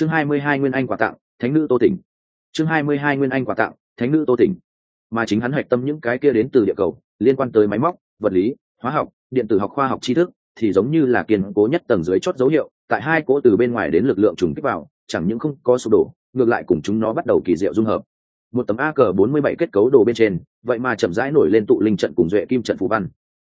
chương hai mươi hai nguyên anh quà tặng thánh nữ tô tỉnh. Chương hai mươi hai nguyên anh quà tặng thánh nữ tô tỉnh. Mà chính hắn hoạch tâm những cái kia đến từ địa cầu, liên quan tới máy móc, vật lý, hóa học, điện tử học khoa học tri thức, thì giống như là kiên cố nhất tầng dưới chót dấu hiệu, tại hai cỗ từ bên ngoài đến lực lượng trùng kích vào, chẳng những không có sụp đổ, ngược lại cùng chúng nó bắt đầu kỳ diệu dung hợp. Một tấm a cờ bốn mươi bảy kết cấu đồ bên trên, vậy mà chậm rãi nổi lên tụ linh trận cùng duệ kim trận phù văn.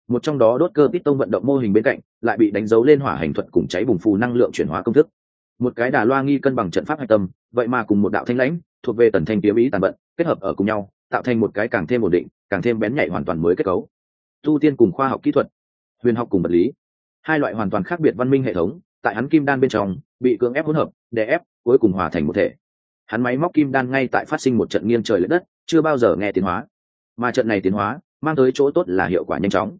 Một trong đó đốt cơ tít tông vận động mô hình bên cạnh, lại bị đánh dấu lên hỏa hành thuật cùng cháy bùng phù năng lượng chuyển hóa công thức một cái đà loa nghi cân bằng trận pháp hạch tâm, vậy mà cùng một đạo thanh lãnh, thuộc về tần thanh kiếm ý tàn bận, kết hợp ở cùng nhau, tạo thành một cái càng thêm ổn định, càng thêm bén nhạy hoàn toàn mới kết cấu. Tu tiên cùng khoa học kỹ thuật, huyền học cùng vật lý. Hai loại hoàn toàn khác biệt văn minh hệ thống, tại hắn kim đan bên trong, bị cưỡng ép hỗn hợp, đè ép, cuối cùng hòa thành một thể. Hắn máy móc kim đan ngay tại phát sinh một trận nghiêng trời l ệ đất, chưa bao giờ nghe tiến hóa. Mà trận này tiến hóa, mang tới chỗ tốt là hiệu quả nhanh chóng.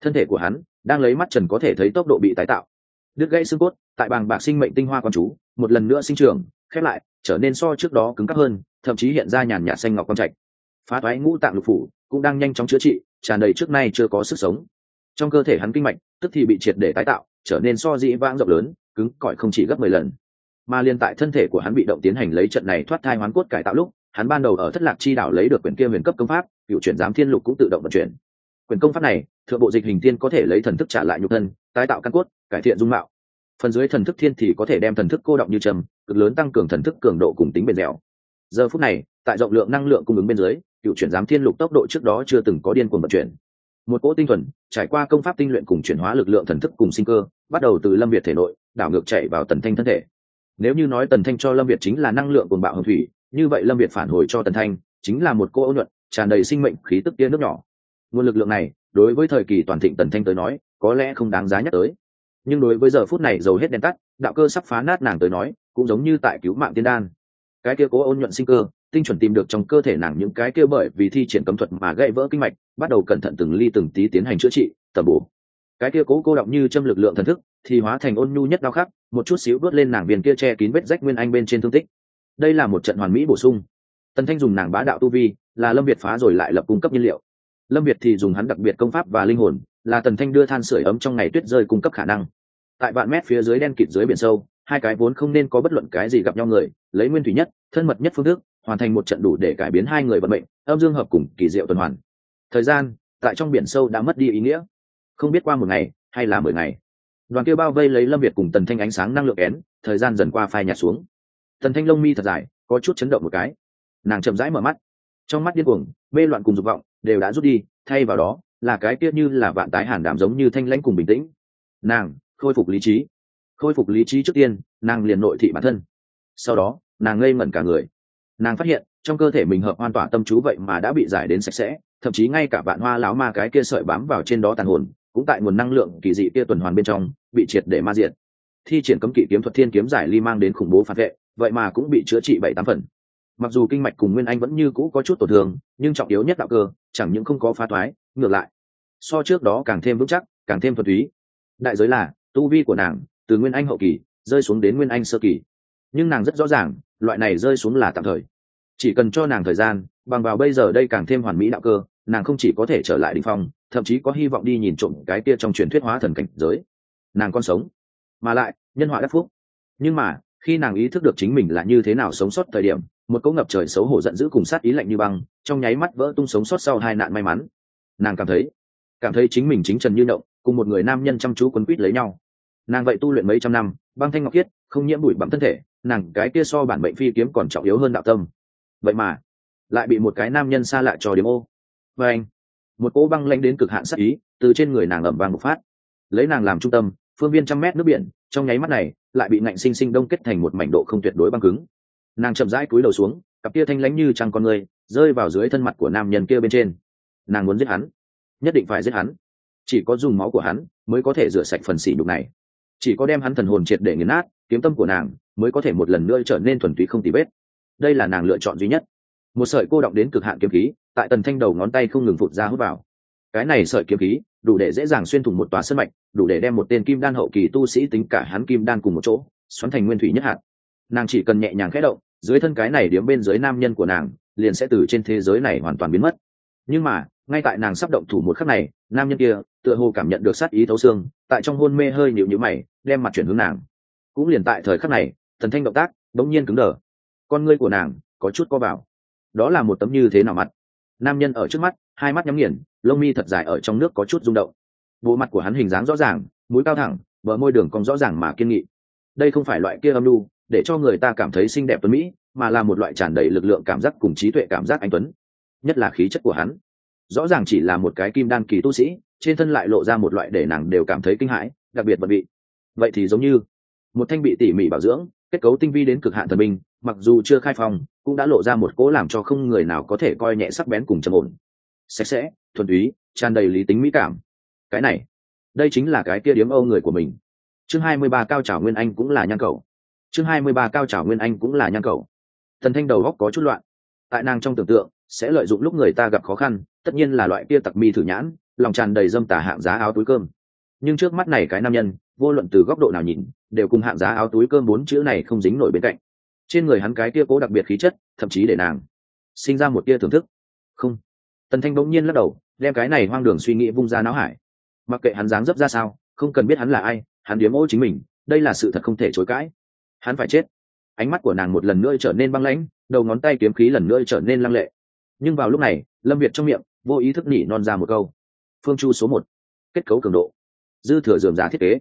Thân thể của hắn, đang lấy mắt trần có thể thấy tốc độ bị tái tạo. Đứt gãy xương cốt tại bàng bạc sinh mệnh tinh hoa con chú, một lần nữa sinh trưởng, khép lại, trở nên so trước đó cứng cắp hơn, thậm chí hiện ra nhàn nhạt xanh ngọc con trạch. Phá thoái ngũ tạng lục phủ cũng đang nhanh chóng chữa trị, tràn đầy trước nay chưa có sức sống. Trong cơ thể hắn kinh mạch, tức thì bị triệt để tái tạo, trở nên so dĩ vãng rộng lớn, cứng cỏi không chỉ gấp mười lần. Mà liên tại thân thể của hắn bị động tiến hành lấy trận này thoát thai hoán cốt cải tạo lúc, hắn ban đầu ở thất lạc chi đảo lấy được quyền kia huyền cấp công pháp, cựu chuyển giám thiên lục cũng tự động vận chuyển. Quyền công pháp này, thượng bộ dịch hình tiên có thể lấy thần thức trả lại nhục thân, tái tạo căn cốt, cải thiện dung mạo phần dưới thần thức thiên thì có thể đem thần thức cô động như trầm, cực lớn tăng cường thần thức cường độ cùng tính bền dẻo. Giờ phút này, tại rộng lượng năng lượng cung ứng bên dưới, cựu chuyển giám thiên lục tốc độ trước đó chưa từng có điên cuồng vận chuyển. Một cỗ tinh thuần, trải qua công pháp tinh luyện cùng chuyển hóa lực lượng thần thức cùng sinh cơ, bắt đầu từ lâm việt thể nội, đảo ngược chạy vào tần thanh thân thể. Nếu như nói tần thanh cho lâm việt chính là năng lượng cuồng bạo hồng thủy, như vậy lâm việt phản hồi cho tần thanh, chính là một cô ôn nhuận, tràn đầy sinh mệnh khí tức tia nước nhỏ. Nguồn lực lượng này, đối với thời kỳ toàn thịnh tần thanh tới nói, có lẽ không đáng giá nhắc tới nhưng đối với giờ phút này dầu hết đèn tắt, đạo cơ sắp phá nát nàng tới nói, cũng giống như tại cứu mạng tiên đan. Cái kia cố ôn nhuận sinh cơ, tinh chuẩn tìm được trong cơ thể nàng những cái kia bởi vì thi triển cấm thuật mà gãy vỡ kinh mạch, bắt đầu cẩn thận từng ly từng tí tiến hành chữa trị tầm bổ. Cái kia cố cô động như châm lực lượng thần thức, thì hóa thành ôn nhu nhất đau khắc, một chút xíu đốt lên nàng viền kia che kín vết rách nguyên anh bên trên thương tích. Đây là một trận hoàn mỹ bổ sung. Tần thanh dùng nàng bá đạo tu vi, là lâm việt phá rồi lại lập cung cấp nhiên liệu lâm việt thì dùng hắn đặc biệt công pháp và linh hồn, là tần thanh đưa than sửa ấm trong ngày tuyết rơi cung cấp khả năng. Tại vạn mét phía dưới đen kịt dưới biển sâu, hai cái vốn không nên có bất luận cái gì gặp nhau người, lấy nguyên thủy nhất, thân mật nhất phương thức, hoàn thành một trận đủ để cải biến hai người vận mệnh, âm dương hợp cùng kỳ diệu tuần hoàn. Thời gian, tại trong biển sâu đã mất đi ý nghĩa. Không biết qua một ngày, hay là mười ngày. Đoàn kia bao vây lấy lâm việt cùng tần thanh ánh sáng năng lượng kén, thời gian dần qua phai nhạt xuống. Tần thanh lông mi thật dài, có chút chấn động một cái. Nàng chậm rãi mở mắt. Trong mắt điên cuồng, mê loạn cùng dục vọng đều đã rút đi, thay vào đó, là cái kia như là vạn tái hàn đảm giống như thanh lãnh cùng bình tĩnh. Nàng, khôi phục lý trí. Khôi phục lý trí trước tiên, nàng liền nội thị bản thân. Sau đó, nàng ngây ngẩn cả người. Nàng phát hiện, trong cơ thể mình hợp hoàn tỏa tâm chú vậy mà đã bị giải đến sạch sẽ, thậm chí ngay cả vạn hoa láo ma cái kia sợi bám vào trên đó tàn hồn, cũng tại nguồn năng lượng kỳ dị kia tuần hoàn bên trong, bị triệt để ma diệt. Thi triển cấm kỵ kiếm thuật thiên kiếm giải ly mang đến khủng bố phản vệ, vậy mà cũng bị chữa trị bảy tám phần mặc dù kinh mạch cùng nguyên anh vẫn như cũ có chút tổn thương, nhưng trọng yếu nhất đạo cơ, chẳng những không có phá thoái, ngược lại. So trước đó càng thêm vững chắc, càng thêm thuần túy. Đại giới là, tu vi của nàng, từ nguyên anh hậu kỳ, rơi xuống đến nguyên anh sơ kỳ. Nhưng nàng rất rõ ràng, loại này rơi xuống là tạm thời. Chỉ cần cho nàng thời gian, bằng vào bây giờ đây càng thêm hoàn mỹ đạo cơ, nàng không chỉ có thể trở lại đ ỉ n h phong, thậm chí có hy vọng đi nhìn trộm cái kia trong truyền thuyết hóa thần cảnh giới. Nàng còn sống. Mà lại, nhân họa đắc phúc. Nhưng mà khi nàng ý thức được chính mình là như thế nào sống sót thời điểm, một cỗ ngập trời xấu hổ giận dữ cùng sát ý lạnh như băng, trong nháy mắt vỡ tung sống sót sau hai nạn may mắn. Nàng cảm thấy cảm thấy chính mình chính trần như động, cùng một người nam nhân chăm chú quấn quýt lấy nhau. Nàng vậy tu luyện mấy trăm năm, băng thanh ngọc khiết, không nhiễm bụi bặm thân thể, nàng cái kia so bản bệnh phi kiếm còn trọng yếu hơn đạo tâm. Vậy mà, lại bị một cái nam nhân xa lạ cho điểm ô. Và anh, một cỗ băng lanh đến cực hạn sắc ý, từ trên người nàng ẩm vàng một phát. Lấy nàng làm trung tâm, phương viên trăm mét nước biển, trong nháy mắt này lại bị ngạnh sinh sinh đông kết thành một mảnh độ không tuyệt đối băng cứng. Nàng chậm rãi cúi đầu xuống, cặp kia thanh lãnh như trăng con người rơi vào dưới thân mặt của nam nhân kia bên trên. Nàng muốn giết hắn, nhất định phải giết hắn. Chỉ có dùng máu của hắn mới có thể rửa sạch phần sỉ nhục này. Chỉ có đem hắn thần hồn triệt để nghiền nát, kiếm tâm của nàng mới có thể một lần nữa trở nên thuần túy không tì vết. Đây là nàng lựa chọn duy nhất. Một sợi cô động đến cực hạn kiếm khí, tại tần thanh đầu ngón tay không ngừng phụt ra hút vào cái này sợi kiếm khí, đủ để dễ dàng xuyên thủng một tòa sân mạch, đủ để đem một tên kim đan hậu kỳ tu sĩ tính cả hắn kim đan cùng một chỗ, xoắn thành nguyên thủy nhất hạt. Nàng chỉ cần nhẹ nhàng khẽ động, dưới thân cái này điếm bên dưới nam nhân của nàng, liền sẽ từ trên thế giới này hoàn toàn biến mất. Nhưng mà, ngay tại nàng sắp động thủ một khắc này, nam nhân kia, tựa hồ cảm nhận được sát ý thấu xương, tại trong hôn mê hơi nhịu nhữ mày, đem mặt chuyển hướng nàng. Cũng liền tại thời khắc này, thần thanh động tác đống nhiên cứng đờ. Con ngươi của nàng có chút co vào. Đó là một tấm như thế nào mặt? Nam nhân ở trước mắt, hai mắt nhắm nghiền lông mi thật dài ở trong nước có chút rung động. Bộ mặt của hắn hình dáng rõ ràng, mũi cao thẳng, bờ môi đường cong rõ ràng mà kiên nghị. Đây không phải loại kia âm lưu để cho người ta cảm thấy xinh đẹp tuấn mỹ, mà là một loại tràn đầy lực lượng cảm giác cùng trí tuệ cảm giác anh tuấn, nhất là khí chất của hắn. Rõ ràng chỉ là một cái kim đan kỳ tu sĩ, trên thân lại lộ ra một loại để nàng đều cảm thấy kinh hãi, đặc biệt vật vị vậy thì giống như, một thanh bị tỉ mỉ bảo dưỡng, kết cấu tinh vi đến cực hạn thần minh mặc dù chưa khai phong, cũng đã lộ ra một cố làm cho không người nào có thể coi nhẹ sắc bén cùng trầm ổn sạch sẽ, thuần túy, tràn đầy lý tính mỹ cảm. Cái này, đây chính là cái kia điếm âu người của mình. Chương hai mươi ba cao trào nguyên anh cũng là nhan cầu. Chương hai mươi ba cao trào nguyên anh cũng là nhan cầu. Thần thanh đầu góc có chút loạn. Tại nàng trong tưởng tượng, sẽ lợi dụng lúc người ta gặp khó khăn, tất nhiên là loại kia tặc mi thử nhãn, lòng tràn đầy dâm tả hạng giá áo túi cơm. Nhưng trước mắt này cái nam nhân, vô luận từ góc độ nào nhìn, đều cùng hạng giá áo túi cơm bốn chữ này không dính nổi bên cạnh. Trên người hắn cái kia cố đặc biệt khí chất, thậm chí để nàng sinh ra một tia thưởng thức. Không tần thanh bỗng nhiên lắc đầu, đem cái này hoang đường suy nghĩ vung ra náo hải. Mặc kệ hắn dáng dấp ra sao, không cần biết hắn là ai, hắn điếm ô chính mình, đây là sự thật không thể chối cãi. Hắn phải chết. Ánh mắt của nàng một lần nữa trở nên băng lãnh, đầu ngón tay kiếm khí lần nữa trở nên lăng lệ. Nhưng vào lúc này, lâm việt trong miệng, vô ý thức nỉ non ra một câu. Phương chu số một, kết cấu cường độ. Dư thừa dườm giá thiết kế.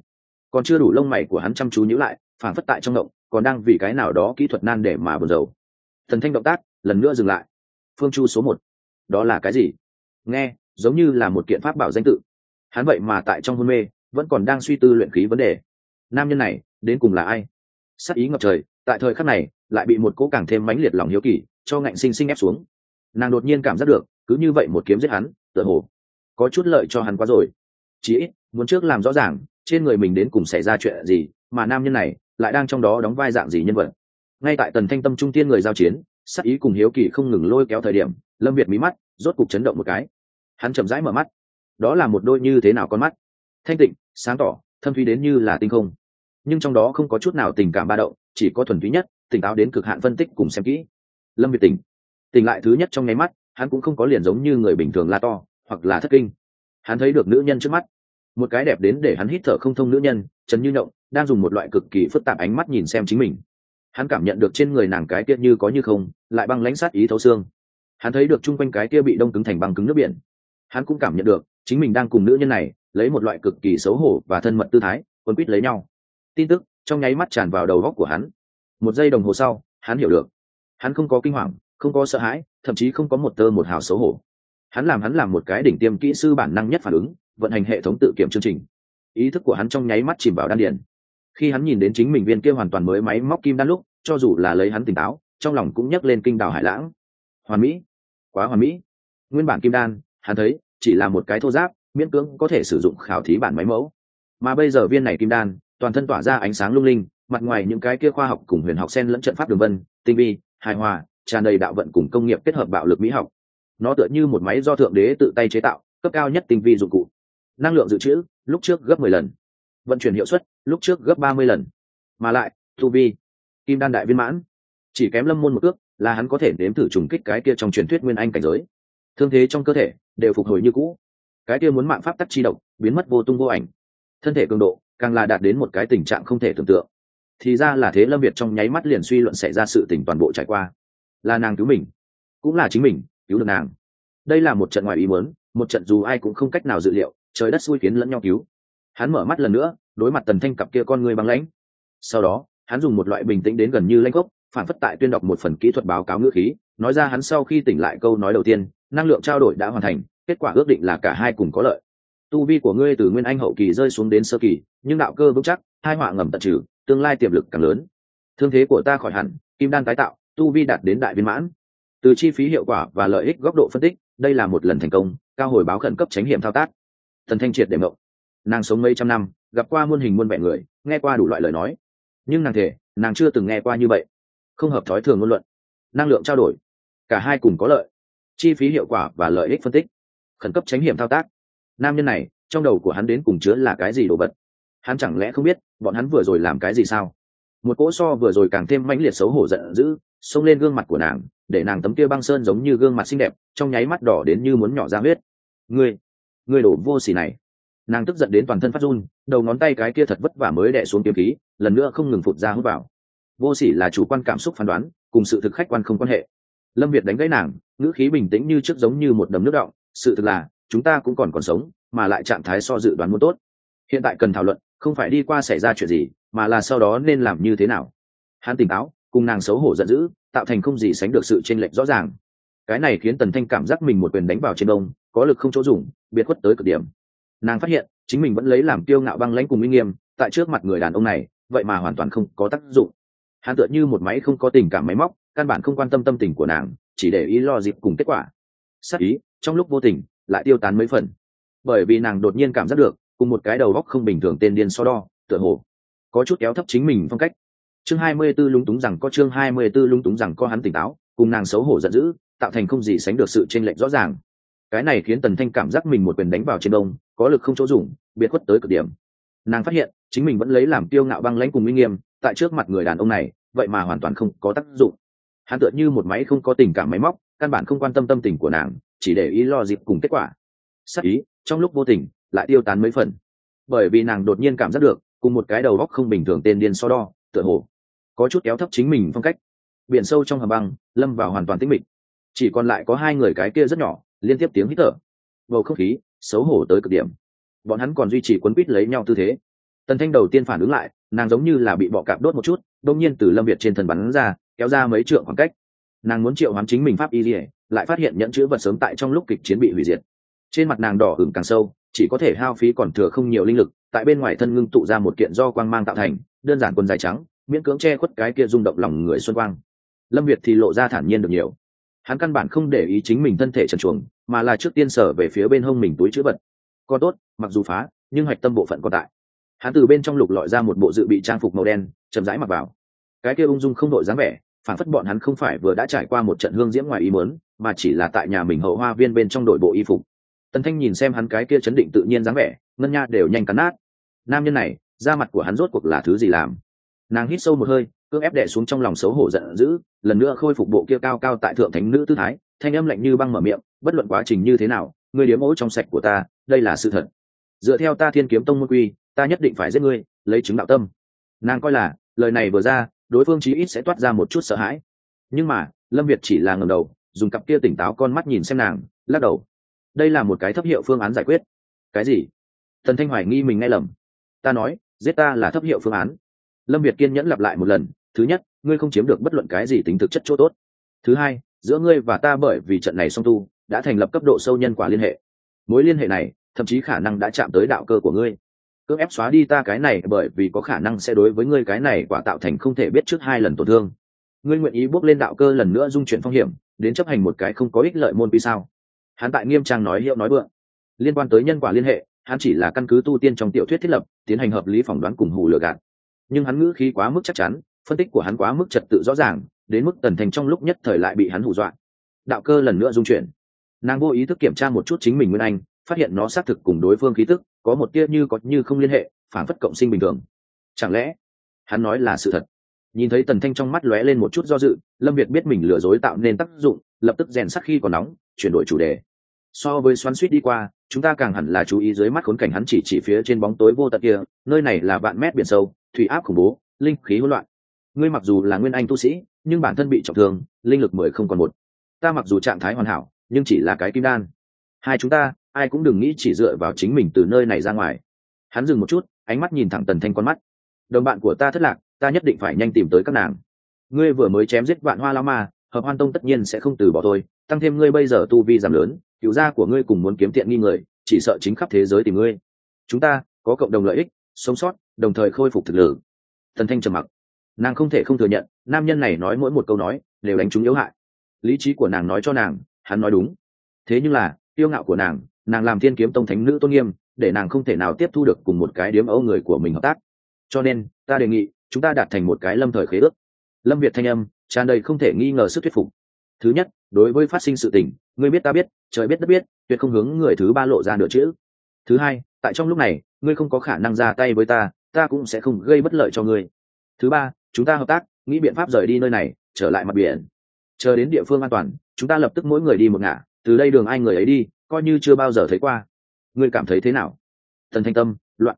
Còn chưa đủ lông mày của hắn chăm chú nhữ lại phản phất tại trong động, còn đang vì cái nào đó kỹ thuật nan để mà buồn rầu. Thần thanh động tác, lần nữa dừng lại. Phương chu số một đó là cái gì? Nghe, giống như là một kiện pháp bảo danh tự. Hắn vậy mà tại trong hôn mê, vẫn còn đang suy tư luyện khí vấn đề. Nam nhân này, đến cùng là ai? Sắc ý ngập trời, tại thời khắc này, lại bị một cỗ càng thêm mãnh liệt lòng hiếu kỳ, cho ngạnh sinh sinh ép xuống. Nàng đột nhiên cảm giác được, cứ như vậy một kiếm giết hắn, tựa hồ có chút lợi cho hắn quá rồi. Chí ít, muốn trước làm rõ ràng, trên người mình đến cùng xảy ra chuyện gì, mà nam nhân này lại đang trong đó đóng vai dạng gì nhân vật. Ngay tại tần thanh tâm trung tiên người giao chiến, sắc ý cùng hiếu kỳ không ngừng lôi kéo thời điểm, lâm việt mí mắt rốt cục chấn động một cái. Hắn chậm rãi mở mắt. Đó là một đôi như thế nào con mắt? Thanh tịnh, sáng tỏ, thâm thúy đến như là tinh không. Nhưng trong đó không có chút nào tình cảm ba động, chỉ có thuần túy nhất, tỉnh táo đến cực hạn phân tích cùng xem kỹ. Lâm việt tỉnh. Tỉnh lại thứ nhất trong nháy mắt, hắn cũng không có liền giống như người bình thường la to, hoặc là thất kinh. Hắn thấy được nữ nhân trước mắt. Một cái đẹp đến để hắn hít thở không thông nữ nhân, trần như nhộng, đang dùng một loại cực kỳ phức tạp ánh mắt nhìn xem chính mình. Hắn cảm nhận được trên người nàng cái tiết như có như không, lại băng lãnh sát ý thấu xương hắn thấy được chung quanh cái kia bị đông cứng thành băng cứng nước biển. Hắn cũng cảm nhận được, chính mình đang cùng nữ nhân này lấy một loại cực kỳ xấu hổ và thân mật tư thái, quấn quýt lấy nhau. Tin tức trong nháy mắt tràn vào đầu góc của hắn. Một giây đồng hồ sau, hắn hiểu được. Hắn không có kinh hoàng, không có sợ hãi, thậm chí không có một tơ một hào xấu hổ. Hắn làm hắn làm một cái đỉnh tiêm kỹ sư bản năng nhất phản ứng, vận hành hệ thống tự kiểm chương trình. Ý thức của hắn trong nháy mắt chìm vào đan điền. Khi hắn nhìn đến chính mình viên kia hoàn toàn mới máy móc kim đan lúc, cho dù là lấy hắn tỉnh táo, trong lòng cũng nhấc lên kinh đào hải lãng. Hoàn mỹ quá hoàn mỹ. Nguyên bản kim đan, hắn thấy, chỉ là một cái thô giáp, miễn cưỡng có thể sử dụng khảo thí bản máy mẫu. Mà bây giờ viên này kim đan, toàn thân tỏa ra ánh sáng lung linh, mặt ngoài những cái kia khoa học cùng huyền học sen lẫn trận pháp đường vân, tinh vi, hài hòa, tràn đầy đạo vận cùng công nghiệp kết hợp bạo lực mỹ học. Nó tựa như một máy do thượng đế tự tay chế tạo, cấp cao nhất tinh vi dụng cụ. Năng lượng dự trữ, lúc trước gấp mười lần. Vận chuyển hiệu suất, lúc trước gấp ba mươi lần. Mà lại, tu vi, kim đan đại viên mãn. Chỉ kém lâm môn một cước là hắn có thể nếm thử trùng kích cái kia trong truyền thuyết nguyên anh cảnh giới. Thương thế trong cơ thể đều phục hồi như cũ. Cái kia muốn mạng pháp tắc chi độc, biến mất vô tung vô ảnh. Thân thể cường độ càng là đạt đến một cái tình trạng không thể tưởng tượng. Thì ra là thế lâm việt trong nháy mắt liền suy luận xảy ra sự tình toàn bộ trải qua. Là nàng cứu mình, cũng là chính mình cứu được nàng. Đây là một trận ngoài ý muốn, một trận dù ai cũng không cách nào dự liệu, trời đất xui khiến lẫn nhau cứu. Hắn mở mắt lần nữa, đối mặt tần thanh cặp kia con người băng lãnh. Sau đó, hắn dùng một loại bình tĩnh đến gần như lanh gốc phản phất tại tuyên đọc một phần kỹ thuật báo cáo ngữ khí, nói ra hắn sau khi tỉnh lại câu nói đầu tiên, năng lượng trao đổi đã hoàn thành, kết quả ước định là cả hai cùng có lợi. Tu vi của ngươi từ nguyên anh hậu kỳ rơi xuống đến sơ kỳ, nhưng đạo cơ vững chắc, hai họa ngầm tận trừ, tương lai tiềm lực càng lớn. Thương thế của ta khỏi hẳn, kim đan tái tạo, tu vi đạt đến đại viên mãn. Từ chi phí hiệu quả và lợi ích góc độ phân tích, đây là một lần thành công, cao hồi báo khẩn cấp tránh hiểm thao tác. Thần thanh triệt để mộng nàng sống mấy trăm năm, gặp qua muôn hình muôn vẻ người, nghe qua đủ loại lời nói. Nhưng nàng thể, nàng chưa từng nghe qua như vậy không hợp thói thường ngôn luận, năng lượng trao đổi, cả hai cùng có lợi, chi phí hiệu quả và lợi ích phân tích, khẩn cấp tránh hiểm thao tác. Nam nhân này, trong đầu của hắn đến cùng chứa là cái gì đồ vật? Hắn chẳng lẽ không biết bọn hắn vừa rồi làm cái gì sao? Một cỗ so vừa rồi càng thêm mãnh liệt xấu hổ giận dữ, xông lên gương mặt của nàng, để nàng tấm kia băng sơn giống như gương mặt xinh đẹp, trong nháy mắt đỏ đến như muốn nhỏ ra huyết. Ngươi ngươi đổ vô xỉ này. Nàng tức giận đến toàn thân phát run, đầu ngón tay cái kia thật vất vả mới đẻ xuống kiếm khí, lần nữa không ngừng phụt ra hút vào vô sỉ là chủ quan cảm xúc phán đoán, cùng sự thực khách quan không quan hệ. Lâm việt đánh gãy nàng, ngữ khí bình tĩnh như trước giống như một đầm nước động, sự thực là, chúng ta cũng còn còn sống, mà lại trạng thái so dự đoán muốn tốt. Hiện tại cần thảo luận, không phải đi qua xảy ra chuyện gì, mà là sau đó nên làm như thế nào. Hắn tỉnh táo, cùng nàng xấu hổ giận dữ, tạo thành không gì sánh được sự chênh lệch rõ ràng. Cái này khiến tần thanh cảm giác mình một quyền đánh vào trên đông có lực không chỗ dùng, biệt khuất tới cực điểm. Nàng phát hiện, chính mình vẫn lấy làm tiêu ngạo băng lãnh cùng uy nghiêm, tại trước mặt người đàn ông này, vậy mà hoàn toàn không có tác dụng hắn tựa như một máy không có tình cảm máy móc, căn bản không quan tâm tâm tình của nàng, chỉ để ý lo dịp cùng kết quả. Sắc ý, trong lúc vô tình, lại tiêu tán mấy phần. Bởi vì nàng đột nhiên cảm giác được, cùng một cái đầu góc không bình thường tên điên so đo, tựa hồ, có chút kéo thấp chính mình phong cách. Chương hai mươi 24 lúng túng rằng có chương hai mươi 24 lúng túng rằng có hắn tỉnh táo, cùng nàng xấu hổ giận dữ, tạo thành không gì sánh được sự chênh lệch rõ ràng. Cái này khiến tần thanh cảm giác mình một quyền đánh vào trên đông có lực không chỗ dùng, biệt khuất tới cực điểm. Nàng phát hiện, chính mình vẫn lấy làm tiêu ngạo băng lãnh cùng uy nghiêm tại trước mặt người đàn ông này, vậy mà hoàn toàn không có tác dụng. Hắn tựa như một máy không có tình cảm máy móc, căn bản không quan tâm tâm tình của nàng, chỉ để ý lo dịp cùng kết quả. Sắc ý, trong lúc vô tình, lại tiêu tán mấy phần. Bởi vì nàng đột nhiên cảm giác được, cùng một cái đầu góc không bình thường tên điên so đo, tựa hồ có chút kéo thấp chính mình phong cách. Biển sâu trong hầm băng, lâm vào hoàn toàn tĩnh mịch. Chỉ còn lại có hai người cái kia rất nhỏ, liên tiếp tiếng hít thở. Bầu không khí xấu hổ tới cực điểm. Bọn hắn còn duy trì quấn quýt lấy nhau tư thế. Tần thanh đầu tiên phản ứng lại nàng giống như là bị bọ cạp đốt một chút đông nhiên từ lâm việt trên thần bắn ra, kéo ra mấy trượng khoảng cách. Nàng muốn triệu hoán chính mình pháp y dỉa lại phát hiện nhẫn chữ vật sớm tại trong lúc kịch chiến bị hủy diệt. Trên mặt nàng đỏ hửng càng sâu, chỉ có thể hao phí còn thừa không nhiều linh lực, tại bên ngoài thân ngưng tụ ra một kiện do quang mang tạo thành, đơn giản quần dài trắng, miễn cưỡng che khuất cái kia rung động lòng người xuân quang. Lâm việt thì lộ ra thản nhiên được nhiều. Hắn căn bản không để ý chính mình thân thể trần chuồng mà là trước tiên sở về phía bên hông mình túi chữ vật. Còn tốt, mặc dù phá, nhưng hạch tâm bộ phận còn tại hắn từ bên trong lục lọi ra một bộ dự bị trang phục màu đen, chậm rãi mặc vào. Cái kia ung dung không đội dáng vẻ, phản phất bọn hắn không phải vừa đã trải qua một trận hương diễm ngoài ý mớn mà chỉ là tại nhà mình hậu hoa viên bên trong đội bộ y phục. Tần thanh nhìn xem hắn cái kia chấn định tự nhiên dáng vẻ, ngân nha đều nhanh cắn nát. Nam nhân này, da mặt của hắn rốt cuộc là thứ gì làm? Nàng hít sâu một hơi, cưỡng ép đẻ xuống trong lòng xấu hổ giận dữ, lần nữa khôi phục bộ kia cao cao tại thượng thánh nữ tư thái, thanh âm lạnh như băng mở miệng, bất luận quá trình như thế nào, người điếm ố trong sạch của ta, đây là sự thật. Dựa theo ta thiên kiếm tông môn quy ta nhất định phải giết ngươi, lấy chứng đạo tâm. Nàng coi là, lời này vừa ra, đối phương chí ít sẽ toát ra một chút sợ hãi. Nhưng mà, lâm việt chỉ là ngầm đầu, dùng cặp kia tỉnh táo con mắt nhìn xem nàng, lắc đầu. Đây là một cái thấp hiệu phương án giải quyết. Cái gì? Thần thanh hoài nghi mình nghe lầm. Ta nói, giết ta là thấp hiệu phương án. Lâm việt kiên nhẫn lặp lại một lần, thứ nhất, ngươi không chiếm được bất luận cái gì tính thực chất chỗ tốt. Thứ hai, giữa ngươi và ta bởi vì trận này song tu, đã thành lập cấp độ sâu nhân quả liên hệ. Mối liên hệ này, thậm chí khả năng đã chạm tới đạo cơ của ngươi cưỡng ép xóa đi ta cái này bởi vì có khả năng sẽ đối với ngươi cái này quả tạo thành không thể biết trước hai lần tổn thương. Ngươi nguyện ý bước lên đạo cơ lần nữa dung chuyển phong hiểm, đến chấp hành một cái không có ích lợi môn vì sao? Hắn tại nghiêm trang nói hiệu nói vượng. Liên quan tới nhân quả liên hệ, hắn chỉ là căn cứ tu tiên trong tiểu thuyết thiết lập, tiến hành hợp lý phỏng đoán cùng hù lừa gạt. Nhưng hắn ngữ khí quá mức chắc chắn, phân tích của hắn quá mức trật tự rõ ràng, đến mức tần thành trong lúc nhất thời lại bị hắn hù dọa. Đạo cơ lần nữa dung chuyển. Nàng vô ý thức kiểm tra một chút chính mình nguyên anh phát hiện nó xác thực cùng đối phương khí tức có một tia như có như không liên hệ, phản phất cộng sinh bình thường. Chẳng lẽ, hắn nói là sự thật? Nhìn thấy tần thanh trong mắt lóe lên một chút do dự, lâm việt biết mình lừa dối tạo nên tác dụng, lập tức rèn sắc khi còn nóng, chuyển đổi chủ đề. So với xoắn suýt đi qua, chúng ta càng hẳn là chú ý dưới mắt khốn cảnh hắn chỉ chỉ phía trên bóng tối vô tận kia, nơi này là vạn mét biển sâu, thủy áp khủng bố, linh khí hỗn loạn. Ngươi mặc dù là nguyên anh tu sĩ, nhưng bản thân bị trọng thương, linh lực mười không còn một. Ta mặc dù trạng thái hoàn hảo, nhưng chỉ là cái kim đan. Hai chúng ta ai cũng đừng nghĩ chỉ dựa vào chính mình từ nơi này ra ngoài. Hắn dừng một chút, ánh mắt nhìn thẳng tần thanh con mắt. Đồng bạn của ta thất lạc, ta nhất định phải nhanh tìm tới các nàng. Ngươi vừa mới chém giết vạn hoa lao ma, hợp hoan tông tất nhiên sẽ không từ bỏ tôi tăng thêm ngươi bây giờ tu vi giảm lớn, cựu gia của ngươi cùng muốn kiếm tiện nghi người, chỉ sợ chính khắp thế giới tìm ngươi. Chúng ta, có cộng đồng lợi ích, sống sót, đồng thời khôi phục thực lực. Thần thanh trầm mặc. Nàng không thể không thừa nhận, nam nhân này nói mỗi một câu nói, đều đánh trúng yếu hại. Lý trí của nàng nói cho nàng, hắn nói đúng. Thế nhưng là yêu ngạo của nàng nàng làm thiên kiếm tông thánh nữ tôn nghiêm, để nàng không thể nào tiếp thu được cùng một cái điếm ấu người của mình hợp tác. Cho nên, ta đề nghị, chúng ta đạt thành một cái lâm thời khế ước. Lâm việt thanh âm, tràn đầy không thể nghi ngờ sức thuyết phục. Thứ nhất, đối với phát sinh sự tình, ngươi biết ta biết, trời biết đất biết, tuyệt không hướng người thứ ba lộ ra nửa chữ thứ hai, tại trong lúc này, ngươi không có khả năng ra tay với ta ta cũng sẽ không gây bất lợi cho ngươi. Thứ ba, chúng ta hợp tác, nghĩ biện pháp rời đi nơi này, trở lại mặt biển. Chờ đến địa phương an toàn, chúng ta lập tức mỗi người đi một ngả, từ đây đường ai người ấy đi coi như chưa bao giờ thấy qua. Ngươi cảm thấy thế nào? Thần thanh tâm, loạn,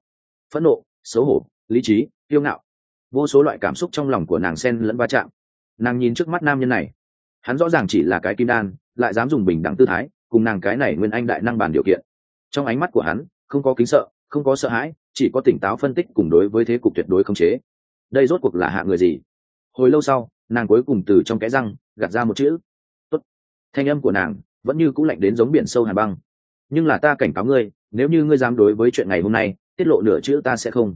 phẫn nộ, xấu hổ, lý trí yêu ngạo. Vô số loại cảm xúc trong lòng của nàng sen lẫn va chạm. Nàng nhìn trước mắt nam nhân này. Hắn rõ ràng chỉ là cái kim đan, lại dám dùng bình đẳng tư thái, cùng nàng cái này nguyên anh đại năng bàn điều kiện. Trong ánh mắt của hắn, không có kính sợ, không có sợ hãi, chỉ có tỉnh táo phân tích cùng đối với thế cục tuyệt đối không chế. Đây rốt cuộc là hạ người gì? Hồi lâu sau, nàng cuối cùng từ trong cái răng, gạt ra một chữ. Tốt. thanh âm của nàng vẫn như cũng lạnh đến giống biển sâu hàn băng. Nhưng là ta cảnh cáo ngươi, nếu như ngươi dám đối với chuyện ngày hôm nay, tiết lộ nửa chữ ta sẽ không.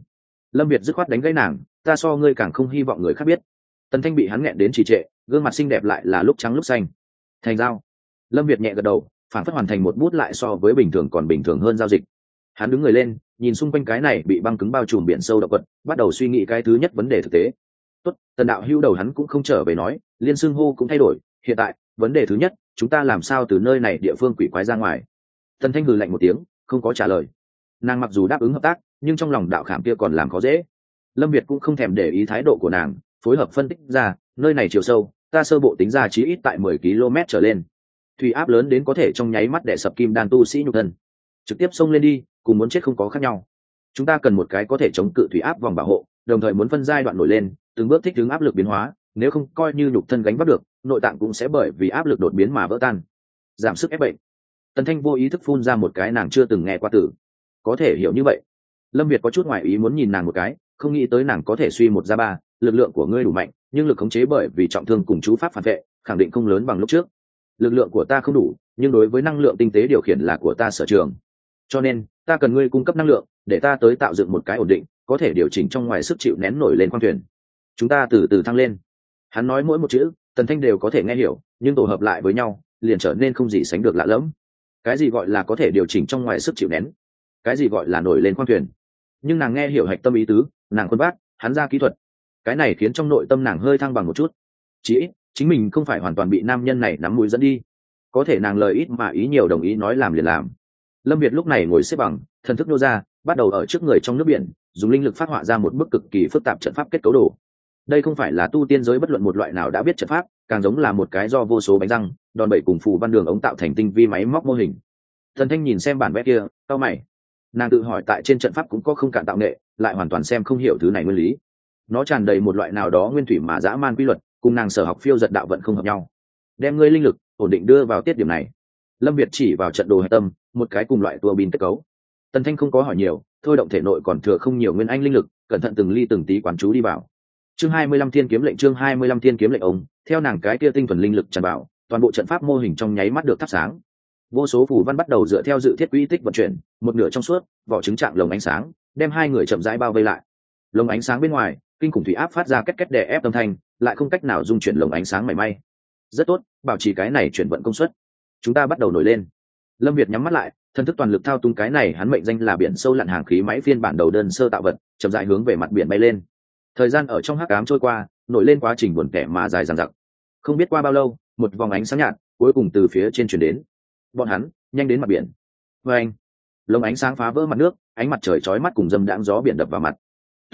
Lâm việt dứt khoát đánh gãy nàng, ta so ngươi càng không hy vọng người khác biết. Tần thanh bị hắn nghẹn đến trì trệ, gương mặt xinh đẹp lại là lúc trắng lúc xanh. Thành giao. Lâm việt nhẹ gật đầu, phản phất hoàn thành một bút lại so với bình thường còn bình thường hơn giao dịch. Hắn đứng người lên, nhìn xung quanh cái này bị băng cứng bao trùm biển sâu động vật, bắt đầu suy nghĩ cái thứ nhất vấn đề thực tế. Tốt, tần đạo hưu đầu hắn cũng không trở về nói, liên xương hô cũng thay đổi, hiện tại, vấn đề thứ nhất chúng ta làm sao từ nơi này địa phương quỷ quái ra ngoài? Tần thanh hừ lạnh một tiếng, không có trả lời. Nàng mặc dù đáp ứng hợp tác, nhưng trong lòng đạo khảm kia còn làm khó dễ. Lâm việt cũng không thèm để ý thái độ của nàng, phối hợp phân tích ra, nơi này chiều sâu, ta sơ bộ tính ra chí ít tại mười km trở lên. Thủy áp lớn đến có thể trong nháy mắt đẻ sập kim đan tu sĩ nhục thân. Trực tiếp xông lên đi, cùng muốn chết không có khác nhau. Chúng ta cần một cái có thể chống cự thủy áp vòng bảo hộ, đồng thời muốn phân giai đoạn nổi lên, từng bước thích ứng áp lực biến hóa, nếu không coi như nhục thân gánh vác được nội tạng cũng sẽ bởi vì áp lực đột biến mà vỡ tan, giảm sức ép bệnh. Tần thanh vô ý thức phun ra một cái nàng chưa từng nghe qua tử có thể hiểu như vậy. Lâm việt có chút ngoại ý muốn nhìn nàng một cái, không nghĩ tới nàng có thể suy một ra ba, lực lượng của ngươi đủ mạnh, nhưng lực khống chế bởi vì trọng thương cùng chú pháp phản vệ, khẳng định không lớn bằng lúc trước. Lực lượng của ta không đủ, nhưng đối với năng lượng tinh tế điều khiển là của ta sở trường. Cho nên, ta cần ngươi cung cấp năng lượng, để ta tới tạo dựng một cái ổn định, có thể điều chỉnh trong ngoài sức chịu nén nổi lên khoang thuyền. Chúng ta từ từ thăng lên. Hắn nói mỗi một chữ tần thanh đều có thể nghe hiểu, nhưng tổ hợp lại với nhau, liền trở nên không gì sánh được lạ lẫm. Cái gì gọi là có thể điều chỉnh trong ngoài sức chịu nén? Cái gì gọi là nổi lên khoang thuyền? Nhưng nàng nghe hiểu hạch tâm ý tứ, nàng quân bác, hắn ra kỹ thuật. Cái này khiến trong nội tâm nàng hơi thăng bằng một chút. Chí ít, chính mình không phải hoàn toàn bị nam nhân này nắm mũi dẫn đi. Có thể nàng lời ít mà ý nhiều đồng ý nói làm liền làm. Lâm việt lúc này ngồi xếp bằng, thần thức nô ra, bắt đầu ở trước người trong nước biển, dùng linh lực phát họa ra một bức cực kỳ phức tạp trận pháp kết cấu đồ đây không phải là tu tiên giới bất luận một loại nào đã biết trận pháp, càng giống là một cái do vô số bánh răng, đòn bẩy cùng phù văn đường ống tạo thành tinh vi máy móc mô hình. Thần thanh nhìn xem bản vẽ kia tao mày. Nàng tự hỏi tại trên trận pháp cũng có không cạn tạo nghệ, lại hoàn toàn xem không hiểu thứ này nguyên lý. Nó tràn đầy một loại nào đó nguyên thủy mà dã man quy luật, cùng nàng sở học phiêu giật đạo vận không hợp nhau. Đem ngươi linh lực, ổn định đưa vào tiết điểm này. Lâm việt chỉ vào trận đồ hạch tâm, một cái cùng loại tua bin kết cấu. Tần thanh không có hỏi nhiều, thôi động thể nội còn thừa không nhiều nguyên anh linh lực, cẩn thận từng ly từng tí quán chú đi vào chương hai mươi lăm thiên kiếm lệnh, chương hai mươi lăm thiên kiếm lệnh ông, theo nàng cái kia tinh thuần linh lực tràn vào, toàn bộ trận pháp mô hình trong nháy mắt được thắp sáng. Vô số phù văn bắt đầu dựa theo dự thiết quỹ tích vận chuyển, một nửa trong suốt, vỏ trứng trạng lồng ánh sáng, đem hai người chậm rãi bao vây lại. Lồng ánh sáng bên ngoài, kinh khủng thủy áp phát ra két két đè ép âm thanh, lại không cách nào dung chuyển lồng ánh sáng mảy may. Rất tốt, bảo trì cái này chuyển vận công suất. Chúng ta bắt đầu nổi lên. Lâm việt nhắm mắt lại thân thức toàn lực thao túng cái này, hắn mệnh danh là biển sâu lặn hàng khí máy phiên bản đầu đơn sơ tạo vật, chậm dại hướng về mặt biển bay lên thời gian ở trong hắc ám trôi qua, nổi lên quá trình buồn kẻ mà dài dằng dặc. Không biết qua bao lâu, một vòng ánh sáng nhạt cuối cùng từ phía trên chuyển đến. Bọn hắn, nhanh đến mặt biển. Vê anh, lồng ánh sáng phá vỡ mặt nước, ánh mặt trời chói mắt cùng dâm đãng gió biển đập vào mặt.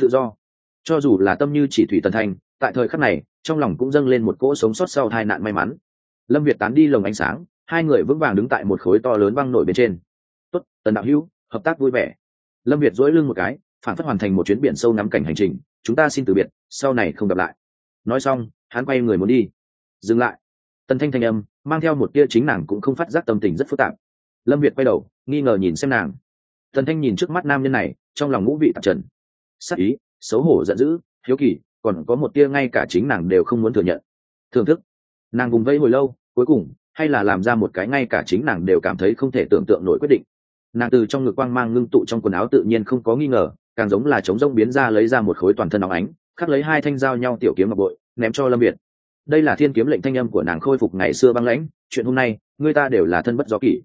Tự do. Cho dù là tâm như chỉ thủy tần thanh tại thời khắc này, trong lòng cũng dâng lên một cỗ sống sót sau tai nạn may mắn. Lâm việt tán đi lồng ánh sáng, hai người vững vàng đứng tại một khối to lớn băng nổi bên trên. Tốt, tần đạo hữu, hợp tác vui vẻ. Lâm việt dỗi lưng một cái, phản phất hoàn thành một chuyến biển sâu ngắm cảnh hành trình chúng ta xin từ biệt, sau này không gặp lại. Nói xong, hắn quay người muốn đi. Dừng lại. Tần thanh thanh âm, mang theo một tia chính nàng cũng không phát giác tâm tình rất phức tạp. Lâm việt quay đầu, nghi ngờ nhìn xem nàng. Tần thanh nhìn trước mắt nam nhân này, trong lòng ngũ vị tạp trần. Sắc ý, xấu hổ giận dữ, hiếu kỳ, còn có một tia ngay cả chính nàng đều không muốn thừa nhận. Thưởng thức. Nàng vùng vây hồi lâu, cuối cùng, hay là làm ra một cái ngay cả chính nàng đều cảm thấy không thể tưởng tượng nổi quyết định. Nàng từ trong ngực quang mang ngưng tụ trong quần áo tự nhiên không có nghi ngờ càng giống là chống rông biến ra lấy ra một khối toàn thân óng ánh, khắc lấy hai thanh dao nhau tiểu kiếm ngọc bội, ném cho lâm việt. Đây là thiên kiếm lệnh thanh âm của nàng khôi phục ngày xưa băng lãnh, chuyện hôm nay, người ta đều là thân bất gió kỷ.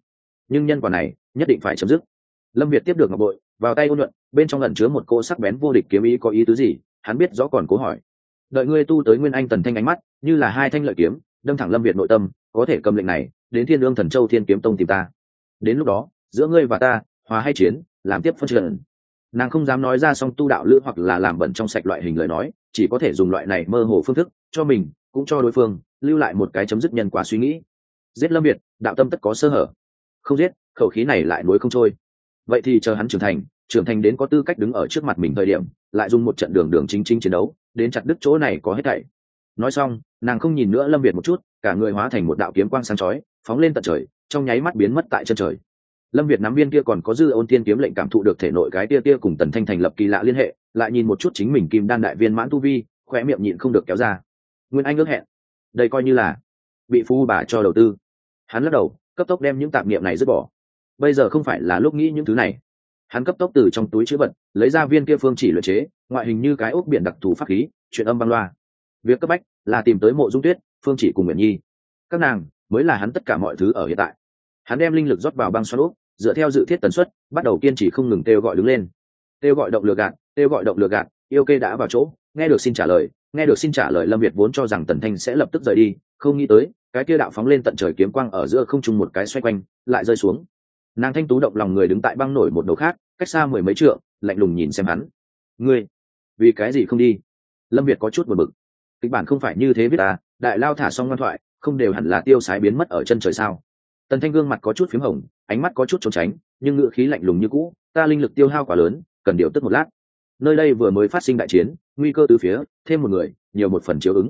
Nhưng nhân quả này, nhất định phải chấm dứt. Lâm việt tiếp được ngọc bội, vào tay ôn nhuận, bên trong lẩn chứa một cô sắc bén vô địch kiếm ý có ý tứ gì, hắn biết rõ còn cố hỏi. Đợi ngươi tu tới nguyên anh tần thanh ánh mắt, như là hai thanh lợi kiếm, đâm thẳng lâm việt nội tâm, có thể cầm lệnh này, đến thiên lương thần châu thiên kiếm tông tìm ta. Đến lúc đó, giữa ngươi và ta, hòa hay chiến, làm tiếp phân trần nàng không dám nói ra song tu đạo lữ hoặc là làm bẩn trong sạch loại hình lời nói, chỉ có thể dùng loại này mơ hồ phương thức, cho mình, cũng cho đối phương, lưu lại một cái chấm dứt nhân quả suy nghĩ. Giết lâm việt, đạo tâm tất có sơ hở. Không giết, khẩu khí này lại nối không trôi. Vậy thì chờ hắn trưởng thành trưởng thành đến có tư cách đứng ở trước mặt mình thời điểm, lại dùng một trận đường đường chính chính chiến đấu, đến chặt đứt chỗ này có hết thảy. Nói xong, nàng không nhìn nữa lâm việt một chút, cả người hóa thành một đạo kiếm quang sáng chói, phóng lên tận trời, trong nháy mắt biến mất tại chân trời lâm việt nắm viên kia còn có dư ôn tiên kiếm lệnh cảm thụ được thể nội cái tia tia cùng tần thanh thành lập kỳ lạ liên hệ, lại nhìn một chút chính mình kim đan đại viên mãn tu vi khoe miệng nhịn không được kéo ra. Nguyên anh ước hẹn. Đây coi như là bị phu bà cho đầu tư. Hắn lắc đầu, cấp tốc đem những tạp niệm này dứt bỏ. Bây giờ không phải là lúc nghĩ những thứ này. Hắn cấp tốc từ trong túi chữ vật, lấy ra viên kia phương chỉ luyện chế, ngoại hình như cái ốc biển đặc thù pháp khí, chuyện âm băng loa. Việc cấp bách là tìm tới mộ dung tuyết, phương chỉ cùng nguyện nhi. Các nàng, mới là hắn tất cả mọi thứ ở hiện tại. Hắn đem linh lực rót vào băng xoắn úp dựa theo dự thiết tần suất, bắt đầu kiên trì không ngừng kêu gọi đứng lên. Kêu gọi động lừa gạt, kêu gọi động lừa gạt, yêu kê đã vào chỗ, nghe được xin trả lời, nghe được xin trả lời lâm việt vốn cho rằng tần thanh sẽ lập tức rời đi, không nghĩ tới, cái kia đạo phóng lên tận trời kiếm quang ở giữa không trung một cái xoay quanh, lại rơi xuống. Nàng thanh tú động lòng người đứng tại băng nổi một đầu khác, cách xa mười mấy trượng, lạnh lùng nhìn xem hắn. Ngươi, vì cái gì không đi? Lâm việt có chút buồn bực. Kịch bản không phải như thế viết à đại lao thả xong ngoan thoại, không đều hẳn là tiêu sái biến mất ở chân trời sao? Tần thanh gương mặt có chút p h í m hồng, ánh mắt có chút trốn tránh, nhưng ngựa khí lạnh lùng như cũ, ta linh lực tiêu hao quá lớn, cần điều tức một lát. Nơi đây vừa mới phát sinh đại chiến, nguy cơ từ phía, thêm một người, nhiều một phần chiếu ứng.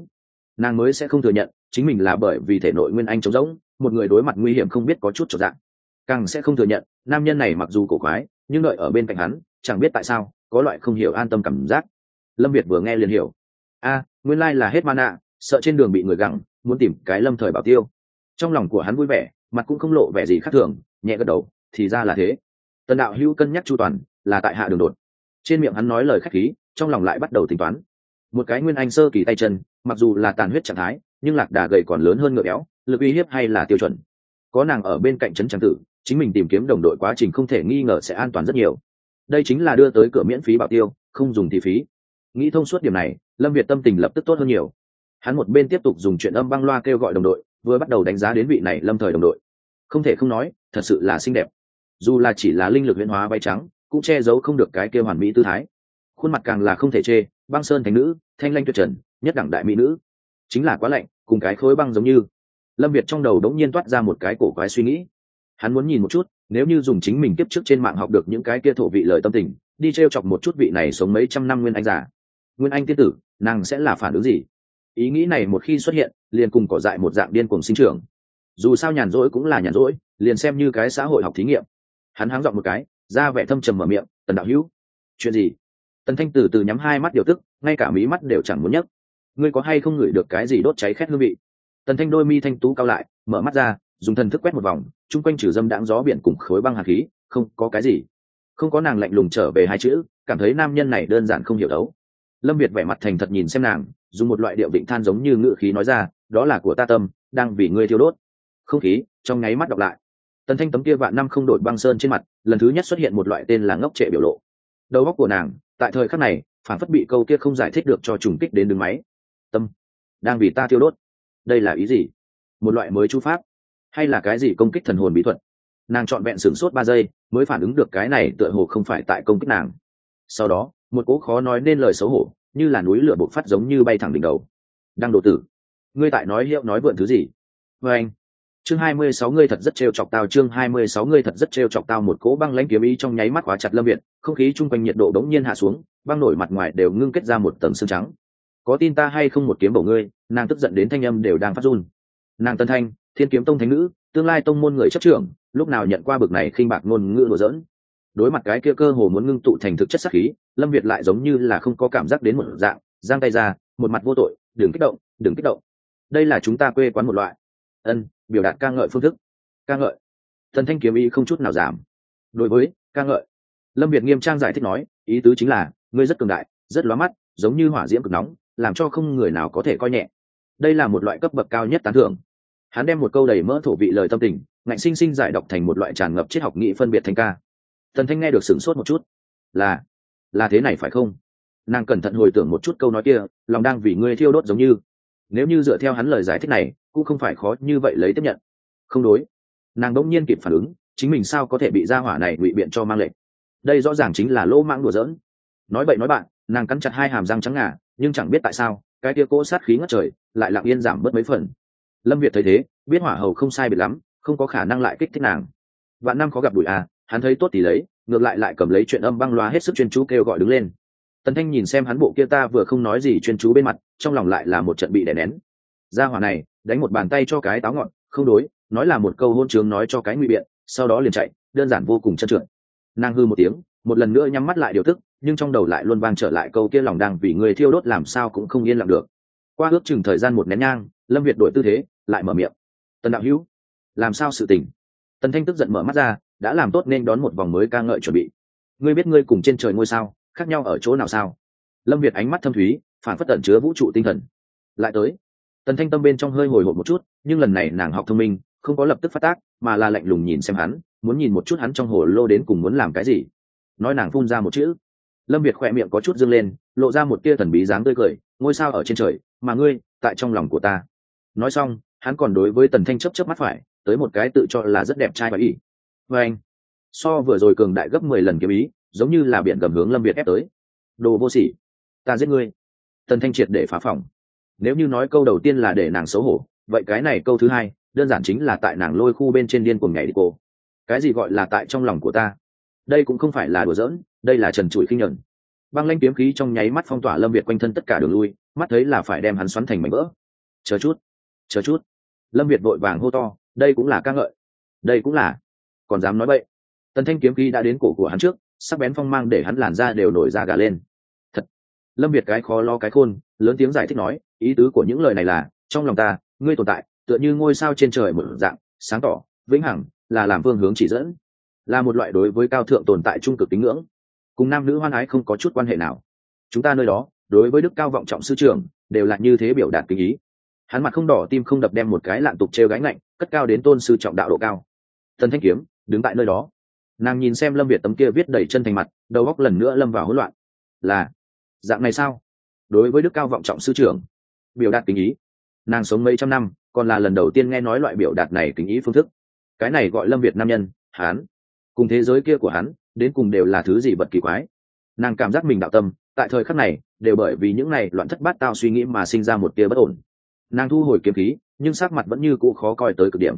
Nàng mới sẽ không thừa nhận, chính mình là bởi vì thể nội nguyên anh trống rỗng, một người đối mặt nguy hiểm không biết có chút trọn dạng. Càng sẽ không thừa nhận, nam nhân này mặc dù cổ quái, nhưng đợi ở bên cạnh hắn, chẳng biết tại sao, có loại không hiểu an tâm cảm giác. Lâm việt vừa nghe liền hiểu. A, nguyên lai là hết mana, sợ trên đường bị người gặng muốn tìm cái lâm thời bảo tiêu. Trong lòng của hắn vui vẻ mặt cũng không lộ vẻ gì khác thường, nhẹ gật đầu, thì ra là thế. Tần đạo hữu cân nhắc chu toàn, là tại hạ đường đột. Trên miệng hắn nói lời khách khí, trong lòng lại bắt đầu tính toán. Một cái nguyên anh sơ kỳ tay chân, mặc dù là tàn huyết trạng thái, nhưng lạc đà gầy còn lớn hơn ngựa béo, lực uy hiếp hay là tiêu chuẩn. Có nàng ở bên cạnh trấn trang tử, chính mình tìm kiếm đồng đội quá trình không thể nghi ngờ sẽ an toàn rất nhiều. Đây chính là đưa tới cửa miễn phí bảo tiêu, không dùng thì phí. Nghĩ thông suốt điểm này, lâm việt tâm tình lập tức tốt hơn nhiều hắn một bên tiếp tục dùng chuyện âm băng loa kêu gọi đồng đội, vừa bắt đầu đánh giá đến vị này lâm thời đồng đội. Không thể không nói, thật sự là xinh đẹp. Dù là chỉ là linh lực huyễn hóa bay trắng, cũng che giấu không được cái kêu hoàn mỹ tư thái. Khuôn mặt càng là không thể chê, băng sơn thành nữ, thanh lanh tuyệt trần, nhất đẳng đại mỹ nữ. Chính là quá lạnh, cùng cái khối băng giống như. Lâm việt trong đầu đống nhiên toát ra một cái cổ quái suy nghĩ. Hắn muốn nhìn một chút, nếu như dùng chính mình tiếp trước trên mạng học được những cái kia thổ vị lời tâm tình, đi t r e o chọc một chút vị này sống mấy trăm năm nguyên anh giả. Nguyên anh tiên tử, nàng sẽ là phản ứng gì? Ý nghĩ này một khi xuất hiện, liền cùng cỏ dại một dạng điên cùng sinh trưởng. Dù sao nhàn rỗi cũng là nhàn rỗi, liền xem như cái xã hội học thí nghiệm. Hắn háng dọn một cái, ra vẻ thâm trầm mở miệng, tần đạo hữu, chuyện gì? Tần thanh từ từ nhắm hai mắt điều tức, ngay cả mí mắt đều chẳng muốn nhấc. Ngươi có hay không ngửi được cái gì đốt cháy khét hương vị? Tần thanh đôi mi thanh tú cao lại, mở mắt ra, dùng thần thức quét một vòng, chung quanh trừ dâm đãng gió biển cùng khối băng hạt khí, không có cái gì. Không có nàng lạnh lùng trở về hai chữ, cảm thấy nam nhân này đơn giản không hiểu đấu. Lâm việt vẻ mặt thành thật nhìn xem nàng dùng một loại điệu vịnh than giống như ngự khí nói ra, đó là của ta tâm, đang vì ngươi thiêu đốt. Không khí, trong nháy mắt đọc lại. Tần thanh tấm kia vạn năm không đổi băng sơn trên mặt, lần thứ nhất xuất hiện một loại tên là ngốc trệ biểu lộ. Đầu óc của nàng, tại thời khắc này, phản phất bị câu kia không giải thích được cho trùng kích đến đường máy. Tâm, đang vì ta thiêu đốt. Đây là ý gì? Một loại mới chu pháp? Hay là cái gì công kích thần hồn bí thuật? Nàng trọn vẹn sửng sốt ba giây, mới phản ứng được cái này tựa hồ không phải tại công kích nàng. Sau đó, một cố khó nói nên lời xấu hổ như là núi lửa bộc phát giống như bay thẳng đỉnh đầu. Đang đồ tử, ngươi tại nói hiệu nói vượn thứ gì? Vê anh. Chương hai mươi sáu ngươi thật rất trêu chọc tao, chương hai mươi sáu ngươi thật rất trêu chọc tao một cỗ băng lãnh kiếm ý trong nháy mắt khóa chặt lâm viện không khí chung quanh nhiệt độ đống nhiên hạ xuống, băng nổi mặt ngoài đều ngưng kết ra một tầng xương trắng. Có tin ta hay không một kiếm bổ ngươi, nàng tức giận đến thanh âm đều đang phát run. Nàng tân thanh, thiên kiếm tông thánh nữ, tương lai tông môn người chấp trưởng, lúc nào nhận qua bực này khinh bạc ngôn ngữ đùa dỡn đối mặt cái kia cơ hồ muốn ngưng tụ thành thực chất sắc khí, lâm việt lại giống như là không có cảm giác đến một dạng, giang tay ra, một mặt vô tội, đừng kích động, đừng kích động. Đây là chúng ta quê quán một loại. Ân, biểu đạt ca ngợi phương thức. Ca ngợi? Thần thanh kiếm ý không chút nào giảm. Đối với, ca ngợi. Lâm việt nghiêm trang giải thích nói, ý tứ chính là, ngươi rất cường đại, rất lóa mắt, giống như hỏa diễm cực nóng, làm cho không người nào có thể coi nhẹ. Đây là một loại cấp bậc cao nhất tán thưởng. Hắn đem một câu đầy mỡ thổ vị lời tâm tình, ngạnh sinh sinh giải đọc thành một loại tràn ngập triết học nghị phân biệt thành ca thần thanh nghe được sửng sốt một chút. Là là thế này phải không? Nàng cẩn thận hồi tưởng một chút câu nói kia, lòng đang vì ngươi thiêu đốt giống như. Nếu như dựa theo hắn lời giải thích này, cũng không phải khó như vậy lấy tiếp nhận. Không đối. Nàng bỗng nhiên kịp phản ứng, chính mình sao có thể bị gia hỏa này ngụy biện cho mang lệnh? Đây rõ ràng chính là lỗ mãng đùa giỡn. Nói bậy nói bạn, nàng cắn chặt hai hàm răng trắng ngà, nhưng chẳng biết tại sao, cái tia cỗ sát khí ngất trời lại lặng yên giảm bớt mấy phần. Lâm việt thấy thế, biết hỏa hầu không sai biệt lắm, không có khả năng lại kích thích nàng. Vạn năm khó gặp bụi à hắn thấy tốt thì lấy, ngược lại lại cầm lấy chuyện âm băng loa hết sức chuyên chú kêu gọi đứng lên. Tần thanh nhìn xem hắn bộ kia ta vừa không nói gì chuyên chú bên mặt, trong lòng lại là một trận bị đè nén. Ra hỏa này, đánh một bàn tay cho cái táo ngọn, không đối, nói là một câu hôn chướng nói cho cái nguy biện, sau đó liền chạy, đơn giản vô cùng chân trượt. Nàng hư một tiếng, một lần nữa nhắm mắt lại điều tức, nhưng trong đầu lại luôn vang trở lại câu kia lòng đang vì người thiêu đốt làm sao cũng không yên lặng được. Qua ước chừng thời gian một nén nhang, lâm việt đổi tư thế, lại mở miệng. Tần đạo hữu, làm sao sự tình? Tần thanh tức giận mở mắt ra đã làm tốt nên đón một vòng mới ca ngợi chuẩn bị. Ngươi biết ngươi cùng trên trời ngôi sao, khác nhau ở chỗ nào sao? Lâm việt ánh mắt thâm thúy, phản phất tận chứa vũ trụ tinh thần. Lại tới, tần thanh tâm bên trong hơi hồi hộp một chút, nhưng lần này nàng học thông minh, không có lập tức phát tác, mà là lạnh lùng nhìn xem hắn, muốn nhìn một chút hắn trong hồ lô đến cùng muốn làm cái gì. Nói nàng phun ra một chữ. Lâm việt khỏe miệng có chút dâng lên, lộ ra một tia thần bí dáng tươi cười, ngôi sao ở trên trời, mà ngươi, tại trong lòng của ta. Nói xong, hắn còn đối với tần thanh chấp chấp mắt phải, tới một cái tự cho là rất đẹp trai và ý vê anh, so vừa rồi cường đại gấp mười lần kiếm ý, giống như là biển gầm hướng lâm việt ép tới. Đồ vô sỉ, ta giết ngươi. Tần thanh triệt để phá phòng. Nếu như nói câu đầu tiên là để nàng xấu hổ, vậy cái này câu thứ hai, đơn giản chính là tại nàng lôi khu bên trên điên cuồng nhảy đi cô. Cái gì gọi là tại trong lòng của ta? Đây cũng không phải là đùa giỡn, đây là trần trụi khinh nhuận. Băng lanh kiếm khí trong nháy mắt phong tỏa lâm việt quanh thân tất cả đường lui, mắt thấy là phải đem hắn xoắn thành mảnh vỡ. Chờ chút chờ chút. Lâm việt vội vàng hô to, đây cũng là ca ngợi. Đây cũng là còn dám nói vậy. Tần thanh kiếm khí đã đến cổ của hắn trước, sắc bén phong mang để hắn làn ra đều nổi ra gà lên. Thật. Lâm việt cái khó lo cái khôn, lớn tiếng giải thích nói, ý tứ của những lời này là, trong lòng ta, ngươi tồn tại, tựa như ngôi sao trên trời mở dạng, sáng tỏ, vĩnh hằng, là làm phương hướng chỉ dẫn, là một loại đối với cao thượng tồn tại trung cực tín ngưỡng. Cùng nam nữ hoan ái không có chút quan hệ nào. Chúng ta nơi đó, đối với đức cao vọng trọng sư trưởng, đều là như thế biểu đạt kinh ý. Hắn mặt không đỏ, tim không đập đem một cái lạn tục treo gánh lạnh cất cao đến tôn sư trọng đạo độ cao. Thần thanh kiếm đứng tại nơi đó. Nàng nhìn xem lâm việt tấm kia viết đầy chân thành mặt, đầu góc lần nữa lâm vào hỗn loạn. Là, dạng này sao? Đối với đức cao vọng trọng sư trưởng, biểu đạt tình ý. Nàng sống mấy trăm năm, còn là lần đầu tiên nghe nói loại biểu đạt này tình ý phương thức. Cái này gọi lâm việt nam nhân, hán. Cùng thế giới kia của hắn, đến cùng đều là thứ gì bật kỳ quái. Nàng cảm giác mình đạo tâm, tại thời khắc này, đều bởi vì những này loạn thất bát tao suy nghĩ mà sinh ra một tia bất ổn. Nàng thu hồi kiếm khí, nhưng sắc mặt vẫn như cũ khó coi tới cực điểm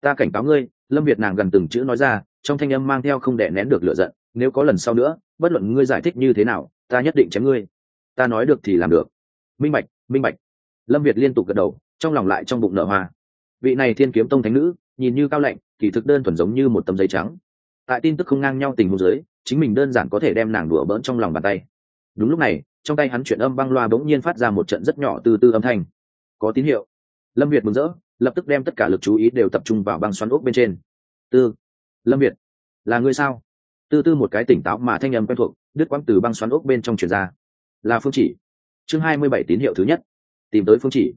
ta cảnh cáo ngươi, lâm việt nàng gần từng chữ nói ra, trong thanh âm mang theo không đè nén được lựa giận, nếu có lần sau nữa, bất luận ngươi giải thích như thế nào, ta nhất định chém ngươi. Ta nói được thì làm được. Minh bạch minh bạch. Lâm việt liên tục gật đầu, trong lòng lại trong bụng nở hoa. Vị này thiên kiếm tông thánh nữ, nhìn như cao lạnh, kỳ thực đơn thuần giống như một tấm giấy trắng. Tại tin tức không ngang nhau tình huống dưới, chính mình đơn giản có thể đem nàng đùa bỡn trong lòng bàn tay. Đúng lúc này, trong tay hắn chuyển âm băng loa bỗng nhiên phát ra một trận rất nhỏ từ từ âm thanh. Có tín hiệu. Lâm việt mừng rỡ lập tức đem tất cả lực chú ý đều tập trung vào băng xoắn ốc bên trên. Tư, lâm việt, là ngươi sao? Tư tư một cái tỉnh táo mà thanh âm quen thuộc, đứt quãng từ băng xoắn ốc bên trong truyền ra. Là phương chỉ. Chương hai mươi bảy tín hiệu thứ nhất. Tìm tới phương chỉ.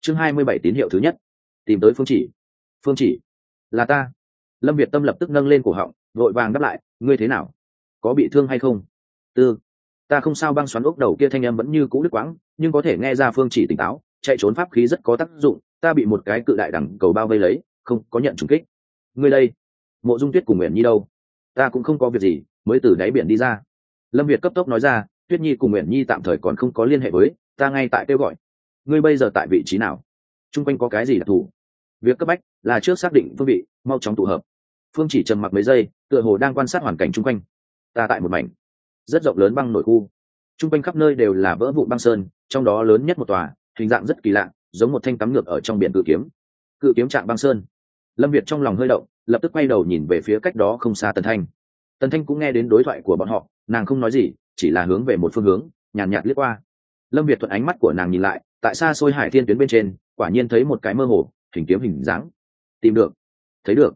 Chương hai mươi bảy tín hiệu thứ nhất. Tìm tới phương chỉ. Phương chỉ, là ta. Lâm việt tâm lập tức nâng lên cổ họng, vội vàng đáp lại, ngươi thế nào? Có bị thương hay không? Tư, ta không sao, băng xoắn ốc đầu kia thanh âm vẫn như cũ đứt quãng, nhưng có thể nghe ra phương chỉ tỉnh táo, chạy trốn pháp khí rất có tác dụng ta bị một cái cự đại đẳng cầu bao vây lấy, không có nhận trùng kích. Ngươi đây, mộ dung tuyết cùng nguyện nhi đâu? Ta cũng không có việc gì, mới từ đáy biển đi ra. Lâm việt cấp tốc nói ra, tuyết nhi cùng nguyện nhi tạm thời còn không có liên hệ với, ta ngay tại kêu gọi. Ngươi bây giờ tại vị trí nào? T r u n g quanh có cái gì đặc thù? Việc cấp bách là trước xác định phương vị, mau chóng tụ hợp. Phương chỉ trầm mặc mấy giây, tựa hồ đang quan sát hoàn cảnh chung quanh. Ta tại một mảnh. Rất rộng lớn băng nội khu. Chung quanh khắp nơi đều là vỡ vụ băng sơn, trong đó lớn nhất một tòa, hình dạng rất kỳ lạ giống một thanh tắm ngược ở trong biển cự kiếm. Cự kiếm trạng băng sơn. Lâm việt trong lòng hơi động lập tức quay đầu nhìn về phía cách đó không xa tần thanh. Tần thanh cũng nghe đến đối thoại của bọn họ nàng không nói gì chỉ là hướng về một phương hướng nhàn nhạt, nhạt liếc qua. Lâm việt thuận ánh mắt của nàng nhìn lại tại xa xôi hải thiên tuyến bên trên quả nhiên thấy một cái mơ hồ hình kiếm hình dáng. Tìm được. Thấy được.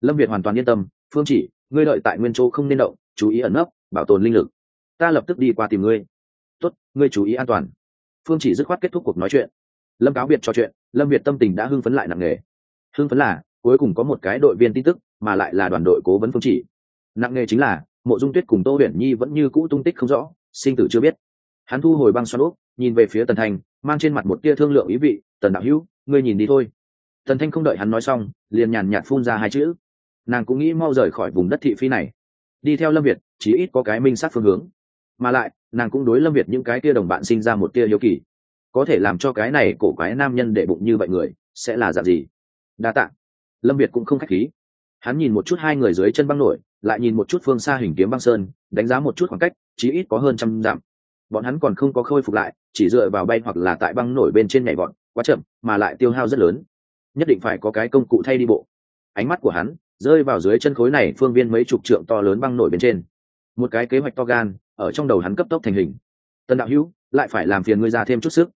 Lâm việt hoàn toàn yên tâm phương chỉ ngươi đợi tại nguyên chỗ không nên động chú ý ẩn nấp bảo tồn linh lực. Ta lập tức đi qua tìm ngươi. Tốt ngươi chú ý an toàn. Phương chỉ dứt khoát kết thúc cuộc nói chuyện lâm cáo biệt trò chuyện, lâm việt tâm tình đã hưng phấn lại nặng nề. Hưng phấn là, cuối cùng có một cái đội viên tin tức, mà lại là đoàn đội cố vấn phương chỉ. Nặng nề chính là, mộ dung tuyết cùng tô huyền nhi vẫn như cũ tung tích không rõ, sinh tử chưa biết. Hắn thu hồi băng xoắn úp, nhìn về phía tần thanh, mang trên mặt một tia thương lượng ý vị, tần đạo hữu, ngươi nhìn đi thôi. Tần thanh không đợi hắn nói xong, liền nhàn nhạt phun ra hai chữ. Nàng cũng nghĩ mau rời khỏi vùng đất thị phi này. Đi theo lâm việt chí ít có cái minh sát phương hướng. Mà lại, nàng cũng đối lâm việt những cái tia đồng bạn sinh ra một tia hiếu kỳ có thể làm cho cái này cổ quái nam nhân đệ bụng như vậy người, sẽ là dạng gì? Đa tạ. Lâm việt cũng không k h á c h khí. Hắn nhìn một chút hai người dưới chân băng nổi, lại nhìn một chút phương xa hình kiếm băng sơn, đánh giá một chút khoảng cách, chí ít có hơn trăm dặm. Bọn hắn còn không có khôi phục lại, chỉ dựa vào bay hoặc là tại băng nổi bên trên nhảy bọn quá chậm, mà lại tiêu hao rất lớn. Nhất định phải có cái công cụ thay đi bộ. Ánh mắt của hắn rơi vào dưới chân khối này phương viên mấy chục trượng to lớn băng nổi bên trên. Một cái kế hoạch to gan, ở trong đầu hắn cấp tốc thành hình. Tần đạo hữu, lại phải làm phiền ngươi ra thêm chút sức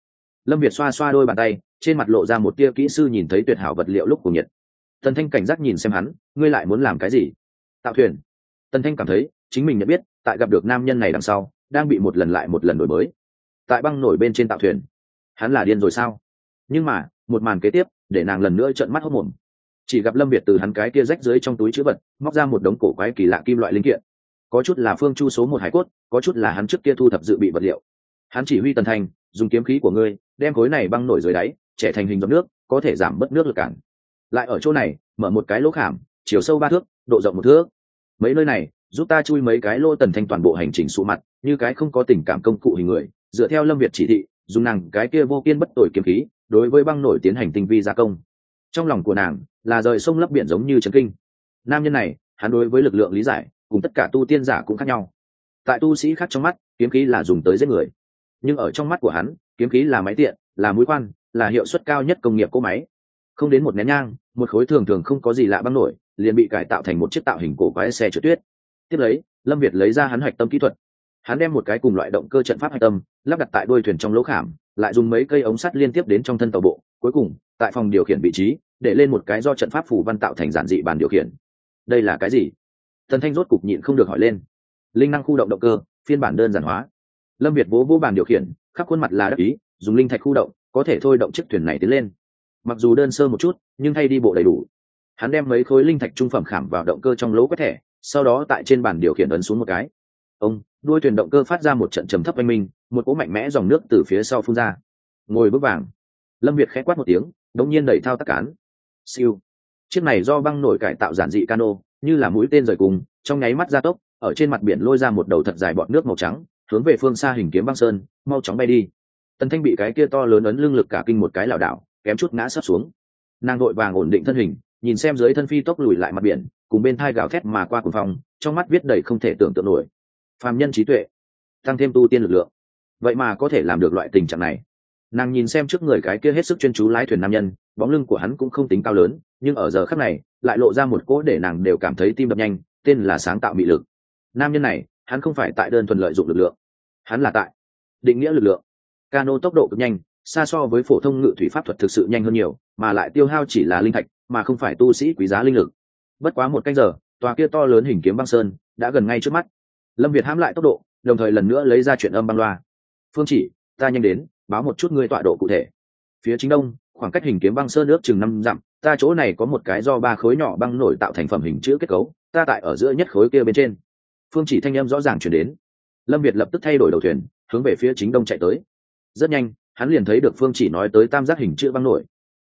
lâm việt xoa xoa đôi bàn tay, trên mặt lộ ra một tia kỹ sư nhìn thấy tuyệt hảo vật liệu lúc cùng nhiệt. Tần thanh cảnh giác nhìn xem hắn, ngươi lại muốn làm cái gì? Tạo thuyền. Tần thanh cảm thấy, chính mình nhận biết, tại gặp được nam nhân này đằng sau, đang bị một lần lại một lần đổi mới. Tại băng nổi bên trên tạo thuyền. Hắn là điên rồi sao? Nhưng mà, một màn kế tiếp, để nàng lần nữa trợn mắt hốc mồm. Chỉ gặp lâm việt từ hắn cái kia rách dưới trong túi chữ vật, móc ra một đống cổ quái kỳ lạ kim loại linh kiện. Có chút là phương chu số một hải cốt, có chút là hắn trước kia thu thập dự bị vật liệu. Hắn chỉ huy tần Thanh dùng kiếm khí của ngươi, đem khối này băng nổi dưới đáy, trẻ thành hình giọt nước, có thể giảm bớt nước lực cản. Lại ở chỗ này, mở một cái lỗ khảm, chiều sâu ba thước, độ rộng một thước. Mấy nơi này, giúp ta chui mấy cái lô tần thanh toàn bộ hành trình sụ mặt, như cái không có tình cảm công cụ hình người, dựa theo lâm việt chỉ thị, dùng nàng cái kia vô kiên bất tội kiếm khí, đối với băng nổi tiến hành tinh vi gia công. Trong lòng của nàng, là rời sông lấp biển giống như trấn kinh. Nam nhân này, hắn đối với lực lượng lý giải, cùng tất cả tu tiên giả cũng khác nhau. Tại tu sĩ khác trong mắt, kiếm khí là dùng tới giết người nhưng ở trong mắt của hắn, kiếm khí là máy tiện, là mũi khoan, là hiệu suất cao nhất công nghiệp cỗ máy. Không đến một nén nhang, một khối thường thường không có gì lạ băng nổi, liền bị cải tạo thành một chiếc tạo hình cổ quái xe trượt tuyết. Tiếp lấy, lâm việt lấy ra hắn hoạch tâm kỹ thuật. Hắn đem một cái cùng loại động cơ trận pháp hạch tâm, lắp đặt tại đuôi thuyền trong lỗ khảm, lại dùng mấy cây ống sắt liên tiếp đến trong thân tàu bộ, cuối cùng, tại phòng điều khiển vị trí, để lên một cái do trận pháp phủ văn tạo thành giản dị bàn điều khiển. Đây là cái gì? Thần thanh rốt cục nhịn không được hỏi lên. Linh năng khu động động cơ, phiên bản đơn giản hóa lâm việt vỗ vỗ bàn điều khiển, khắp khuôn mặt là đắc ý, dùng linh thạch khu động, có thể thôi động chiếc thuyền này tiến lên. Mặc dù đơn sơ một chút, nhưng thay đi bộ đầy đủ. Hắn đem mấy khối linh thạch trung phẩm khảm vào động cơ trong lỗ quét thẻ, sau đó tại trên bàn điều khiển ấn xuống một cái. Ông, đuôi thuyền động cơ phát ra một trận trầm thấp oanh minh, một cỗ mạnh mẽ dòng nước từ phía sau phun ra. Ngồi bước vàng. Lâm việt khẽ quát một tiếng, đống nhiên đẩy thao tác cán. Siêu. Chiếc này do băng nổi cải tạo giản dị cano, như là mũi tên rời cùng, trong nháy mắt gia tốc, ở trên mặt biển lôi ra một đầu thật dài bọt nước màu trắng hướng về phương xa hình kiếm băng sơn, mau chóng bay đi. Tần thanh bị cái kia to lớn ấn lưng lực cả kinh một cái lảo đảo, kém chút ngã sấp xuống. Nàng đội vàng ổn định thân hình, nhìn xem dưới thân phi tốc lùi lại mặt biển, cùng bên thai gào thét mà qua cùng phòng trong mắt viết đầy không thể tưởng tượng nổi. Phàm nhân trí tuệ, tăng thêm tu tiên lực lượng. Vậy mà có thể làm được loại tình trạng này. Nàng nhìn xem trước người cái kia hết sức chuyên chú lái thuyền nam nhân, bóng lưng của hắn cũng không tính cao lớn, nhưng ở giờ khắc này, lại lộ ra một cỗ để nàng đều cảm thấy tim đập nhanh, tên là sáng tạo mị lực. Nam nhân này hắn không phải tại đơn thuần lợi dụng lực lượng, hắn là tại định nghĩa lực lượng. Cano tốc độ cực nhanh, xa so với phổ thông ngự thủy pháp thuật thực sự nhanh hơn nhiều, mà lại tiêu hao chỉ là linh thạch, mà không phải tu sĩ quý giá linh lực. Bất quá một canh giờ, tòa kia to lớn hình kiếm băng sơn đã gần ngay trước mắt. Lâm việt hãm lại tốc độ, đồng thời lần nữa lấy ra chuyện âm băng loa. Phương chỉ, ta nhanh đến, báo một chút ngươi tọa độ cụ thể. Phía chính đông, khoảng cách hình kiếm băng sơn nước chừng năm dặm, ta chỗ này có một cái do ba khối nhỏ băng nổi tạo thành phẩm hình chữ kết cấu, ta tại ở giữa nhất khối kia bên trên phương chỉ thanh âm rõ ràng chuyển đến. Lâm việt lập tức thay đổi đầu thuyền, hướng về phía chính đông chạy tới. Rất nhanh, hắn liền thấy được phương chỉ nói tới tam giác hình chữ băng nổi.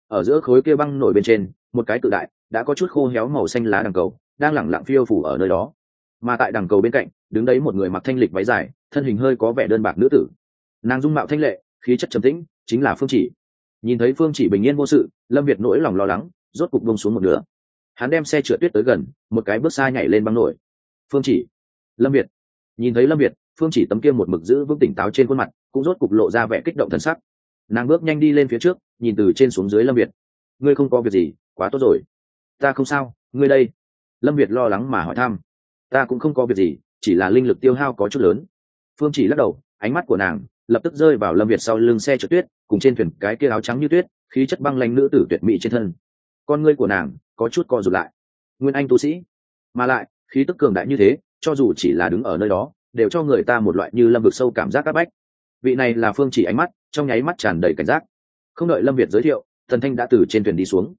Ở giữa khối kia băng nổi bên trên, một cái tự đại, đã có chút khô héo màu xanh lá đằng cầu, đang lẳng lặng phiêu phủ ở nơi đó. Mà tại đằng cầu bên cạnh, đứng đấy một người mặc thanh lịch váy dài, thân hình hơi có vẻ đơn bạc nữ tử. Nàng dung mạo thanh lệ, khí chất trầm tĩnh, chính là phương chỉ. Nhìn thấy phương chỉ bình yên vô sự, lâm việt nỗi lòng lo lắng, rốt cục bông xuống một nửa. Hắn đem xe trượt tuyết tới gần, một cái bước xa nhảy lên băng nổi. Phương chỉ lâm việt. Nhìn thấy lâm việt, phương chỉ tấm kia một mực giữ vững tỉnh táo trên khuôn mặt, cũng rốt cục lộ ra vẻ kích động thần sắc. Nàng bước nhanh đi lên phía trước, nhìn từ trên xuống dưới lâm việt. Ngươi không có việc gì, quá tốt rồi. Ta không sao, ngươi đây. Lâm việt lo lắng mà hỏi thăm. Ta cũng không có việc gì, chỉ là linh lực tiêu hao có chút lớn. Phương chỉ lắc đầu, ánh mắt của nàng lập tức rơi vào lâm việt sau lưng xe trượt tuyết, cùng trên thuyền cái kia áo trắng như tuyết, khí chất băng lanh nữ tử tuyệt mỹ trên thân. Con ngươi của nàng có chút co rụt lại. Nguyên anh tu sĩ, mà lại, khí tức cường đại như thế cho dù chỉ là đứng ở nơi đó, đều cho người ta một loại như lâm vực sâu cảm giác áp bách. Vị này là phương chỉ ánh mắt, trong nháy mắt tràn đầy cảnh giác. Không đợi lâm việt giới thiệu, thần thanh đã từ trên thuyền đi xuống.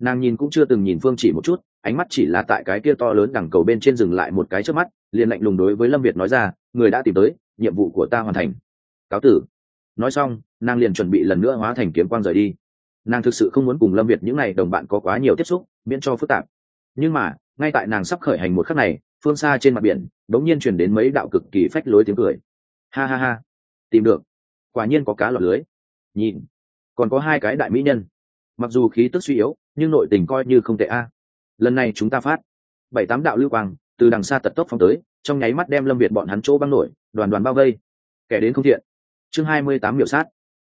Nàng nhìn cũng chưa từng nhìn phương chỉ một chút, ánh mắt chỉ là tại cái kia to lớn đằng cầu bên trên dừng lại một cái trước mắt, liền lạnh lùng đối với lâm việt nói ra, người đã tìm tới, nhiệm vụ của ta hoàn thành. Cáo tử. Nói xong, nàng liền chuẩn bị lần nữa hóa thành kiếm quang rời đi. Nàng thực sự không muốn cùng lâm việt những n à y đồng bạn có quá nhiều tiếp xúc, miễn cho phức tạp. Nhưng mà, ngay tại nàng sắp khởi hành một khắc này phương xa trên mặt biển đống nhiên chuyển đến mấy đạo cực kỳ phách lối tiếng cười. Ha ha ha, tìm được. Quả nhiên có cá lọt lưới. Nhìn, còn có hai cái đại mỹ nhân. Mặc dù khí tức suy yếu, nhưng nội tình coi như không tệ a. Lần này chúng ta phát bảy tám đạo lưu quang từ đằng xa tật tốc phong tới, trong nháy mắt đem lâm việt bọn hắn chỗ băng nổi, đoàn đoàn bao vây. Kẻ đến không thiện. Chương hai mươi tám miểu sát.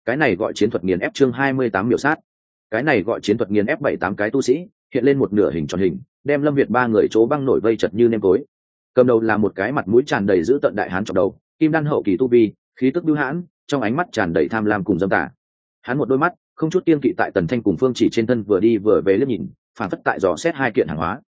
Cái này gọi chiến thuật nghiền ép chương hai mươi tám miểu sát. Cái này gọi chiến thuật nghiền ép bảy tám cái tu sĩ, hiện lên một nửa hình tròn hình đem lâm việt ba người chỗ băng nổi vây chật như nêm tối. Cầm đầu là một cái mặt mũi tràn đầy giữ tận đại hán chọc đầu, kim đan hậu kỳ tu vi, khí tức bưu hãn, trong ánh mắt tràn đầy tham lam cùng dâm tả hắn một đôi mắt, không chút kiên kỵ tại tần thanh cùng phương chỉ trên thân vừa đi vừa về liếc nhìn phản phất tại dò xét hai kiện hàng hóa.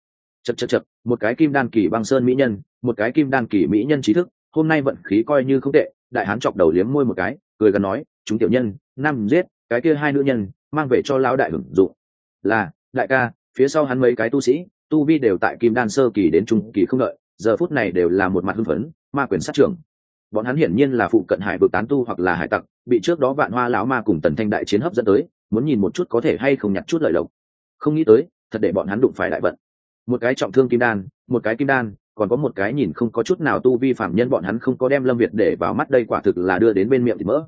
Chật chật chật, một cái kim đan kỳ băng sơn mỹ nhân, một cái kim đan kỳ mỹ nhân trí thức, hôm nay vận khí coi như không tệ, đại hán chọc đầu liếm môi một cái, cười gần nói, chúng tiểu nhân năm giết, cái kia hai nữ nhân, mang về cho lão đại hưởng dụng. Là, đại ca, phía sau hắn mấy cái tu sĩ tu vi đều tại kim đan sơ kỳ đến trung kỳ không đợi, giờ phút này đều là một mặt hưng phấn, ma quyền sát trưởng. Bọn hắn hiển nhiên là phụ cận hải vực tán tu hoặc là hải tặc, bị trước đó vạn hoa lão ma cùng tần thanh đại chiến hấp dẫn tới, muốn nhìn một chút có thể hay không nhặt chút lợi lộc. Không nghĩ tới, thật để bọn hắn đụng phải đại vận. Một cái trọng thương kim đan, một cái kim đan, còn có một cái nhìn không có chút nào tu vi phạm nhân bọn hắn không có đem lâm việt để vào mắt đây quả thực là đưa đến bên miệng thì mỡ.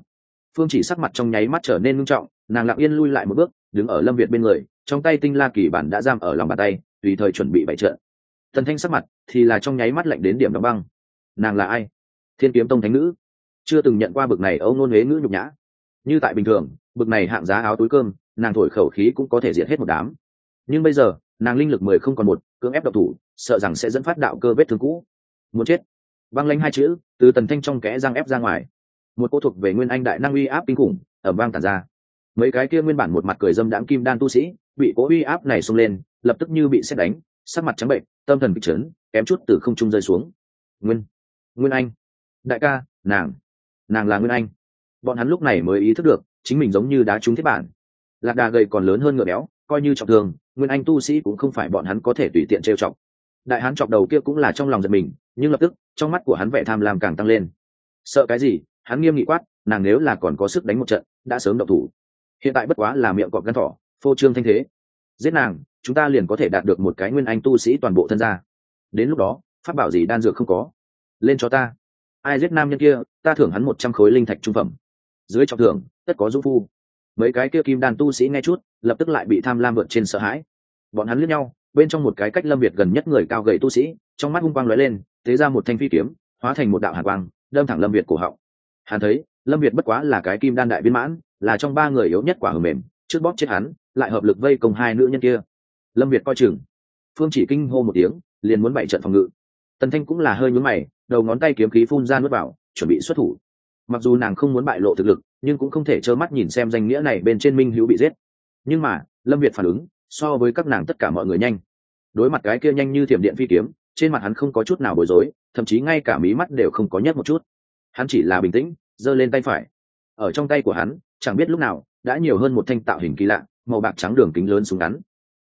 Phương chỉ sắc mặt trong nháy mắt trở nên ngưng trọng, nàng lặng yên lui lại một bước, đứng ở lâm việt bên người, trong tay tinh la kỳ bản đã giam ở lòng bàn tay tùy thời chuẩn bị bày trận. Tần thanh sắc mặt thì là trong nháy mắt lạnh đến điểm đóng băng. Nàng là ai? Thiên kiếm tông thánh nữ. Chưa từng nhận qua bực này âu nôn huế ngữ nhục nhã. Như tại bình thường, bực này hạng giá áo túi cơm, nàng thổi khẩu khí cũng có thể diệt hết một đám. Nhưng bây giờ, nàng linh lực mười không còn một, cưỡng ép độc thủ, sợ rằng sẽ dẫn phát đạo cơ vết thương cũ. Muốn chết. Băng lanh hai chữ, từ tần thanh trong kẽ răng ép ra ngoài. Một cô thuộc về nguyên anh đại năng uy áp kinh khủng ở vang tàn ra. Mấy cái kia nguyên bản một mặt cười dâm đãng kim đan tu sĩ, bị cố uy áp này xông lên lập tức như bị xét đánh, sắc mặt trắng bệnh, tâm thần bị trấn, kém chút từ không trung rơi xuống. Nguyên nguyên anh, đại ca, nàng nàng là nguyên anh. Bọn hắn lúc này mới ý thức được, chính mình giống như đá trúng thiết bản. Lạc đà gầy còn lớn hơn ngựa béo, coi như trọng thương, nguyên anh tu sĩ cũng không phải bọn hắn có thể tùy tiện trêu chọc. Đại hán chọc đầu kia cũng là trong lòng giật mình, nhưng lập tức, trong mắt của hắn vẻ tham lam càng tăng lên. Sợ cái gì? Hắn nghiêm nghị quát, nàng nếu là còn có sức đánh một trận, đã sớm độc thủ. Hiện tại bất quá là miệng cọp gắn thỏ, phô trương thanh thế. Giết nàng chúng ta liền có thể đạt được một cái nguyên anh tu sĩ toàn bộ thân gia. Đến lúc đó phát bảo gì đan dược không có? Lên cho ta. Ai giết nam nhân kia, ta thưởng hắn một trăm khối linh thạch trung phẩm. Dưới trọng thưởng, tất có dũng phu. Mấy cái kia kim đan tu sĩ nghe chút, lập tức lại bị tham lam vượt trên sợ hãi. Bọn hắn lướt nhau, bên trong một cái cách lâm việt gần nhất người cao gầy tu sĩ, trong mắt hung quang lóe lên, thế ra một thanh phi kiếm, hóa thành một đạo hàn quang, đâm thẳng lâm việt cổ họng. Hắn thấy, lâm việt bất quá là cái kim đan đại viên mãn, là trong ba người yếu nhất quả hờ mềm, trước bóp chết hắn, lại hợp lực vây công hai nữ nhân kia lâm việt coi chừng. Phương chỉ kinh hô một tiếng, liền muốn bày trận phòng ngự. Tần thanh cũng là hơi nhúm mày, đầu ngón tay kiếm khí phun ra nuốt vào, chuẩn bị xuất thủ. Mặc dù nàng không muốn bại lộ thực lực, nhưng cũng không thể trơ mắt nhìn xem danh nghĩa này bên trên minh hữu bị giết. Nhưng mà, lâm việt phản ứng, so với các nàng tất cả mọi người nhanh. Đối mặt cái kia nhanh như thiểm điện phi kiếm, trên mặt hắn không có chút nào bối rối, thậm chí ngay cả mí mắt đều không có nhất một chút. Hắn chỉ là bình tĩnh, giơ lên tay phải. Ở trong tay của hắn, chẳng biết lúc nào, đã nhiều hơn một thanh tạo hình kỳ lạ, màu bạc trắng đường kính lớn súng ngắn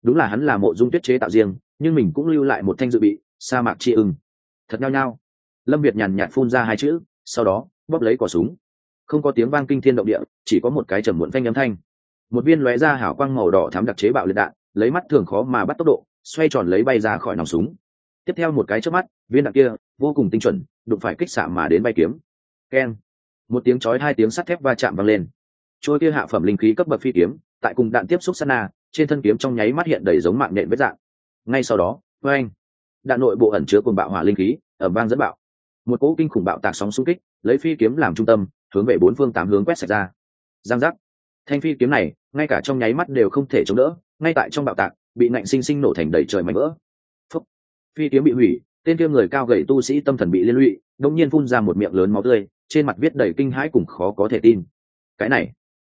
đúng là hắn là mộ dung tuyết chế tạo riêng, nhưng mình cũng lưu lại một thanh dự bị, sa mạc chi ưng. Thật nhao nhao. Lâm việt nhàn nhạt phun ra hai chữ, sau đó, bóp lấy cỏ súng. Không có tiếng vang kinh thiên động địa, chỉ có một cái trầm muộn phanh âm thanh. Một viên lóe ra hảo quang màu đỏ thám đặc chế bạo liệt đạn, lấy mắt thường khó mà bắt tốc độ, xoay tròn lấy bay ra khỏi nòng súng. Tiếp theo một cái trước mắt, viên đạn kia, vô cùng tinh chuẩn, đụng phải kích xạ mà đến bay kiếm. Keng. Một tiếng chói hai tiếng sắt thép va chạm vang lên. Trôi kia hạ phẩm linh khí cấp bậc phi kiếm, tại cùng đạn tiếp xúc sana trên thân kiếm trong nháy mắt hiện đầy giống mạng nện vết dạng. Ngay sau đó vê anh đạn nội bộ ẩn chứa cùng bạo hỏa linh khí ở vang dẫn bạo. Một cỗ kinh khủng bạo tạc sóng xung kích, lấy phi kiếm làm trung tâm, hướng về bốn phương tám hướng quét sạch ra. Giang giác. Thanh phi kiếm này, ngay cả trong nháy mắt đều không thể chống đỡ, ngay tại trong bạo tạc, bị nạnh sinh sinh nổ thành đầy trời mảnh vỡ. Phúc. phi kiếm bị hủy, tên kia người cao gầy tu sĩ tâm thần bị liên lụy đông nhiên phun ra một miệng lớn máu tươi, trên mặt viết đầy kinh hãi cùng khó có thể tin. Cái này,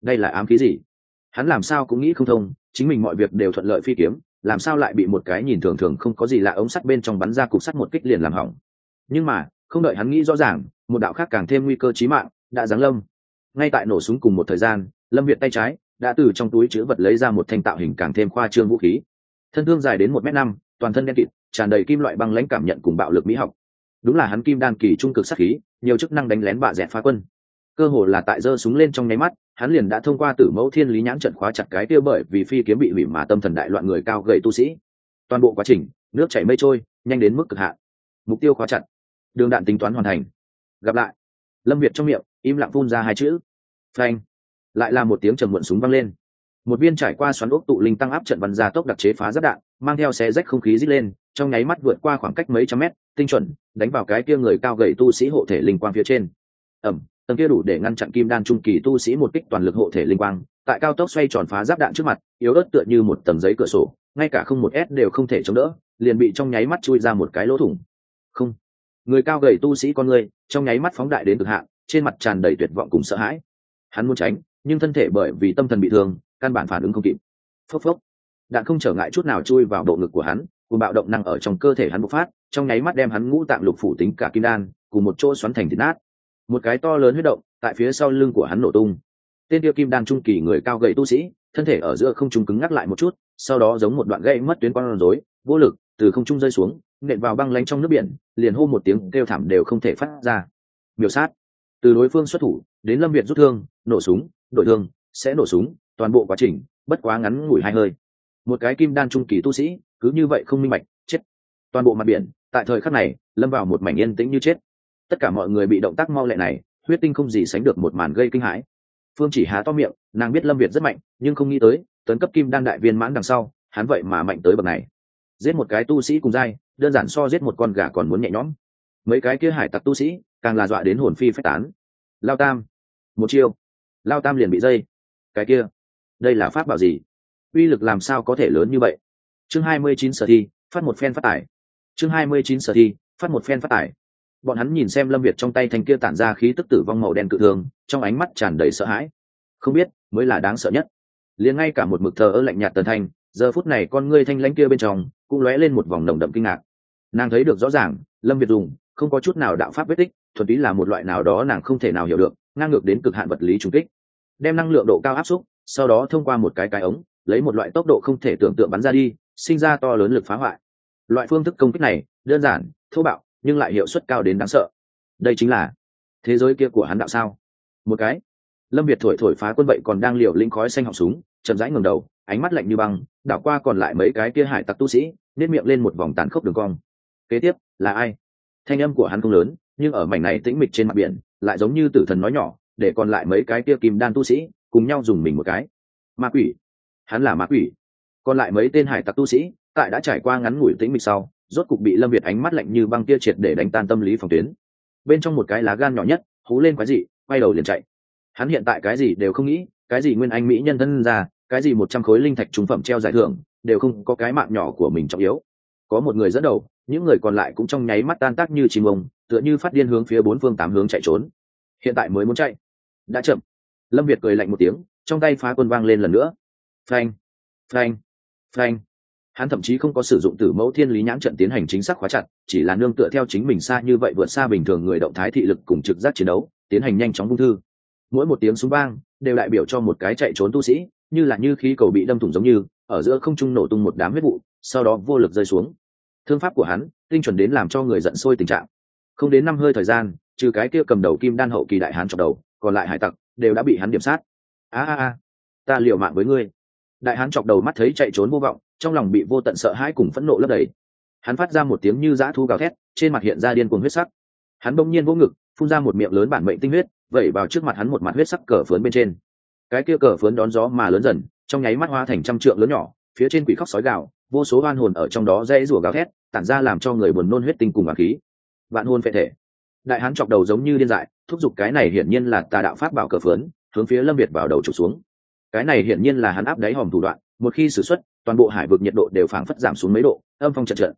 đây là ám khí gì? Hắn làm sao cũng nghĩ không thông chính mình mọi việc đều thuận lợi phi kiếm, làm sao lại bị một cái nhìn thường thường không có gì lạ ống sắt bên trong bắn ra cục sắt một kích liền làm hỏng. Nhưng mà, không đợi hắn nghĩ rõ ràng, một đạo khác càng thêm nguy cơ chí mạng đã giáng lâm. Ngay tại nổ súng cùng một thời gian, lâm việt tay trái đã từ trong túi chữ vật lấy ra một thanh tạo hình càng thêm khoa trương vũ khí. Thân thương dài đến một m năm, toàn thân đen kịt, tràn đầy kim loại băng lãnh cảm nhận cùng bạo lực mỹ học. Đúng là hắn kim đan kỳ trung cực sắc khí, nhiều chức năng đánh lén bạ dẹt phá quân cơ hồ là tại giơ súng lên trong nháy mắt, hắn liền đã thông qua tử mẫu thiên lý nhãn trận khóa chặt cái tiêu bởi vì phi kiếm bị hủy mà tâm thần đại loạn người cao gầy tu sĩ. Toàn bộ quá trình, nước chảy mây trôi, nhanh đến mức cực hạn. Mục tiêu khóa chặt. Đường đạn tính toán hoàn thành. Gặp lại. Lâm việt trong miệng, im lặng phun ra hai chữ. Phanh. Lại là một tiếng trầm muộn súng vang lên. Một viên trải qua xoắn ốc tụ linh tăng áp trận bắn ra tốc đặc chế phá giáp đạn, mang theo xe rách không khí rít lên, trong nháy mắt vượt qua khoảng cách mấy trăm mét, tinh chuẩn, đánh vào cái kia người cao gầy tu sĩ hộ thể linh quang phía trên. Ẩm tầng kia đủ để ngăn chặn kim đan trung kỳ tu sĩ một kích toàn lực hộ thể linh quang, tại cao tốc xoay tròn phá giáp đạn trước mặt, yếu ớt tựa như một tầng giấy cửa sổ, ngay cả không một s đều không thể chống đỡ, liền bị trong nháy mắt chui ra một cái lỗ thủng. Không. Người cao gầy tu sĩ con người, trong nháy mắt phóng đại đến cực hạn, trên mặt tràn đầy tuyệt vọng cùng sợ hãi. Hắn muốn tránh, nhưng thân thể bởi vì tâm thần bị thương, căn bản phản ứng không kịp. Phốc phốc. Đạn không trở ngại chút nào chui vào bộ ngực của hắn, cùng bạo động năng ở trong cơ thể hắn bộc phát, trong nháy mắt đem hắn ngũ tạng lục phủ tính cả kim đan, cùng một chỗ xoắn thành thịt nát một cái to lớn huyết động tại phía sau lưng của hắn nổ tung. Tên tiêu kim đan trung kỳ người cao gầy tu sĩ, thân thể ở giữa không trung cứng ngắc lại một chút, sau đó giống một đoạn gậy mất tuyến con rối, vô lực, từ không trung rơi xuống, nện vào băng lanh trong nước biển, liền hô một tiếng kêu thảm đều không thể phát ra. Miểu sát. Từ đối phương xuất thủ, đến lâm việt rút thương, nổ súng đội thương, sẽ nổ súng, toàn bộ quá trình, bất quá ngắn ngủi hai hơi. Một cái kim đan trung kỳ tu sĩ, cứ như vậy không minh bạch, chết. Toàn bộ mặt biển, tại thời khắc này, lâm vào một mảnh yên tĩnh như chết tất cả mọi người bị động tác mau lẹ này, huyết tinh không gì sánh được một màn gây kinh hãi. Phương chỉ há to miệng, nàng biết lâm việt rất mạnh, nhưng không nghĩ tới, tấn cấp kim đan đại viên mãn đằng sau, hắn vậy mà mạnh tới bậc này. Giết một cái tu sĩ cùng dai đơn giản so giết một con gà còn muốn nhẹ nhõm. Mấy cái kia hải tặc tu sĩ, càng là dọa đến hồn phi phách tán. Lao tam. Một chiêu. Lao tam liền bị dây. Cái kia. Đây là pháp bảo gì? Uy lực làm sao có thể lớn như vậy? Chương hai mươi chín sở thi, phát một phen phát tải chương hai mươi chín sở thi, phát một phen phát tải bọn hắn nhìn xem lâm việt trong tay thanh kia tản ra khí tức tử vong màu đen cự thường, trong ánh mắt tràn đầy sợ hãi. Không biết, mới là đáng sợ nhất. Liền ngay cả một mực thờ ơ lạnh nhạt tần thanh, giờ phút này con ngươi thanh lãnh kia bên trong, cũng lóe lên một vòng nồng đậm kinh ngạc. Nàng thấy được rõ ràng, lâm việt dùng, không có chút nào đạo pháp vết tích, thuần túy là một loại nào đó nàng không thể nào hiểu được, ngang ngược đến cực hạn vật lý trung kích. Đem năng lượng độ cao áp xúc, sau đó thông qua một cái cái ống, lấy một loại tốc độ không thể tưởng tượng bắn ra đi, sinh ra to lớn lực phá hoại. Loại phương thức công kích này, đơn giản, thô bạo nhưng lại hiệu suất cao đến đáng sợ. Đây chính là thế giới kia của hắn đạo sao? Một cái, lâm việt thổi thổi phá quân vậy còn đang liều linh khói xanh họng súng, chậm rãi ngầm đầu, ánh mắt lạnh như băng, đảo qua còn lại mấy cái kia hải tặc tu sĩ nếp miệng lên một vòng tàn khốc đường cong. Kế tiếp, là ai? Thanh âm của hắn không lớn, nhưng ở mảnh này tĩnh mịch trên mặt biển, lại giống như tử thần nói nhỏ, để còn lại mấy cái kia kim đan tu sĩ cùng nhau dùng mình một cái. Ma quỷ. Hắn là ma quỷ. Còn lại mấy tên hải tặc tu sĩ, tại đã trải qua ngắn ngủi tĩnh mịch sau rốt cục bị lâm việt ánh mắt lạnh như băng tia triệt để đánh tan tâm lý phòng tuyến. Bên trong một cái lá gan nhỏ nhất, hú lên quái gì quay đầu liền chạy. Hắn hiện tại cái gì đều không nghĩ, cái gì nguyên anh mỹ nhân thân ra, cái gì một trăm khối linh thạch trúng phẩm treo giải thưởng, đều không có cái mạng nhỏ của mình trọng yếu. Có một người dẫn đầu, những người còn lại cũng trong nháy mắt tan tác như chim ông, tựa như phát điên hướng phía bốn phương tám hướng chạy trốn. Hiện tại mới muốn chạy. Đã chậm. Lâm việt cười lạnh một tiếng, trong tay phá quân vang lên lần nữa. Phanh. Phanh. Phanh hắn thậm chí không có sử dụng tử mẫu thiên lý nhãn trận tiến hành chính xác khóa chặt, chỉ là nương tựa theo chính mình xa như vậy vượt xa bình thường người động thái thị lực cùng trực giác chiến đấu, tiến hành nhanh chóng ung thư. Mỗi một tiếng súng vang, đều đại biểu cho một cái chạy trốn tu sĩ, như là như khí cầu bị đâm thủng giống như, ở giữa không trung nổ tung một đám huyết vụ, sau đó vô lực rơi xuống. Thương pháp của hắn, tinh chuẩn đến làm cho người giận sôi tình trạng. Không đến năm hơi thời gian, trừ cái kia cầm đầu kim đan hậu kỳ đại hán chọc đầu, còn lại hải tặc đều đã bị hắn điểm sát. A a a, ta liều mạng với ngươi. Đại hán chọc đầu mắt thấy chạy trốn vô vọng trong lòng bị vô tận sợ hãi cùng phẫn nộ lấp đầy. Hắn phát ra một tiếng như dã thu gào thét, trên mặt hiện ra điên cuồng huyết sắc. Hắn bỗng nhiên vỗ ngực, phun ra một miệng lớn bản mệnh tinh huyết, vẩy vào trước mặt hắn một mặt huyết sắc cờ phớn bên trên. Cái kia cờ phớn đón gió mà lớn dần, trong nháy mắt hoa thành trăm trượng lớn nhỏ, phía trên quỷ khóc sói gạo vô số oan hồn ở trong đó dãy rủa gào thét, tản ra làm cho người buồn nôn huyết tinh cùng bạc khí. Vạn hồn phệ thể. Đại hán chọc đầu giống như điên dại, thúc giục cái này hiển nhiên là tà đạo pháp bảo cờ phớn hướng phía lâm việt vào đầu trục xuống cái này hiển nhiên là hắn áp đáy hòm thủ đoạn, một khi xử x u ấ t toàn bộ hải vực nhiệt độ đều phảng phất giảm xuống mấy độ, âm phong chật chật.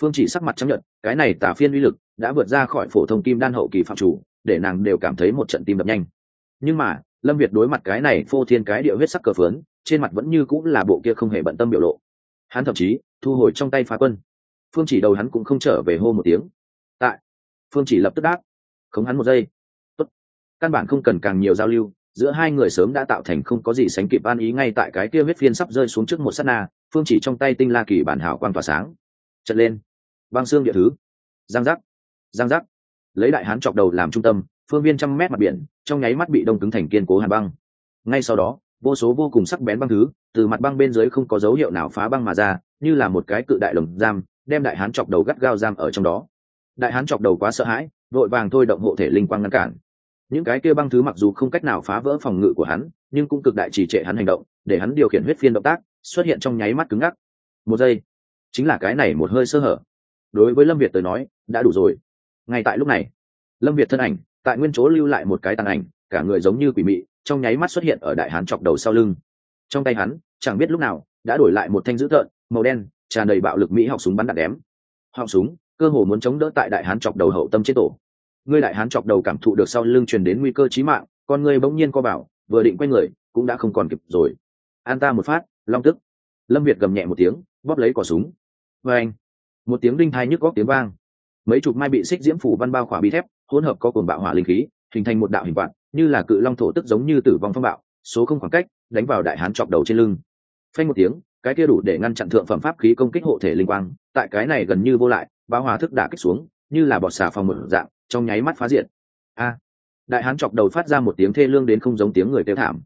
phương chỉ sắc mặt chấp nhận, cái này tả phiên uy lực đã vượt ra khỏi phổ thông kim đan hậu kỳ phạm chủ, để nàng đều cảm thấy một trận tim đập nhanh. Nhưng mà, lâm việt đối mặt cái này phô thiên cái điệu huyết sắc cờ phớn trên mặt vẫn như cũng là bộ kia không hề bận tâm biểu lộ. Hắn thậm chí thu hồi trong tay phá quân. Phương chỉ đầu hắn cũng không trở về hô một tiếng. Tại. Phương chỉ lập tức đáp. Khống hắn một giây. Tốt. căn bản không cần càng nhiều giao lưu giữa hai người sớm đã tạo thành không có gì sánh kịp an ý ngay tại cái kia huyết phiên sắp rơi xuống trước một s á t na, phương chỉ trong tay tinh la kỳ bản hảo quang tỏa sáng. Trận lên. Băng xương địa thứ. Giang giác. Giang giác. Lấy đại hán chọc đầu làm trung tâm, phương viên trăm mét mặt biển, trong nháy mắt bị đông cứng thành kiên cố hàn băng. Ngay sau đó, vô số vô cùng sắc bén băng thứ, từ mặt băng bên dưới không có dấu hiệu nào phá băng mà ra, như là một cái cự đại lồng giam, đem đại hán chọc đầu gắt gao giam ở trong đó. Đại hán chọc đầu quá sợ hãi, vội vàng thôi động hộ thể linh quang ngăn cản những cái kia băng thứ mặc dù không cách nào phá vỡ phòng ngự của hắn, nhưng cũng cực đại trì trệ hắn hành động, để hắn điều khiển huyết phiên động tác, xuất hiện trong nháy mắt cứng ngắc. Một giây, chính là cái này một hơi sơ hở. Đối với lâm việt tới nói, đã đủ rồi. Ngay tại lúc này, lâm việt thân ảnh, tại nguyên chỗ lưu lại một cái tàn ảnh, cả người giống như quỷ mị, trong nháy mắt xuất hiện ở đại hán chọc đầu sau lưng. Trong tay hắn, chẳng biết lúc nào, đã đổi lại một thanh dữ tợn, màu đen, tràn đầy bạo lực mỹ học súng bắn đạn đém. Họng súng, cơ hồ muốn chống đỡ tại đại hán chọc đầu hậu tâm chết tổ ngươi đại hán chọc đầu cảm thụ được sau lưng truyền đến nguy cơ chí mạng con ngươi bỗng nhiên co bảo vừa định quay người cũng đã không còn kịp rồi. An ta một phát long tức. Lâm việt gầm nhẹ một tiếng bóp lấy cỏ súng. Và anh một tiếng đinh thai nhức góc tiếng vang. Mấy chục mai bị xích diễm phủ văn bao khỏa bi thép hỗn hợp có cồn bạo hỏa linh khí hình thành một đạo hình vạn, như là cự long thổ tức giống như tử vong phong bạo số không khoảng cách đánh vào đại hán chọc đầu trên lưng. Phanh một tiếng cái kia đủ để ngăn chặn thượng phẩm pháp khí công kích hộ thể linh quang tại cái này gần như vô lại bao hòa thức đả kích xuống như là bọt xà phòng một dạng, trong nháy mắt phá diện a! Đại hán chọc đầu phát ra một tiếng thê lương đến không giống tiếng người kêu thảm.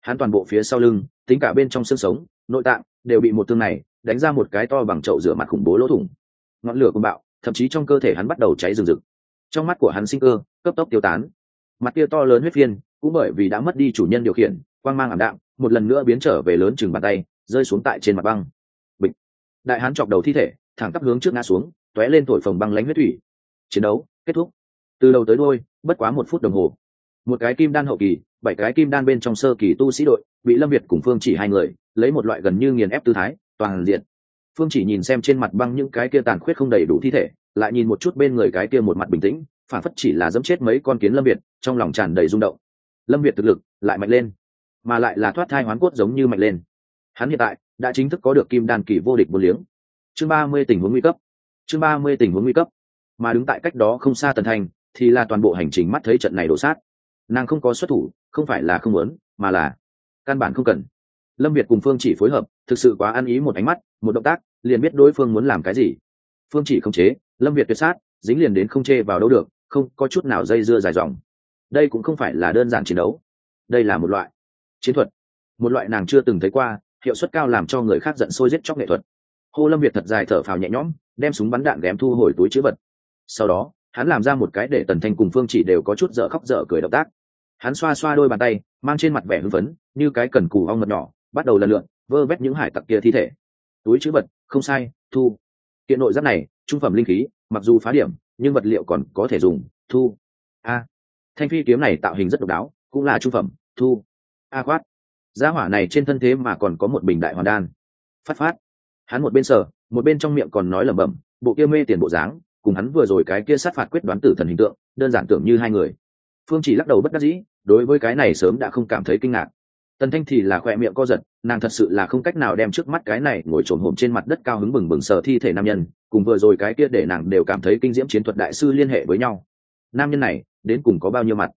Hắn toàn bộ phía sau lưng, tính cả bên trong xương sống, nội tạng, đều bị một thương này, đánh ra một cái to bằng chậu rửa mặt khủng bố lỗ thủng. Ngọn lửa cùng bạo, thậm chí trong cơ thể hắn bắt đầu cháy rừng rực. Trong mắt của hắn sinh cơ, cấp tốc tiêu tán. Mặt kia to lớn huyết phiên, cũng bởi vì đã mất đi chủ nhân điều khiển, quang mang ảm đạm, một lần nữa biến trở về lớn chừng bàn tay, rơi xuống tại trên mặt băng. Bịch! Đại hán chọc đầu thi thể, thẳng tắp hướng trước ngã xuống, tóe lên thổi phồng băng lánh huyết thủy chiến đấu, kết thúc. Từ đầu tới đôi bất quá một phút đồng hồ. Một cái kim đan hậu kỳ, bảy cái kim đan bên trong sơ kỳ tu sĩ đội, bị lâm việt cùng phương chỉ hai người, lấy một loại gần như nghiền ép tư thái, toàn diện. Phương chỉ nhìn xem trên mặt băng những cái kia tàn khuyết không đầy đủ thi thể, lại nhìn một chút bên người cái kia một mặt bình tĩnh, phản phất chỉ là dẫm chết mấy con kiến lâm việt, trong lòng tràn đầy rung động. Lâm việt thực lực lại mạnh lên, mà lại là thoát thai hoán cốt giống như mạnh lên. Hắn hiện tại đã chính thức có được kim đan kỳ vô địch một liếng. Chương ba mươi tình huống nguy cấp. Chương ba mươi tình huống nguy cấp mà đứng tại cách đó không xa tần thành, thì là toàn bộ hành trình mắt thấy trận này đổ sát. Nàng không có xuất thủ, không phải là không muốn, mà là căn bản không cần. Lâm việt cùng phương chỉ phối hợp, thực sự quá ăn ý một ánh mắt, một động tác, liền biết đối phương muốn làm cái gì. Phương chỉ không chế, lâm việt tuyệt sát, dính liền đến không chê vào đâu được, không có chút nào dây dưa dài dòng. Đây cũng không phải là đơn giản chiến đấu. Đây là một loại chiến thuật. Một loại nàng chưa từng thấy qua, hiệu suất cao làm cho người khác giận sôi giết chóc nghệ thuật. Hô lâm việt thật dài thở phào nhẹ nhõm, đem súng bắn đạn ghém thu hồi túi chữ vật sau đó, hắn làm ra một cái để tần thanh cùng phương chỉ đều có chút dở khóc dở cười động tác. Hắn xoa xoa đôi bàn tay, mang trên mặt vẻ hưng phấn, như cái cần cù ong mật nhỏ, bắt đầu lần lượn vơ vét những hải tặc kia thi thể. Túi chữ vật, không sai, thu. Kiện nội giáp này, trung phẩm linh khí, mặc dù phá điểm, nhưng vật liệu còn có thể dùng, thu. A. Thanh phi kiếm này tạo hình rất độc đáo, cũng là trung phẩm, thu. A khoát giá hỏa này trên thân thế mà còn có một bình đại hoàn đan. Phát phát. Hắn một bên sở một bên trong miệng còn nói lẩm bẩm, bộ kia mê tiền bộ dáng cùng hắn vừa rồi cái kia sát phạt quyết đoán tử thần hình tượng, đơn giản tưởng như hai người. Phương chỉ lắc đầu bất đắc dĩ, đối với cái này sớm đã không cảm thấy kinh ngạc. Tần thanh thì là khoe miệng co giật, nàng thật sự là không cách nào đem trước mắt cái này ngồi trồn hổm trên mặt đất cao hứng bừng bừng sờ thi thể nam nhân, cùng vừa rồi cái kia để nàng đều cảm thấy kinh diễm chiến thuật đại sư liên hệ với nhau. Nam nhân này, đến cùng có bao nhiêu mặt?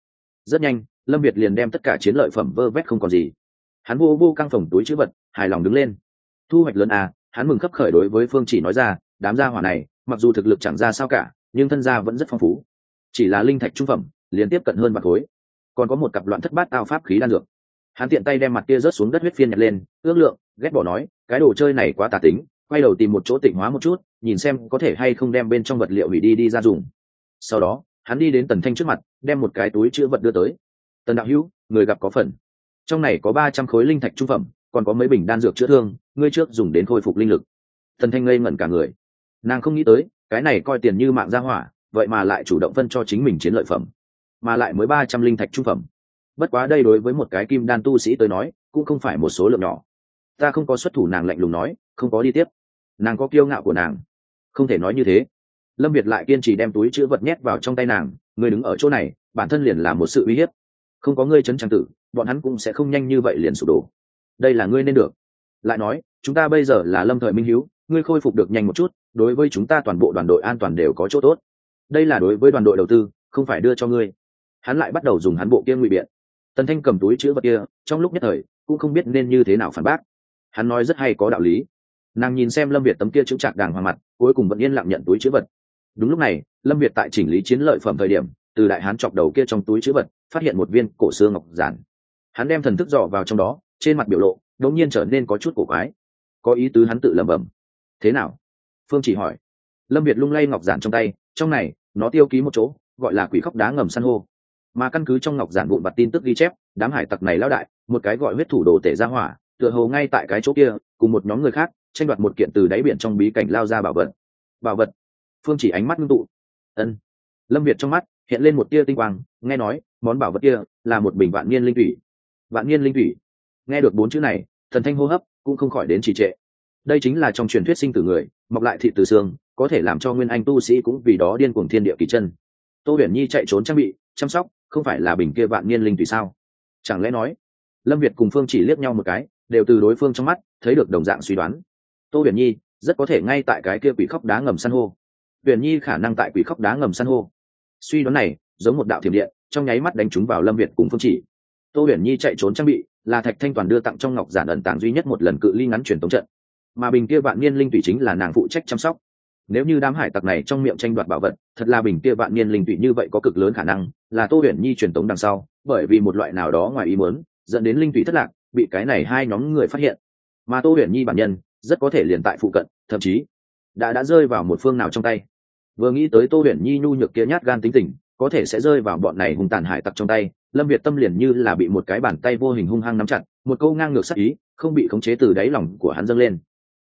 Rất nhanh, lâm việt liền đem tất cả chiến lợi phẩm vơ vét không còn gì. Hắn vô vô căng phòng túi chữ vật, hài lòng đứng lên. Thu hoạch lớn à hắn mừng khấp khởi đối với phương chỉ nói ra, đám gia hỏa này mặc dù thực lực chẳng ra sao cả, nhưng thân gia vẫn rất phong phú. Chỉ là linh thạch trung phẩm, liên tiếp cận hơn bạc khối. Còn có một cặp loạn thất bát tao pháp khí đan dược. Hắn tiện tay đem mặt kia rớt xuống đất huyết phiên nhặt lên, ước lượng, ghét bỏ nói, cái đồ chơi này quá tà tính, quay đầu tìm một chỗ tịnh hóa một chút, nhìn xem có thể hay không đem bên trong vật liệu hủy đi đi ra dùng. Sau đó, hắn đi đến tần thanh trước mặt, đem một cái túi chữ vật đưa tới. Tần đạo hữu, người gặp có phần. Trong này có ba trăm khối linh thạch trung phẩm, còn có mấy bình đan dược chữa thương, ngươi trước dùng đến khôi phục linh lực. Tần thanh ngây ngẩn cả người nàng không nghĩ tới, cái này coi tiền như mạng ra hỏa, vậy mà lại chủ động phân cho chính mình chiến lợi phẩm, mà lại mới ba trăm linh thạch trung phẩm. Bất quá đây đối với một cái kim đan tu sĩ tới nói, cũng không phải một số lượng nhỏ. Ta không có xuất thủ nàng lạnh lùng nói, không có đi tiếp. Nàng có kiêu ngạo của nàng. Không thể nói như thế. Lâm việt lại kiên trì đem túi chữ vật nhét vào trong tay nàng, người đứng ở chỗ này, bản thân liền là một sự uy hiếp. Không có ngươi chấn trang tử, bọn hắn cũng sẽ không nhanh như vậy liền sụp đổ. Đây là ngươi nên được. Lại nói, chúng ta bây giờ là lâm thời minh hữu ngươi khôi phục được nhanh một chút đối với chúng ta toàn bộ đoàn đội an toàn đều có chỗ tốt. Đây là đối với đoàn đội đầu tư, không phải đưa cho ngươi. Hắn lại bắt đầu dùng hắn bộ kia ngụy biện. Tần thanh cầm túi chữ vật kia, trong lúc nhất thời, cũng không biết nên như thế nào phản bác. Hắn nói rất hay có đạo lý. Nàng nhìn xem lâm việt tấm kia chữ trạc đàng hoàng mặt, cuối cùng vẫn yên lặng nhận túi chữ vật. Đúng lúc này, lâm việt tại chỉnh lý chiến lợi phẩm thời điểm, từ đại hán chọc đầu kia trong túi chữ vật, phát hiện một viên cổ xương ngọc giản. Hắn đem thần thức dò vào trong đó, trên mặt biểu lộ, đột nhiên trở nên có chút cổ quái. Có ý tứ hắn tự lẩm bẩm. Thế nào? Phương chỉ hỏi. Lâm việt lung lay ngọc giản trong tay, trong này, nó tiêu ký một chỗ, gọi là quỷ khóc đá ngầm san hô. Mà căn cứ trong ngọc giản vụn vặt tin tức ghi chép, đám hải tặc này lao đại, một cái gọi huyết thủ đồ tể ra hỏa, tựa hồ ngay tại cái chỗ kia, cùng một nhóm người khác, tranh đoạt một kiện từ đáy biển trong bí cảnh lao ra bảo vật. Bảo vật? Phương chỉ ánh mắt ngưng tụ. Ân. Lâm việt trong mắt, hiện lên một tia tinh quang, nghe nói, món bảo vật kia là một bình vạn niên linh thủy. Vạn niên linh thủy? Nghe được bốn chữ này, thần thanh hô hấp cũng không khỏi đến trì trệ. Đây chính là trong truyền thuyết sinh tử người mọc lại thị từ xương, có thể làm cho nguyên anh tu sĩ cũng vì đó điên cuồng thiên địa kỳ chân. Tô huyền nhi chạy trốn trang bị, chăm sóc, không phải là bình kia vạn niên linh thủy sao? Chẳng lẽ nói, lâm việt cùng phương chỉ liếc nhau một cái, đều từ đối phương trong mắt, thấy được đồng dạng suy đoán. Tô huyền nhi, rất có thể ngay tại cái kia quỷ khóc đá ngầm san hô. Huyền nhi khả năng tại quỷ khóc đá ngầm san hô. Suy đoán này, giống một đạo thiểm điện, trong nháy mắt đánh trúng vào lâm việt cùng phương chỉ. Tô huyền nhi chạy trốn trang bị, là thạch thanh toàn đưa tặng trong ngọc giản ẩn tàng duy nhất một lần cự ly ngắn truyền tống trận mà bình kia vạn niên linh tụy chính là nàng phụ trách chăm sóc. Nếu như đám hải tặc này trong miệng tranh đoạt bảo vật, thật là bình kia vạn niên linh tụy như vậy có cực lớn khả năng, là tô huyền nhi truyền tống đằng sau, bởi vì một loại nào đó ngoài ý muốn, dẫn đến linh tụy thất lạc, bị cái này hai nhóm người phát hiện. Mà tô huyền nhi bản nhân, rất có thể liền tại phụ cận, thậm chí đã đã rơi vào một phương nào trong tay. Vừa nghĩ tới tô huyền nhi nhu nhược kia nhát gan tính tình, có thể sẽ rơi vào bọn này hung tàn hải tặc trong tay, lâm việt tâm liền như là bị một cái bàn tay vô hình hung hăng nắm chặt, một câu ngang ngược sắc ý, không bị khống chế từ đáy lòng của hắn dâng lên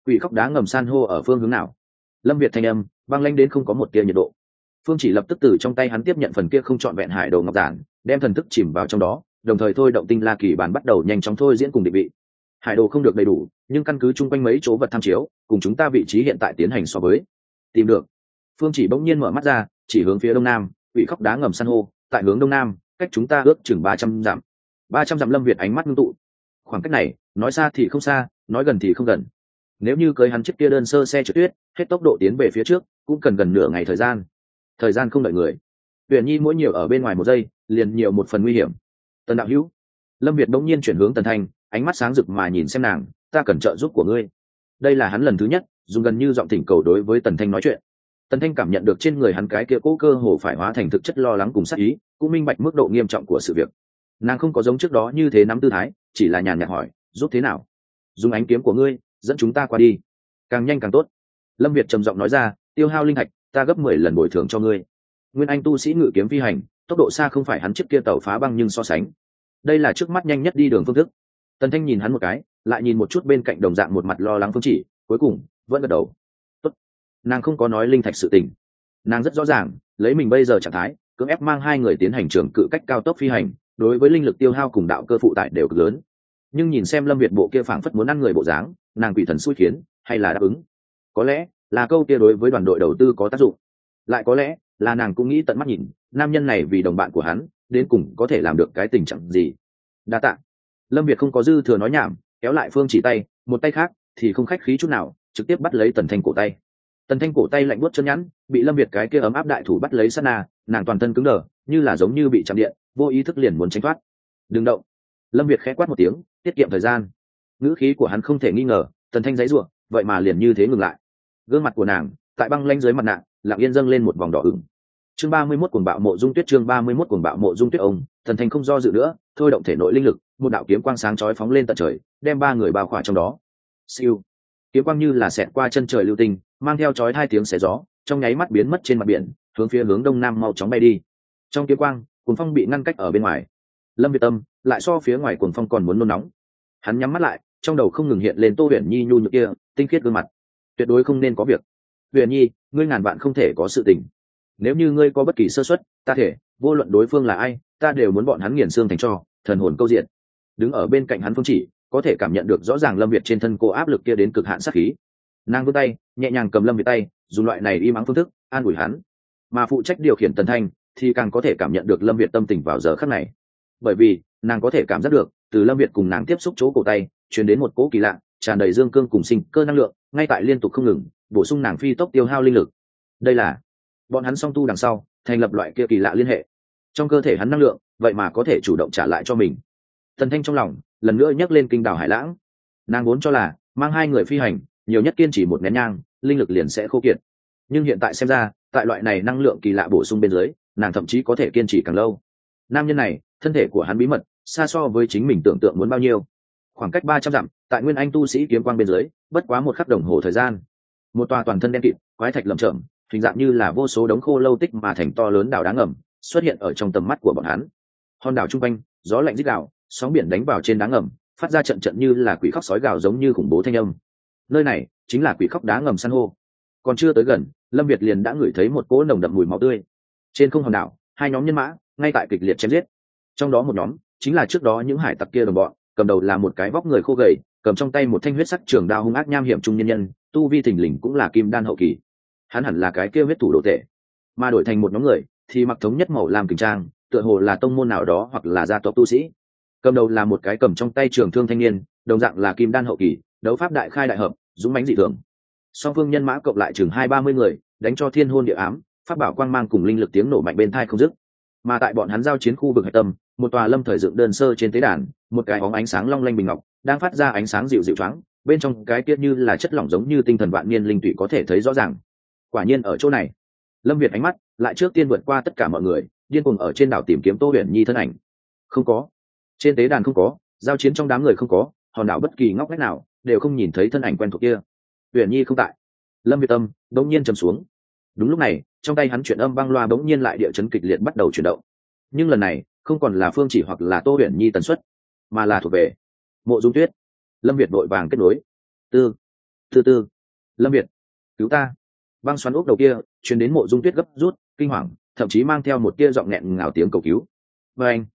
quỷ khóc đá ngầm san hô ở phương hướng nào. Lâm việt thanh âm băng lanh đến không có một tia nhiệt độ. Phương chỉ lập tức từ trong tay hắn tiếp nhận phần kia không trọn vẹn hải đồ ngọc giản, đem thần thức chìm vào trong đó, đồng thời thôi động tinh la kỳ bản bắt đầu nhanh chóng thôi diễn cùng định vị. Hải đồ không được đầy đủ, nhưng căn cứ chung quanh mấy chỗ vật tham chiếu, cùng chúng ta vị trí hiện tại tiến hành so với. Tìm được. Phương chỉ bỗng nhiên mở mắt ra, chỉ hướng phía đông nam, quỷ khóc đá ngầm san hô, tại hướng đông nam, cách chúng ta ước chừng ba trăm dặm. Ba trăm dặm lâm việt ánh mắt ngưng tụ. Khoảng cách này, nói xa thì không xa, nói gần thì không gần nếu như cưới hắn chiếc kia đơn sơ xe trượt tuyết, hết tốc độ tiến về phía trước, cũng cần gần nửa ngày thời gian. Thời gian không đợi người. Huyền nhi mỗi nhiều ở bên ngoài một giây, liền nhiều một phần nguy hiểm. Tần đạo hữu, lâm việt bỗng nhiên chuyển hướng tần thanh ánh mắt sáng rực mà nhìn xem nàng, ta cần trợ giúp của ngươi. Đây là hắn lần thứ nhất, dùng gần như giọng thỉnh cầu đối với tần thanh nói chuyện. Tần thanh cảm nhận được trên người hắn cái kia cố cơ hồ phải hóa thành thực chất lo lắng cùng sắc ý, cũng minh bạch mức độ nghiêm trọng của sự việc. Nàng không có giống trước đó như thế nắm tư thái, chỉ là nhàn nhạt hỏi, giúp thế nào? Dùng ánh kiếm của ngươi dẫn chúng ta qua đi. Càng nhanh càng tốt. Lâm việt trầm giọng nói ra, tiêu hao linh hạch ta gấp mười lần bồi thường cho ngươi. Nguyên anh tu sĩ ngự kiếm phi hành, tốc độ xa không phải hắn trước kia tàu phá băng nhưng so sánh. Đây là trước mắt nhanh nhất đi đường phương thức. Tần thanh nhìn hắn một cái, lại nhìn một chút bên cạnh đồng dạng một mặt lo lắng phương chỉ, cuối cùng vẫn gật đầu. Tốt. nàng không có nói linh thạch sự tình. Nàng rất rõ ràng, lấy mình bây giờ trạng thái, cưỡng ép mang hai người tiến hành trường cự cách cao tốc phi hành, đối với linh lực tiêu hao cùng đạo cơ phụ tải đều cực lớn nhưng nhìn xem lâm việt bộ kia phảng phất muốn ăn người bộ dáng, nàng quỷ thần xui khiến, hay là đáp ứng? Có lẽ là câu kia đối với đoàn đội đầu tư có tác dụng. Lại có lẽ là nàng cũng nghĩ tận mắt nhìn, nam nhân này vì đồng bạn của hắn, đến cùng có thể làm được cái tình trạng gì? Đa tạ. Lâm việt không có dư thừa nói nhảm, kéo lại phương chỉ tay, một tay khác thì không khách khí chút nào, trực tiếp bắt lấy tần thanh cổ tay. Tần thanh cổ tay lạnh buốt chân nhẵn, bị lâm việt cái kia ấm áp đại thủ bắt lấy sắt na, nàng toàn thân cứng đờ, như là giống như bị chạm điện, vô ý thức liền muốn tránh thoát. Đừng động lâm việt khẽ quát một tiếng, tiết kiệm thời gian. Ngữ khí của hắn không thể nghi ngờ tần thanh giấy ruộng vậy mà liền như thế ngừng lại. Gương mặt của nàng, tại băng lanh dưới mặt nạ, lặng yên dâng lên một vòng đỏ ửng. Chương ba mươi mốt cuồng bạo mộ dung tuyết, chương ba mươi mốt cuồng bạo mộ dung tuyết ông, thần thanh không do dự nữa, thôi động thể nội linh lực, một đạo kiếm quang sáng chói phóng lên tận trời, đem ba người bao khỏa trong đó. Siêu. Kiếm quang như là xẹt qua chân trời lưu tinh, mang theo chói hai tiếng xẻ gió, trong nháy mắt biến mất trên mặt biển, hướng phía hướng đông nam mau chóng bay đi. Trong kiếm quang cuốn phong bị ngăn cách ở bên ngoài. Lâm việt tâm lại so phía ngoài cuồng phong còn muốn nôn nóng. Hắn nhắm mắt lại, trong đầu không ngừng hiện lên tô huyền nhi nhu nhược kia, tinh khiết gương mặt. Tuyệt đối không nên có việc. Huyền nhi, ngươi ngàn vạn không thể có sự tình. Nếu như ngươi có bất kỳ sơ xuất ta thể, vô luận đối phương là ai, ta đều muốn bọn hắn nghiền xương thành cho, thần hồn câu diện. Đứng ở bên cạnh hắn phương chỉ, có thể cảm nhận được rõ ràng lâm việt trên thân cô áp lực kia đến cực hạn sát khí. Nàng vươn tay, nhẹ nhàng cầm lâm việt tay, dùng loại này im mắng phương thức, an ủi hắn. Mà phụ trách điều khiển tần thanh, thì càng có thể cảm nhận được lâm việt tâm tình vào giờ khắc này bởi vì nàng có thể cảm giác được từ lâm việt cùng nàng tiếp xúc chỗ cổ tay chuyển đến một cỗ kỳ lạ tràn đầy dương cương cùng sinh cơ năng lượng ngay tại liên tục không ngừng bổ sung nàng phi tốc tiêu hao linh lực đây là bọn hắn song tu đằng sau thành lập loại kia kỳ lạ liên hệ trong cơ thể hắn năng lượng vậy mà có thể chủ động trả lại cho mình thần thanh trong lòng lần nữa nhắc lên kinh đảo hải lãng nàng vốn cho là mang hai người phi hành nhiều nhất kiên trì một nén nhang linh lực liền sẽ khô kiệt nhưng hiện tại xem ra tại loại này năng lượng kỳ lạ bổ sung bên dưới nàng thậm chí có thể kiên trì càng lâu nam nhân này thân thể của hắn bí mật, xa so với chính mình tưởng tượng muốn bao nhiêu. Khoảng cách ba trăm dặm, tại nguyên anh tu sĩ kiếm quang bên dưới, bất quá một khắc đồng hồ thời gian. Một tòa toàn thân đen kịt, quái thạch lầm chậm hình dạng như là vô số đống khô lâu tích mà thành to lớn đảo đá ngầm, xuất hiện ở trong tầm mắt của bọn hắn. Hòn đảo trung quanh, gió lạnh rít gạo sóng biển đánh vào trên đá ngầm, phát ra trận trận như là quỷ khóc sói gào giống như khủng bố thanh âm. Nơi này chính là quỷ khóc đá ngầm san hô. Còn chưa tới gần, lâm việt liền đã ngửi thấy một cỗ nồng đậm mùi máu tươi. Trên không hòn đảo, hai nhóm nhân mã, ngay tại kịch liệt chém giết trong đó một nhóm chính là trước đó những hải tặc kia đồng bọn, cầm đầu là một cái vóc người khô gầy, cầm trong tay một thanh huyết sắc trường đao hung ác nham hiểm trung nhân nhân, tu vi thình lình cũng là kim đan hậu kỳ. Hắn hẳn là cái kia huyết thủ đồ tệ mà đổi thành một nhóm người thì mặc thống nhất màu làm kình trang, tựa hồ là tông môn nào đó hoặc là gia tộc tu sĩ. Cầm đầu là một cái cầm trong tay trường thương thanh niên, đồng dạng là kim đan hậu kỳ, đấu pháp đại khai đại hợp, dũng mãnh dị thường. Song phương nhân mã cộng lại chừng hai ba mươi người, đánh cho thiên hôn địa ám phát bảo quang mang cùng linh lực tiếng nổ mạnh bên thai không dứt mà tại bọn hắn giao chiến khu vực hạch tâm, một tòa lâm thời dựng đơn sơ trên tế đàn, một cái óng ánh sáng long lanh bình ngọc, đang phát ra ánh sáng dịu dịu choáng bên trong cái kia như là chất lỏng giống như tinh thần vạn niên linh tụy có thể thấy rõ ràng. Quả nhiên ở chỗ này, lâm việt ánh mắt lại trước tiên vượt qua tất cả mọi người, điên cuồng ở trên đảo tìm kiếm tô huyền nhi thân ảnh. Không có. Trên tế đàn không có, giao chiến trong đám người không có, hòn đảo bất kỳ ngóc ngách nào đều không nhìn thấy thân ảnh quen thuộc kia. Huyền nhi không tại. Lâm việt tâm đống nhiên trầm xuống đúng lúc này, trong tay hắn chuyển âm băng loa bỗng nhiên lại địa chấn kịch liệt bắt đầu chuyển động. Nhưng lần này, không còn là phương chỉ hoặc là tô huyền nhi tần suất, mà là thuộc về mộ dung tuyết. Lâm việt vội vàng kết nối. Tư tư tư, lâm việt, cứu ta. Băng xoắn úp đầu kia chuyển đến mộ dung tuyết gấp rút, kinh hoàng, thậm chí mang theo một tia giọng nghẹn ngào tiếng cầu cứu. Và anh.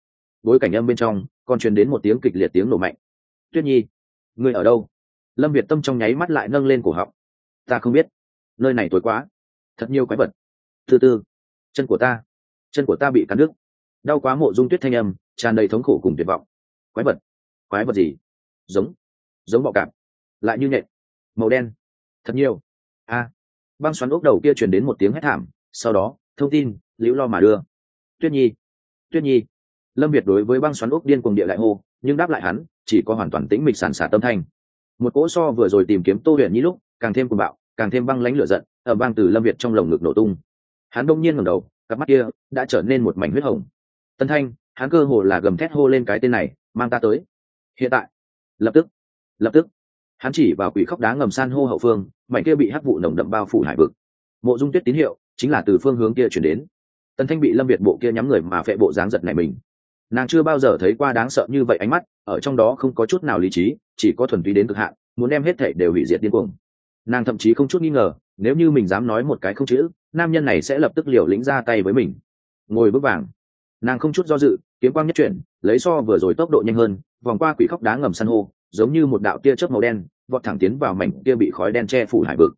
Bối cảnh âm bên trong, còn truyền đến một tiếng kịch liệt tiếng nổ mạnh. Tuyết nhi người ở đâu? Lâm việt tâm trong nháy mắt lại nâng lên cổ họng. Ta không biết, nơi này tối quá thật nhiều quái vật. Thứ tư chân của ta. Chân của ta bị cắn nước đau quá mộ dung tuyết thanh âm, tràn đầy thống khổ cùng tuyệt vọng. Quái vật. Quái vật gì? Giống. Giống bọ cạp. Lại như nhện. Màu đen. Thật nhiều. A. Băng xoắn ốc đầu kia truyền đến một tiếng hét thảm, sau đó, thông tin, liễu lo mà đưa. Tuyết nhi. Tuyết nhi. Lâm việt đối với băng xoắn ốc điên cuồng địa lại hô, nhưng đáp lại hắn, chỉ có hoàn toàn tĩnh mịch sản xả tâm thanh. Một cỗ so vừa rồi tìm kiếm tô huyền nhi lúc, càng thêm cuồng bạo, càng thêm băng lãnh lửa giận ở bang từ lâm việt trong lồng ngực nổ tung. Hắn đông nhiên ngầm đầu, cặp mắt kia đã trở nên một mảnh huyết hồng. Tân thanh, hắn cơ hồ là gầm thét hô lên cái tên này, mang ta tới. Hiện tại. Lập tức. Lập tức. Hắn chỉ vào quỷ khóc đá ngầm san hô hậu phương, mảnh kia bị hắc vụ nồng đậm bao phủ hải vực. Mộ dung tuyết tín hiệu, chính là từ phương hướng kia chuyển đến. Tân thanh bị lâm việt bộ kia nhắm người mà phệ bộ dáng giật này mình. Nàng chưa bao giờ thấy qua đáng sợ như vậy ánh mắt, ở trong đó không có chút nào lý trí, chỉ có thuần túy đến cực hạn, muốn đem hết thể đều hủy diệt điên cuồng nàng thậm chí không chút nghi ngờ, nếu như mình dám nói một cái không chữ, nam nhân này sẽ lập tức liều lĩnh ra tay với mình. Ngồi bước vàng. Nàng không chút do dự, kiếm quang nhất chuyển, lấy so vừa rồi tốc độ nhanh hơn, vòng qua quỷ khóc đá ngầm san hô, giống như một đạo tia chớp màu đen, vọt thẳng tiến vào mảnh kia bị khói đen che phủ hải vực.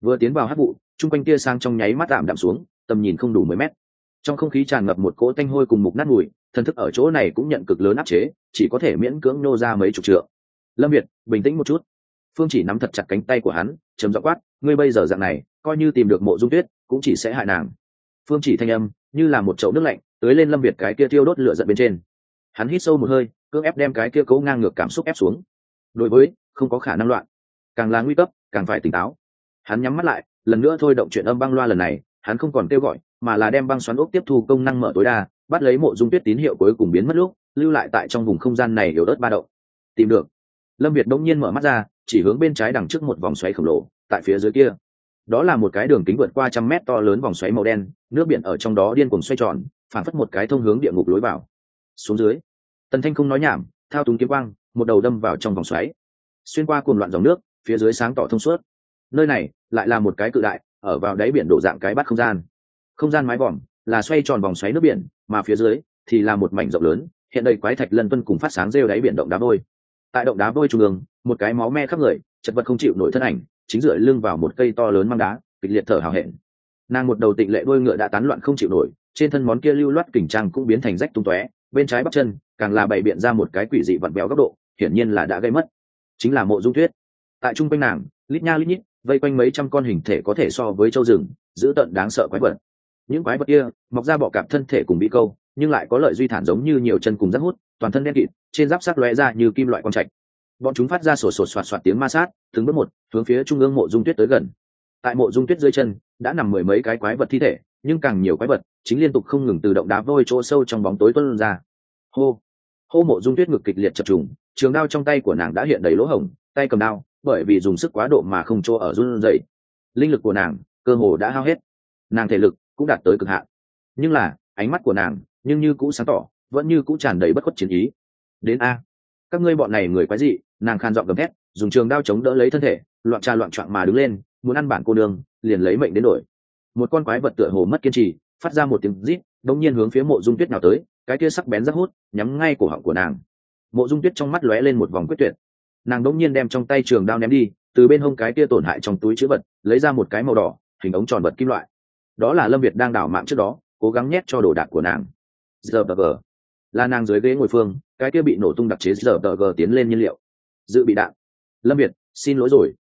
Vừa tiến vào hát vụ, chung quanh tia sang trong nháy mắt tạm đạm xuống, tầm nhìn không đủ mười mét. Trong không khí tràn ngập một cỗ tanh hôi cùng mục nát mùi, thần thức ở chỗ này cũng nhận cực lớn áp chế, chỉ có thể miễn cưỡng nô ra mấy chục trượng. Lâm việt, bình tĩnh một chút phương chỉ nắm thật chặt cánh tay của hắn chấm dọ quát, ngươi bây giờ dạng này, coi như tìm được mộ dung tuyết, cũng chỉ sẽ hại nàng. Phương chỉ thanh âm, như là một chậu nước lạnh tới lên lâm việt cái kia thiêu đốt lửa giận bên trên. Hắn hít sâu một hơi, cưỡng ép đem cái kia cố ngang ngược cảm xúc ép xuống. Đối với, không có khả năng loạn. Càng là nguy cấp, càng phải tỉnh táo. Hắn nhắm mắt lại, lần nữa thôi động chuyện âm băng loa lần này, hắn không còn kêu gọi, mà là đem băng xoắn ốc tiếp thu công năng mở tối đa, bắt lấy mộ dung tuyết tín hiệu cuối cùng biến mất lúc, lưu lại tại trong vùng không gian này yếu ớt ba động. Tìm được lâm việt đông nhiên mở mắt ra, chỉ hướng bên trái đằng trước một vòng xoáy khổng lồ, tại phía dưới kia. Đó là một cái đường kính vượt qua trăm mét to lớn vòng xoáy màu đen, nước biển ở trong đó điên cuồng xoay tròn phản phất một cái thông hướng địa ngục lối vào. Xuống dưới, tần thanh không nói nhảm, thao túng kiếm quang, một đầu đâm vào trong vòng xoáy. Xuyên qua cuồng loạn dòng nước, phía dưới sáng tỏ thông suốt. Nơi này lại là một cái cự đại, ở vào đáy biển đổ dạng cái bắt không gian. Không gian mái vòm là xoay tròn vòng xoáy nước biển, mà phía dưới thì là một mảnh rộng lớn, hiện đầy quái thạch lân vân cùng phát sáng rêu đáy biển động đá vôi tại động đá vôi trung ương, một cái máu me khắp người, chật vật không chịu nổi thân ảnh, chính dựa lưng vào một cây to lớn mang đá, kịch liệt thở hào hẹn. Nàng một đầu tịnh lệ đôi ngựa đã tán loạn không chịu nổi, trên thân món kia lưu loát kình trang cũng biến thành rách tung tóe, bên trái bắp chân, càng là bày biện ra một cái quỷ dị vặn béo góc độ, hiển nhiên là đã gây mất. Chính là mộ dung thuyết. Tại trung quanh nàng, lít nha lít nhít, vây quanh mấy trăm con hình thể có thể so với châu rừng giữ tận đáng sợ quái vật. Những quái vật kia, mọc ra bọ cạp thân thể cùng bị câu nhưng lại có lợi duy thản giống như nhiều chân cùng rất hút, toàn thân đen kịt, trên giáp sát lóe ra như kim loại quang trạch. Bọn chúng phát ra sổ sổ soạt soạt tiếng ma sát, từng bước một, hướng phía trung ương mộ dung tuyết tới gần. Tại mộ dung tuyết dưới chân, đã nằm mười mấy cái quái vật thi thể, nhưng càng nhiều quái vật, chính liên tục không ngừng từ động đá vôi chỗ sâu trong bóng tối tuân ra. Hô! Hô mộ dung tuyết ngực kịch liệt chập trùng, trường đao trong tay của nàng đã hiện đầy lỗ hổng, tay cầm đao, bởi vì dùng sức quá độ mà không chỗ ở run dậy linh lực của nàng cơ hồ đã hao hết, nàng thể lực cũng đạt tới cực hạn. Nhưng là, ánh mắt của nàng nhưng như cũ sáng tỏ, vẫn như cũ tràn đầy bất khuất chiến ý. Đến a. Các ngươi bọn này người quái dị, nàng khan dọn gầm thét, dùng trường đao chống đỡ lấy thân thể, loạn trà loạn trọn mà đứng lên, muốn ăn bản cô đường liền lấy mệnh đến đổi. Một con quái vật tựa hồ mất kiên trì, phát ra một tiếng rít, đống nhiên hướng phía mộ dung tuyết nào tới, cái kia sắc bén rất hút, nhắm ngay cổ họng của nàng. Mộ dung tuyết trong mắt lóe lên một vòng quyết tuyệt. Nàng đống nhiên đem trong tay trường đao ném đi, từ bên hông cái kia tổn hại trong túi chữ vật, lấy ra một cái màu đỏ, hình ống tròn vật kim loại. Đó là lâm việt đang đảo mạng trước đó, cố gắng nhét cho đồ đạc của nàng giờ tờ gờ là nàng dưới ghế ngồi phương, cái kia bị nổ tung đặc chế giờ tờ gờ tiến lên nhiên liệu. Dự bị đạn. Lâm việt, xin lỗi rồi.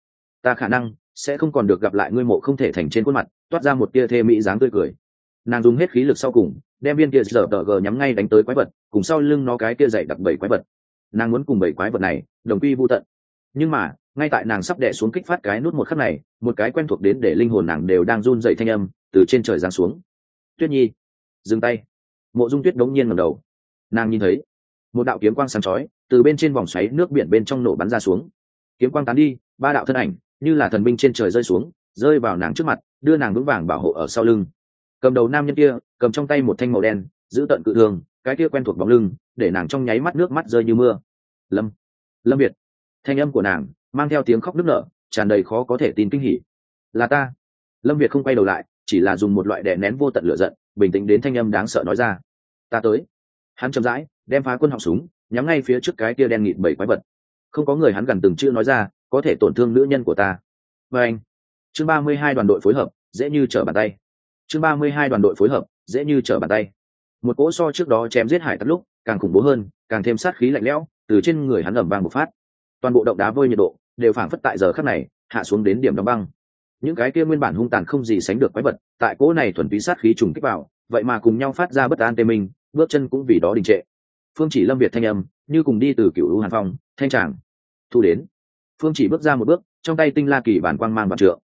Ta khả năng sẽ không còn được gặp lại ngươi mộ không thể thành trên khuôn mặt, toát ra một tia thê mỹ dáng tươi cười. Nàng dùng hết khí lực sau cùng, đem viên kia giờ tờ gờ nhắm ngay đánh tới quái vật, cùng sau lưng nó cái kia dậy đặc bảy quái vật. Nàng muốn cùng bảy quái vật này đồng quy vô tận. Nhưng mà, ngay tại nàng sắp đẻ xuống kích phát cái nút một khắc này, một cái quen thuộc đến để linh hồn nàng đều đang run dậy thanh âm từ trên trời giáng xuống. Tuyết nhi, dừng tay mộ dung tuyết đống nhiên ngầm đầu. Nàng nhìn thấy một đạo kiếm quang sáng chói từ bên trên vòng xoáy nước biển bên trong nổ bắn ra xuống. Kiếm quang tán đi, ba đạo thân ảnh như là thần binh trên trời rơi xuống, rơi vào nàng trước mặt, đưa nàng vững vàng bảo hộ ở sau lưng. Cầm đầu nam nhân kia, cầm trong tay một thanh màu đen, giữ tận cự thường cái kia quen thuộc bóng lưng, để nàng trong nháy mắt nước mắt rơi như mưa. Lâm lâm việt. Thanh âm của nàng mang theo tiếng khóc nức nở, tràn đầy khó có thể tin kinh hỉ. Là ta. Lâm việt không quay đầu lại, chỉ là dùng một loại đè nén vô tận lửa giận bình tĩnh đến thanh âm đáng sợ nói ra. Ta tới. Hắn chậm rãi, đem phá quân họng súng, nhắm ngay phía trước cái kia đen nghịt bảy quái vật. Không có người hắn gần từng chữ nói ra, có thể tổn thương nữ nhân của ta. Và anh, chương ba mươi hai đoàn đội phối hợp, dễ như trở bàn tay. Chương ba mươi hai đoàn đội phối hợp, dễ như trở bàn tay. Một cỗ so trước đó chém giết hải tắt lúc, càng khủng bố hơn, càng thêm sát khí lạnh lẽo, từ trên người hắn ẩm vang một phát. Toàn bộ động đá vôi nhiệt độ, đều phảng phất tại giờ khắc này, hạ xuống đến điểm đóng băng những cái kia nguyên bản hung tàn không gì sánh được quái vật, tại cỗ này thuần túy sát khí trùng kích vào, vậy mà cùng nhau phát ra bất an tê minh, bước chân cũng vì đó đình trệ. Phương chỉ lâm việt thanh âm, như cùng đi từ cựu lũ hàn phong, thanh tràng, thu đến. Phương chỉ bước ra một bước, trong tay tinh la kỳ bản quang mang vạn trượng.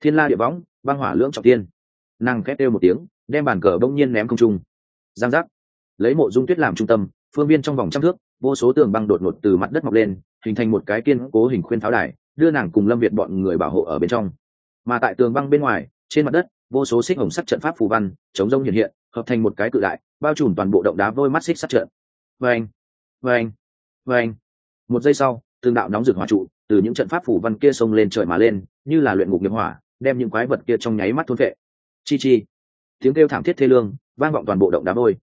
Thiên la địa võng, băng hỏa lưỡng trọng tiên. Nàng khét đêu một tiếng, đem bàn cờ bỗng nhiên ném không trung. Giang giác. Lấy mộ dung tuyết làm trung tâm, phương viên trong vòng trăm thước, vô số tường băng đột ngột từ mặt đất mọc lên, hình thành một cái kiên cố hình khuyên pháo đài, đưa nàng cùng lâm việt bọn người bảo hộ ở bên trong mà tại tường băng bên ngoài, trên mặt đất, vô số xích hồng sắc trận pháp phù văn, chống rông hiện hiện, hợp thành một cái cự đại, bao trùm toàn bộ động đá vôi mắt xích sắt trận. Vâng vâng vâng. Một giây sau tương đạo nóng rực hỏa trụ, từ những trận pháp phủ văn kia xông lên trời mà lên, như là luyện ngục nghiệp hỏa, đem những quái vật kia trong nháy mắt thôn vệ chi chi. Tiếng kêu thảm thiết thê lương, vang vọng toàn bộ động đá vôi.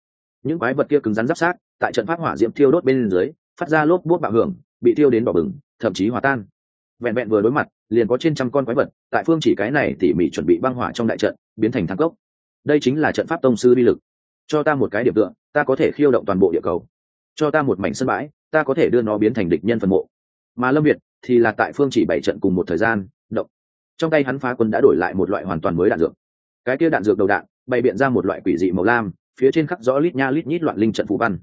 Những quái vật kia cứng rắn giáp sát, tại trận pháp hỏa diễm thiêu đốt bên dưới, phát ra lốp bút bạo hưởng, bị thiêu đến đỏ bừng, thậm chí hòa tan vẹn vẹn vừa đối mặt, liền có trên trăm con quái vật, tại phương chỉ cái này tỉ mỉ chuẩn bị băng hỏa trong đại trận, biến thành thang cốc. Đây chính là trận pháp tông sư vi lực. Cho ta một cái điểm tựa, ta có thể khiêu động toàn bộ địa cầu. Cho ta một mảnh sân bãi, ta có thể đưa nó biến thành địch nhân phần mộ. Mà lâm việt thì là tại phương chỉ bảy trận cùng một thời gian, động. Trong tay hắn phá quân đã đổi lại một loại hoàn toàn mới đạn dược. Cái kia đạn dược đầu đạn, bày biện ra một loại quỷ dị màu lam, phía trên khắc rõ lít nha lít nhít loạn linh trận phù văn.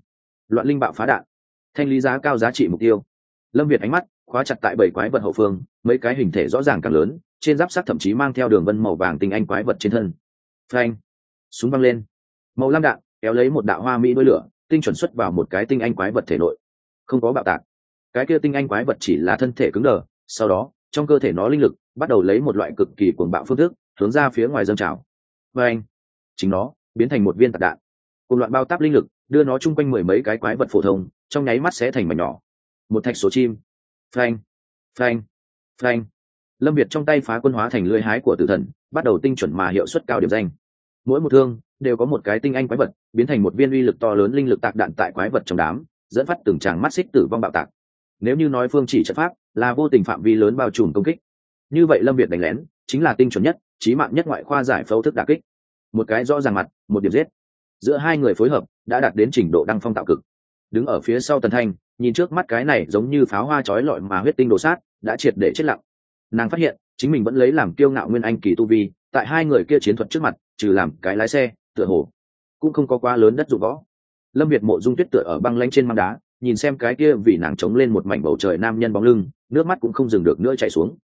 Loạn linh bạo phá đạn. Thanh lý giá cao giá trị mục tiêu. Lâm việt ánh mắt khóa chặt tại bảy quái vật hậu phương, mấy cái hình thể rõ ràng càng lớn, trên giáp sắt thậm chí mang theo đường vân màu vàng tinh anh quái vật trên thân. Phanh! Súng văng lên. Màu lam đạn, kéo lấy một đạo hoa mỹ đôi lửa, tinh chuẩn xuất vào một cái tinh anh quái vật thể nội. Không có bạo tạc. Cái kia tinh anh quái vật chỉ là thân thể cứng đờ, sau đó, trong cơ thể nó linh lực, bắt đầu lấy một loại cực kỳ cuồng bạo phương thức, hướng ra phía ngoài dâng trào. Và anh chính nó, biến thành một viên tạc đạn. Cùng loạn bao táp linh lực, đưa nó chung quanh mười mấy cái quái vật phổ thông, trong nháy mắt sẽ thành mảnh nhỏ. Một thạch số chim phanh phanh phanh. Lâm việt trong tay phá quân hóa thành lưới hái của tử thần, bắt đầu tinh chuẩn mà hiệu suất cao điểm danh. Mỗi một thương đều có một cái tinh anh quái vật, biến thành một viên uy lực to lớn linh lực tạc đạn tại quái vật trong đám, dẫn phát từng tràng mắt xích tử vong bạo tạc. Nếu như nói phương chỉ trận pháp, là vô tình phạm vi lớn bao trùm công kích. Như vậy lâm việt đánh lén, chính là tinh chuẩn nhất trí mạng nhất ngoại khoa giải phẫu thức đà kích. Một cái rõ ràng mặt, một điểm giết. Giữa hai người phối hợp, đã đạt đến trình độ đăng phong tạo cực. Đứng ở phía sau tần thanh nhìn trước mắt cái này giống như pháo hoa trói lọi mà huyết tinh đồ sát, đã triệt để chết lặng. Nàng phát hiện, chính mình vẫn lấy làm kiêu ngạo nguyên anh kỳ tu vi, tại hai người kia chiến thuật trước mặt, trừ làm cái lái xe, tựa hồ, cũng không có quá lớn đất dụng võ. Lâm việt mộ dung tuyết tựa ở băng lanh trên măng đá, nhìn xem cái kia vì nàng chống lên một mảnh bầu trời nam nhân bóng lưng, nước mắt cũng không dừng được nữa chạy xuống.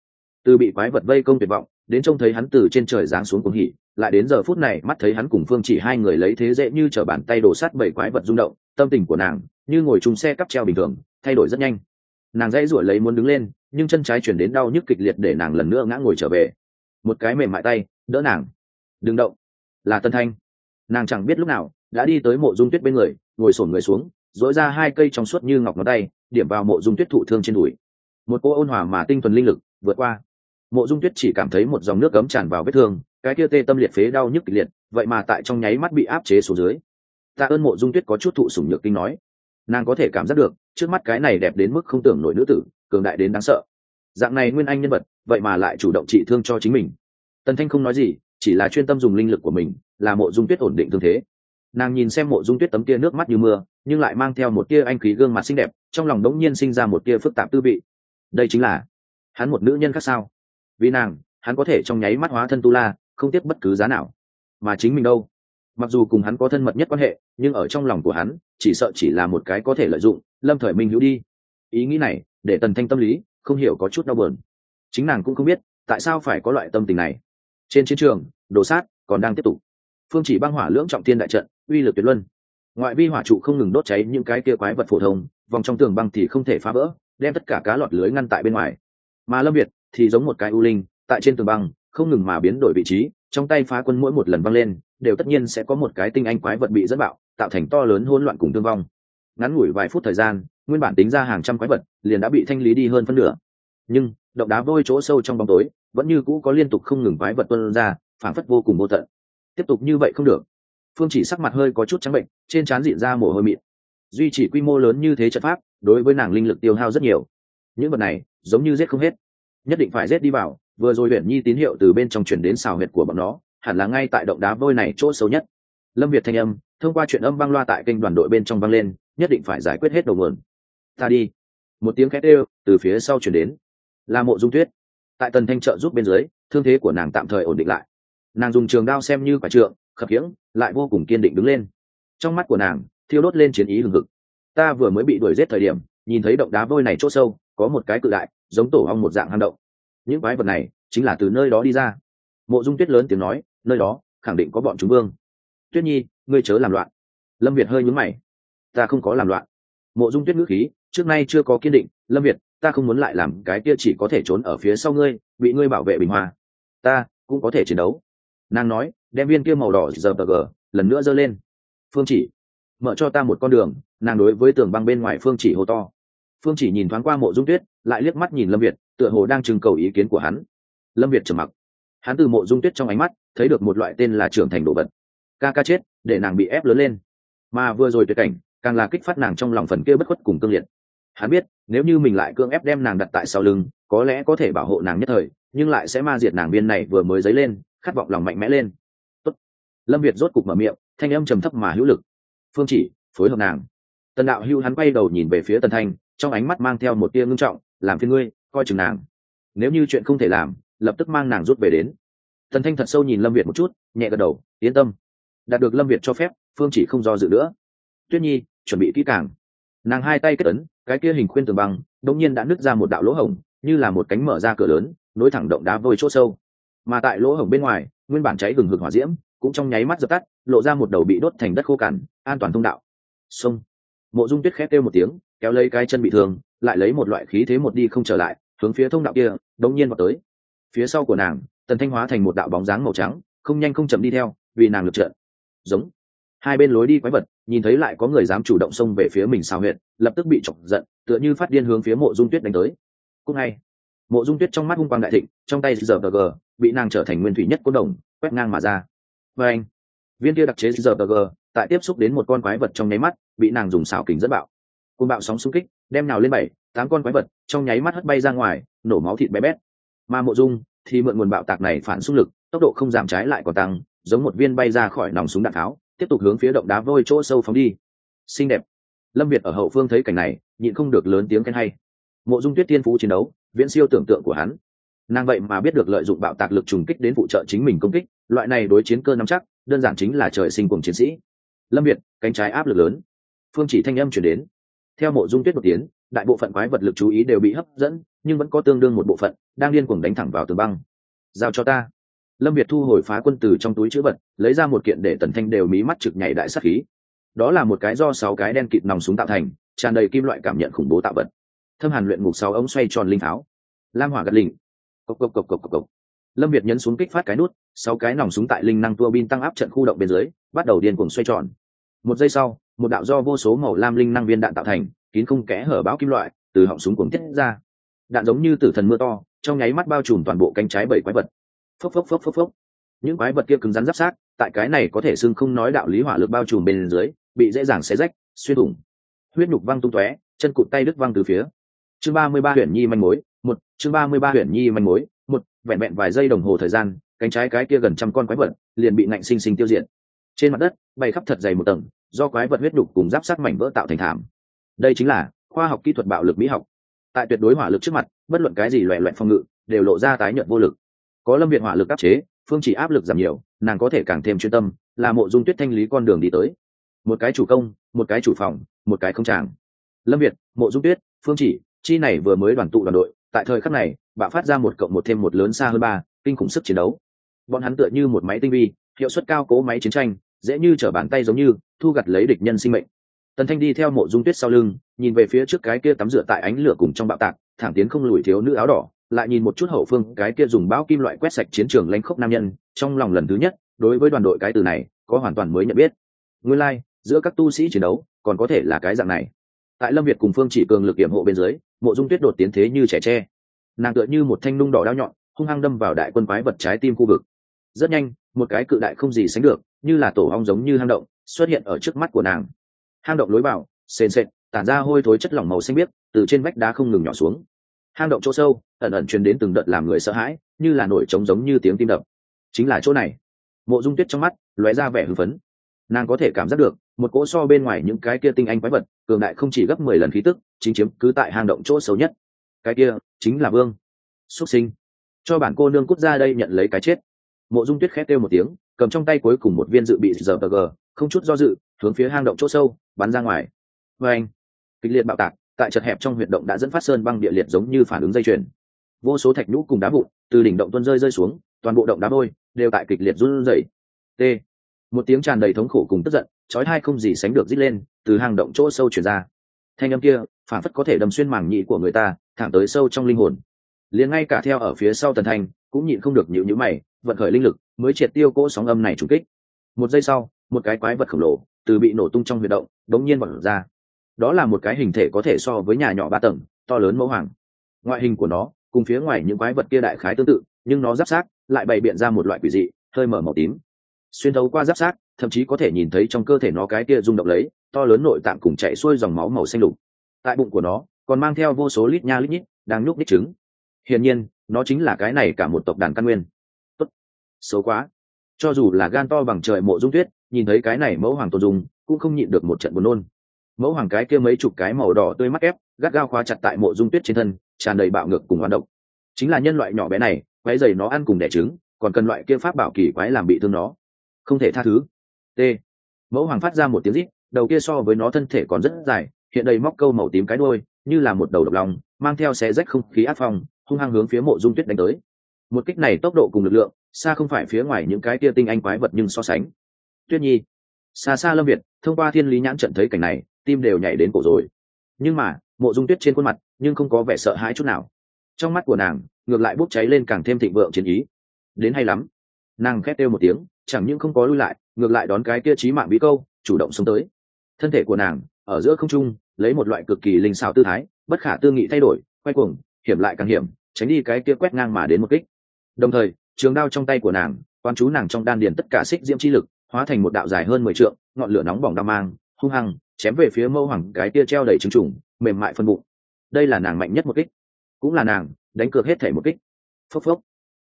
Từ bị quái vật vây công tuyệt vọng, đến trông thấy hắn từ trên trời giáng xuống cuồng hỉ, lại đến giờ phút này, mắt thấy hắn cùng phương chỉ hai người lấy thế dễ như t bàn tay đổ sát bảy quái vật rung động, tâm tình của nàng như ngồi chung xe cắp treo bình thường, thay đổi rất nhanh. Nàng dãy ruổi lấy muốn đứng lên, nhưng chân trái chuyển đến đau nhức kịch liệt để nàng lần nữa ngã ngồi trở về. Một cái mềm mại tay, đỡ nàng. Đừng động. Là tân thanh. Nàng chẳng biết lúc nào, đã đi tới mộ dung tuyết bên người, ngồi sổn người xuống dỗi ra hai cây trong suốt như ngọc ngón tay, điểm vào mộ dung tuyết thụ thương trên đùi. Một cô ôn hòa mà tinh thuần linh lực vượt qua. Mộ dung tuyết chỉ cảm thấy một dòng nước cấm tràn vào vết thương, cái kia tê tâm liệt phế đau nhức kịch liệt, vậy mà tại trong nháy mắt bị áp chế xuống dưới. Tạ ơn mộ dung tuyết có chút thụ sủng nhược kinh nói nàng có thể cảm giác được, trước mắt cái này đẹp đến mức không tưởng nổi nữ tử, cường đại đến đáng sợ. Dạng này nguyên anh nhân vật, vậy mà lại chủ động trị thương cho chính mình. Tần thanh không nói gì, chỉ là chuyên tâm dùng linh lực của mình, là mộ dung tuyết ổn định thương thế. Nàng nhìn xem mộ dung tuyết tấm tia nước mắt như mưa, nhưng lại mang theo một tia anh khí gương mặt xinh đẹp, trong lòng đống nhiên sinh ra một tia phức tạp tư vị. Đây chính là hắn một nữ nhân khác sao? Vì nàng, hắn có thể trong nháy mắt hóa thân tu la, không tiếc bất cứ giá nào. Mà chính mình đâu? Mặc dù cùng hắn có thân mật nhất quan hệ, nhưng ở trong lòng của hắn, chỉ sợ chỉ là một cái có thể lợi dụng, lâm thời minh hữu đi. Ý nghĩ này, để tần thanh tâm lý, không hiểu có chút đau bờn chính nàng cũng không biết, tại sao phải có loại tâm tình này. Trên chiến trường, đồ sát còn đang tiếp tục. Phương chỉ băng hỏa lưỡng trọng tiên đại trận, uy lực tuyệt luân. Ngoại vi hỏa trụ không ngừng đốt cháy những cái kia quái vật phổ thông, vòng trong tường băng thì không thể phá vỡ, đem tất cả cá lọt lưới ngăn tại bên ngoài. Mà lâm việt thì giống một cái u linh, tại trên tường băng, không ngừng mà biến đổi vị trí, trong tay phá quân mỗi một lần băng lên đều tất nhiên sẽ có một cái tinh anh quái vật bị dẫn bạo, tạo thành to lớn hỗn loạn cùng thương vong. Ngắn ngủi vài phút thời gian, nguyên bản tính ra hàng trăm quái vật liền đã bị thanh lý đi hơn phân nửa. Nhưng, động đá vôi chỗ sâu trong bóng tối, vẫn như cũ có liên tục không ngừng quái vật tuân ra phản phất vô cùng vô tận. Tiếp tục như vậy không được. Phương chỉ sắc mặt hơi có chút trắng bệnh, trên trán diện ra mồ hôi mịn. Duy trì quy mô lớn như thế trận pháp, đối với nàng linh lực tiêu hao rất nhiều. Những vật này, giống như giết không hết. Nhất định phải giết đi vào, vừa rồi huyện nhi tín hiệu từ bên trong chuyển đến xào huyệt của bọn nó hẳn là ngay tại động đá vôi này chỗ xấu nhất. Lâm việt thanh âm, thông qua chuyện âm băng loa tại kênh đoàn đội bên trong băng lên, nhất định phải giải quyết hết đầu nguồn. Ta đi. Một tiếng khét đều từ phía sau chuyển đến. Là mộ dung tuyết. Tại tần thanh trợ giúp bên dưới, thương thế của nàng tạm thời ổn định lại. Nàng dùng trường đao xem như quả trượng, khập khiễng, lại vô cùng kiên định đứng lên. Trong mắt của nàng, thiêu đốt lên chiến ý hừng hực. Ta vừa mới bị đuổi giết thời điểm, nhìn thấy động đá vôi này chỗ sâu, có một cái cự đại, giống tổ ong một dạng hang động. Những quái vật này, chính là từ nơi đó đi ra. Mộ dung tuyết lớn tiếng nói nơi đó khẳng định có bọn chúng vương. Tuyết nhi, ngươi chớ làm loạn. Lâm việt hơi nhúng mày. Ta không có làm loạn. Mộ dung tuyết ngữ khí, trước nay chưa có kiên định. Lâm việt, ta không muốn lại làm cái kia chỉ có thể trốn ở phía sau ngươi, bị ngươi bảo vệ bình hoa ta cũng có thể chiến đấu. Nàng nói, đem viên kia màu đỏ giờ bờ gờ, lần nữa giơ lên. Phương chỉ, mở cho ta một con đường. Nàng đối với tường băng bên ngoài phương chỉ hô to. Phương chỉ nhìn thoáng qua mộ dung tuyết, lại liếc mắt nhìn lâm việt, tựa hồ đang trưng cầu ý kiến của hắn. Lâm việt trầm mặc. Hắn từ mộ dung tuyết trong ánh mắt thấy được một loại tên là trưởng thành đồ vật. Ca ca chết, để nàng bị ép lớn lên. Mà vừa rồi tuyệt cảnh, càng là kích phát nàng trong lòng phần kia bất khuất cùng cương liệt. Hắn biết, nếu như mình lại cưỡng ép đem nàng đặt tại sau lưng, có lẽ có thể bảo hộ nàng nhất thời, nhưng lại sẽ ma diệt nàng viên này vừa mới dấy lên, khát vọng lòng mạnh mẽ lên. Tốt. lâm việt rốt cục mở miệng, thanh âm trầm thấp mà hữu lực. Phương chỉ, phối hợp nàng. Tần đạo hưu hắn quay đầu nhìn về phía tần thanh, trong ánh mắt mang theo một tia ngưng trọng, làm phiên ngươi, coi chừng nàng. Nếu như chuyện không thể làm, lập tức mang nàng rút về đến tần thanh thật sâu nhìn lâm việt một chút, nhẹ gật đầu, yên tâm, đạt được lâm việt cho phép, phương chỉ không do dự nữa. Tuyết nhi, chuẩn bị kỹ càng. Nàng hai tay kết ấn, cái kia hình khuyên tường băng đông nhiên đã nứt ra một đạo lỗ hổng, như là một cánh mở ra cửa lớn, nối thẳng động đá vôi chỗ sâu. Mà tại lỗ hổng bên ngoài, nguyên bản cháy gừng hực hỏa diễm, cũng trong nháy mắt dập tắt, lộ ra một đầu bị đốt thành đất khô cằn, an toàn thông đạo. Sông. Mộ dung tuyết khép kêu một tiếng, kéo lấy cái chân bị thương, lại lấy một loại khí thế một đi không trở lại, hướng phía thông đạo kia đống nhiên vào tới. Phía sau của nàng tần thanh hóa thành một đạo bóng dáng màu trắng, không nhanh không chậm đi theo, vì nàng lượt trận giống. Hai bên lối đi quái vật, nhìn thấy lại có người dám chủ động xông về phía mình xào huyện lập tức bị chọc giận, tựa như phát điên hướng phía mộ dung tuyết đánh tới. Cũng ngay. Mộ dung tuyết trong mắt hung quang đại thịnh, trong tay giờ gờ bị nàng trở thành nguyên thủy nhất cốt đồng, quét ngang mà ra. Và anh, viên kia đặc chế giờ gờ tại tiếp xúc đến một con quái vật trong nháy mắt, bị nàng dùng xảo kính dẫn bạo. Côn bạo sóng xung kích, đem nào lên bảy, tám con quái vật trong nháy mắt hất bay ra ngoài, nổ máu thịt bé bét. Mà mộ dung thì mượn nguồn bạo tạc này phản xung lực, tốc độ không giảm trái lại còn tăng, giống một viên bay ra khỏi nòng súng đạn tháo, tiếp tục hướng phía động đá vôi chỗ sâu phóng đi. Xinh đẹp. Lâm việt ở hậu phương thấy cảnh này, nhịn không được lớn tiếng khen hay. Mộ dung tuyết tiên phú chiến đấu, viễn siêu tưởng tượng của hắn. Nàng vậy mà biết được lợi dụng bạo tạc lực trùng kích đến phụ trợ chính mình công kích, loại này đối chiến cơ nắm chắc, đơn giản chính là trời sinh cùng chiến sĩ. Lâm việt, cánh trái áp lực lớn. Phương chỉ thanh âm chuyển đến. Theo mộ dung tuyết một tiếng đại bộ phận quái vật lực chú ý đều bị hấp dẫn, nhưng vẫn có tương đương một bộ phận đang điên cuồng đánh thẳng vào tường băng. Giao cho ta. Lâm việt thu hồi phá quân từ trong túi chữ vật, lấy ra một kiện để tần thanh đều mí mắt trực nhảy đại sắc khí. Đó là một cái do sáu cái đen kịt nòng súng tạo thành, tràn đầy kim loại cảm nhận khủng bố tạo vật. Thâm hàn luyện ngục sáu ống xoay tròn linh tháo. Lam hỏa gật lình cộc cộc cộc cộc cộc cộc. Lâm việt nhấn xuống kích phát cái nút, sáu cái nòng súng tại linh năng tua bin tăng áp trận khu động bên dưới, bắt đầu điên cuồng xoay tròn. Một giây sau, một đạo do vô số màu lam linh năng viên đạn tạo thành kín không kẽ hở bão kim loại, từ họng súng cuồng tiết ra. Đạn giống như tử thần mưa to, trong nháy mắt bao trùm toàn bộ cánh trái bảy quái vật. Phốc phốc phốc phốc phốc. Những quái vật kia cứng rắn giáp sát, tại cái này có thể xưng không nói đạo lý hỏa lực bao trùm bên dưới, bị dễ dàng xé rách, xuyên thủng. Huyết nhục văng tung tóe, chân cụt tay đứt văng từ phía. Chương ba mươi ba huyện nhi manh mối, một, chương ba mươi ba huyện nhi manh mối, một, vẹn vẹn vài giây đồng hồ thời gian, cánh trái cái kia gần trăm con quái vật liền bị nạnh sinh sinh tiêu diệt. Trên mặt đất, bay khắp thật dày một tầng, do quái vật huyết đục cùng giáp sát mảnh vỡ tạo thành thảm đây chính là khoa học kỹ thuật bạo lực mỹ học. Tại tuyệt đối hỏa lực trước mặt, bất luận cái gì loẹ loẹn phòng ngự, đều lộ ra tái nhuận vô lực. Có lâm việt hỏa lực áp chế, phương chỉ áp lực giảm nhiều, nàng có thể càng thêm chuyên tâm, là mộ dung tuyết thanh lý con đường đi tới. Một cái chủ công, một cái chủ phòng, một cái không tràng. Lâm việt, mộ dung tuyết, phương chỉ, chi này vừa mới đoàn tụ đoàn đội, tại thời khắc này, bạo phát ra một cộng một thêm một lớn xa hơn ba, kinh khủng sức chiến đấu. Bọn hắn tựa như một máy tinh vi, hiệu suất cao cố máy chiến tranh, dễ như trở bàn tay giống như, thu gặt lấy địch nhân sinh mệnh tần thanh đi theo mộ dung tuyết sau lưng nhìn về phía trước cái kia tắm rửa tại ánh lửa cùng trong bạo tạc thẳng tiến không lùi thiếu nữ áo đỏ lại nhìn một chút hậu phương cái kia dùng bão kim loại quét sạch chiến trường lãnh khốc nam nhân trong lòng lần thứ nhất đối với đoàn đội cái từ này có hoàn toàn mới nhận biết. Nguyên lai、like, giữa các tu sĩ chiến đấu còn có thể là cái dạng này. Tại lâm việt cùng phương chỉ cường lực kiểm hộ bên dưới mộ dung tuyết đột tiến thế như trẻ tre. Nàng tựa như một thanh nung đỏ đao nhọn hung hăng đâm vào đại quân quái vật trái tim khu vực. Rất nhanh một cái cự đại không gì sánh được như là tổ ong giống như hang động xuất hiện ở trước mắt của nàng hang động lối vào, sền sệt, tản ra hôi thối chất lỏng màu xanh biếc, từ trên vách đá không ngừng nhỏ xuống. Hang động chỗ sâu, ẩn ẩn truyền đến từng đợt làm người sợ hãi, như là nổi trống giống như tiếng tim đập. Chính là chỗ này. Mộ dung tuyết trong mắt lóe ra vẻ hưng phấn. Nàng có thể cảm giác được, một cỗ so bên ngoài những cái kia tinh anh quái vật, cường đại không chỉ gấp mười lần khí tức, chính chiếm cứ tại hang động chỗ xấu nhất. Cái kia chính là vương xuất sinh. Cho bản cô nương cút ra đây nhận lấy cái chết. Mộ dung tuyết khét kêu một tiếng, cầm trong tay cuối cùng một viên dự bị giờ bờ gờ không chút do dự, hướng phía hang động chỗ sâu bắn ra ngoài. Vê anh, kịch liệt bạo tạc, tại chật hẹp trong huyệt động đã dẫn phát sơn băng địa liệt giống như phản ứng dây chuyền. Vô số thạch nhũ cùng đá vụn, từ đỉnh động tuân rơi rơi xuống, toàn bộ động đá vôi đều tại kịch liệt run rẩy. T. Một tiếng tràn đầy thống khổ cùng tức giận, chói hai không gì sánh được rít lên, từ hang động chỗ sâu chuyển ra. Thanh âm kia, phản phất có thể đâm xuyên màng nhị của người ta, thẳng tới sâu trong linh hồn. Liền ngay cả theo ở phía sau tần thanh, cũng nhịn không được nhịu nhữ mày, vận khởi linh lực, mới triệt tiêu cỗ sóng âm này trùng kích. Một giây sau, một cái quái vật khổng lồ từ bị nổ tung trong huyệt động, đống nhiên bật ra. Đó là một cái hình thể có thể so với nhà nhỏ ba tầng, to lớn mẫu hoàng. Ngoại hình của nó, cùng phía ngoài những quái vật kia đại khái tương tự, nhưng nó giáp sát, lại bày biện ra một loại quỷ dị, hơi mở màu tím. Xuyên thấu qua giáp sát, thậm chí có thể nhìn thấy trong cơ thể nó cái kia rung động lấy, to lớn nội tạng cùng chạy xuôi dòng máu màu xanh lục. Tại bụng của nó, còn mang theo vô số lít nha lít nhít, đang nhúc nhích trứng. Hiển nhiên, nó chính là cái này cả một tộc đàn căn nguyên. Tốt. Xấu quá. Cho dù là gan to bằng trời mộ dung tuyết nhìn thấy cái này mẫu hoàng tôn dung, cũng không nhịn được một trận buồn nôn. Mẫu hoàng cái kia mấy chục cái màu đỏ tươi mắt ép, gắt gao khóa chặt tại mộ dung tuyết trên thân, tràn đầy bạo ngược cùng hoạt động chính là nhân loại nhỏ bé này quái dày nó ăn cùng đẻ trứng, còn cần loại kia pháp bảo kỳ quái làm bị thương nó. Không thể tha thứ. T. Mẫu hoàng phát ra một tiếng rít, đầu kia so với nó thân thể còn rất dài, hiện đầy móc câu màu tím cái đôi như là một đầu độc lòng, mang theo xe rách không khí áp phong, hung hăng hướng phía mộ dung tuyết đánh tới. Một kích này tốc độ cùng lực lượng, xa không phải phía ngoài những cái kia tinh anh quái vật nhưng so sánh tuyết nhi. Xa xa lâm việt, thông qua thiên lý nhãn trận thấy cảnh này, tim đều nhảy đến cổ rồi. Nhưng mà, mộ dung tuyết trên khuôn mặt, nhưng không có vẻ sợ hãi chút nào. Trong mắt của nàng, ngược lại bốc cháy lên càng thêm thịnh vượng chiến ý. Đến hay lắm. Nàng khét kêu một tiếng, chẳng những không có lui lại, ngược lại đón cái kia trí mạng bí câu, chủ động xông tới. Thân thể của nàng, ở giữa không trung, lấy một loại cực kỳ linh xảo tư thái, bất khả tư nghị thay đổi, quay cuồng, hiểm lại càng hiểm, tránh đi cái kia quét ngang mà đến một kích. Đồng thời, trường đao trong tay của nàng, quan chú nàng trong đan điền tất cả xích diễm chi lực hóa thành một đạo dài hơn mười trượng, ngọn lửa nóng bỏng đao mang, hung hăng, chém về phía mâu hoàng cái tia treo đầy trứng trùng, mềm mại phân bụng. Đây là nàng mạnh nhất một kích. Cũng là nàng, đánh cược hết thể một kích. Phốc phốc.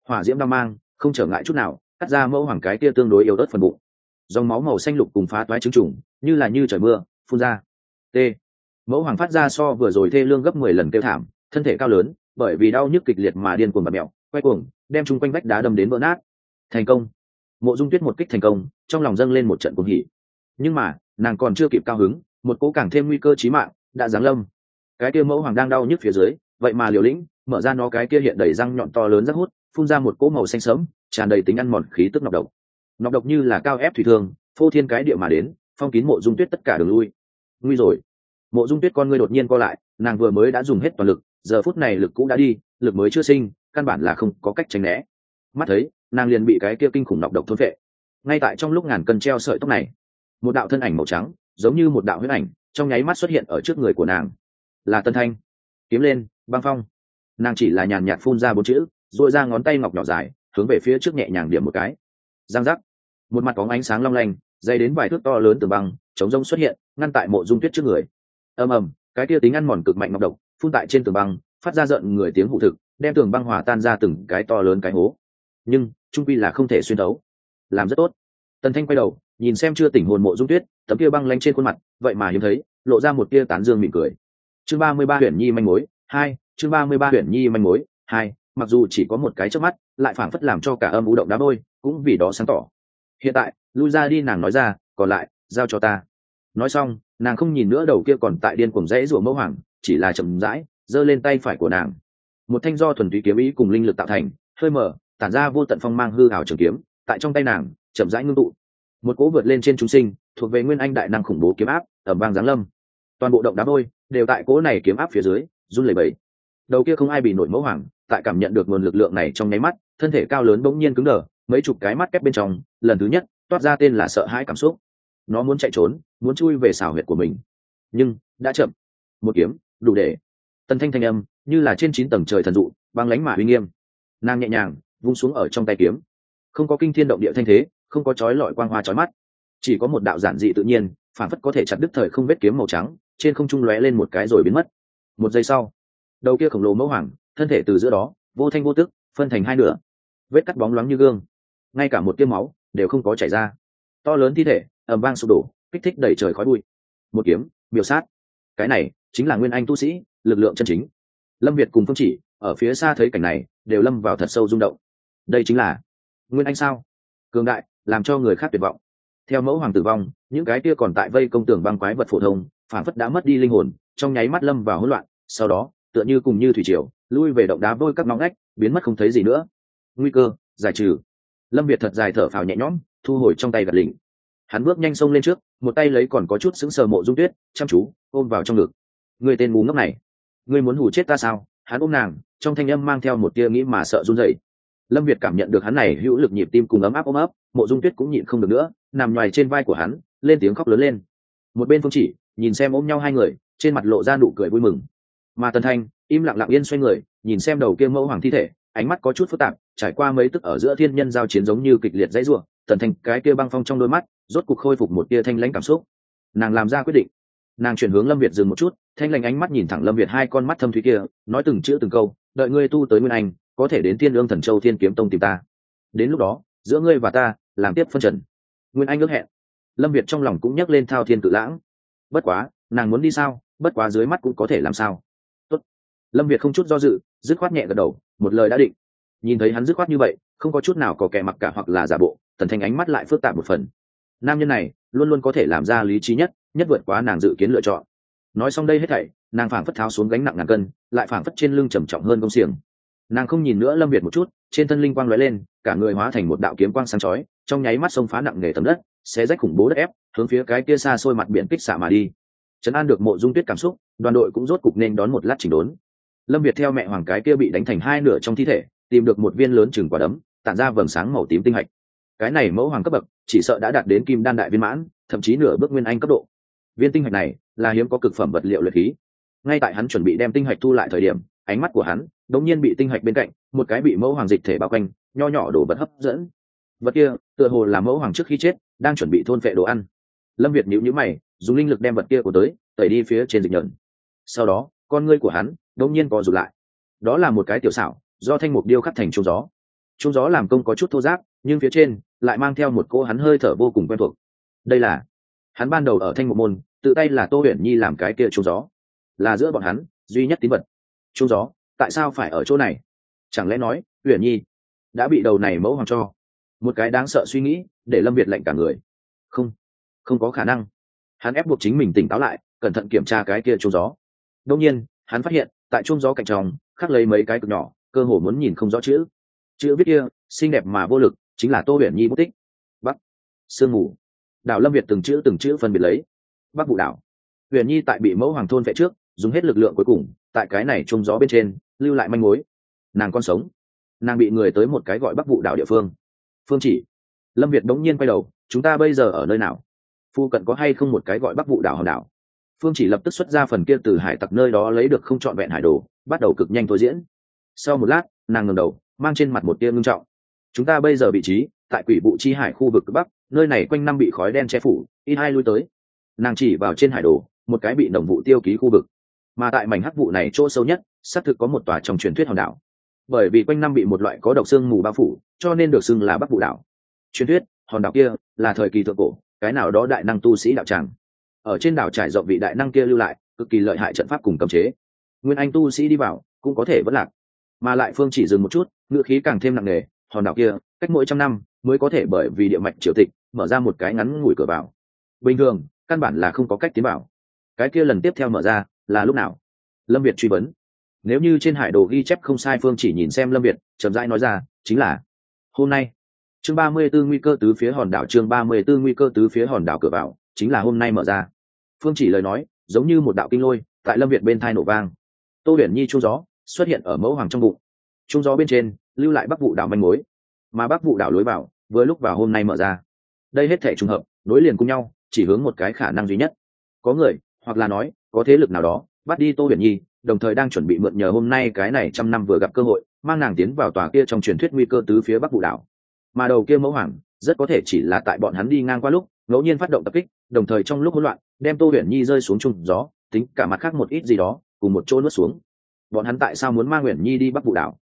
Hỏa diễm đao mang, không trở ngại chút nào, cắt ra mẫu hoàng cái tia tương đối yếu ớt phần bụng. Dòng máu màu xanh lục cùng phá toái trứng trùng, như là như trời mưa, phun ra. T. Mẫu hoàng phát ra so vừa rồi thê lương gấp mười lần kêu thảm, thân thể cao lớn, bởi vì đau nhức kịch liệt mà điên cuồng và mẹo quay cuồng, đem chung quanh vách đá đâm đến vỡ nát. Thành công. Mộ dung tuyết một kích thành công trong lòng dâng lên một trận cuồng hỉ. Nhưng mà, nàng còn chưa kịp cao hứng, một cố càng thêm nguy cơ chí mạng đã giáng lâm. Cái kia mẫu hoàng đang đau nhức phía dưới, vậy mà liều lĩnh, mở ra nó cái kia hiện đầy răng nhọn to lớn rất hút, phun ra một cỗ màu xanh sớm tràn đầy tính ăn mòn khí tức nọc độc. Nọc độc như là cao ép thủy thương, phô thiên cái địa mà đến, phong kín mộ dung tuyết tất cả đường lui. Nguy rồi. Mộ dung tuyết con ngươi đột nhiên co lại, nàng vừa mới đã dùng hết toàn lực, giờ phút này lực cũ đã đi, lực mới chưa sinh, căn bản là không có cách tránh né. Mắt thấy, nàng liền bị cái kia kinh khủng nọc độc thôn vệ ngay tại trong lúc ngàn cân treo sợi tóc này, một đạo thân ảnh màu trắng, giống như một đạo huyết ảnh, trong nháy mắt xuất hiện ở trước người của nàng. Là tân thanh. Kiếm lên, băng phong. Nàng chỉ là nhàn nhạt phun ra bốn chữ dội ra ngón tay ngọc nhỏ dài, hướng về phía trước nhẹ nhàng điểm một cái. Giang giác. Một mặt có ánh sáng long lanh, dày đến vài thước to lớn từ băng, chống rông xuất hiện, ngăn tại mộ dung tuyết trước người. Ầm ầm, cái kia tính ăn mòn cực mạnh ngọc độc, phun tại trên tường băng, phát ra giận người tiếng hụ thực, đem tường băng hòa tan ra từng cái to lớn cái hố. Nhưng, trung quy là không thể xuyên đấu làm rất tốt. Tần thanh quay đầu, nhìn xem chưa tỉnh hồn mộ dung tuyết, tấm kia băng lanh trên khuôn mặt, vậy mà hiếm thấy, lộ ra một tia tán dương mỉm cười. Chương ba mươi ba huyện nhi manh mối, hai, chương ba mươi ba huyện nhi manh mối, hai, mặc dù chỉ có một cái trước mắt, lại phảng phất làm cho cả âm ú động đá bôi cũng vì đó sáng tỏ. Hiện tại, lui ra đi nàng nói ra, còn lại, giao cho ta. Nói xong, nàng không nhìn nữa đầu kia còn tại điên cuồng rẽ rủa mẫu hoàng, chỉ là chậm rãi, giơ lên tay phải của nàng. Một thanh do thuần túy kiếm ý cùng linh lực tạo thành, hơi mở, tản ra vô tận phong mang hư hào trường kiếm tại trong tay nàng, chậm rãi ngưng tụ. Một cỗ vượt lên trên chúng sinh, thuộc về nguyên anh đại năng khủng bố kiếm áp ẩm bang giáng lâm. Toàn bộ động đá vôi, đều tại cỗ này kiếm áp phía dưới, run lẩy bẩy. Đầu kia không ai bị nổi mẫu hoàng, tại cảm nhận được nguồn lực lượng này trong nháy mắt, thân thể cao lớn bỗng nhiên cứng đờ, mấy chục cái mắt kép bên trong, lần thứ nhất, toát ra tên là sợ hãi cảm xúc. Nó muốn chạy trốn, muốn chui về xảo huyệt của mình. Nhưng, đã chậm. Một kiếm, đủ để. Tần thanh thanh âm, như là trên chín tầng trời thần dụ, băng lánh mà uy nghiêm. Nàng nhẹ nhàng, vung xuống ở trong tay kiếm không có kinh thiên động địa thanh thế, không có chói lọi quang hoa chói mắt. Chỉ có một đạo giản dị tự nhiên, phản phất có thể chặt đứt thời không vết kiếm màu trắng, trên không trung lóe lên một cái rồi biến mất. Một giây sau, đầu kia khổng lồ mẫu hoàng, thân thể từ giữa đó, vô thanh vô tức, phân thành hai nửa. Vết cắt bóng loáng như gương, ngay cả một tiêm máu đều không có chảy ra. To lớn thi thể, ầm vang sụp đổ, kích thích đẩy trời khói bụi. Một kiếm miêu sát. Cái này chính là nguyên anh tu sĩ, lực lượng chân chính. Lâm việt cùng phương chỉ, ở phía xa thấy cảnh này, đều lâm vào thật sâu rung động. Đây chính là nguyên anh sao? Cường đại, làm cho người khác tuyệt vọng. Theo mẫu hoàng tử vong, những cái kia còn tại vây công tường băng quái vật phổ thông, phản phất đã mất đi linh hồn, trong nháy mắt lâm vào hỗn loạn, sau đó, tựa như cùng như thủy triều, lui về động đá vôi các ngóng ngách, biến mất không thấy gì nữa. Nguy cơ, giải trừ. Lâm việt thật dài thở phào nhẹ nhõm, thu hồi trong tay gật lỉnh hắn bước nhanh sông lên trước, một tay lấy còn có chút sững sờ mộ dung tuyết, chăm chú, ôm vào trong ngực. Người tên mù ngốc này, người muốn hù chết ta sao? Hắn ôm nàng, trong thanh âm mang theo một tia nghĩ mà sợ run rẩy lâm việt cảm nhận được hắn này hữu lực nhịp tim cùng ấm áp ôm ấp, mộ dung tuyết cũng nhịn không được nữa, nằm ngoài trên vai của hắn, lên tiếng khóc lớn lên. Một bên phương chỉ, nhìn xem ôm nhau hai người, trên mặt lộ ra nụ cười vui mừng. Mà tần thanh, im lặng lặng yên xoay người, nhìn xem đầu kia mẫu hoàng thi thể, ánh mắt có chút phức tạp, trải qua mấy tức ở giữa thiên nhân giao chiến giống như kịch liệt dãy ruộng tần thanh cái kia băng phong trong đôi mắt, rốt cục khôi phục một tia thanh lãnh cảm xúc. Nàng làm ra quyết định. Nàng chuyển hướng lâm việt dừng một chút, thanh lãnh ánh mắt nhìn thẳng lâm việt hai con mắt thâm thúy kia, nói từng chữ từng câu, đợi ngươi tu tới nguyên anh có thể đến thiên lương thần châu thiên kiếm tông tìm ta. Đến lúc đó, giữa ngươi và ta, làm tiếp phân trần. Nguyên anh ước hẹn. Lâm việt trong lòng cũng nhắc lên thao thiên cự lãng. Bất quá, nàng muốn đi sao? Bất quá dưới mắt cũng có thể làm sao? Tốt. lâm việt không chút do dự, dứt khoát nhẹ gật đầu, một lời đã định. Nhìn thấy hắn dứt khoát như vậy, không có chút nào có kẻ mặc cả hoặc là giả bộ tần thanh ánh mắt lại phức tạp một phần. Nam nhân này, luôn luôn có thể làm ra lý trí nhất nhất vượt quá nàng dự kiến lựa chọn. Nói xong đây hết thảy, nàng phảng phất tháo xuống gánh nặng ngàn cân, lại phảng phất trên lưng trầm trọng hơn công xiềng nàng không nhìn nữa lâm việt một chút, trên thân linh quang lóe lên, cả người hóa thành một đạo kiếm quang sáng chói, trong nháy mắt sông phá nặng nề tầm đất, xé rách khủng bố đất ép, hướng phía cái kia xa xôi mặt biển kích xạ mà đi. Trấn an được mộ dung tuyết cảm xúc, đoàn đội cũng rốt cục nên đón một lát chỉnh đốn. Lâm việt theo mẹ hoàng cái kia bị đánh thành hai nửa trong thi thể, tìm được một viên lớn chừng quả đấm, tản ra vầng sáng màu tím tinh hạch. Cái này mẫu hoàng cấp bậc, chỉ sợ đã đạt đến kim đan đại viên mãn, thậm chí nửa bước nguyên anh cấp độ. Viên tinh hạch này là hiếm có cực phẩm vật liệu luyện khí. Ngay tại hắn chuẩn bị đem tinh hạch thu lại thời điểm ánh mắt của hắn đột nhiên bị tinh hạch bên cạnh, một cái bị mẫu hoàng dịch thể bao quanh, nho nhỏ đổ vật hấp dẫn. Vật kia, tựa hồ là mẫu hoàng trước khi chết, đang chuẩn bị thôn phệ đồ ăn. Lâm việt nhíu nhíu mày, dùng linh lực đem vật kia của tới, tẩy đi phía trên dịch nhẫn. Sau đó, con ngươi của hắn đột nhiên co rụt lại. Đó là một cái tiểu xảo, do thanh mục điêu khắc thành trung gió. Trung gió làm công có chút thô giáp nhưng phía trên lại mang theo một cô hắn hơi thở vô cùng quen thuộc. Đây là, hắn ban đầu ở thanh mục môn, tự tay là tô huyền nhi làm cái kia trung gió. Là giữa bọn hắn duy nhất tín vật trung gió, tại sao phải ở chỗ này? Chẳng lẽ nói, uyển nhi đã bị đầu này mẫu hoàng cho? Một cái đáng sợ suy nghĩ, để lâm việt lệnh cả người. Không không có khả năng. Hắn ép buộc chính mình tỉnh táo lại, cẩn thận kiểm tra cái kia trung gió. Đông nhiên, hắn phát hiện, tại trung gió cạnh tròng, khắc lấy mấy cái cực nhỏ, cơ hồ muốn nhìn không rõ chữ. Chữ viết kia, xinh đẹp mà vô lực, chính là tô huyền nhi bút tích. Bắc, sương mù. Đảo lâm việt từng chữ từng chữ phân biệt lấy. Bắc vụ đảo. Huyền nhi tại bị mẫu hoàng thôn vẽ trước, dùng hết lực lượng cuối cùng tại cái này trông gió bên trên, lưu lại manh mối. Nàng còn sống. Nàng bị người tới một cái gọi bắc vụ đảo địa phương. Phương chỉ. Lâm việt đống nhiên quay đầu, chúng ta bây giờ ở nơi nào? Phu cận có hay không một cái gọi bắc vụ đảo hòn đảo? Phương chỉ lập tức xuất ra phần kia từ hải tặc nơi đó lấy được không trọn vẹn hải đồ, bắt đầu cực nhanh thôi diễn. Sau một lát, nàng ngừng đầu, mang trên mặt một tia ngưng trọng. Chúng ta bây giờ vị trí, tại quỷ vụ chi hải khu vực bắc, nơi này quanh năm bị khói đen che phủ, ít hai lui tới. Nàng chỉ vào trên hải đồ, một cái bị nồng vụ tiêu ký khu vực mà tại mảnh hắc vụ này chỗ sâu nhất, xác thực có một tòa trong truyền thuyết hòn đảo. Bởi vì quanh năm bị một loại có độc xương mù bao phủ, cho nên được xưng là bắc vụ đảo. Truyền thuyết, hòn đảo kia là thời kỳ thượng cổ, cái nào đó đại năng tu sĩ đạo tràng. Ở trên đảo trải rộng vị đại năng kia lưu lại, cực kỳ lợi hại trận pháp cùng cấm chế. Nguyên anh tu sĩ đi vào, cũng có thể vẫn lạc. Mà lại phương chỉ dừng một chút, ngựa khí càng thêm nặng nề, hòn đảo kia, cách mỗi trăm năm, mới có thể bởi vì địa mạch triều tịch, mở ra một cái ngắn ngủi cửa vào. Bình thường, căn bản là không có cách tiến vào. Cái kia lần tiếp theo mở ra là lúc nào? Lâm việt truy vấn. Nếu như trên hải đồ ghi chép không sai phương chỉ nhìn xem lâm việt, chậm rãi nói ra, chính là, hôm nay. Chương ba mươi 34 nguy cơ tứ phía hòn đảo, chương ba mươi 34 nguy cơ tứ phía hòn đảo cửa vào, chính là hôm nay mở ra. Phương chỉ lời nói, giống như một đạo kinh lôi, tại lâm việt bên thai nổ vang. Tô huyền nhi trung gió, xuất hiện ở mẫu hoàng trong bụng. Trung gió bên trên, lưu lại bắc vụ đảo manh mối. Mà bắc vụ đảo lối vào với lúc vào hôm nay mở ra. Đây hết thể trùng hợp, nối liền cùng nhau, chỉ hướng một cái khả năng duy nhất. Có người, hoặc là nói có thế lực nào đó, bắt đi tô huyền nhi, đồng thời đang chuẩn bị mượn nhờ hôm nay cái này trăm năm vừa gặp cơ hội, mang nàng tiến vào tòa kia trong truyền thuyết nguy cơ tứ phía bắc vụ đảo. Mà đầu kia mẫu hoàng, rất có thể chỉ là tại bọn hắn đi ngang qua lúc, ngẫu nhiên phát động tập kích, đồng thời trong lúc hỗn loạn, đem tô huyền nhi rơi xuống chung gió, tính cả mặt khác một ít gì đó, cùng một chỗ nuốt xuống. Bọn hắn tại sao muốn mang huyền nhi đi bắc vụ đảo?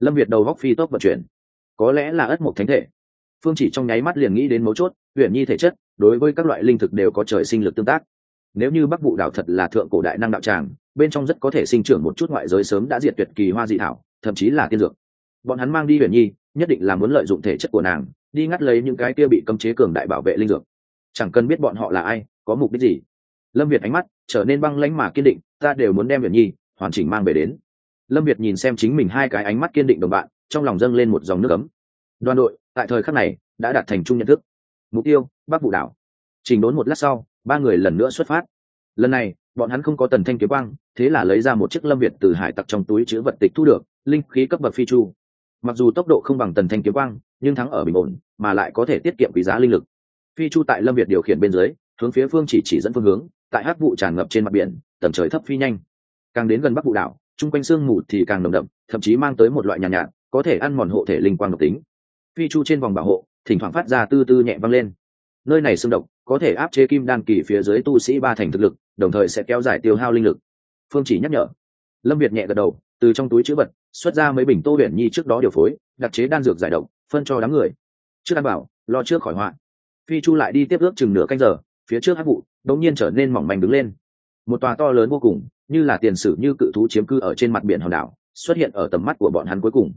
Lâm việt đầu góc phi tốc vận chuyển. Có lẽ là ất một thánh thể. Phương chỉ trong nháy mắt liền nghĩ đến mấu chốt, huyền nhi thể chất, đối với các loại linh thực đều có trời sinh lực tương tác nếu như bắc vụ đảo thật là thượng cổ đại năng đạo tràng, bên trong rất có thể sinh trưởng một chút ngoại giới sớm đã diệt tuyệt kỳ hoa dị thảo, thậm chí là tiên dược. Bọn hắn mang đi huyền nhi, nhất định là muốn lợi dụng thể chất của nàng, đi ngắt lấy những cái kia bị cấm chế cường đại bảo vệ linh dược. Chẳng cần biết bọn họ là ai, có mục đích gì. Lâm việt ánh mắt trở nên băng lãnh mà kiên định, ta đều muốn đem huyền nhi, hoàn chỉnh mang về đến. Lâm việt nhìn xem chính mình hai cái ánh mắt kiên định đồng bạn, trong lòng dâng lên một dòng nước ấm. Đoàn đội, tại thời khắc này, đã đạt thành chung nhận thức. Mục tiêu, bắc vụ đảo trình đốn một lát sau ba người lần nữa xuất phát. Lần này bọn hắn không có tần thanh kiếm quang thế là lấy ra một chiếc lâm việt từ hải tặc trong túi chứa vật tịch thu được linh khí cấp bậc phi chu. Mặc dù tốc độ không bằng tần thanh kiếm quang nhưng thắng ở bình ổn mà lại có thể tiết kiệm quý giá linh lực. Phi chu tại lâm việt điều khiển bên dưới hướng phía phương chỉ chỉ dẫn phương hướng tại hát vụ tràn ngập trên mặt biển tầm trời thấp phi nhanh. Càng đến gần bắc vụ đảo chung quanh sương mù thì càng nồng đậm thậm chí mang tới một loại nhàn nhạt, nhạt có thể ăn mòn hộ thể linh quang độc tính. Phi chu trên vòng bảo hộ thỉnh thoảng phát ra tư tư nhẹ văng lên. Nơi này xương độc có thể áp chế kim đan kỳ phía dưới tu sĩ ba thành thực lực, đồng thời sẽ kéo dài tiêu hao linh lực. Phương chỉ nhắc nhở. Lâm việt nhẹ gật đầu, từ trong túi chữ vật, xuất ra mấy bình tô huyền nhi trước đó điều phối, đặc chế đan dược giải độc, phân cho đám người. Trước đảm bảo, lo trước khỏi họa. Phi chu lại đi tiếp ước chừng nửa canh giờ, phía trước hát vụ đống nhiên trở nên mỏng manh đứng lên. Một tòa to lớn vô cùng, như là tiền sử như cự thú chiếm cư ở trên mặt biển hòn đảo, xuất hiện ở tầm mắt của bọn hắn cuối cùng.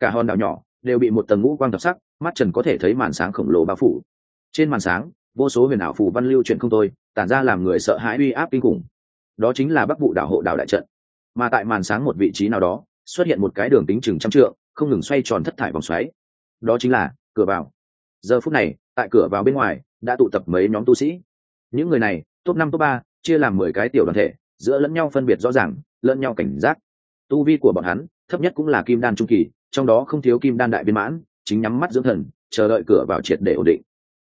Cả hòn đảo nhỏ đều bị một tầng ngũ quang đặc sắc, mắt trần có thể thấy màn sáng khổng lồ bao phủ. Trên màn sáng vô số huyền ảo phù văn lưu chuyển không tôi tản ra làm người sợ hãi uy áp kinh khủng. Đó chính là bắc vụ đảo hộ đảo đại trận. Mà tại màn sáng một vị trí nào đó, xuất hiện một cái đường tính chừng trăm trượng, không ngừng xoay tròn thất thải vòng xoáy. Đó chính là cửa vào. Giờ phút này, tại cửa vào bên ngoài, đã tụ tập mấy nhóm tu sĩ. Những người này, top năm, top ba, chia làm mười cái tiểu đoàn thể, giữa lẫn nhau phân biệt rõ ràng, lẫn nhau cảnh giác. Tu vi của bọn hắn, thấp nhất cũng là kim đan trung kỳ, trong đó không thiếu kim đan đại viên mãn, chính nhắm mắt dưỡng thần, chờ đợi cửa vào triệt để ổn định.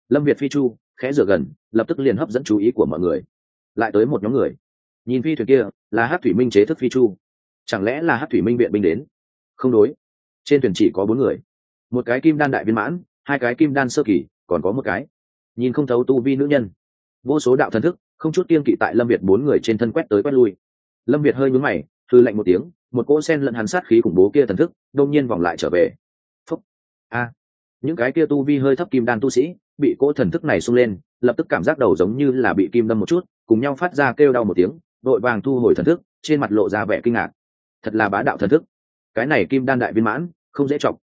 Lâm việt phi chu khẽ rửa gần, lập tức liền hấp dẫn chú ý của mọi người. Lại tới một nhóm người. Nhìn phi thuyền kia, là hát thủy minh chế thức phi chu. Chẳng lẽ là hát thủy minh viện binh đến? Không đối. Trên thuyền chỉ có bốn người. Một cái kim đan đại viên mãn, hai cái kim đan sơ kỳ, còn có một cái. Nhìn không thấu tu vi nữ nhân. Vô số đạo thần thức, không chút kiên kỵ tại lâm việt bốn người trên thân quét tới quét lui. Lâm việt hơi nhúm mày thư lạnh một tiếng, một cỗ sen lẫn hắn sát khí khủng bố kia thần thức, đông nhiên vòng lại trở về. Phúc. A. Những cái kia tu vi hơi thấp kim đan tu sĩ bị cỗ thần thức này sung lên, lập tức cảm giác đầu giống như là bị kim đâm một chút, cùng nhau phát ra kêu đau một tiếng vội vàng thu hồi thần thức, trên mặt lộ ra vẻ kinh ngạc. Thật là bá đạo thần thức. Cái này kim đan đại viên mãn, không dễ chọc.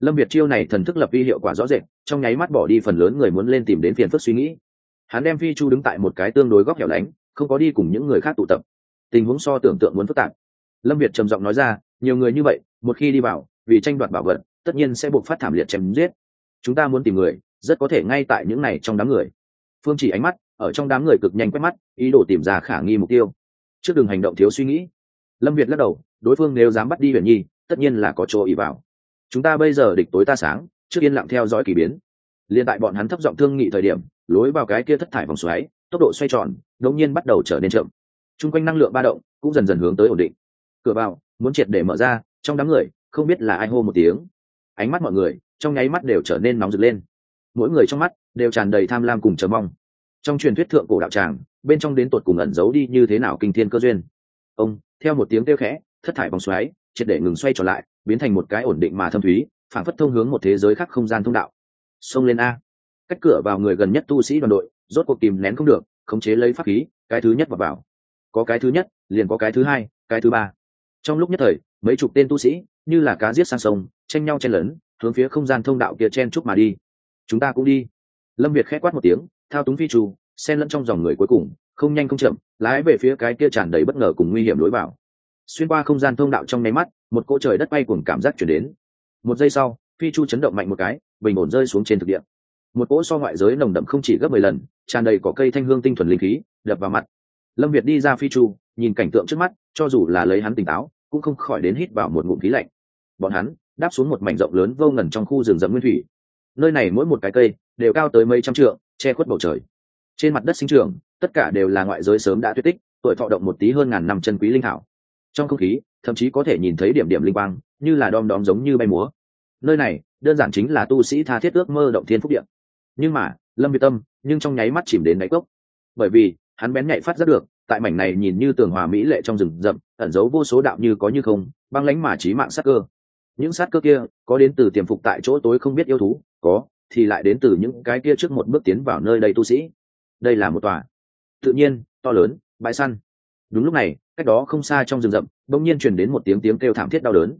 Lâm việt chiêu này thần thức lập vi hiệu quả rõ rệt, trong nháy mắt bỏ đi phần lớn người muốn lên tìm đến phiền phức suy nghĩ. Hắn đem phi chu đứng tại một cái tương đối góc hẻo lánh, không có đi cùng những người khác tụ tập. Tình huống so tưởng tượng muốn phức tạp. Lâm việt trầm giọng nói ra, nhiều người như vậy, một khi đi vào, vì tranh đoạt bảo vật, tất nhiên sẽ buộc phát thảm liệt chém giết. Chúng ta muốn tìm người rất có thể ngay tại những này trong đám người. Phương chỉ ánh mắt ở trong đám người cực nhanh quét mắt, ý đồ tìm ra khả nghi mục tiêu. Trước đường hành động thiếu suy nghĩ. Lâm việt lắc đầu, đối phương nếu dám bắt đi huyền nhi, tất nhiên là có chỗ ý vào. Chúng ta bây giờ địch tối ta sáng, trước yên lặng theo dõi k ỳ biến. Liên tại bọn hắn thấp giọng thương nghị thời điểm, lối vào cái kia thất thải vòng xoáy, tốc độ xoay tròn, đột nhiên bắt đầu trở nên chậm. Trung quanh năng lượng ba động cũng dần dần hướng tới ổn định. Cửa vào, muốn triệt để mở ra, trong đám người, không biết là ai hô một tiếng. Ánh mắt mọi người, trong nháy mắt đều trở nên nóng rực lên mỗi người trong mắt đều tràn đầy tham lam cùng chờ mong. Trong truyền thuyết thượng cổ đạo tràng, bên trong đến tột cùng ẩn giấu đi như thế nào kinh thiên cơ duyên. Ông, theo một tiếng kêu khẽ, thất thải vòng xoáy, triệt để ngừng xoay trở lại, biến thành một cái ổn định mà thâm thúy, phản phất thông hướng một thế giới khác không gian thông đạo. Xông lên a. Cách cửa vào người gần nhất tu sĩ đoàn đội, rốt cuộc kìm nén không được, khống chế lấy pháp khí, cái thứ nhất vào vào. Có cái thứ nhất, liền có cái thứ hai, cái thứ ba. Trong lúc nhất thời, mấy chục tên tu sĩ, như là cá giết sang sông, tranh nhau chen lấn, hướng phía không gian thông đạo kia chen chúc mà đi chúng ta cũng đi. Lâm việt khẽ quát một tiếng, thao túng phi trù, xen lẫn trong dòng người cuối cùng, không nhanh không chậm, lái về phía cái kia tràn đầy bất ngờ cùng nguy hiểm lối vào. Xuyên qua không gian thông đạo trong nháy mắt, một cỗ trời đất bay cùng cảm giác chuyển đến. Một giây sau, phi chu chấn động mạnh một cái, bình ổn rơi xuống trên thực địa. Một cỗ so ngoại giới nồng đậm không chỉ gấp mười lần, tràn đầy có cây thanh hương tinh thuần linh khí, đập vào mặt. Lâm việt đi ra phi chu nhìn cảnh tượng trước mắt, cho dù là lấy hắn tỉnh táo, cũng không khỏi đến hít vào một ngụm khí lạnh. Bọn hắn đáp xuống một mảnh rộng lớn vô ngần trong khu rừng rậm nguyên thủy nơi này mỗi một cái cây đều cao tới mấy trăm trượng, che khuất bầu trời. Trên mặt đất sinh trường tất cả đều là ngoại giới sớm đã tuyệt tích, tuổi thọ động một tí hơn ngàn năm chân quý linh hảo. trong không khí, thậm chí có thể nhìn thấy điểm điểm linh quang, như là đom đóm giống như bay múa. Nơi này, đơn giản chính là tu sĩ tha thiết ước mơ động thiên phúc điện. Nhưng mà, lâm việt tâm, nhưng trong nháy mắt chìm đến đáy cốc. Bởi vì, hắn bén nhạy phát rất được, tại mảnh này nhìn như tường hòa mỹ lệ trong rừng rậm, ẩn giấu vô số đạo như có như không, băng lánh mà trí mạng sắc cơ những sát cơ kia, có đến từ tiềm phục tại chỗ tối không biết yêu thú, có, thì lại đến từ những cái kia trước một bước tiến vào nơi đây tu sĩ. Đây là một tòa. Tự nhiên, to lớn, bãi săn. Đúng lúc này, cách đó không xa trong rừng rậm, bỗng nhiên truyền đến một tiếng tiếng kêu thảm thiết đau đớn.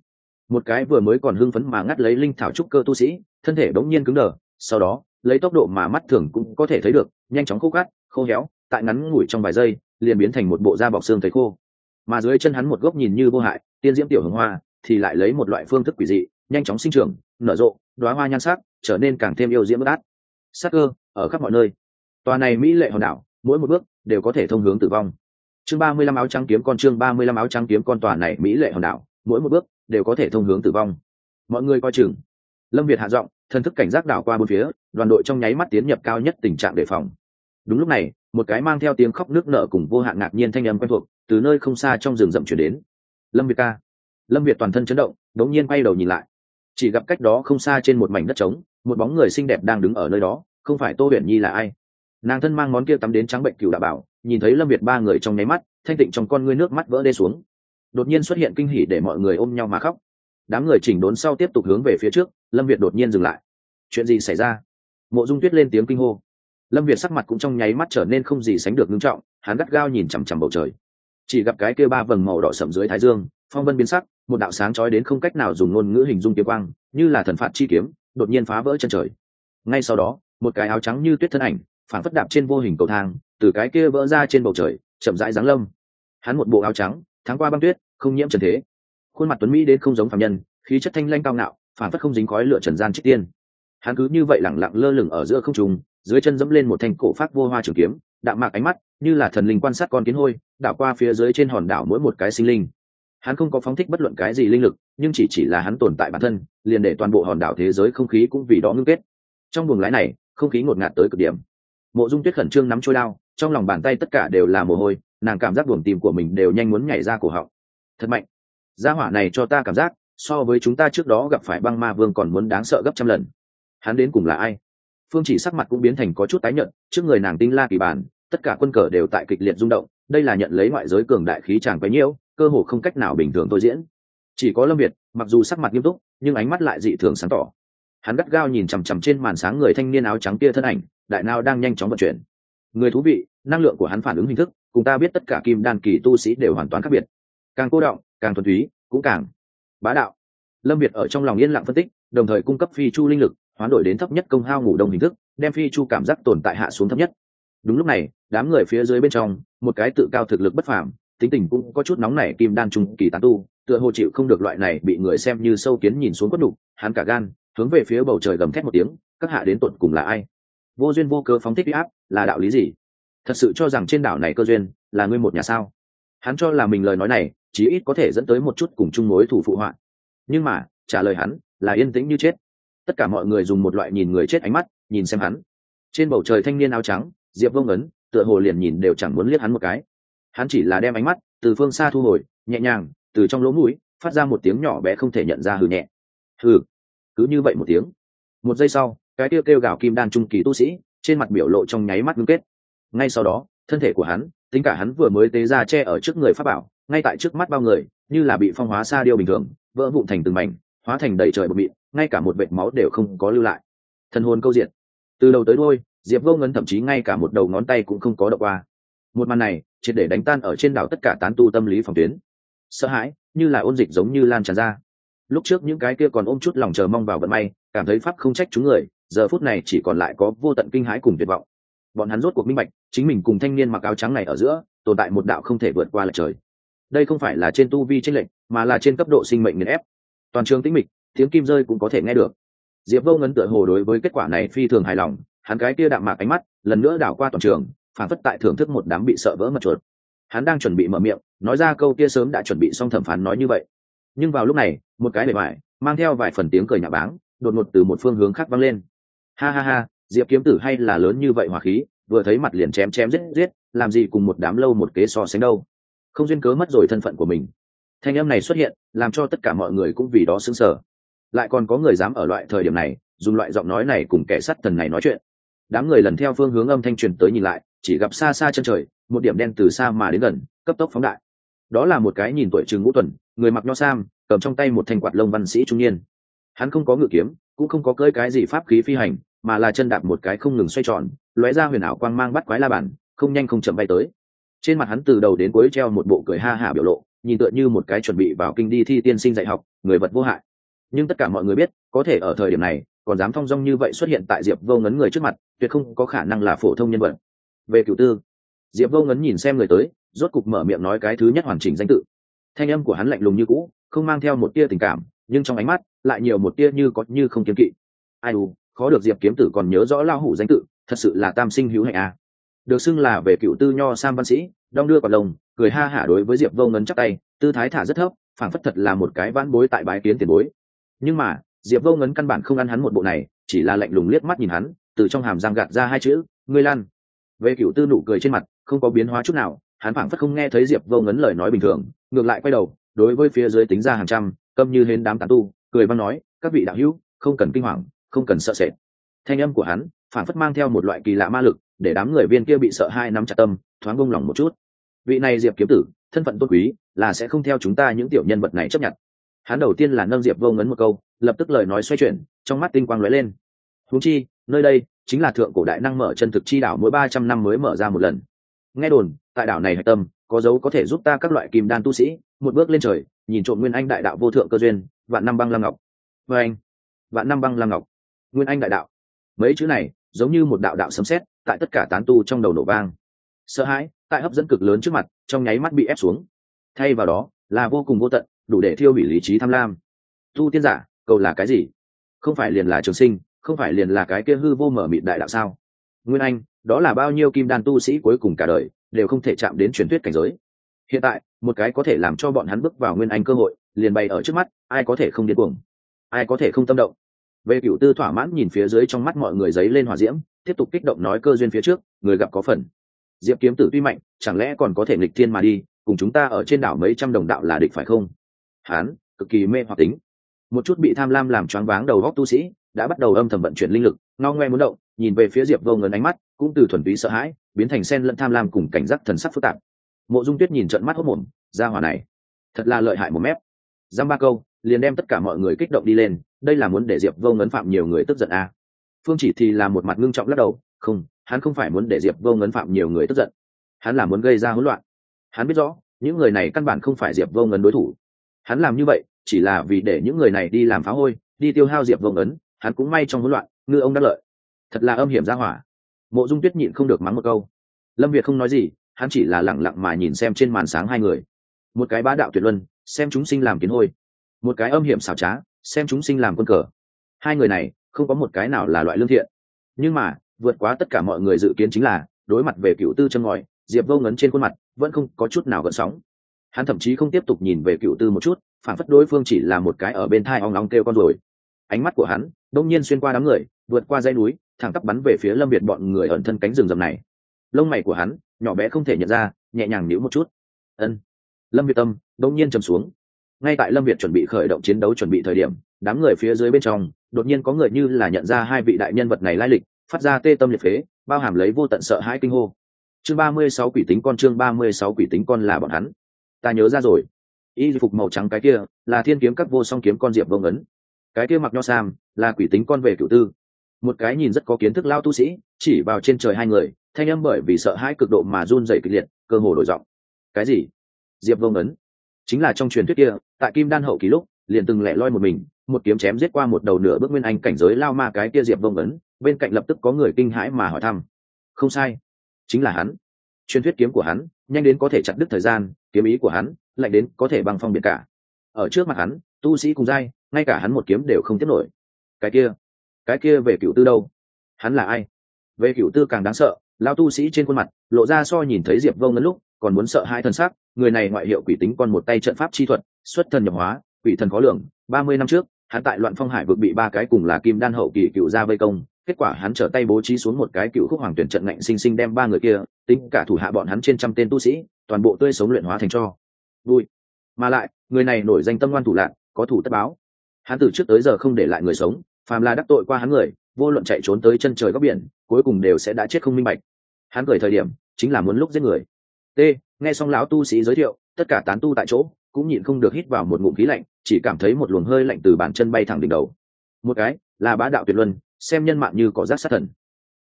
Một cái vừa mới còn hưng phấn mà ngắt lấy linh thảo trúc cơ tu sĩ, thân thể bỗng nhiên cứng đờ, sau đó, lấy tốc độ mà mắt thường cũng có thể thấy được, nhanh chóng khô gắt, khô héo, tại ngắn ngủi trong vài giây, liền biến thành một bộ da bọc xương thấy khô. Mà dưới chân hắn một gốc nhìn như vô hại, tiên diễm tiểu hồng hoa thì lại lấy một loại phương thức quỷ dị, nhanh chóng sinh trưởng, nở rộ đoá hoa nhan sắc, trở nên càng thêm yêu diễm bất át. Sắc cơ, ở khắp mọi nơi. Tòa này mỹ lệ hòn đảo, mỗi một bước đều có thể thông hướng tử vong. Chương ba mươi lăm áo trắng kiếm con, chương ba mươi lăm áo trắng kiếm con tòa này mỹ lệ hòn đảo, mỗi một bước đều có thể thông hướng tử vong. Mọi người coi chừng. Lâm việt hạ giọng thần thức cảnh giác đảo qua bốn phía, đoàn đội trong nháy mắt tiến nhập cao nhất tình trạng đề phòng. Đúng lúc này, một cái mang theo tiếng khóc nước nợ cùng vô hạn ngạc nhiên thanh âm quen thuộc, từ nơi không xa trong rừng rậm chuyển đến. Lâm việt ca lâm việt toàn thân chấn động đống nhiên quay đầu nhìn lại. Chỉ gặp cách đó không xa trên một mảnh đất trống, một bóng người xinh đẹp đang đứng ở nơi đó, không phải tô huyền nhi là ai? Nàng thân mang món kia tắm đến trắng bệnh cựu đạo bảo, nhìn thấy lâm việt ba người trong nháy mắt, thanh tịnh trong con ngươi nước mắt vỡ đê xuống. Đột nhiên xuất hiện kinh hỉ để mọi người ôm nhau mà khóc. Đám người chỉnh đốn sau tiếp tục hướng về phía trước, lâm việt đột nhiên dừng lại. Chuyện gì xảy ra? Mộ dung tuyết lên tiếng kinh hô. Lâm việt sắc mặt cũng trong nháy mắt trở nên không gì sánh được ngưng trọng, hắn gắt gao nhìn chằm chằm bầu trời chỉ gặp cái kia ba vầng màu đỏ sậm dưới thái dương, phong vân biến sắc, một đạo sáng trói đến không cách nào dùng ngôn ngữ hình dung kiếm quang, như là thần phạt chi kiếm, đột nhiên phá vỡ chân trời. Ngay sau đó, một cái áo trắng như tuyết thân ảnh phản phất đạp trên vô hình cầu thang, từ cái kia vỡ ra trên bầu trời, chậm rãi giáng lâm. Hắn một bộ áo trắng tháng qua băng tuyết, không nhiễm trần thế. Khuôn mặt tuấn mỹ đến không giống phạm nhân, khí chất thanh lanh cao ngạo phản phất không dính khói lửa trần gian trích tiên. Hắn cứ như vậy lẳng lặng lơ lửng ở giữa không trùng dưới chân dẫm lên một thanh cổ phát vô hoa trường kiếm đạm mạc ánh mắt, như là thần linh quan sát con kiến hôi, đảo qua phía dưới trên hòn đảo mỗi một cái sinh linh. Hắn không có phóng thích bất luận cái gì linh lực, nhưng chỉ chỉ là hắn tồn tại bản thân, liền để toàn bộ hòn đảo thế giới không khí cũng vì đó ngưng kết. Trong buồng lái này, không khí ngột ngạt tới cực điểm. Mộ dung tuyết khẩn trương nắm trôi đao, trong lòng bàn tay tất cả đều là mồ hôi, nàng cảm giác buồng tìm của mình đều nhanh muốn nhảy ra cổ họng. Thật mạnh. Gia hỏa này cho ta cảm giác, so với chúng ta trước đó gặp phải băng ma vương còn muốn đáng sợ gấp trăm lần. Hắn đến cùng là ai? Phương chỉ sắc mặt cũng biến thành có chút tái nhợt, trước người nàng tinh la kỳ bản, tất cả quân cờ đều tại kịch liệt rung động, đây là nhận lấy ngoại giới cường đại khí chàng quấy nhiễu, cơ hồ không cách nào bình thường tôi diễn. Chỉ có lâm việt, mặc dù sắc mặt nghiêm túc, nhưng ánh mắt lại dị thường sáng tỏ. Hắn gắt gao nhìn chằm chằm trên màn sáng người thanh niên áo trắng kia thân ảnh, đại nao đang nhanh chóng vận chuyển. Người thú vị, năng lượng của hắn phản ứng hình thức, cùng ta biết tất cả kim đan kỳ tu sĩ đều hoàn toàn khác biệt. Càng cô động, càng thuần túy, cũng càng bá đạo. Lâm việt ở trong lòng yên lặng phân tích, đồng thời cung cấp phi chu linh lực hoán đổi đến thấp nhất công hao ngủ đông hình thức, đem phi chu cảm giác tồn tại hạ xuống thấp nhất. Đúng lúc này, đám người phía dưới bên trong, một cái tự cao thực lực bất phàm, tính tình cũng có chút nóng nảy kim đan trung kỳ tán tu, tựa hồ chịu không được loại này bị người xem như sâu kiến nhìn xuống quất đục hắn cả gan, hướng về phía bầu trời gầm thét một tiếng, các hạ đến tận cùng là ai? Vô duyên vô cơ phóng thích huy áp, là đạo lý gì? Thật sự cho rằng trên đảo này cơ duyên, là ngươi một nhà sao? Hắn cho là mình lời nói này, chí ít có thể dẫn tới một chút cùng chung mối thủ phụ họa. Nhưng mà, trả lời hắn, là yên tĩnh như chết tất cả mọi người dùng một loại nhìn người chết ánh mắt, nhìn xem hắn. Trên bầu trời thanh niên áo trắng, diệp vông ấn, tựa hồ liền nhìn đều chẳng muốn liếc hắn một cái. Hắn chỉ là đem ánh mắt từ phương xa thu hồi, nhẹ nhàng, từ trong lỗ mũi, phát ra một tiếng nhỏ bé không thể nhận ra hừ nhẹ. Hừ. Cứ như vậy một tiếng. Một giây sau, cái kêu kêu gào kim đan trung kỳ tu sĩ, trên mặt biểu lộ trong nháy mắt ngưng kết. Ngay sau đó, thân thể của hắn, tính cả hắn vừa mới tế ra che ở trước người pháp bảo, ngay tại trước mắt bao người, như là bị phong hóa xa điêu bình thường, vỡ vụn thành từng mảnh hóa thành đầy trời bột mịn, ngay cả một vệt máu đều không có lưu lại. Thần hồn câu diện từ đầu tới đôi diệp vô ngân thậm chí ngay cả một đầu ngón tay cũng không có đậu qua. Một màn này, triệt để đánh tan ở trên đảo tất cả tán tu tâm lý phòng tuyến. Sợ hãi, như là ôn dịch giống như lan tràn ra. Lúc trước những cái kia còn ôm chút lòng chờ mong vào vận may, cảm thấy pháp không trách chúng người, giờ phút này chỉ còn lại có vô tận kinh hãi cùng tuyệt vọng. Bọn hắn rốt cuộc minh bạch, chính mình cùng thanh niên mặc áo trắng này ở giữa, tồn tại một đạo không thể vượt qua lệch trời. Đây không phải là trên tu vi tranh lệch, mà là trên cấp độ sinh mệnh nghiền ép toàn trường tĩnh mịch, tiếng kim rơi cũng có thể nghe được. Diệp vô ngấn tựa hồ đối với kết quả này phi thường hài lòng, hắn cái kia đạm mạc ánh mắt, lần nữa đảo qua toàn trường, phản phất tại thưởng thức một đám bị sợ vỡ mật chuột. Hắn đang chuẩn bị mở miệng, nói ra câu kia sớm đã chuẩn bị xong thẩm phán nói như vậy. Nhưng vào lúc này, một cái bề mại mang theo vài phần tiếng cười nhạo báng, đột ngột từ một phương hướng khác vang lên. Ha ha ha, diệp kiếm tử hay là lớn như vậy hòa khí, vừa thấy mặt liền chém chém giết giết, làm gì cùng một đám lâu một kế so sánh đâu. Không duyên cớ mất rồi thân phận của mình. Thanh âm này xuất hiện làm cho tất cả mọi người cũng vì đó xứng sở lại còn có người dám ở loại thời điểm này, dùng loại giọng nói này cùng kẻ sắt thần này nói chuyện. Đám người lần theo phương hướng âm thanh truyền tới nhìn lại, chỉ gặp xa xa chân trời, một điểm đen từ xa mà đến gần, cấp tốc phóng đại. Đó là một cái nhìn tuổi trừng ngũ tuần, người mặc nho sam, cầm trong tay một thanh quạt lông văn sĩ trung niên. Hắn không có ngự kiếm, cũng không có cơi cái gì pháp khí phi hành, mà là chân đạp một cái không ngừng xoay tròn, lóe ra huyền ảo quang mang bắt quái la bản không nhanh không chậm bay tới. Trên mặt hắn từ đầu đến cuối treo một bộ cười ha hả biểu lộ nhìn tựa như một cái chuẩn bị vào kinh đi thi tiên sinh dạy học, người vật vô hại. Nhưng tất cả mọi người biết, có thể ở thời điểm này, còn dám thong dong như vậy xuất hiện tại diệp vô ngấn người trước mặt, tuyệt không có khả năng là phổ thông nhân vật. Về cựu tư, diệp vô ngấn nhìn xem người tới, rốt cục mở miệng nói cái thứ nhất hoàn chỉnh danh tự. Thanh âm của hắn lạnh lùng như cũ, không mang theo một tia tình cảm, nhưng trong ánh mắt, lại nhiều một tia như có như không kiếm kỵ. Ai u, khó được diệp kiếm tử còn nhớ rõ lao hủ danh tự, thật sự là tam sinh hữu hạnh a được xưng là về cựu tư nho sam văn sĩ đong đưa quả lồng cười ha hả đối với diệp vô ngấn chắc tay, tư thái thả rất thấp, phảng phất thật là một cái vãn bối tại bái kiến tiền bối. Nhưng mà, diệp vô ngấn căn bản không ăn hắn một bộ này, chỉ là lạnh lùng liếc mắt nhìn hắn, từ trong hàm giang gạt ra hai chữ, ngươi lan. Về cựu tư nụ cười trên mặt, không có biến hóa chút nào, hắn phảng phất không nghe thấy diệp vô ngấn lời nói bình thường, ngược lại quay đầu, đối với phía dưới tính ra hàng trăm, câm như hến đám tàn tu, cười văn nói, các vị đạo hữu, không cần kinh hoàng, không cần sợ sệt. Thanh âm của hắn phảng phất mang theo một loại kỳ lạ ma lực, để đám người viên kia bị sợ hai nắm chặt tâm, thoáng bông lòng một chút vị này diệp kiếm tử, thân phận tôn quý, là sẽ không theo chúng ta những tiểu nhân vật này chấp nhận. Hắn đầu tiên là nâng diệp vô ngấn một câu, lập tức lời nói xoay chuyển, trong mắt tinh quang lóe lên. Húng chi, nơi đây chính là thượng cổ đại năng mở chân thực chi đảo mỗi ba trăm năm mới mở ra một lần. Nghe đồn, tại đảo này hạch tâm, có dấu có thể giúp ta các loại kim đan tu sĩ, một bước lên trời, nhìn trộm nguyên anh đại đạo vô thượng cơ duyên, vạn năm băng lam ngọc. Vê anh, vạn năm băng lam ngọc. Nguyên anh đại đạo. Mấy chữ này, giống như một đạo đạo sấm sét, tại tất cả tán tu trong đầu nổ vang. Sợ hãi tại hấp dẫn cực lớn trước mặt, trong nháy mắt bị ép xuống. Thay vào đó, là vô cùng vô tận, đủ để thiêu hủy lý trí tham lam. Tu tiên giả, cầu là cái gì? Không phải liền là trường sinh, không phải liền là cái kia hư vô mở mịt đại đạo sao? Nguyên anh, đó là bao nhiêu kim đan tu sĩ cuối cùng cả đời, đều không thể chạm đến truyền thuyết cảnh giới. Hiện tại, một cái có thể làm cho bọn hắn bước vào nguyên anh cơ hội, liền bày ở trước mắt, ai có thể không điên cuồng? Ai có thể không tâm động? Về cựu tư thỏa mãn nhìn phía dưới trong mắt mọi người giấy lên hòa diễm, tiếp tục kích động nói cơ duyên phía trước, người gặp có phần diệp kiếm tử tuy mạnh, chẳng lẽ còn có thể nghịch thiên mà đi, cùng chúng ta ở trên đảo mấy trăm đồng đạo là địch phải không? Hán, cực kỳ mê hoặc tính. Một chút bị tham lam làm choáng váng đầu góc tu sĩ, đã bắt đầu âm thầm vận chuyển linh lực ngao ngoe muốn động, nhìn về phía diệp vô ngấn ánh mắt, cũng từ thuần túy sợ hãi, biến thành sen lẫn tham lam cùng cảnh giác thần sắc phức tạp. Mộ dung tuyết nhìn trận mắt hốc mồm ra hỏa này, thật là lợi hại một mép. Dăm ba câu, liền đem tất cả mọi người kích động đi lên, đây là muốn để diệp vô ngấn phạm nhiều người tức giận à. phương chỉ thì là một mặt ngưng trọng lắc đầu, không hắn không phải muốn để diệp vô ngấn phạm nhiều người tức giận. Hắn là muốn gây ra hỗn loạn. Hắn biết rõ, những người này căn bản không phải diệp vô ngấn đối thủ. Hắn làm như vậy chỉ là vì để những người này đi làm phá hôi, đi tiêu hao diệp vô ngấn. Hắn cũng may trong hỗn loạn, ngư ông đắc lợi. Thật là âm hiểm ra hỏa. Mộ dung tuyết nhịn không được mắng một câu. Lâm việt không nói gì, hắn chỉ là lẳng lặng mà nhìn xem trên màn sáng hai người. Một cái bá đạo tuyệt luân, xem chúng sinh làm kiến hôi. Một cái âm hiểm xảo trá, xem chúng sinh làm quân cờ. Hai người này, không có một cái nào là loại lương thiện. Nhưng mà vượt quá tất cả mọi người dự kiến chính là, đối mặt về cựu tư chân ngòi, diệp vô ngấn trên khuôn mặt vẫn không có chút nào gợn sóng. Hắn thậm chí không tiếp tục nhìn về cựu tư một chút, phản phất đối phương chỉ là một cái ở bên thai ong ong kêu con rồi. Ánh mắt của hắn đông nhiên xuyên qua đám người, vượt qua dãy núi, thẳng tắp bắn về phía lâm việt bọn người ẩn thân cánh rừng rầm này. Lông mày của hắn nhỏ bé không thể nhận ra, nhẹ nhàng níu một chút. Ân. Lâm việt tâm đông nhiên chầm xuống. Ngay tại lâm việt chuẩn bị khởi động chiến đấu chuẩn bị thời điểm, đám người phía dưới bên trong, đột nhiên có người như là nhận ra hai vị đại nhân vật này lai lịch phát ra tê tâm liệt phế, bao hàm lấy vô tận sợ hãi kinh hô. Chương ba mươi sáu quỷ tính con, chương ba mươi sáu quỷ tính con là bọn hắn. Ta nhớ ra rồi. Y phục màu trắng cái kia, là thiên kiếm các vô song kiếm con diệp vông ấn. Cái kia mặc nho sam, là quỷ tính con về cựu tư. Một cái nhìn rất có kiến thức lao tu sĩ, chỉ vào trên trời hai người, thanh âm bởi vì sợ hãi cực độ mà run dày kịch liệt, cơ hồ đổi giọng. Cái gì? Diệp vông ấn. Chính là trong truyền thuyết kia, tại kim đan hậu ký lúc, liền từng lẻ loi một mình, một kiếm chém giết qua một đầu nửa bước nguyên anh cảnh giới lao ma cái kia diệp vông ấn bên cạnh lập tức có người kinh hãi mà hỏi thăm. Không sai. Chính là hắn. Truyền thuyết kiếm của hắn, nhanh đến có thể chặt đứt thời gian, kiếm ý của hắn lạnh đến có thể bằng phong biệt cả. Ở trước mặt hắn, tu sĩ cùng dai ngay cả hắn một kiếm đều không tiếp nổi. Cái kia? Cái kia về cựu tư đâu? Hắn là ai? Về cựu tư càng đáng sợ lao tu sĩ trên khuôn mặt, lộ ra so nhìn thấy diệp vông ngân lúc, còn muốn sợ hai thân xác. Người này ngoại hiệu quỷ tính còn một tay trận pháp chi thuật, xuất thần nhập hóa, quỷ thần khó lường. Ba mươi năm trước, hắn tại loạn phong hải vực bị ba cái cùng là kim đan hậu kỳ cựu ra vây công kết quả hắn trở tay bố trí xuống một cái cựu khúc hoàng tuyển trận ngạnh sinh sinh đem ba người kia, tính cả thủ hạ bọn hắn trên trăm tên tu sĩ, toàn bộ tươi sống luyện hóa thành cho. Vui. Mà lại, người này nổi danh tâm ngoan thủ lạc có thủ tất báo. Hắn từ trước tới giờ không để lại người sống, phàm là đắc tội qua hắn người, vô luận chạy trốn tới chân trời góc biển, cuối cùng đều sẽ đã chết không minh bạch. Hắn cười thời điểm, chính là muốn lúc giết người. T, nghe xong lão tu sĩ giới thiệu, tất cả tán tu tại chỗ, cũng nhịn không được hít vào một ngụm khí lạnh, chỉ cảm thấy một luồng hơi lạnh từ bàn chân bay thẳng đỉnh đầu. Một cái, là bá đạo tuyệt luân xem nhân mạng như có rác sát thần.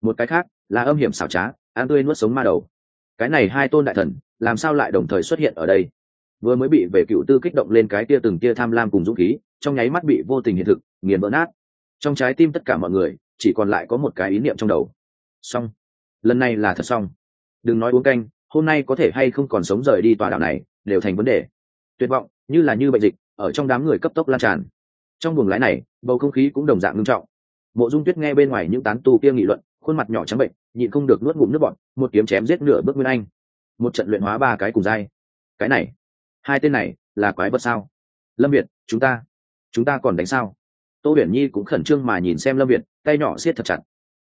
Một cái khác là âm hiểm xảo trá an tươi nuốt sống ma đầu. Cái này hai tôn đại thần, làm sao lại đồng thời xuất hiện ở đây? Vừa mới bị về cựu tư kích động lên cái tia từng tia tham lam cùng dũng khí, trong nháy mắt bị vô tình hiện thực, nghiền vỡ nát. Trong trái tim tất cả mọi người, chỉ còn lại có một cái ý niệm trong đầu. Xong. Lần này là thật xong. Đừng nói uống canh, hôm nay có thể hay không còn sống rời đi tòa đảo này, đều thành vấn đề. Tuyệt vọng, như là như bệnh dịch, ở trong đám người cấp tốc lan tràn. Trong buồng lái này, bầu không khí cũng đồng dạng ngưng trọng mộ dung tuyết nghe bên ngoài những tán tu kia nghị luận khuôn mặt nhỏ trắng bệnh nhịn không được nuốt ngụm nước bọn một kiếm chém giết nửa bước nguyên anh. Một trận luyện hóa ba cái cùng dai cái này hai tên này là quái vật sao? Lâm việt chúng ta chúng ta còn đánh sao? Tô huyền nhi cũng khẩn trương mà nhìn xem lâm việt tay nhỏ siết thật chặt.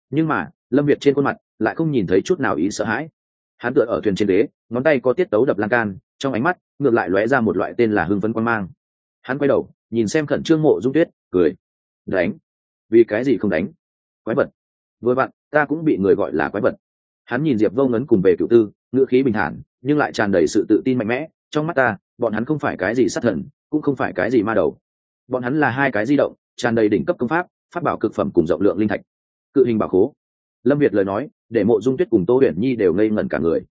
Nhưng mà lâm việt trên khuôn mặt lại không nhìn thấy chút nào ý sợ hãi. Hắn tựa ở thuyền trên đế, ngón tay có tiết tấu đập lan can trong ánh mắt ngược lại lóe ra một loại tên là hưng phấn quan mang. Hắn quay đầu nhìn xem khẩn trương mộ dung tuyết cười. Đánh vì cái gì không đánh? Quái vật. Vừa vặn ta cũng bị người gọi là quái vật. Hắn nhìn diệp vô ngấn cùng về cựu tư, ngữ khí bình thản, nhưng lại tràn đầy sự tự tin mạnh mẽ. Trong mắt ta, bọn hắn không phải cái gì sát thần, cũng không phải cái gì ma đầu. Bọn hắn là hai cái di động, tràn đầy đỉnh cấp công pháp phát bảo cực phẩm cùng rộng lượng linh thạch. Cự hình bảo khố. Lâm việt lời nói, để mộ dung tuyết cùng tô huyền nhi đều ngây ngẩn cả người.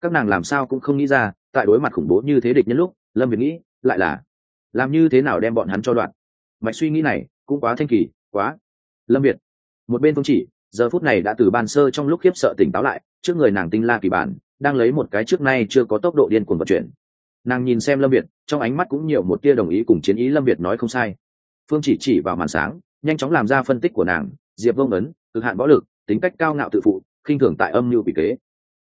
Các nàng làm sao cũng không nghĩ ra, tại đối mặt khủng bố như thế địch nhân lúc, lâm việt nghĩ, lại là, làm như thế nào đem bọn hắn cho đoạn? Mạch suy nghĩ này, cũng quá thanh kỳ, quá lâm việt. Một bên phương chỉ, giờ phút này đã từ ban sơ trong lúc khiếp sợ tỉnh táo lại, trước người nàng tinh la kỳ bản, đang lấy một cái trước nay chưa có tốc độ điên cuồng vận chuyển. Nàng nhìn xem lâm việt, trong ánh mắt cũng nhiều một tia đồng ý cùng chiến ý lâm việt nói không sai. Phương chỉ chỉ vào màn sáng, nhanh chóng làm ra phân tích của nàng, diệp vông ấn, cực hạn võ lực, tính cách cao ngạo tự phụ, khinh thường tại âm mưu bị kế.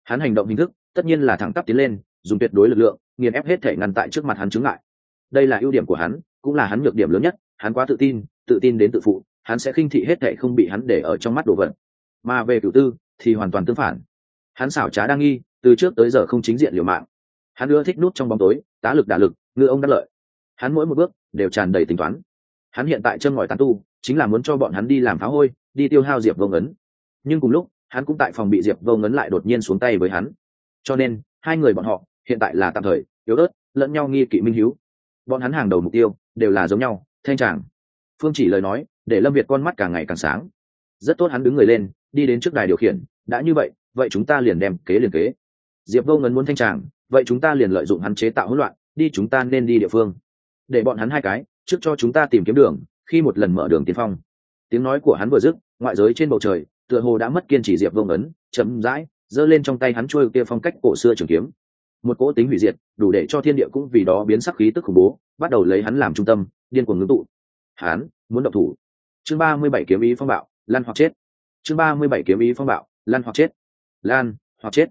Hắn hành động hình thức, tất nhiên là thẳng tắp tiến lên, dùng tuyệt đối lực lượng, nghiền ép hết thể ngăn tại trước mặt hắn chứng lại đây là ưu điểm của hắn, cũng là hắn nhược điểm lớn nhất, hắn quá tự tin tự tin đến tự phụ hắn sẽ khinh thị hết thệ không bị hắn để ở trong mắt đồ vật. Mà về cửu tư, thì hoàn toàn tương phản. Hắn xảo trá đang nghi, từ trước tới giờ không chính diện liều mạng. Hắn ưa thích nút trong bóng tối, tá lực đả lực, ngư ông đắc lợi. Hắn mỗi một bước, đều tràn đầy tính toán. Hắn hiện tại chân ngòi tán tu, chính là muốn cho bọn hắn đi làm phá hôi, đi tiêu hao diệp vô ngấn. Nhưng cùng lúc, hắn cũng tại phòng bị diệp vô ngấn lại đột nhiên xuống tay với hắn. Cho nên, hai người bọn họ, hiện tại là tạm thời, yếu ớt, lẫn nhau nghi kỵ minh hiếu. Bọn hắn hàng đầu mục tiêu, đều là giống nhau, thanh tràng. Phương chỉ lời nói để lâm việt con mắt càng ngày càng sáng. Rất tốt hắn đứng người lên, đi đến trước đài điều khiển, đã như vậy vậy chúng ta liền đem kế liền kế. Diệp vô ngấn muốn thanh tràng, vậy chúng ta liền lợi dụng hắn chế tạo hỗn loạn, đi chúng ta nên đi địa phương. Để bọn hắn hai cái, trước cho chúng ta tìm kiếm đường, khi một lần mở đường tiên phong. Tiếng nói của hắn vừa dứt, ngoại giới trên bầu trời, tựa hồ đã mất kiên trì diệp vô ngấn chấm dãi giơ lên trong tay hắn trôi kia phong cách cổ xưa trường kiếm. Một cỗ tính hủy diệt, đủ để cho thiên địa cũng vì đó biến sắc khí tức khủng bố, bắt đầu lấy hắn làm trung tâm, điên cuồng ngưng tụ. Hắn muốn động thủ chương ba mươi bảy kiếm ý phong bạo, lan hoặc chết. Chương ba mươi bảy kiếm ý phong bạo, lan hoặc chết. Lan hoặc chết.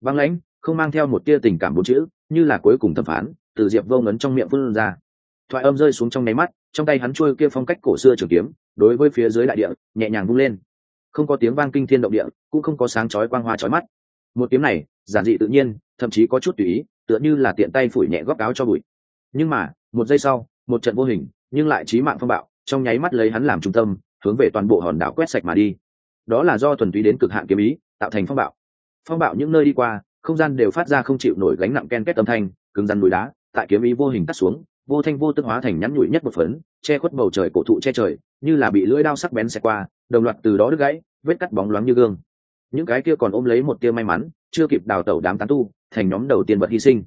Băng lãnh, không mang theo một tia tình cảm bốn chữ, như là cuối cùng thẩm phán, từ diệp vô ngấn trong miệng vươn ra. Thoại âm rơi xuống trong nháy mắt, trong tay hắn trôi kia phong cách cổ xưa trường kiếm, đối với phía dưới đại địa, nhẹ nhàng vung lên. Không có tiếng vang kinh thiên động địa, cũng không có sáng chói quang hoa chói mắt. Một kiếm này, giản dị tự nhiên, thậm chí có chút tùy ý, tựa như là tiện tay phủi nhẹ góc áo cho bụi. Nhưng mà, một giây sau, một trận vô hình, nhưng lại trí mạng phong bạo trong nháy mắt lấy hắn làm trung tâm, hướng về toàn bộ hòn đảo quét sạch mà đi. Đó là do thuần túy đến cực hạn kiếm ý, tạo thành phong bạo. Phong bạo những nơi đi qua, không gian đều phát ra không chịu nổi gánh nặng ken kết âm thanh, cứng rắn núi đá, tại kiếm ý vô hình cắt xuống, vô thanh vô tức hóa thành nhắn nhụi nhất một phấn, che khuất bầu trời cổ thụ che trời, như là bị lưỡi đao sắc bén xẹt qua, đồng loạt từ đó đứt gãy, vết cắt bóng loáng như gương. Những cái kia còn ôm lấy một tia may mắn, chưa kịp đào tẩu đám tán tu, thành nhóm đầu tiên vật hy sinh.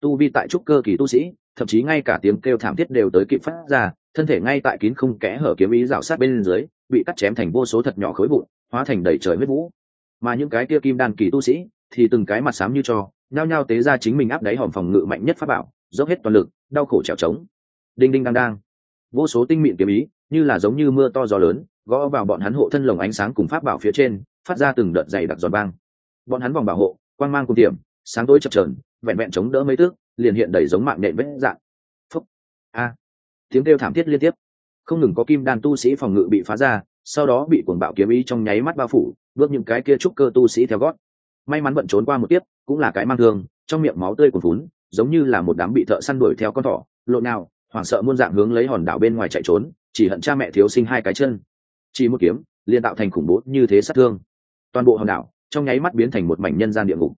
Tu vi tại trúc cơ kỳ tu sĩ, thậm chí ngay cả tiếng kêu thảm thiết đều tới kịp phát ra thân thể ngay tại kín không kẽ hở kiếm ý rào sát bên dưới, bị cắt chém thành vô số thật nhỏ khối vụn, hóa thành đầy trời huyết vũ. Mà những cái kia kim đan kỳ tu sĩ thì từng cái mặt xám như cho, nhao nhao tế ra chính mình áp đáy hòm phòng ngự mạnh nhất pháp bảo, dốc hết toàn lực, đau khổ trèo trống. Đinh đinh đang đang. Vô số tinh mịn kiếm ý, như là giống như mưa to gió lớn, gõ vào bọn hắn hộ thân lồng ánh sáng cùng pháp bảo phía trên, phát ra từng đợt dày đặc giòn vang. Bọn hắn vòng bảo hộ, quang mang cùng tiệm sáng tối chập trờn vẹn vẹn chống đỡ mấy tước, liền hiện đầy giống mạng nện vết dạng. Phúc. A tiếng kêu thảm thiết liên tiếp. Không ngừng có kim đan tu sĩ phòng ngự bị phá ra, sau đó bị cuồng bạo kiếm ý trong nháy mắt bao phủ, bước những cái kia trúc cơ tu sĩ theo gót. May mắn bận trốn qua một tiếp cũng là cái mang thương, trong miệng máu tươi cuồn phún giống như là một đám bị thợ săn đuổi theo con thỏ, lộn nào, hoảng sợ muôn dạng hướng lấy hòn đảo bên ngoài chạy trốn, chỉ hận cha mẹ thiếu sinh hai cái chân. Chỉ một kiếm, liền tạo thành khủng bố như thế sát thương. Toàn bộ hòn đảo, trong nháy mắt biến thành một mảnh nhân gian địa ngục.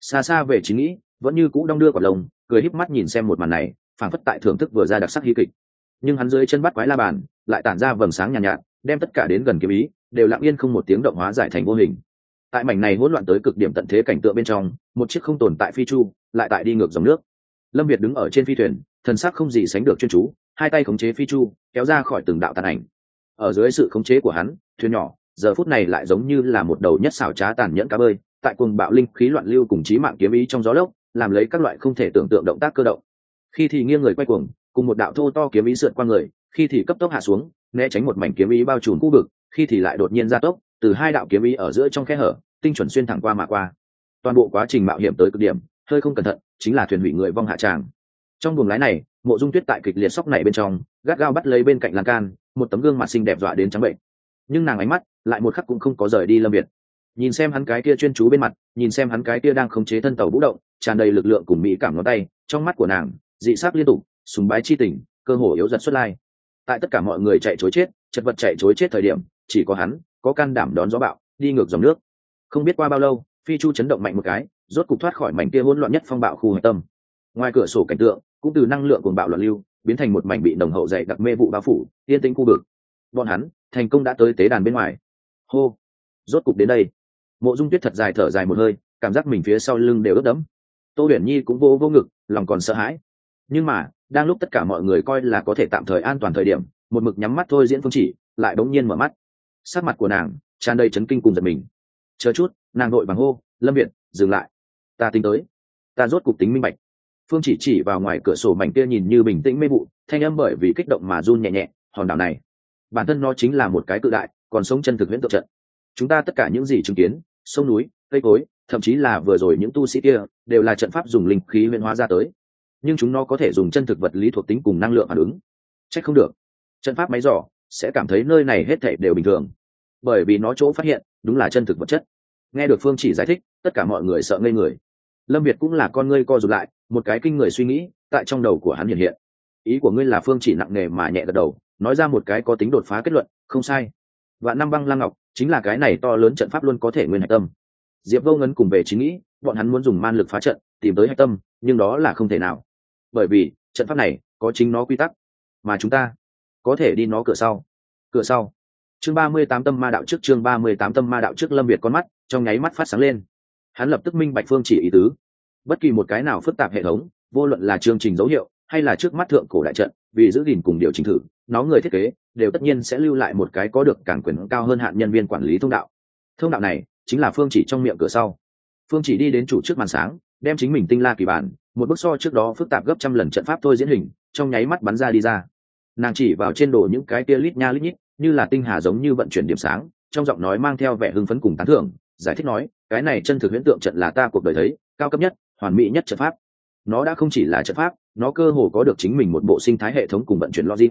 Xa xa về chính nghĩ, vẫn như cũ đong đưa quả lồng, cười híp mắt nhìn xem một màn này, phảng phất tại thưởng thức vừa ra đặc sắc hí kịch nhưng hắn dưới chân bắt quái la bàn lại tản ra vầng sáng nhàn nhạt, nhạt đem tất cả đến gần kiếm ý đều lặng yên không một tiếng động hóa giải thành vô hình. Tại mảnh này hỗn loạn tới cực điểm tận thế cảnh tượng bên trong một chiếc không tồn tại phi chu lại tại đi ngược dòng nước. Lâm việt đứng ở trên phi thuyền thần sắc không gì sánh được chuyên chú hai tay khống chế phi chu kéo ra khỏi từng đạo tàn ảnh. Ở dưới sự khống chế của hắn thuyền nhỏ giờ phút này lại giống như là một đầu nhất xảo trá tàn nhẫn cá bơi tại cuồng bạo linh khí loạn lưu cùng trí mạng kiếm ý trong gió lốc làm lấy các loại không thể tưởng tượng động tác cơ động. Khi thì nghiêng người quay cuồng cùng một đạo thô to kiếm ý sượt qua người, khi thì cấp tốc hạ xuống, né tránh một mảnh kiếm ý bao trùm khu vực, khi thì lại đột nhiên gia tốc, từ hai đạo kiếm ý ở giữa trong khe hở, tinh chuẩn xuyên thẳng qua mà qua. Toàn bộ quá trình mạo hiểm tới cực điểm, hơi không cẩn thận, chính là thuyền hủy người vong hạ tràng. Trong buồng lái này, mộ dung tuyết tại kịch liệt sóc này bên trong, gắt gao bắt lấy bên cạnh lan can, một tấm gương mặt xinh đẹp dọa đến trắng bệnh. Nhưng nàng ánh mắt, lại một khắc cũng không có rời đi lâm việt. Nhìn xem hắn cái kia chuyên chú bên mặt, nhìn xem hắn cái kia đang khống chế thân tàu vũ động, tràn đầy lực lượng cùng mỹ cảm ngón tay, trong mắt của nàng, dị sắc liên tục súng bái chi tình, cơ hồ yếu dật xuất lai. Tại tất cả mọi người chạy chối chết, chật vật chạy chối chết thời điểm, chỉ có hắn, có can đảm đón gió bạo đi ngược dòng nước. Không biết qua bao lâu, phi chu chấn động mạnh một cái, rốt cục thoát khỏi mảnh kia hỗn loạn nhất phong bạo khu hạch tâm. Ngoài cửa sổ cảnh tượng, cũng từ năng lượng cuồng bạo loạn lưu, biến thành một mảnh bị nồng hậu dày đặc mê vụ bao phủ, yên tĩnh khu vực. Bọn hắn, thành công đã tới tế đàn bên ngoài. Hô! Rốt cục đến đây. Mộ dung tuyết thật dài thở dài một hơi, cảm giác mình phía sau lưng đều ướt đẫm. Tô huyền nhi cũng vô vô ngực, lòng còn sợ hãi. Nhưng mà đang lúc tất cả mọi người coi là có thể tạm thời an toàn thời điểm, một mực nhắm mắt thôi diễn phương chỉ, lại bỗng nhiên mở mắt. Sát mặt của nàng tràn đầy chấn kinh cùng giật mình. Chờ chút, nàng đội bằng hô, lâm viện dừng lại. Ta tính tới. Ta rốt cục tính minh bạch. Phương chỉ chỉ vào ngoài cửa sổ mảnh kia nhìn như bình tĩnh mê vụ, thanh âm bởi vì kích động mà run nhẹ nhẹ, hòn đảo này, bản thân nó chính là một cái cự đại, còn sống chân thực huyễn tượng trận. Chúng ta tất cả những gì chứng kiến, sông núi, cây cối, thậm chí là vừa rồi những tu sĩ kia, đều là trận pháp dùng linh khí huyễn hóa ra tới nhưng chúng nó có thể dùng chân thực vật lý thuộc tính cùng năng lượng phản ứng. Trách không được. Trận pháp máy giỏ sẽ cảm thấy nơi này hết thể đều bình thường. Bởi vì nó chỗ phát hiện, đúng là chân thực vật chất. Nghe được phương chỉ giải thích, tất cả mọi người sợ ngây người. Lâm việt cũng là con ngươi co rụt lại, một cái kinh người suy nghĩ tại trong đầu của hắn hiện hiện. Ý của ngươi là phương chỉ nặng nề mà nhẹ gật đầu, nói ra một cái có tính đột phá kết luận, không sai. Và năm băng lăng ngọc, chính là cái này to lớn trận pháp luôn có thể nguyên hạch tâm. Diệp vô ngấn cùng về chính nghĩ, bọn hắn muốn dùng man lực phá trận, tìm tới hạch tâm, nhưng đó là không thể nào bởi vì trận pháp này có chính nó quy tắc, mà chúng ta có thể đi nó cửa sau. Cửa sau. Chương ba mươi tám tâm ma đạo trước, chương ba mươi tám tâm ma đạo trước, lâm việt con mắt trong nháy mắt phát sáng lên. Hắn lập tức minh bạch phương chỉ ý tứ. Bất kỳ một cái nào phức tạp hệ thống, vô luận là chương trình dấu hiệu hay là trước mắt thượng cổ đại trận, vì giữ gìn cùng điều chỉnh thử, nó người thiết kế đều tất nhiên sẽ lưu lại một cái có được cảng quyền cao hơn hạn nhân viên quản lý thông đạo. Thông đạo này chính là phương chỉ trong miệng cửa sau. Phương chỉ đi đến chủ trước màn sáng, đem chính mình tinh la kỳ bản một bức so trước đó phức tạp gấp trăm lần trận pháp thôi diễn hình, trong nháy mắt bắn ra đi ra. Nàng chỉ vào trên đồ những cái tia lít nha lít nhít, như là tinh hà giống như vận chuyển điểm sáng, trong giọng nói mang theo vẻ hưng phấn cùng tán thưởng, giải thích nói, cái này chân thực huyễn tượng trận là ta cuộc đời thấy, cao cấp nhất, hoàn mỹ nhất trận pháp. Nó đã không chỉ là trận pháp, nó cơ hồ có được chính mình một bộ sinh thái hệ thống cùng vận chuyển logic.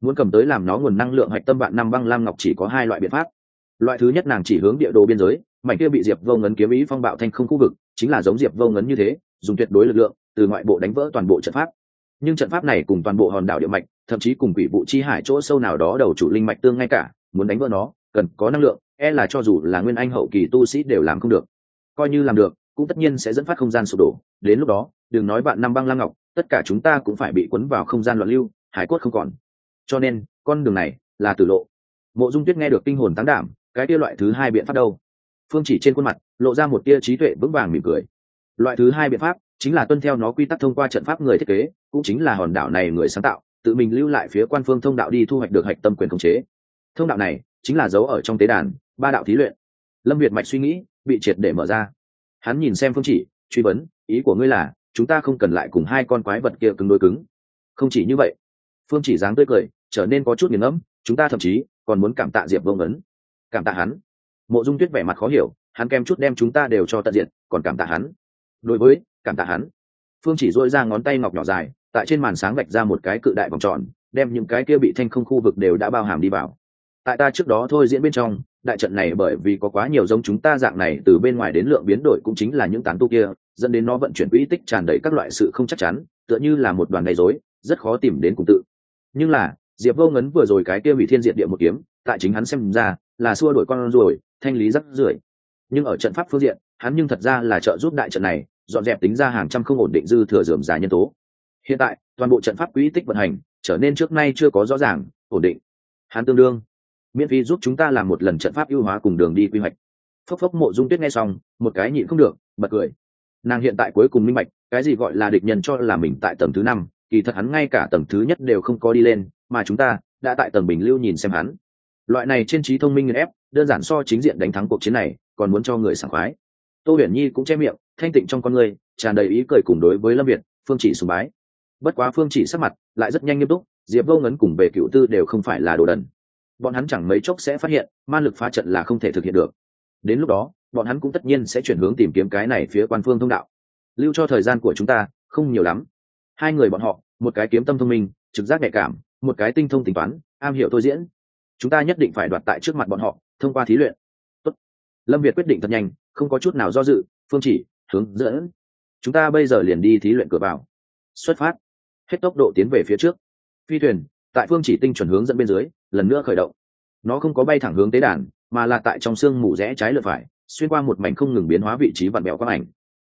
Muốn cầm tới làm nó nguồn năng lượng hạch tâm bạn năm băng lam ngọc chỉ có hai loại biện pháp. Loại thứ nhất nàng chỉ hướng địa đồ biên giới, mảnh kia bị diệp vô ngấn kiếm ý phong bạo thanh không khu vực, chính là giống diệp vô ngấn như thế dùng tuyệt đối lực lượng, từ ngoại bộ đánh vỡ toàn bộ trận pháp. Nhưng trận pháp này cùng toàn bộ hòn đảo địa mạch, thậm chí cùng quỷ vụ chi hải chỗ sâu nào đó đầu chủ linh mạch tương ngay cả, muốn đánh vỡ nó, cần có năng lượng e là cho dù là nguyên anh hậu kỳ tu sĩ đều làm không được. Coi như làm được, cũng tất nhiên sẽ dẫn phát không gian sụp đổ. Đến lúc đó, đừng nói bạn năm băng lang ngọc, tất cả chúng ta cũng phải bị cuốn vào không gian loạn lưu, hải cốt không còn. Cho nên, con đường này là tử lộ. Mộ dung tuyết nghe được kinh hồn tán đảm, cái kia loại thứ hai biện pháp đâu? Phương chỉ trên khuôn mặt, lộ ra một tia trí tuệ vững vàng mỉm cười loại thứ hai biện pháp chính là tuân theo nó quy tắc thông qua trận pháp người thiết kế, cũng chính là hòn đảo này người sáng tạo, tự mình lưu lại phía quan phương thông đạo đi thu hoạch được hạch tâm quyền khống chế. Thông đạo này chính là dấu ở trong tế đàn, ba đạo thí luyện. Lâm việt mạch suy nghĩ, bị triệt để mở ra. Hắn nhìn xem phương chỉ, truy vấn, ý của ngươi là, chúng ta không cần lại cùng hai con quái vật kia cứng đôi cứng. Không chỉ như vậy, phương chỉ dáng tươi cười, trở nên có chút nghiền ngẫm, chúng ta thậm chí còn muốn cảm tạ diệp vông ấn cảm tạ hắn. Mộ dung tuyết vẻ mặt khó hiểu, hắn kem chút đem chúng ta đều cho tận diện, còn cảm tạ hắn đối với, cảm tạ hắn. Phương chỉ dội ra ngón tay ngọc nhỏ dài, tại trên màn sáng vạch ra một cái cự đại vòng tròn, đem những cái kia bị thanh không khu vực đều đã bao hàm đi vào. Tại ta trước đó thôi diễn bên trong, đại trận này bởi vì có quá nhiều giống chúng ta dạng này, từ bên ngoài đến lượng biến đổi cũng chính là những tán tu kia, dẫn đến nó vận chuyển quỹ tích tràn đầy các loại sự không chắc chắn, tựa như là một đoàn gây dối rất khó tìm đến cùng tự. Nhưng là, diệp vô ngấn vừa rồi cái kia bị thiên diệt địa một kiếm, tại chính hắn xem ra, là xua đổi con ruồi, thanh lý rắc rưởi. Nhưng ở trận pháp phương diện hắn nhưng thật ra là trợ giúp đại trận này, dọn dẹp tính ra hàng trăm không ổn định dư thừa dườm giá nhân tố. Hiện tại, toàn bộ trận pháp quỹ tích vận hành, trở nên trước nay chưa có rõ ràng, ổn định. Hắn tương đương. Miễn phí giúp chúng ta làm một lần trận pháp ưu hóa cùng đường đi quy hoạch. Phốc phốc mộ dung tuyết nghe xong, một cái nhịn không được, bật cười. Nàng hiện tại cuối cùng minh bạch, cái gì gọi là địch nhân cho là mình tại tầng thứ năm, kỳ thật hắn ngay cả tầng thứ nhất đều không có đi lên, mà chúng ta đã tại tầng bình lưu nhìn xem hắn. Loại này trên trí thông minh nghiền ép, đơn giản so chính diện đánh thắng cuộc chiến này, còn muốn cho người sảng khoái tô huyền nhi cũng che miệng, thanh tịnh trong con người, tràn đầy ý cười cùng đối với lâm việt, phương chỉ sùng bái. Bất quá phương chỉ sắc mặt lại rất nhanh nghiêm túc, diệp vô ngấn cùng về cựu tư đều không phải là đồ đần. Bọn hắn chẳng mấy chốc sẽ phát hiện, ma lực phá trận là không thể thực hiện được. Đến lúc đó, bọn hắn cũng tất nhiên sẽ chuyển hướng tìm kiếm cái này phía quan phương thông đạo. Lưu cho thời gian của chúng ta, không nhiều lắm. Hai người bọn họ, một cái kiếm tâm thông minh, trực giác nhạy cảm, một cái tinh thông tính toán, am hiểu tôi diễn. Chúng ta nhất định phải đoạt tại trước mặt bọn họ, thông qua thí luyện. Tốt. lâm việt quyết định thật nhanh không có chút nào do dự, phương chỉ, hướng dẫn. Chúng ta bây giờ liền đi thí luyện cửa vào. Xuất phát. Hết tốc độ tiến về phía trước. Phi thuyền, tại phương chỉ tinh chuẩn hướng dẫn bên dưới, lần nữa khởi động. Nó không có bay thẳng hướng tế đàn, mà là tại trong sương mù rẽ trái lượt phải, xuyên qua một mảnh không ngừng biến hóa vị trí vặn bẹo quang ảnh.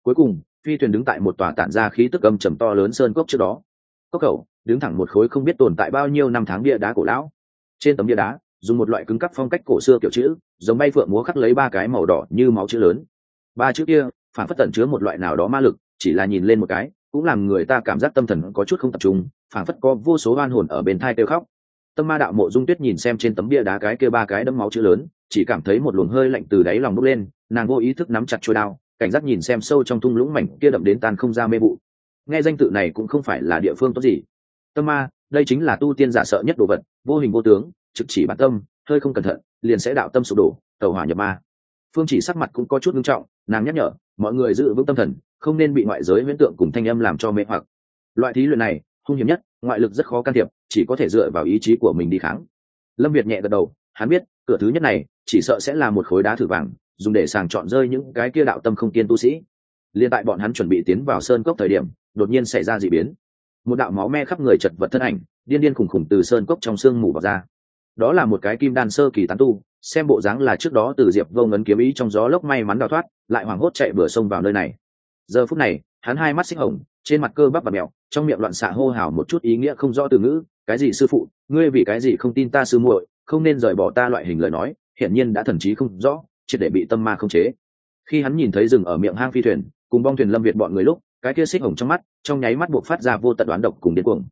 Cuối cùng, phi thuyền đứng tại một tòa tản ra khí tức âm trầm to lớn sơn cốc trước đó. Cốc khẩu đứng thẳng một khối không biết tồn tại bao nhiêu năm tháng bia đá cổ lão. Trên tấm bia đá dùng một loại cứng cắp phong cách cổ xưa kiểu chữ, giống bay phượng múa khắc lấy ba cái màu đỏ như máu chữ lớn. Ba chữ kia, phản phất tẩn chứa một loại nào đó ma lực, chỉ là nhìn lên một cái, cũng làm người ta cảm giác tâm thần có chút không tập trung, phản phất có vô số oan hồn ở bên thai kêu khóc. Tâm ma đạo mộ dung tuyết nhìn xem trên tấm bia đá cái kia ba cái đấm máu chữ lớn, chỉ cảm thấy một luồng hơi lạnh từ đáy lòng bốc lên, nàng vô ý thức nắm chặt chuôi đao, cảnh giác nhìn xem sâu trong thung lũng mảnh kia đậm đến tan không ra mê vụ. Nghe danh tự này cũng không phải là địa phương tốt gì. Tâm ma, đây chính là tu tiên giả sợ nhất đồ vật, vô hình vô tướng trực chỉ bản tâm, hơi không cẩn thận, liền sẽ đạo tâm sụp đổ tàu hỏa nhập ma. Phương chỉ sắc mặt cũng có chút nghiêm trọng, nàng nhắc nhở, mọi người giữ vững tâm thần, không nên bị ngoại giới huyễn tượng cùng thanh âm làm cho mê hoặc. Loại thí luyện này, hung hiểm nhất, ngoại lực rất khó can thiệp, chỉ có thể dựa vào ý chí của mình đi kháng. Lâm việt nhẹ gật đầu, hắn biết, cửa thứ nhất này, chỉ sợ sẽ là một khối đá thử vàng, dùng để sàng chọn rơi những cái kia đạo tâm không tiên tu sĩ. Liên tại bọn hắn chuẩn bị tiến vào sơn cốc thời điểm, đột nhiên xảy ra d ị biến. Một đạo máu me khắp người chật vật thân ảnh, điên điên khủng khủng từ sơn cốc trong sương mù vào ra đó là một cái kim đan sơ kỳ tán tu, xem bộ dáng là trước đó từ diệp vô ngấn kiếm ý trong gió lốc may mắn đào thoát, lại hoảng hốt chạy bừa sông vào nơi này. Giờ phút này, hắn hai mắt xích hồng, trên mặt cơ bắp và mẹo trong miệng loạn xạ hô hào một chút ý nghĩa không rõ từ ngữ, cái gì sư phụ, ngươi vì cái gì không tin ta sư muội, không nên rời bỏ ta loại hình lời nói, hiển nhiên đã thần trí không rõ, triệt để bị tâm ma không chế. Khi hắn nhìn thấy rừng ở miệng hang phi thuyền, cùng bong thuyền lâm việt bọn người lúc, cái kia xích hồng trong mắt, trong nháy mắt buộc phát ra vô tận đoán độc cùng điên cuồng.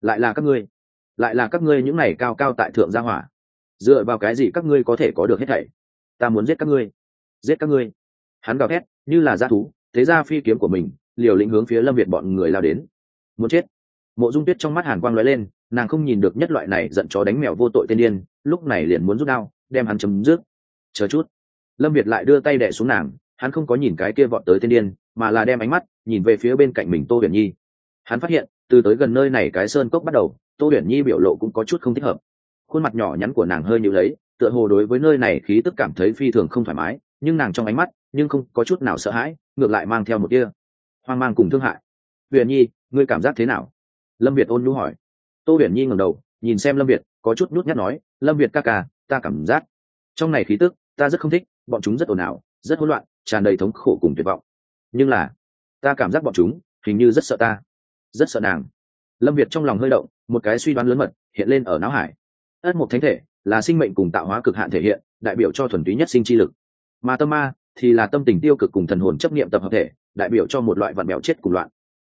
Lại là các ngươi lại là các ngươi những này cao cao tại thượng gia hỏa. Dựa vào cái gì các ngươi có thể có được hết thảy? Ta muốn giết các ngươi. Giết các ngươi. Hắn gào thét, như là g thú, thế ra phi kiếm của mình, liều lĩnh hướng phía lâm việt bọn người lao đến. Muốn chết. Mộ dung tuyết trong mắt hàn quang lóe lên, nàng không nhìn được nhất loại này giận chó đánh mèo vô tội tên điên, lúc này liền muốn rút đao, đem hắn chấm dứt. Chờ chút. Lâm việt lại đưa tay đẻ xuống nàng, hắn không có nhìn cái kia vọt tới tên điên, mà là đem ánh mắt nhìn về phía bên cạnh mình tô huyền nhi. Hắn phát hiện, từ tới gần nơi này cái sơn cốc bắt đầu tô huyền nhi biểu lộ cũng có chút không thích hợp. Khuôn mặt nhỏ nhắn của nàng hơi nhịu lấy, tựa hồ đối với nơi này khí tức cảm thấy phi thường không thoải mái, nhưng nàng trong ánh mắt, nhưng không có chút nào sợ hãi, ngược lại mang theo một kia hoang mang cùng thương hại. Huyền nhi, ngươi cảm giác thế nào? Lâm việt ôn nhu hỏi. Tô huyền nhi ngầm đầu, nhìn xem lâm việt, có chút nhút nhát nói, lâm việt ca ca, ta cảm giác trong này khí tức, ta rất không thích, bọn chúng rất ồn ào, rất hỗn loạn, tràn đầy thống khổ cùng tuyệt vọng. Nhưng là, ta cảm giác bọn chúng hình như rất sợ ta, rất sợ nàng. Lâm việt trong lòng hơi động một cái suy đoán lớn mật hiện lên ở não hải. Ất mục thánh thể là sinh mệnh cùng tạo hóa cực hạn thể hiện, đại biểu cho thuần túy nhất sinh chi lực. Mà tâm ma thì là tâm tình tiêu cực cùng thần hồn chấp nghiệm tập hợp thể, đại biểu cho một loại vạn mèo chết cùng loạn.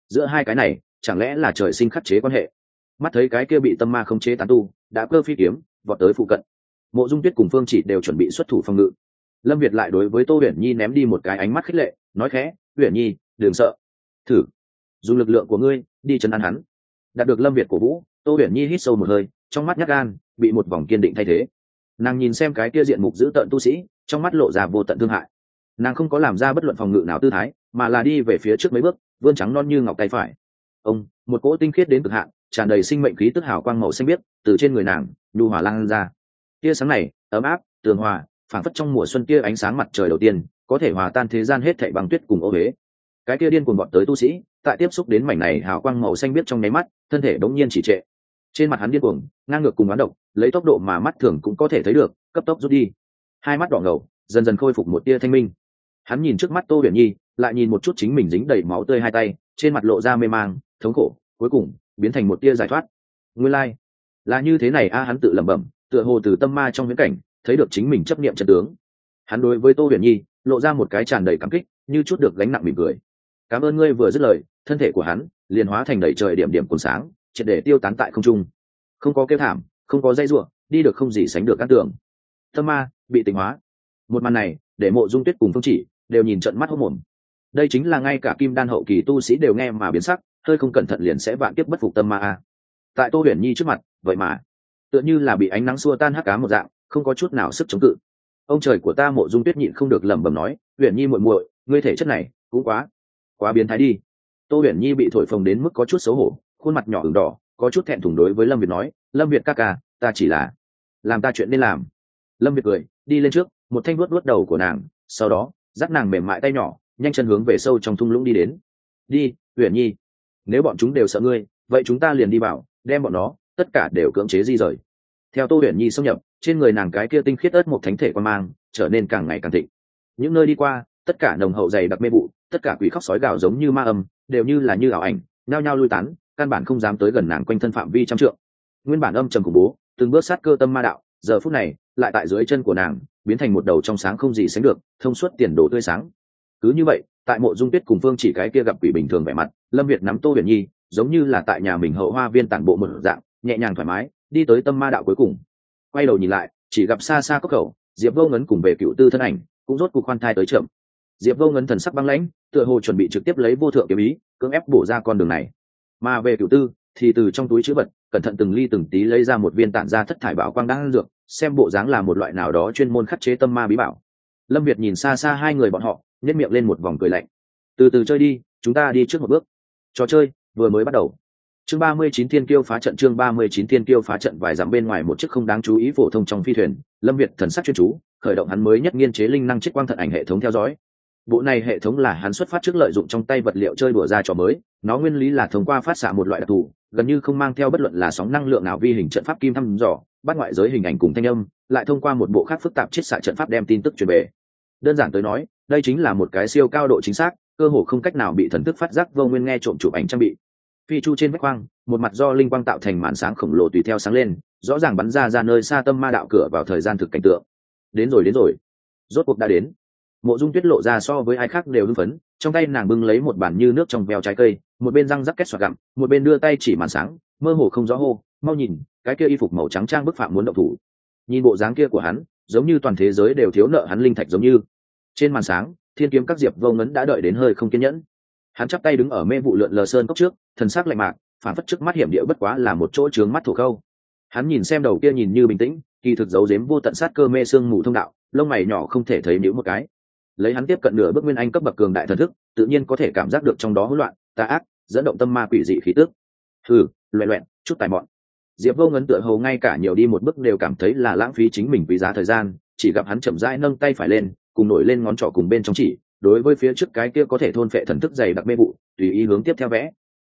Giữa hai cái này, chẳng lẽ là trời sinh khắc chế quan hệ? Mắt thấy cái kia bị tâm ma không chế tán tu, đã cơ phi kiếm, vọt tới phụ cận. Mộ dung tuyết cùng phương chỉ đều chuẩn bị xuất thủ phòng ngự. Lâm việt lại đối với tô huyền nhi ném đi một cái ánh mắt khích lệ, nói khẽ huyền nhi, đừng sợ. Thử, dùng lực lượng của ngươi đi chân ăn hắn. Đạt được lâm việt của vũ tô huyền nhi hít sâu một hơi, trong mắt nhát gan, bị một vòng kiên định thay thế. Nàng nhìn xem cái kia diện mục giữ tợn tu sĩ, trong mắt lộ ra vô tận thương hại. Nàng không có làm ra bất luận phòng ngự nào tư thái, mà là đi về phía trước mấy bước, vươn trắng non như ngọc tay phải. Ông, một cỗ tinh khiết đến cực hạn, tràn đầy sinh mệnh khí tức hào quang màu xanh biếc, từ trên người nàng, nhu hòa lan ra. Tia sáng này, ấm áp, tường hòa, phảng phất trong mùa xuân kia ánh sáng mặt trời đầu tiên, có thể hòa tan thế gian hết thảy bằng tuyết cùng ô huế cái kia điên cuồng bọn tới tu sĩ, tại tiếp xúc đến mảnh này hào quang màu xanh biếc trong nháy mắt, thân thể đống nhiên chỉ trệ trên mặt hắn điên cuồng, ngang ngược cùng bán độc, lấy tốc độ mà mắt thường cũng có thể thấy được, cấp tốc rút đi. Hai mắt đỏ ngầu, dần dần khôi phục một tia thanh minh. Hắn nhìn trước mắt tô huyền nhi, lại nhìn một chút chính mình dính đầy máu tươi hai tay, trên mặt lộ ra mê mang, thống khổ, cuối cùng, biến thành một tia giải thoát. Nguyên lai、like. là như thế này a, hắn tự lẩm bẩm, tựa hồ từ tâm ma trong viễn cảnh, thấy được chính mình chấp niệm trận tướng. Hắn đối với tô huyền nhi, lộ ra một cái tràn đầy cảm kích, như chút được gánh nặng mỉm cười. Cảm ơn ngươi vừa dứt lời, thân thể của hắn liền hóa thành đầy trời điểm điểm cuốn sáng triệt để tiêu tán tại không trung. Không có kêu thảm, không có dây ruộng đi được không gì sánh được các tường. Tâm ma bị tỉnh hóa. Một màn này, để mộ dung tuyết cùng phương chỉ, đều nhìn trận mắt hốc mồm. Đây chính là ngay cả kim đan hậu kỳ tu sĩ đều nghe mà biến sắc, hơi không cẩn thận liền sẽ vạn tiếp bất phục tâm ma a. Tại tô huyền nhi trước mặt, vậy mà, tựa như là bị ánh nắng xua tan hắc cá một dạng, không có chút nào sức chống cự. Ông trời của ta mộ dung tuyết nhịn không được lẩm bẩm nói, huyền nhi muội muội, ngươi thể chất này cũng quá quá biến thái đi. Tô huyền nhi bị thổi phồng đến mức có chút xấu hổ khuôn mặt nhỏ ửng đỏ, có chút thẹn thùng đối với lâm việt nói, lâm việt ca ca, ta chỉ là làm ta chuyện nên làm. Lâm việt cười, đi lên trước, một thanh vuốt vuốt đầu của nàng, sau đó, dắt nàng mềm mại tay nhỏ, nhanh chân hướng về sâu trong thung lũng đi đến. Đi huyền nhi, nếu bọn chúng đều sợ ngươi, vậy chúng ta liền đi vào, đem bọn nó, tất cả đều cưỡng chế di rời. Theo tô huyền nhi xâm nhập, trên người nàng cái kia tinh khiết ớt một thánh thể quan mang, trở nên càng ngày càng thịnh. Những nơi đi qua, tất cả nồng hậu dày đặc mê vụ, tất cả quỷ khóc sói gào giống như ma âm, đều như là như ảo ảnh, nhao nhao lui tán căn bản không dám tới gần nàng quanh thân phạm vi trăm trượng. Nguyên bản âm trầm khủng bố, từng bước sát cơ tâm ma đạo, giờ phút này, lại tại dưới chân của nàng, biến thành một đầu trong sáng không gì sánh được, thông suốt tiền đồ tươi sáng. Cứ như vậy, tại mộ dung tuyết cùng phương chỉ cái kia gặp quỷ bình thường vẻ mặt, lâm việt nắm tô huyền nhi, giống như là tại nhà mình hậu hoa viên tản bộ một dạng, nhẹ nhàng thoải mái, đi tới tâm ma đạo cuối cùng. Quay đầu nhìn lại, chỉ gặp xa xa cốc khẩu, diệp vô ngấn cùng về cựu tư thân ảnh, cũng rốt cuộc khoan thai tới trượm diệp vô ngấn thần sắc băng lãnh, tựa hồ chuẩn bị trực tiếp lấy vô thượng kiếm ý, cưỡng ép bổ ra con đường này mà về cửu tư, thì từ trong túi chữ vật, cẩn thận từng ly từng tí lấy ra một viên tản ra thất thải bảo quang đang dược, xem bộ dáng là một loại nào đó chuyên môn khắc chế tâm ma bí bảo. Lâm việt nhìn xa xa hai người bọn họ nhét miệng lên một vòng cười lạnh. Từ từ chơi đi, chúng ta đi trước một bước. Trò chơi vừa mới bắt đầu. Chương ba mươi chín thiên kiêu phá trận, chương ba mươi chín thiên kiêu phá trận, vài dặm bên ngoài một chiếc không đáng chú ý phổ thông trong phi thuyền, lâm việt thần sắc chuyên chú, khởi động hắn mới nhất nghiên chế linh năng chiếc quang thận ảnh hệ thống theo dõi bộ này hệ thống là hắn xuất phát trước lợi dụng trong tay vật liệu chơi đùa ra trò mới, nó nguyên lý là thông qua phát xạ một loại đặc thù, gần như không mang theo bất luận là sóng năng lượng nào vi hình trận pháp kim thăm dò, bắt ngoại giới hình ảnh cùng thanh âm, lại thông qua một bộ khác phức tạp chiết xạ trận pháp đem tin tức truyền về. Đơn giản tới nói, đây chính là một cái siêu cao độ chính xác, cơ hồ không cách nào bị thần thức phát giác, vô nguyên nghe trộm chụp ảnh trang bị. Phi chu trên vách quang, một mặt do linh quang tạo thành màn sáng khổng lồ tùy theo sáng lên, rõ ràng bắn ra ra nơi xa tâm ma đạo cửa vào thời gian thực cảnh tượng. Đến rồi đến rồi. Rốt cuộc đã đến mộ dung tuyết lộ ra so với ai khác đều hưng phấn, trong tay nàng bưng lấy một bản như nước trong veo trái cây, một bên răng rắc kết xoạt gặm, một bên đưa tay chỉ màn sáng, mơ hồ không rõ hô, mau nhìn, cái kia y phục màu trắng trang bức phạm muốn động thủ. Nhìn bộ dáng kia của hắn, giống như toàn thế giới đều thiếu nợ hắn linh thạch giống như. Trên màn sáng, thiên kiếm các diệp vô ngấn đã đợi đến hơi không kiên nhẫn. Hắn chắp tay đứng ở mê vụ lượn lờ sơn cốc trước, thần sắc lạnh mạc, phản phất trước mắt hiểm địa bất quá là một chỗ trướng mắt thổ khâu. Hắn nhìn xem đầu kia nhìn như bình tĩnh, kỳ thực giấu giếm vô tận sát cơ mê sương mù thông đạo, lông mày nhỏ không thể thấy nếu một cái lấy hắn tiếp cận nửa bước nguyên anh cấp bậc cường đại thần thức, tự nhiên có thể cảm giác được trong đó hỗn loạn, tà ác, dẫn động tâm ma quỷ dị khí tức. Thử loẹ loẹn, chút tài mọn. Diệp vô ngấn tựa hầu ngay cả nhiều đi một bước đều cảm thấy là lãng phí chính mình quý giá thời gian, chỉ gặp hắn chậm rãi nâng tay phải lên, cùng nổi lên ngón trỏ cùng bên trong chỉ, đối với phía trước cái kia có thể thôn phệ thần thức dày đặc mê vụ, tùy ý hướng tiếp theo vẽ.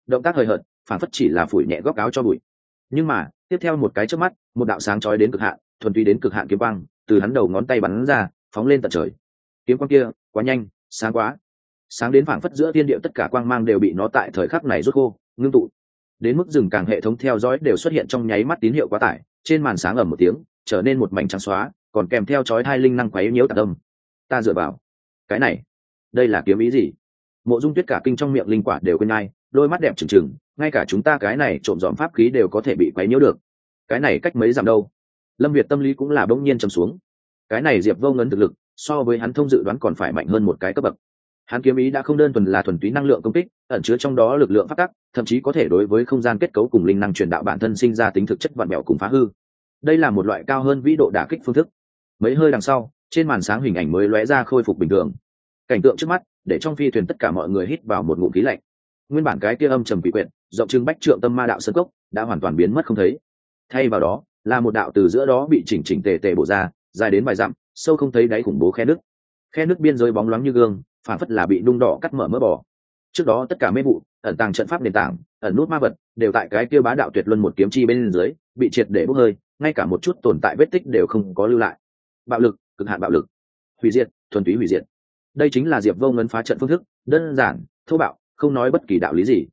Động tác hời hợt, phản phất chỉ là phủi nhẹ góc áo cho bụi. Nhưng mà, tiếp theo một cái trước mắt, một đạo sáng chói đến cực hạn, thuần túy đến cực hạn kiếm băng từ hắn đầu ngón tay bắn ra, phóng lên tận trời kiếm quang kia, quá nhanh, sáng quá. Sáng đến phảng phất giữa thiên địa tất cả quang mang đều bị nó tại thời khắc này rút khô, ngưng tụ. Đến mức rừng càng hệ thống theo dõi đều xuất hiện trong nháy mắt tín hiệu quá tải, trên màn sáng ầm một tiếng, trở nên một mảnh trắng xóa, còn kèm theo chói hai linh năng quấy nhiễu tạc tâm. Ta dựa vào. Cái này, đây là kiếm ý gì? Mộ dung tuyết cả kinh trong miệng linh quả đều quên ngay, đôi mắt đẹp trừng trừng, ngay cả chúng ta cái này trộm dòm pháp khí đều có thể bị quấy nhiễu được. Cái này cách mấy dặm đâu? Lâm việt tâm lý cũng là bỗng nhiên trầm xuống. Cái này diệp vô ngấn thực lực so với hắn thông dự đoán còn phải mạnh hơn một cái cấp bậc. Hắn kiếm ý đã không đơn thuần là thuần túy năng lượng công kích, ẩn chứa trong đó lực lượng phát tắc thậm chí có thể đối với không gian kết cấu cùng linh năng truyền đạo bản thân sinh ra tính thực chất vạn mẹo cùng phá hư. Đây là một loại cao hơn vĩ độ đả kích phương thức. Mấy hơi đằng sau, trên màn sáng hình ảnh mới lóe ra khôi phục bình thường. Cảnh tượng trước mắt, để trong phi thuyền tất cả mọi người hít vào một ngụm khí lạnh. Nguyên bản cái kia âm trầm quỷ quyệt, rộng trưng bách trượng tâm ma đạo sân cốc, đã hoàn toàn biến mất không thấy. Thay vào đó, là một đạo từ giữa đó bị chỉnh chỉnh tề tề bổ ra, dài đến vài dặm sâu không thấy đáy khủng bố khe nước. Khe nước biên giới bóng loáng như gương phản phất là bị nung đỏ cắt mở mỡ bò. Trước đó tất cả mê vụ, ẩn tàng trận pháp nền tảng, ẩn nút ma vật, đều tại cái kia bá đạo tuyệt luân một kiếm chi bên dưới, bị triệt để bốc hơi, ngay cả một chút tồn tại vết tích đều không có lưu lại. Bạo lực, cực hạn bạo lực. Hủy diệt, thuần túy hủy diệt. Đây chính là diệp vô Ngân phá trận phương thức, đơn giản, thô bạo, không nói bất kỳ đạo lý gì.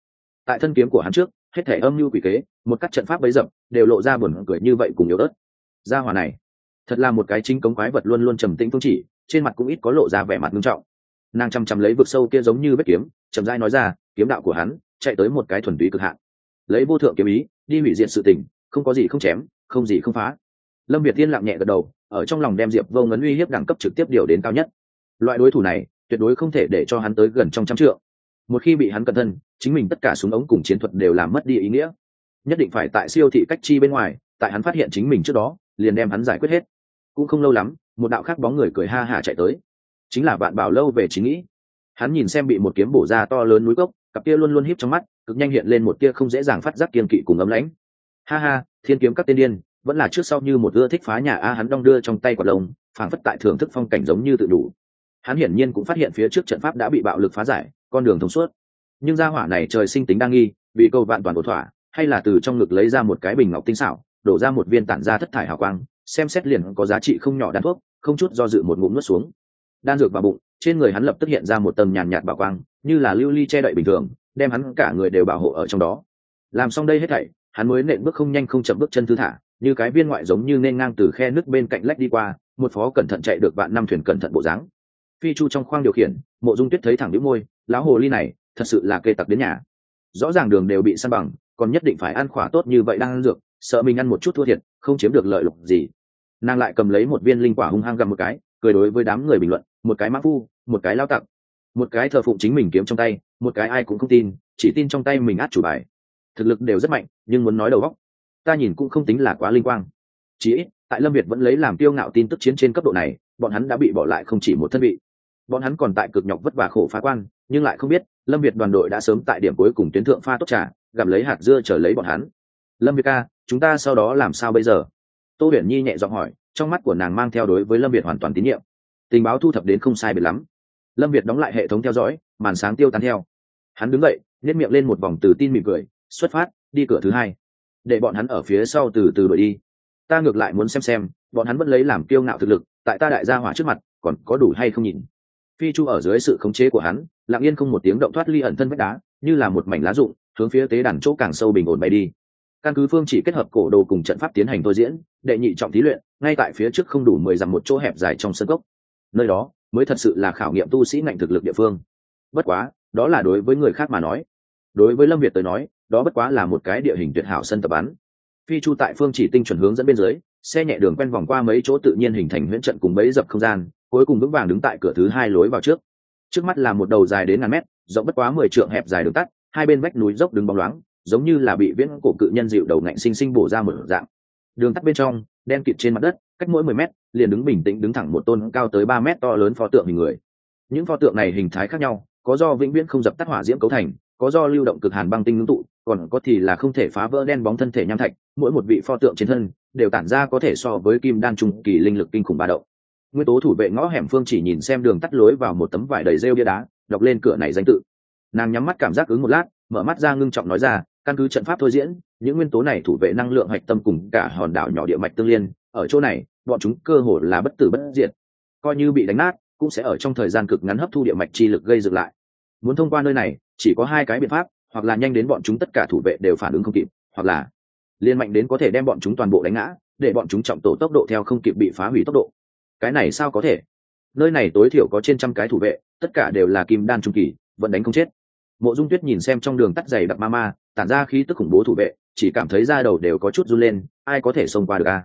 Tại thân kiếm của hắn trước, hết thể âm mưu quỷ kế, một các trận pháp bấy dập, đều lộ ra buồn cười như vậy cùng yếu ớt. Gia hòa này thật là một cái chính cống quái vật luôn luôn trầm tĩnh phương chỉ, trên mặt cũng ít có lộ ra vẻ mặt nghiêm trọng. Nàng chăm chăm lấy vực sâu kia giống như vết kiếm, chậm rãi nói ra, kiếm đạo của hắn chạy tới một cái thuần túy cực hạn. Lấy vô thượng kiếm ý, đi hủy diệt sự tình, không có gì không chém, không gì không phá. Lâm việt tiên lặng nhẹ gật đầu, ở trong lòng đem diệp vô ngấn uy hiếp đẳng cấp trực tiếp điều đến cao nhất. Loại đối thủ này, tuyệt đối không thể để cho hắn tới gần trong trăm trượng. Một khi bị hắn cẩn thân, chính mình tất cả súng ống cùng chiến thuật đều làm mất đi ý nghĩa. Nhất định phải tại siêu thị cách chi bên ngoài, tại hắn phát hiện chính mình trước đó, liền đem hắn giải quyết hết cũng không lâu lắm, một đạo khác bóng người cười ha hả chạy tới. Chính là bạn bảo lâu về chính nghĩ. Hắn nhìn xem bị một kiếm bổ ra to lớn núi cốc, cặp kia luôn luôn híp trong mắt, cực nhanh hiện lên một tia không dễ dàng phát giác kiên kỵ cùng ấm lãnh. Ha ha, thiên kiếm các tên điên, vẫn là trước sau như một ưa thích phá nhà a, hắn đong đưa trong tay quả lông, phảng phất tại thưởng thức phong cảnh giống như tự đủ. Hắn hiển nhiên cũng phát hiện phía trước trận pháp đã bị bạo lực phá giải, con đường thông suốt. Nhưng gia hỏa này trời sinh tính đa nghi bị câu vạn toàn đột thỏa, hay là từ trong ngực lấy ra một cái bình ngọc tinh xảo, đổ ra một viên tản ra thất thải hào quang xem xét liền có giá trị không nhỏ đan thuốc, không chút do dự một ngụm nuốt xuống. Đan dược vào bụng, trên người hắn lập tức hiện ra một tầng nhàn nhạt bảo quang, như là lưu ly che đậy bình thường, đem hắn cả người đều bảo hộ ở trong đó. Làm xong đây hết thảy, hắn mới nện bước không nhanh không chậm bước chân thư thả, như cái viên ngoại giống như nên ngang từ khe nước bên cạnh lách đi qua, một phó cẩn thận chạy được vạn năm thuyền cẩn thận bộ dáng. Phi chu trong khoang điều khiển, mộ dung tuyết thấy thẳng đĩu môi, lão hồ ly này, thật sự là kê tặc đến nhà. Rõ ràng đường đều bị săn bằng, còn nhất định phải ăn khỏa tốt như vậy đang ăn dược, sợ mình ăn một chút thua thiệt, không chiếm được lợi lộc gì nàng lại cầm lấy một viên linh quả hung hăng gặm một cái, cười đối với đám người bình luận, một cái mã phu, một cái lao tặc, một cái thờ phụng chính mình kiếm trong tay, một cái ai cũng không tin, chỉ tin trong tay mình át chủ bài. Thực lực đều rất mạnh, nhưng muốn nói đầu góc ta nhìn cũng không tính là quá linh quang. Chỉ ít, tại lâm việt vẫn lấy làm tiêu ngạo tin tức chiến trên cấp độ này, bọn hắn đã bị bỏ lại không chỉ một thân vị. Bọn hắn còn tại cực nhọc vất vả khổ phá quan, nhưng lại không biết, lâm việt đoàn đội đã sớm tại điểm cuối cùng tuyến thượng pha tốt trà, gặp lấy hạt dưa chờ lấy bọn hắn. Lâm việt ca, chúng ta sau đó làm sao bây giờ? Tô huyền nhi nhẹ giọng hỏi, trong mắt của nàng mang theo đối với lâm việt hoàn toàn tín nhiệm. Tình báo thu thập đến không sai biệt lắm. Lâm việt đóng lại hệ thống theo dõi, màn sáng tiêu tán theo. Hắn đứng dậy nhét miệng lên một vòng từ tin mỉm cười, xuất phát, đi cửa thứ hai. Để bọn hắn ở phía sau từ từ đuổi đi. Ta ngược lại muốn xem xem, bọn hắn vẫn lấy làm kiêu ngạo thực lực, tại ta đại gia hỏa trước mặt, còn có đủ hay không nhìn. Phi chu ở dưới sự khống chế của hắn, lặng yên không một tiếng động thoát ly ẩn thân vách đá, như là một mảnh lá rụng, hướng phía tế đàn chỗ càng sâu bình ổn bay đi căn cứ phương chỉ kết hợp cổ đồ cùng trận pháp tiến hành thôi diễn, đệ nhị trọng thí luyện, ngay tại phía trước không đủ mười dặm một chỗ hẹp dài trong sân gốc nơi đó, mới thật sự là khảo nghiệm tu sĩ ngạnh thực lực địa phương. Bất quá, đó là đối với người khác mà nói. Đối với lâm việt tới nói, đó bất quá là một cái địa hình tuyệt hảo sân tập bắn. Phi chu tại phương chỉ tinh chuẩn hướng dẫn bên dưới, xe nhẹ đường quen vòng qua mấy chỗ tự nhiên hình thành huyễn trận cùng bẫy dập không gian, cuối cùng vững vàng đứng tại cửa thứ hai lối vào trước. Trước mắt là một đầu dài đến ngàn mét, rộng bất quá mười trượng hẹp dài đường tắt, hai bên vách núi dốc đứng bóng loáng giống như là bị viễn cổ cự nhân dịu đầu ngạnh sinh sinh bổ ra một dạng. Đường tắt bên trong, đen kịt trên mặt đất, cách mỗi mười mét, liền đứng bình tĩnh đứng thẳng một tôn cao tới ba mét to lớn pho tượng hình người. Những pho tượng này hình thái khác nhau, có do vĩnh viễn không dập tắt hỏa diễm cấu thành, có do lưu động cực hàn băng tinh ngưng tụ, còn có thì là không thể phá vỡ đen bóng thân thể nham thạch, mỗi một vị pho tượng trên thân đều tản ra có thể so với kim đan trung kỳ linh lực kinh khủng ba động. Nguyên tố thủ vệ ngõ hẻm phương chỉ nhìn xem đường tắt lối vào một tấm vải đầy rêu bia đá, đọc lên cửa này danh tự. Nàng nhắm mắt cảm giác ứng một lát, mở mắt ra ngưng trọng nói ra căn cứ trận pháp thôi diễn, những nguyên tố này thủ vệ năng lượng hạch tâm cùng cả hòn đảo nhỏ địa mạch tương liên, ở chỗ này, bọn chúng cơ hồ là bất tử bất diệt. Coi như bị đánh nát, cũng sẽ ở trong thời gian cực ngắn hấp thu địa mạch chi lực gây dựng lại. Muốn thông qua nơi này, chỉ có hai cái biện pháp, hoặc là nhanh đến bọn chúng tất cả thủ vệ đều phản ứng không kịp, hoặc là liên mạnh đến có thể đem bọn chúng toàn bộ đánh ngã, để bọn chúng trọng tổ tốc độ theo không kịp bị phá hủy tốc độ. Cái này sao có thể? Nơi này tối thiểu có trên trăm cái thủ vệ, tất cả đều là kim đan trung kỳ, vẫn đánh không chết mộ dung tuyết nhìn xem trong đường tắt dày đặc ma ma, tản ra khí tức khủng bố thủ vệ, chỉ cảm thấy da đầu đều có chút run lên, ai có thể xông qua được a?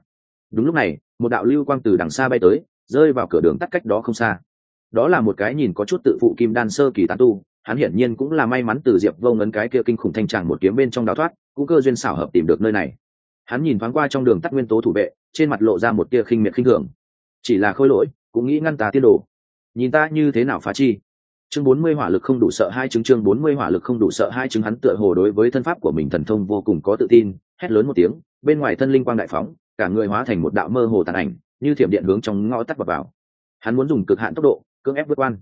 Đúng lúc này, một đạo lưu quang từ đằng xa bay tới, rơi vào cửa đường tắt cách đó không xa. Đó là một cái nhìn có chút tự phụ kim đan sơ kỳ tán tu, hắn hiển nhiên cũng là may mắn từ diệp vô ngấn cái kia kinh khủng thanh tràng một kiếm bên trong đào thoát, cũng cơ duyên xảo hợp tìm được nơi này. Hắn nhìn thoáng qua trong đường tắt nguyên tố thủ vệ, trên mặt lộ ra một tia khinh miệt khinh thường. Chỉ là khôi lỗi, cũng nghĩ ngăn ta tiên đồ. Nhìn ta như thế nào phá chi? Chương bốn mươi hỏa lực không đủ sợ hai chứng chương bốn mươi hỏa lực không đủ sợ hai chứng hắn tựa hồ đối với thân pháp của mình thần thông vô cùng có tự tin hét lớn một tiếng bên ngoài thân linh quang đại phóng cả người hóa thành một đạo mơ hồ tàn ảnh như thiểm điện hướng trong ngõ tắt vào, vào. Hắn muốn dùng cực hạn tốc độ cưỡng ép vượt quan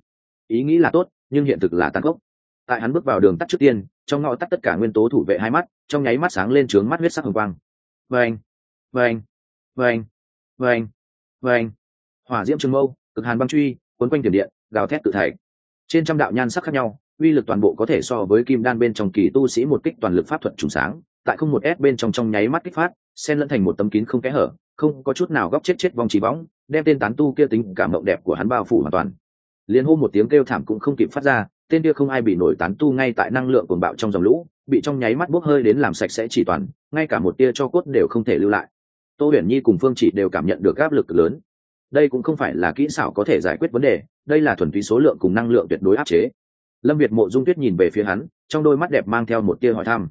ý nghĩ là tốt nhưng hiện thực là tàn khốc. Tại hắn bước vào đường tắt trước tiên trong ngõ tắt tất cả nguyên tố thủ vệ hai mắt trong nháy mắt sáng lên trướng mắt huyết sắc hồng quang. Vâng vâng vâng vâng vâng hỏa diễm trường mâu cực hàn băng truy quấn quanh tiềm điện gào thét tự thạch trên trăm đạo nhan sắc khác nhau, uy lực toàn bộ có thể so với kim đan bên trong kỳ tu sĩ một kích toàn lực pháp thuật trùng sáng, tại không một s bên trong trong nháy mắt kích phát, xen lẫn thành một tấm kín không kẽ hở, không có chút nào góc chết chết vong trí võng đem tên tán tu kia tính cảm mộng đẹp của hắn bao phủ hoàn toàn. Liên hô một tiếng kêu thảm cũng không kịp phát ra, tên kia không ai bị nổi tán tu ngay tại năng lượng cuồng bạo trong dòng lũ, bị trong nháy mắt bốc hơi đến làm sạch sẽ chỉ toàn, ngay cả một tia cho cốt đều không thể lưu lại. Tô huyền nhi cùng phương chỉ đều cảm nhận được áp lực lớn đây cũng không phải là kỹ xảo có thể giải quyết vấn đề, đây là thuần túy số lượng cùng năng lượng tuyệt đối áp chế. Lâm việt mộ dung tuyết nhìn về phía hắn, trong đôi mắt đẹp mang theo một tia hỏi thăm.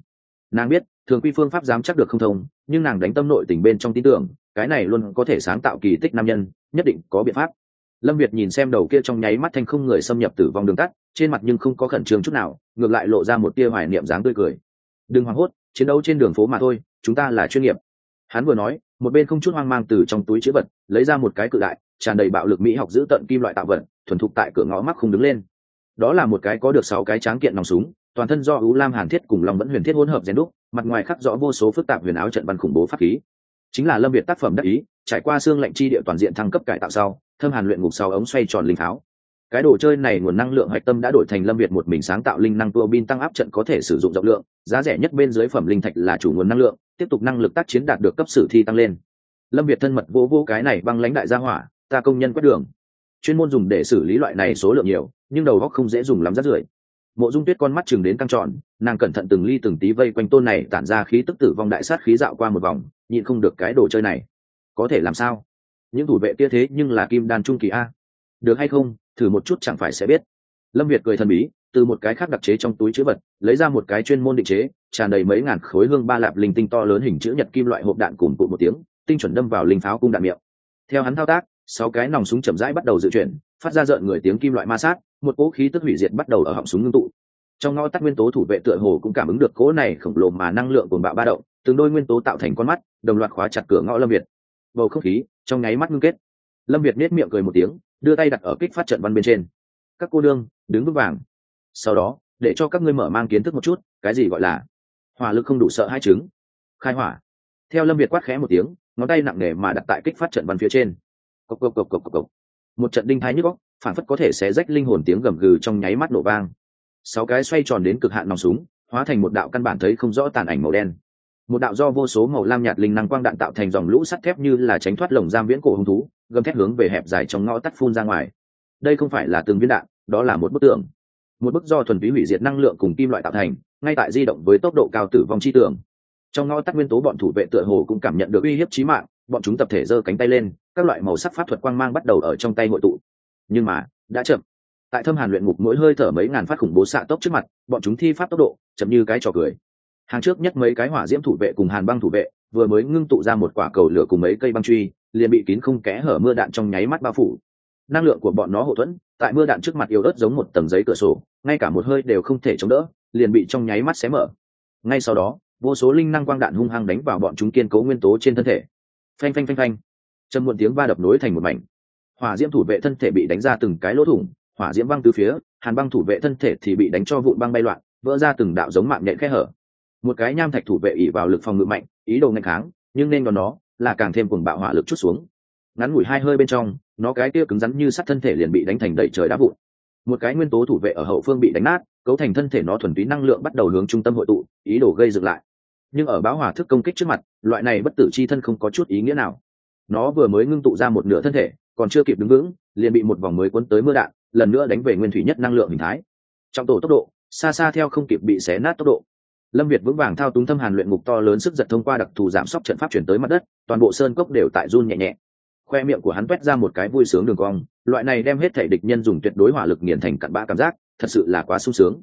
Nàng biết, thường quy phương pháp dám chắc được không thông, nhưng nàng đánh tâm nội tình bên trong tin tưởng, cái này luôn có thể sáng tạo kỳ tích nam nhân, nhất định có biện pháp. Lâm việt nhìn xem đầu kia trong nháy mắt thanh không người xâm nhập tử vong đường tắt, trên mặt nhưng không có khẩn trương chút nào, ngược lại lộ ra một tia hoài niệm dáng tươi cười. Đừng hoảng hốt, chiến đấu trên đường phố mà thôi, chúng ta là chuyên nghiệp hắn vừa nói, một bên không chút hoang mang từ trong túi chữ vật, lấy ra một cái cự đại, tràn đầy bạo lực mỹ học giữ tận kim loại tạo vật, thuần thục tại cửa ngõ mắc không đứng lên. Đó là một cái có được sáu cái tráng kiện nòng súng, toàn thân do ú lam hàn thiết cùng lòng vẫn huyền thiết hỗn hợp rèn đúc, mặt ngoài khắc rõ vô số phức tạp huyền áo trận văn khủng bố pháp khí. Chính là lâm việt tác phẩm đắc ý, trải qua xương lệnh chi địa toàn diện thăng cấp cải tạo sau, thâm hàn luyện ngục sau ống xoay tròn linh tháo. Cái đồ chơi này nguồn năng lượng hạch tâm đã đổi thành lâm việt một mình sáng tạo linh năng tua bin tăng áp trận có thể sử dụng rộng lượng, giá rẻ nhất bên dưới phẩm linh thạch là chủ nguồn năng lượng tiếp tục năng lực tác chiến đạt được cấp sử thi tăng lên. Lâm việt thân mật vô vô cái này băng lãnh đại gia hỏa, ta công nhân quét đường. Chuyên môn dùng để xử lý loại này số lượng nhiều, nhưng đầu góc không dễ dùng lắm rất rưởi. Mộ dung tuyết con mắt chừng đến căng tròn, nàng cẩn thận từng ly từng tí vây quanh tôn này, tản ra khí tức tử vong đại sát khí dạo qua một vòng, nhịn không được cái đồ chơi này. Có thể làm sao? Những thủ vệ kia thế nhưng là kim đan trung kỳ a. Được hay không, thử một chút chẳng phải sẽ biết. Lâm việt cười thần bí từ một cái khác đặc chế trong túi chữ vật, lấy ra một cái chuyên môn định chế, tràn đầy mấy ngàn khối hương ba lạp linh tinh to lớn hình chữ nhật kim loại hộp đạn cùng cụ một tiếng, tinh chuẩn đâm vào linh pháo cung đạn miệng. Theo hắn thao tác, sáu cái nòng súng chậm rãi bắt đầu dự chuyển, phát ra rợn người tiếng kim loại ma sát, một cỗ khí tức hủy diệt bắt đầu ở họng súng ngưng tụ. Trong ngõ tắt nguyên tố thủ vệ tựa hồ cũng cảm ứng được cỗ này khổng lồ mà năng lượng của bạo ba động, từng đôi nguyên tố tạo thành con mắt, đồng loạt khóa chặt cửa ngõ lâm việt. Bầu không khí trong nháy mắt ngưng kết. Lâm việt nết miệng cười một tiếng, đưa tay đặt ở kích phát trận văn bên trên. Các cô đương đứng vững vàng sau đó, để cho các ngươi mở mang kiến thức một chút, cái gì gọi là hỏa lực không đủ sợ hai trứng khai hỏa. Theo lâm việt quát khẽ một tiếng, ngón tay nặng nề mà đặt tại kích phát trận văn phía trên. Cộc cộc cộc cộc cộc cộc. Một trận đinh thái nhức góc phản phất có thể xé rách linh hồn tiếng gầm gừ trong nháy mắt nổ vang. Sáu cái xoay tròn đến cực hạn nòng súng, hóa thành một đạo căn bản thấy không rõ tàn ảnh màu đen. Một đạo do vô số màu lam nhạt linh năng quang đạn tạo thành dòng lũ sắt thép như là tránh thoát lồng giam viễn cổ hung thú, gầm thép hướng về hẹp dài trong ngõ tắt phun ra ngoài. Đây không phải là từng viên đạn, đó là một bức tượng một bức do thuần túy hủy diệt năng lượng cùng kim loại tạo thành, ngay tại di động với tốc độ cao tử vong chi tưởng trong ngõ tắt nguyên tố bọn thủ vệ tựa hồ cũng cảm nhận được uy hiếp chí mạng, bọn chúng tập thể giơ cánh tay lên, các loại màu sắc pháp thuật quang mang bắt đầu ở trong tay hội tụ. Nhưng mà, đã chậm. Tại thâm hàn luyện ngục mỗi hơi thở mấy ngàn phát khủng bố xạ tốc trước mặt, bọn chúng thi pháp tốc độ, chậm như cái trò cười. Hàng trước nhất mấy cái hỏa diễm thủ vệ cùng hàn băng thủ vệ, vừa mới ngưng tụ ra một quả cầu lửa cùng mấy cây băng truy, liền bị kín không kẽ hở mưa đạn trong nháy mắt bao phủ năng lượng của bọn nó hậu thuẫn, tại mưa đạn trước mặt yếu ớt giống một tầng giấy cửa sổ, ngay cả một hơi đều không thể chống đỡ, liền bị trong nháy mắt xé mở. Ngay sau đó, vô số linh năng quang đạn hung hăng đánh vào bọn chúng kiên cố nguyên tố trên thân thể. Phanh phanh phanh phanh. Chân muộn tiếng va đập nối thành một mảnh. Hỏa diễm thủ vệ thân thể bị đánh ra từng cái lỗ thủng, hỏa diễm băng từ phía, hàn băng thủ vệ thân thể thì bị đánh cho vụn băng bay loạn, vỡ ra từng đạo giống mạng nhện khe hở. Một cái nham thạch thủ vệ ỉ vào lực phòng ngự mạnh, ý đồ ngạch kháng, nhưng nên còn nó là càng thêm cùng bạo hỏa lực chút xuống. Ngắn ngủi hai hơi bên trong nó cái kia cứng rắn như sắt thân thể liền bị đánh thành đẩy trời đá vụn. Một cái nguyên tố thủ vệ ở hậu phương bị đánh nát, cấu thành thân thể nó thuần túy năng lượng bắt đầu hướng trung tâm hội tụ, ý đồ gây dựng lại. Nhưng ở báo hỏa thức công kích trước mặt, loại này bất tử chi thân không có chút ý nghĩa nào. Nó vừa mới ngưng tụ ra một nửa thân thể, còn chưa kịp đứng vững, liền bị một vòng mới cuốn tới mưa đạn, lần nữa đánh về nguyên thủy nhất năng lượng hình thái. Trong tổ tốc độ, xa xa theo không kịp bị xé nát tốc độ. Lâm việt vững vàng thao túng thâm hàn luyện ngục to lớn sức giật thông qua đặc thù giảm sốc trận pháp chuyển tới mặt đất, toàn bộ sơn cốc đều tại run nhẹ nhẹ khoe miệng của hắn quét ra một cái vui sướng đường cong, loại này đem hết thể địch nhân dùng tuyệt đối hỏa lực nghiền thành cặn bã cảm giác, thật sự là quá sung sướng.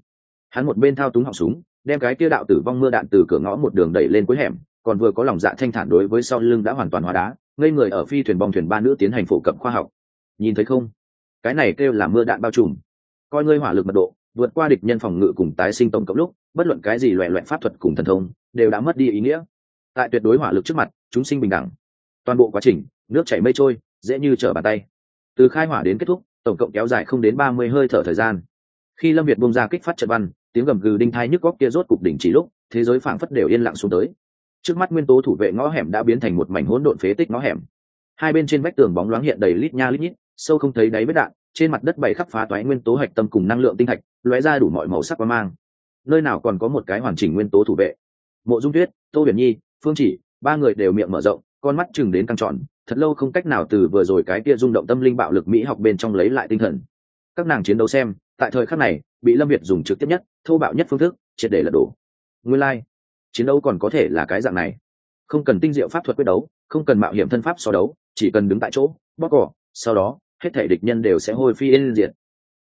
Hắn một bên thao túng họng súng, đem cái kia đạo tử vong mưa đạn từ cửa ngõ một đường đẩy lên cuối hẻm, còn vừa có lòng dạ thanh thản đối với sau lưng đã hoàn toàn hóa đá, ngây người ở phi thuyền bong thuyền ba nữ tiến hành phổ cập khoa học. Nhìn thấy không? Cái này kêu là mưa đạn bao trùm. Coi ngươi hỏa lực mật độ, vượt qua địch nhân phòng ngự cùng tái sinh tổng cộng lúc, bất luận cái gì loẹ loẹn pháp thuật cùng thần thông, đều đã mất đi ý nghĩa. Tại tuyệt đối hỏa lực trước mặt, chúng sinh bình đẳng. Toàn bộ quá trình nước chảy mây trôi, dễ như trở bàn tay. Từ khai hỏa đến kết thúc, tổng cộng kéo dài không đến ba mươi hơi thở thời gian. Khi lâm việt bung ra kích phát trận văn, tiếng gầm gừ đinh thai nhức góc kia rốt cục đỉnh chỉ lúc, thế giới phảng phất đều yên lặng xuống tới. Trước mắt nguyên tố thủ vệ ngõ hẻm đã biến thành một mảnh hỗn độn phế tích ngõ hẻm. Hai bên trên vách tường bóng loáng hiện đầy lít nha lít nhít, sâu không thấy đáy vết đạn, trên mặt đất bày khắp phá toái nguyên tố hạch tâm cùng năng lượng tinh hạch lóe ra đủ mọi màu sắc và mang. Nơi nào còn có một cái hoàn chỉnh nguyên tố thủ vệ? Mộ dung tuyết, tô huyền nhi, phương chỉ, ba người đều miệng mở rộng con mắt chừng đến căng tròn, thật lâu không cách nào từ vừa rồi cái kia rung động tâm linh bạo lực mỹ học bên trong lấy lại tinh thần. Các nàng chiến đấu xem, tại thời khắc này, bị lâm việt dùng trực tiếp nhất, thô bạo nhất phương thức, triệt để lật đổ. Nguyên lai、like. chiến đấu còn có thể là cái dạng này. Không cần tinh diệu pháp thuật quyết đấu, không cần mạo hiểm thân pháp so đấu, chỉ cần đứng tại chỗ bóc cỏ, sau đó, hết thể địch nhân đều sẽ hôi phi yên diệt.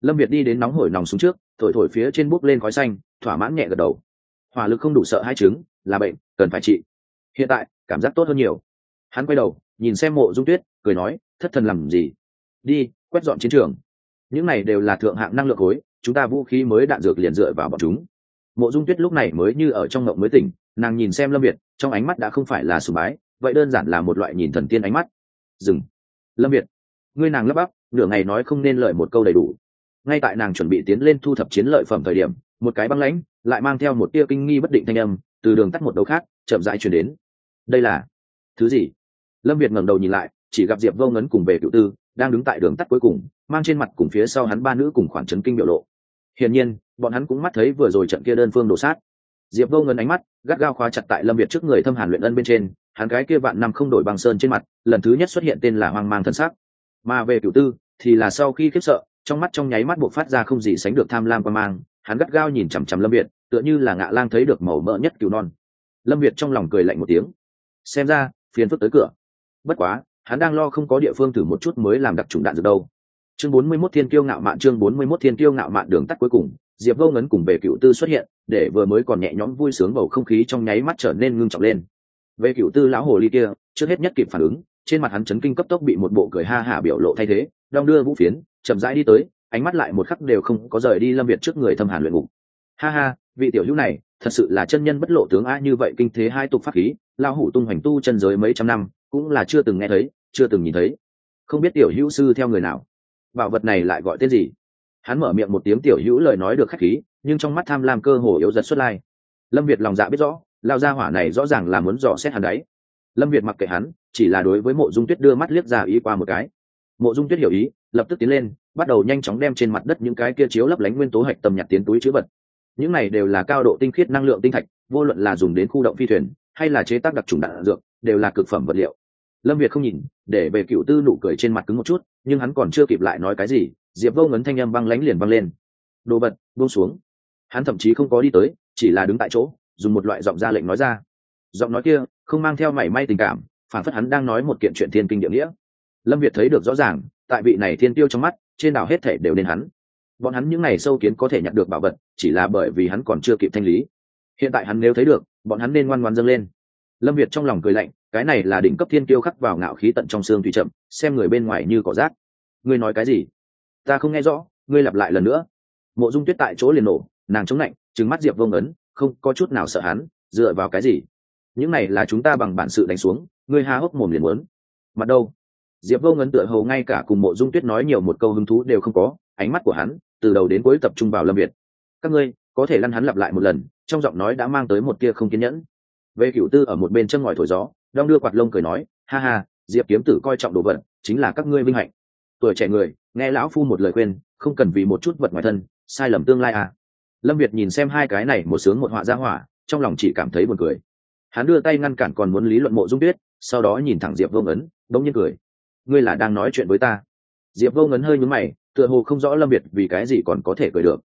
Lâm việt đi đến nóng hổi nòng xuống trước, thổi thổi phía trên bút lên khói xanh, thỏa mãn nhẹ gật đầu. Hỏa lực không đủ sợ hai chứng, là bệnh, cần phải trị. Hiện tại, cảm giác tốt hơn nhiều hắn quay đầu, nhìn xem mộ dung tuyết, cười nói, thất thần làm gì? Đi, quét dọn chiến trường. Những này đều là thượng hạng năng lượng khối, chúng ta vũ khí mới đạn dược liền dựa vào bọn chúng. Mộ dung tuyết lúc này mới như ở trong ngộng mới tỉnh, nàng nhìn xem lâm việt, trong ánh mắt đã không phải là sùng bái, vậy đơn giản là một loại nhìn thần tiên ánh mắt. Dừng. Lâm việt, ngươi nàng lấp bắp, nửa ngày nói không nên lợi một câu đầy đủ. Ngay tại nàng chuẩn bị tiến lên thu thập chiến lợi phẩm thời điểm, một cái băng lãnh lại mang theo một tia kinh nghi bất định thanh âm, từ đường tắt một đầu khác, chậm rãi chuyển đến. Đây là thứ gì? Lâm việt ngẩng đầu nhìn lại, chỉ gặp diệp vô ngấn cùng về cựu tư đang đứng tại đường tắt cuối cùng, mang trên mặt cùng phía sau hắn ba nữ cùng khoảng trấn kinh biểu lộ. Hiển nhiên, bọn hắn cũng mắt thấy vừa rồi trận kia đơn phương đổ sát. Diệp vô ngấn ánh mắt gắt gao khóa chặt tại lâm việt trước người thâm hàn luyện ân bên trên, hắn gái kia vạn năm không đổi bằng sơn trên mặt, lần thứ nhất xuất hiện tên là hoang mang thân xác mà về cựu tư thì là sau khi khiếp sợ, trong mắt trong nháy mắt buộc phát ra không gì sánh được tham lam qua mang, hắn gắt gao nhìn chằm chằm lâm việt, tựa như là ngạ lang thấy được màu mỡ nhất cừu non. Lâm việt trong lòng cười lạnh một tiếng. Xem ra, phiền phức tới cửa bất quá, hắn đang lo không có địa phương thử một chút mới làm đặc trùng đạn dược đâu. Chương bốn mươi 41 thiên kiêu ngạo mạn, chương bốn mươi 41 thiên kiêu ngạo mạn đường tắt cuối cùng, diệp vô ngấn cùng về cựu tư xuất hiện, để vừa mới còn nhẹ nhõm vui sướng bầu không khí trong nháy mắt trở nên ngưng trọng lên. Về cựu tư lão hồ ly kia, trước hết nhất kịp phản ứng, trên mặt hắn chấn kinh cấp tốc bị một bộ cười ha hả biểu lộ thay thế, đong đưa vũ phiến, chậm rãi đi tới, ánh mắt lại một khắc đều không có rời đi lâm việt trước người thâm hàn luyện ngục. Ha ha, vị tiểu hữu này, thật sự là chân nhân bất lộ tướng a như vậy kinh thế hai tục pháp khí lao hủ tung hoành tu chân giới mấy trăm năm cũng là chưa từng nghe thấy, chưa từng nhìn thấy. Không biết tiểu hữu sư theo người nào. Bảo vật này lại gọi tên gì? Hắn mở miệng một tiếng tiểu hữu lời nói được khách khí, nhưng trong mắt tham lam cơ hồ yếu dần xuất lai. Lâm việt lòng dạ biết rõ, lao ra hỏa này rõ ràng là muốn dò xét hắn đấy. Lâm việt mặc kệ hắn, chỉ là đối với mộ dung tuyết đưa mắt liếc ra ý qua một cái. Mộ dung tuyết hiểu ý, lập tức tiến lên, bắt đầu nhanh chóng đem trên mặt đất những cái kia chiếu lấp lánh nguyên tố hạch tầm nhặt tiến túi chữ vật. Những này đều là cao độ tinh khiết năng lượng tinh thạch, vô luận là dùng đến khu động phi thuyền, hay là chế tác đặc trùng đạn dược, đều là cực phẩm vật liệu lâm việt không nhìn, để về cựu tư nụ cười trên mặt cứng một chút, nhưng hắn còn chưa kịp lại nói cái gì, diệp vô ngấn thanh â m băng lánh liền băng lên. Đồ vật, buông xuống. Hắn thậm chí không có đi tới, chỉ là đứng tại chỗ, dùng một loại giọng ra lệnh nói ra. Giọng nói kia, không mang theo mảy may tình cảm, phản phất hắn đang nói một kiện chuyện thiên kinh địa nghĩa. Lâm việt thấy được rõ ràng, tại vị này thiên tiêu trong mắt, trên đảo hết thể đều nên hắn. Bọn hắn những n à y sâu kiến có thể nhận được bảo vật, chỉ là bởi vì hắn còn chưa kịp thanh lý. Hiện tại hắn nếu thấy được, bọn hắn nên ngoan ngoan dâng lên lâm việt trong lòng cười lạnh, cái này là đỉnh cấp thiên tiêu khắc vào ngạo khí tận trong xương thủy chậm, xem người bên ngoài như cỏ rác. Ngươi nói cái gì? Ta không nghe rõ, ngươi lặp lại lần nữa. Mộ dung tuyết tại chỗ liền nổ, nàng chống lạnh trứng mắt diệp vông ấn, không có chút nào sợ hắn, dựa vào cái gì? Những này là chúng ta bằng bản sự đánh xuống, ngươi há hốc mồm liền muốn. Mặt đâu? Diệp vô ngấn tựa hầu ngay cả cùng mộ dung tuyết nói nhiều một câu hứng thú đều không có, ánh mắt của hắn, từ đầu đến cuối tập trung vào lâm việt. Các ngươi, có thể lăn hắn lặp lại một lần, trong giọng nói đã mang tới một tia không kiên nhẫn về cửu tư ở một bên chân ngòi thổi gió, đong đưa quạt lông cười nói, ha ha, diệp kiếm tử coi trọng đồ vật, chính là các ngươi vinh hạnh. Tuổi trẻ người, nghe lão phu một lời khuyên, không cần vì một chút vật ngoài thân, sai lầm tương lai à. Lâm việt nhìn xem hai cái này một sướng một họa ra hỏa, trong lòng chỉ cảm thấy buồn cười. Hắn đưa tay ngăn cản còn muốn lý luận mộ dung tuyết, sau đó nhìn thẳng diệp vô ngấn đống nhiên cười. Ngươi là đang nói chuyện với ta? Diệp vô ngấn hơi nhướng mày, tựa hồ không rõ lâm việt vì cái gì còn có thể cười được.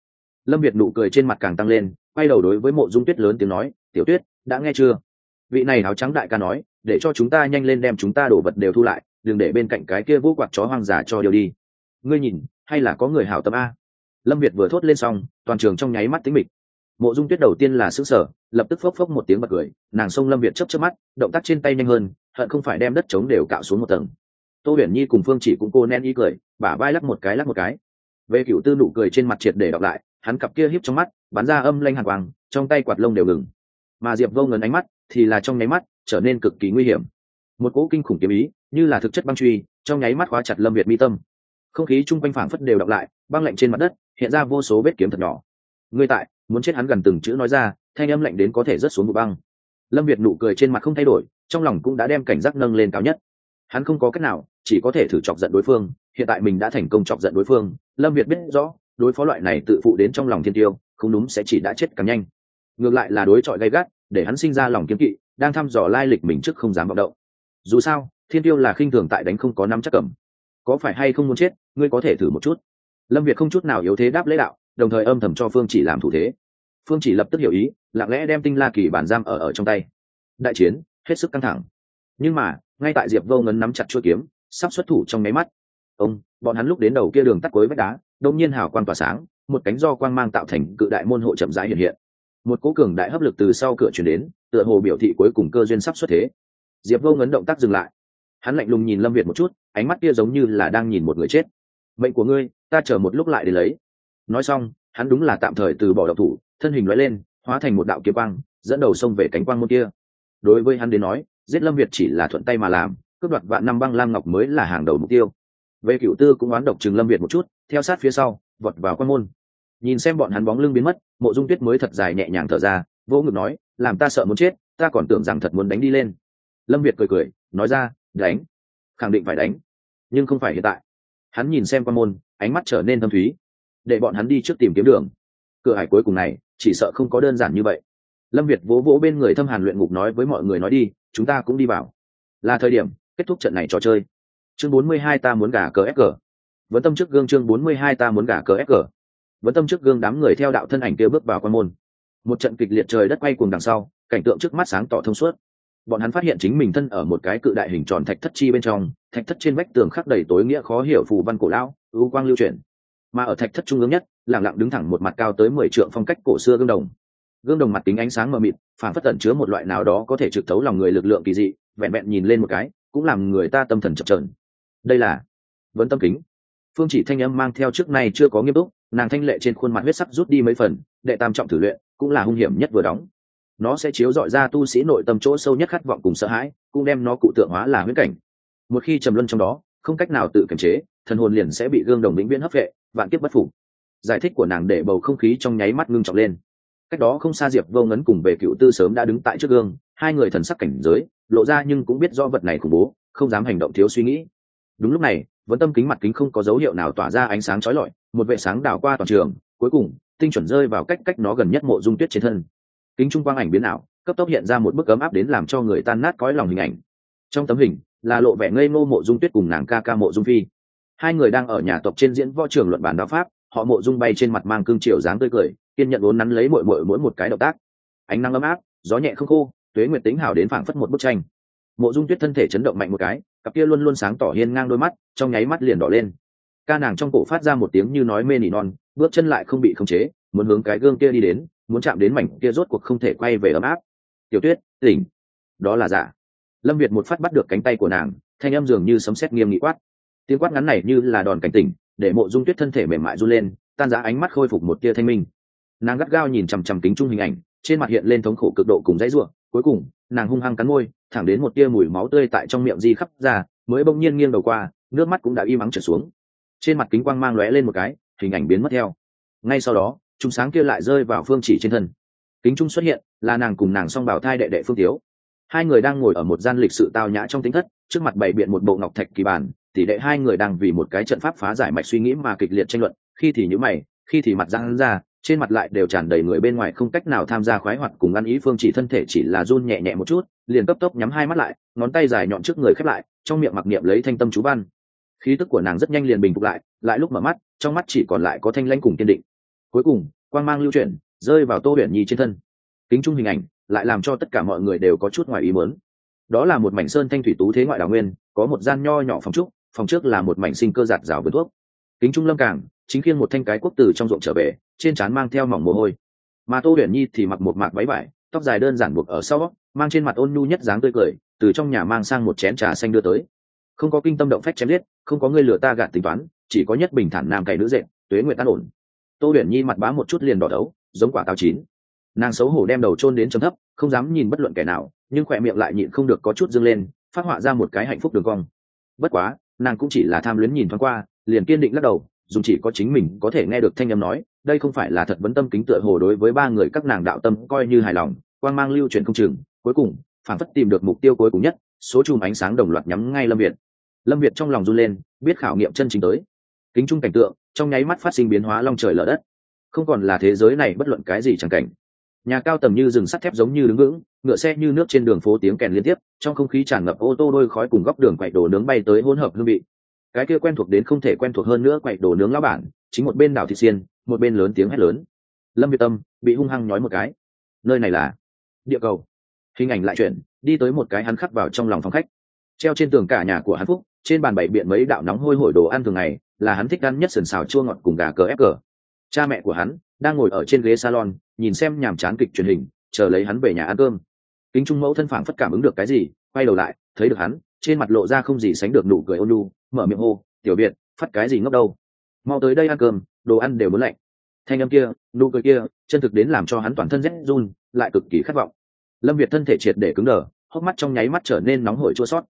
Lâm việt nụ cười trên mặt càng tăng lên, quay đầu đối với mộ dung tuyết lớn tiếng nói, tiểu tuyết đã nghe chưa? Vị này áo trắng đại ca nói, để cho chúng ta nhanh lên đem chúng ta đổ vật đều thu lại, đừng để bên cạnh cái kia vô quạt chó hoang giả cho điều đi. Ngươi nhìn, hay là có người hảo tâm a? Lâm việt vừa thốt lên xong, toàn trường trong nháy mắt tính mịch. Mộ dung tuyết đầu tiên là xứng sở lập tức phốc phốc một tiếng bật cười, nàng xông lâm việt chấp chấp mắt, động tác trên tay nhanh hơn, hận không phải đem đất trống đều cạo xuống một tầng. Tô huyền nhi cùng phương chỉ cũng cô nen ý cười, bả vai lắc một cái lắc một cái. Về cựu tư nụ cười trên mặt triệt để đọc lại, hắn cặp kia hiếp trong mắt, bắn ra âm lanh hạt quang, trong tay quạt lông đều ngừng mà diệp vô ngấn ánh mắt thì là trong nháy mắt trở nên cực kỳ nguy hiểm. Một cỗ kinh khủng kiếm ý, như là thực chất băng truy, trong nháy mắt khóa chặt lâm việt mi tâm. Không khí chung quanh phảng phất đều đọc lại, băng lạnh trên mặt đất, hiện ra vô số vết kiếm thật nhỏ. Ngươi tại, muốn chết hắn gần từng chữ nói ra, thanh âm lạnh đến có thể rớt xuống vụ băng. Lâm việt nụ cười trên mặt không thay đổi, trong lòng cũng đã đem cảnh giác nâng lên cao nhất. Hắn không có cách nào, chỉ có thể thử chọc giận đối phương, hiện tại mình đã thành công chọc giận đối phương. Lâm việt biết rõ, đối phó loại này tự phụ đến trong lòng thiên tiêu, không đúng sẽ chỉ đã chết càng nhanh ngược lại là đối chọi gay gắt, để hắn sinh ra lòng kiếm kỵ, đang thăm dò lai lịch mình trước không dám vọng động. Dù sao, thiên tiêu là khinh thường tại đánh không có năm chắc cầm. Có phải hay không muốn chết, ngươi có thể thử một chút. Lâm việt không chút nào yếu thế đáp lễ đạo, đồng thời âm thầm cho phương chỉ làm thủ thế. Phương chỉ lập tức hiểu ý, lặng lẽ đem tinh la kỳ bản giam ở ở trong tay. Đại chiến, hết sức căng thẳng. Nhưng mà, ngay tại diệp vô ngấn nắm chặt chuôi kiếm, sắp xuất thủ trong máy mắt. Ông, bọn hắn lúc đến đầu kia đường tắt cuối vách đá đông nhiên hào quang tỏa sáng, một cánh do quang mang tạo thành cự đại môn hộ chậm rãi hiện hiện một cố cường đại hấp lực từ sau cửa chuyển đến, tựa hồ biểu thị cuối cùng cơ duyên sắp xuất thế. Diệp vô ngấn động tác dừng lại. Hắn lạnh lùng nhìn lâm việt một chút, ánh mắt kia giống như là đang nhìn một người chết. Mệnh của ngươi, ta chờ một lúc lại để lấy. Nói xong, hắn đúng là tạm thời từ bỏ độc thủ, thân hình loại lên, hóa thành một đạo kiếm quang, dẫn đầu sông về cánh quang môn kia. Đối với hắn đến nói, giết lâm việt chỉ là thuận tay mà làm, cướp đoạt vạn năm băng lam ngọc mới là hàng đầu mục tiêu. Về cựu tư cũng oán độc chừng lâm việt một chút, theo sát phía sau, vọt vào quan môn nhìn xem bọn hắn bóng lưng biến mất, mộ dung tuyết mới thật dài nhẹ nhàng thở ra vỗ ngực nói, làm ta sợ muốn chết, ta còn tưởng rằng thật muốn đánh đi lên. Lâm việt cười cười, nói ra, đánh, khẳng định phải đánh, nhưng không phải hiện tại. Hắn nhìn xem quan môn, ánh mắt trở nên thâm thúy. Để bọn hắn đi trước tìm kiếm đường. Cửa hải cuối cùng này, chỉ sợ không có đơn giản như vậy. Lâm việt vỗ vỗ bên người thâm hàn luyện ngục nói với mọi người nói đi, chúng ta cũng đi vào. Là thời điểm, kết thúc trận này trò chơi. Chương bốn mươi hai ta muốn gả cờ ép cờ. Vẫn tâm trước gương chương bốn mươi hai ta muốn gả cờ ép cờ vẫn tâm trước gương đám người theo đạo thân ảnh kia bước vào quan môn. Một trận kịch liệt trời đất quay cuồng đằng sau, cảnh tượng trước mắt sáng tỏ thông suốt. Bọn hắn phát hiện chính mình thân ở một cái cự đại hình tròn thạch thất chi bên trong, thạch thất trên vách tường khắc đầy tối nghĩa khó hiểu phù văn cổ lão, ưu quang lưu chuyển. mà ở thạch thất trung ương nhất lẳng lặng đứng thẳng một mặt cao tới mười trượng phong cách cổ xưa gương đồng. Gương đồng mặt kính ánh sáng mờ mịt phản phất tẩn chứa một loại nào đó có thể trực thấu lòng người lực lượng kỳ dị, vẹn vẹn nhìn lên một cái, cũng làm người ta tâm thần chập trờn đây là vẫn tâm kính. Phương chỉ thanh âm mang theo trước nay chưa có nghiêm túc nàng thanh lệ trên khuôn mặt huyết sắc rút đi mấy phần, đệ tam trọng thử luyện cũng là hung hiểm nhất vừa đóng. Nó sẽ chiếu dọi ra tu sĩ nội tâm chỗ sâu nhất khát vọng cùng sợ hãi, cũng đem nó cụ tượng hóa là huyễn cảnh. Một khi trầm luân trong đó, không cách nào tự kiềm chế, thần hồn liền sẽ bị gương đồng vĩnh viễn hấp vệ, vạn kiếp bất phục. Giải thích của nàng để bầu không khí trong nháy mắt ngưng trọng lên. Cách đó không xa diệp vô ngấn cùng về cựu tư sớm đã đứng tại trước gương, hai người thần sắc cảnh giới, lộ ra nhưng cũng biết do vật này khủng bố, không dám hành động thiếu suy nghĩ. Đúng lúc này, vẫn tâm kính mặt kính không có dấu hiệu nào tỏa ra ánh sáng trói lọi một vệ sáng đảo qua toàn trường, cuối cùng, tinh chuẩn rơi vào cách cách nó gần nhất mộ dung tuyết trên thân. Kính trung quang ảnh biến ảo, cấp tốc hiện ra một bức ấm áp đến làm cho người tan nát cõi lòng hình ảnh. Trong tấm hình, là lộ vẻ ngây ngô mộ dung tuyết cùng nàng ca ca mộ dung phi. Hai người đang ở nhà tộc trên diễn võ trường luận bản đạo pháp, họ mộ dung bay trên mặt mang cương triều dáng tươi cười, kiên nhận uốn nắn lấy mỗi mỗi mỗi một cái động tác. Ánh nắng ấm áp, gió nhẹ không khô, tuế nguyệt tính hảo đến phảng phất một bức tranh. Mộ dung tuyết thân thể chấn động mạnh một cái, cặp kia luôn luôn sáng tỏ hiên ngang đôi mắt, trong nháy mắt liền đỏ lên ca nàng trong cổ phát ra một tiếng như nói mê nỉ non, bước chân lại không bị khống chế, muốn hướng cái gương kia đi đến, muốn chạm đến mảnh kia rốt cuộc không thể quay về ấm áp. Tiểu tuyết, tỉnh. Đó là giả lâm việt một phát bắt được cánh tay của nàng, thanh âm dường như sấm sét nghiêm nghị quát. Tiếng quát ngắn này như là đòn cảnh tỉnh, để mộ dung tuyết thân thể mềm mại run lên, tan giá ánh mắt khôi phục một tia thanh minh. Nàng gắt gao nhìn chằm chằm kính chung hình ảnh, trên mặt hiện lên thống khổ cực độ cùng dãy ruộng. Cuối cùng, nàng hung hăng cắn môi, thẳng đến một tia mùi máu tươi tại trong miệng di khắp ra, mới bỗng nhiên nghiêng đầu qua, nước mắt cũng đã im ắng trở xuống trên mặt kính quang mang lóe lên một cái, hình ảnh biến mất theo. Ngay sau đó, chúng sáng kia lại rơi vào phương chỉ trên thân. Kính trung xuất hiện, là nàng cùng nàng song bảo thai đệ đệ phương tiếu. Hai người đang ngồi ở một gian lịch sự tao nhã trong tính thất, trước mặt bày biện một bộ ngọc thạch kỳ bản, tỷ đệ hai người đang vì một cái trận pháp phá giải mạch suy nghĩ mà kịch liệt tranh luận, khi thì nhữ mày, khi thì mặt răng ra, trên mặt lại đều tràn đầy người bên ngoài không cách nào tham gia khoái hoạt cùng ăn ý, phương chỉ thân thể chỉ là run nhẹ nhẹ một chút, liền cấp tốc nhắm hai mắt lại, ngón tay dài nhọn trước người khép lại, trong miệng mặc niệm lấy thanh tâm chú văn khí tức của nàng rất nhanh liền bình phục lại lại lúc mở mắt, trong mắt chỉ còn lại có thanh lãnh cùng kiên định. Cuối cùng, quang mang lưu chuyển, rơi vào tô huyền nhi trên thân. Kính trung hình ảnh, lại làm cho tất cả mọi người đều có chút ngoài ý muốn. Đó là một mảnh sơn thanh thủy tú thế ngoại đào nguyên, có một gian nho nhỏ phòng trúc, phòng trước là một mảnh sinh cơ giạt rào vườn thuốc. Kính trung lâm cảng chính khiêng một thanh cái quốc tử trong ruộng trở về, trên trán mang theo mỏng mồ hôi. Mà tô huyền nhi thì mặc một mạc váy vải, tóc dài đơn giản buộc ở sau, mang trên mặt ôn nhu nhất dáng tươi cười, từ trong nhà mang sang một chén trà xanh đưa tới không có kinh tâm động phách chém giết, không có người lừa ta gạt tính toán, chỉ có nhất bình thản nam cày nữ dệt, tuế nguyện tan ổn. Tô huyền nhi mặt bá một chút liền đỏ đấu, giống quả táo chín. Nàng xấu hổ đem đầu chôn đến trầm thấp, không dám nhìn bất luận kẻ nào, nhưng khỏe miệng lại nhịn không được có chút dâng lên, phát họa ra một cái hạnh phúc đường cong. Bất quá, nàng cũng chỉ là tham luyến nhìn thoáng qua, liền kiên định lắc đầu dùng chỉ có chính mình có thể nghe được thanh âm nói, đây không phải là thật vấn tâm kính tựa hồ đối với ba người các nàng đạo tâm coi như hài lòng, quang mang lưu truyền không chừng, cuối cùng phản phất tìm được mục tiêu cuối cùng nhất số chùm ánh sáng đồng loạt nhắm ngay lâm việt. Lâm việt trong lòng run lên, biết khảo nghiệm chân chính tới. Kính trung cảnh tượng, trong nháy mắt phát sinh biến hóa long trời lở đất. Không còn là thế giới này bất luận cái gì chẳng cảnh. Nhà cao tầm như rừng sắt thép giống như đứng vững, ngựa xe như nước trên đường phố tiếng kèn liên tiếp, trong không khí tràn ngập ô tô đôi khói cùng góc đường quậy đồ nướng bay tới hỗn hợp hương vị. Cái kia quen thuộc đến không thể quen thuộc hơn nữa quậy đồ nướng lao bản, chính một bên đảo thị xiên, một bên lớn tiếng hét lớn. Lâm việt tâm bị hung hăng nhói một cái. Nơi này là địa cầu. Hình ảnh lại chuyển đi tới một cái hắn khắc vào trong lòng phòng khách. Treo trên tường cả nhà của hắn phúc, trên bàn bảy biện mấy đạo nóng hôi hổi đồ ăn thường ngày, là hắn thích ăn nhất sườn xào chua ngọt cùng gà cờ ép cờ. Cha mẹ của hắn đang ngồi ở trên ghế salon, nhìn xem nhàm chán kịch truyền hình, chờ lấy hắn về nhà ăn cơm. Kính trung mẫu thân phản phất cảm ứng được cái gì, quay đầu lại, thấy được hắn, trên mặt lộ ra không gì sánh được nụ cười ôn lu mở miệng hô, tiểu biệt phát cái gì ngốc đâu? Mau tới đây ăn cơm, đồ ăn đều muốn lạnh. Thanh âm kia, nụ cười kia, chân thực đến làm cho hắn toàn thân rét run, lại cực kỳ khát vọng lâm việt thân thể triệt để cứng đờ, hốc mắt trong nháy mắt trở nên nóng hổi chua sót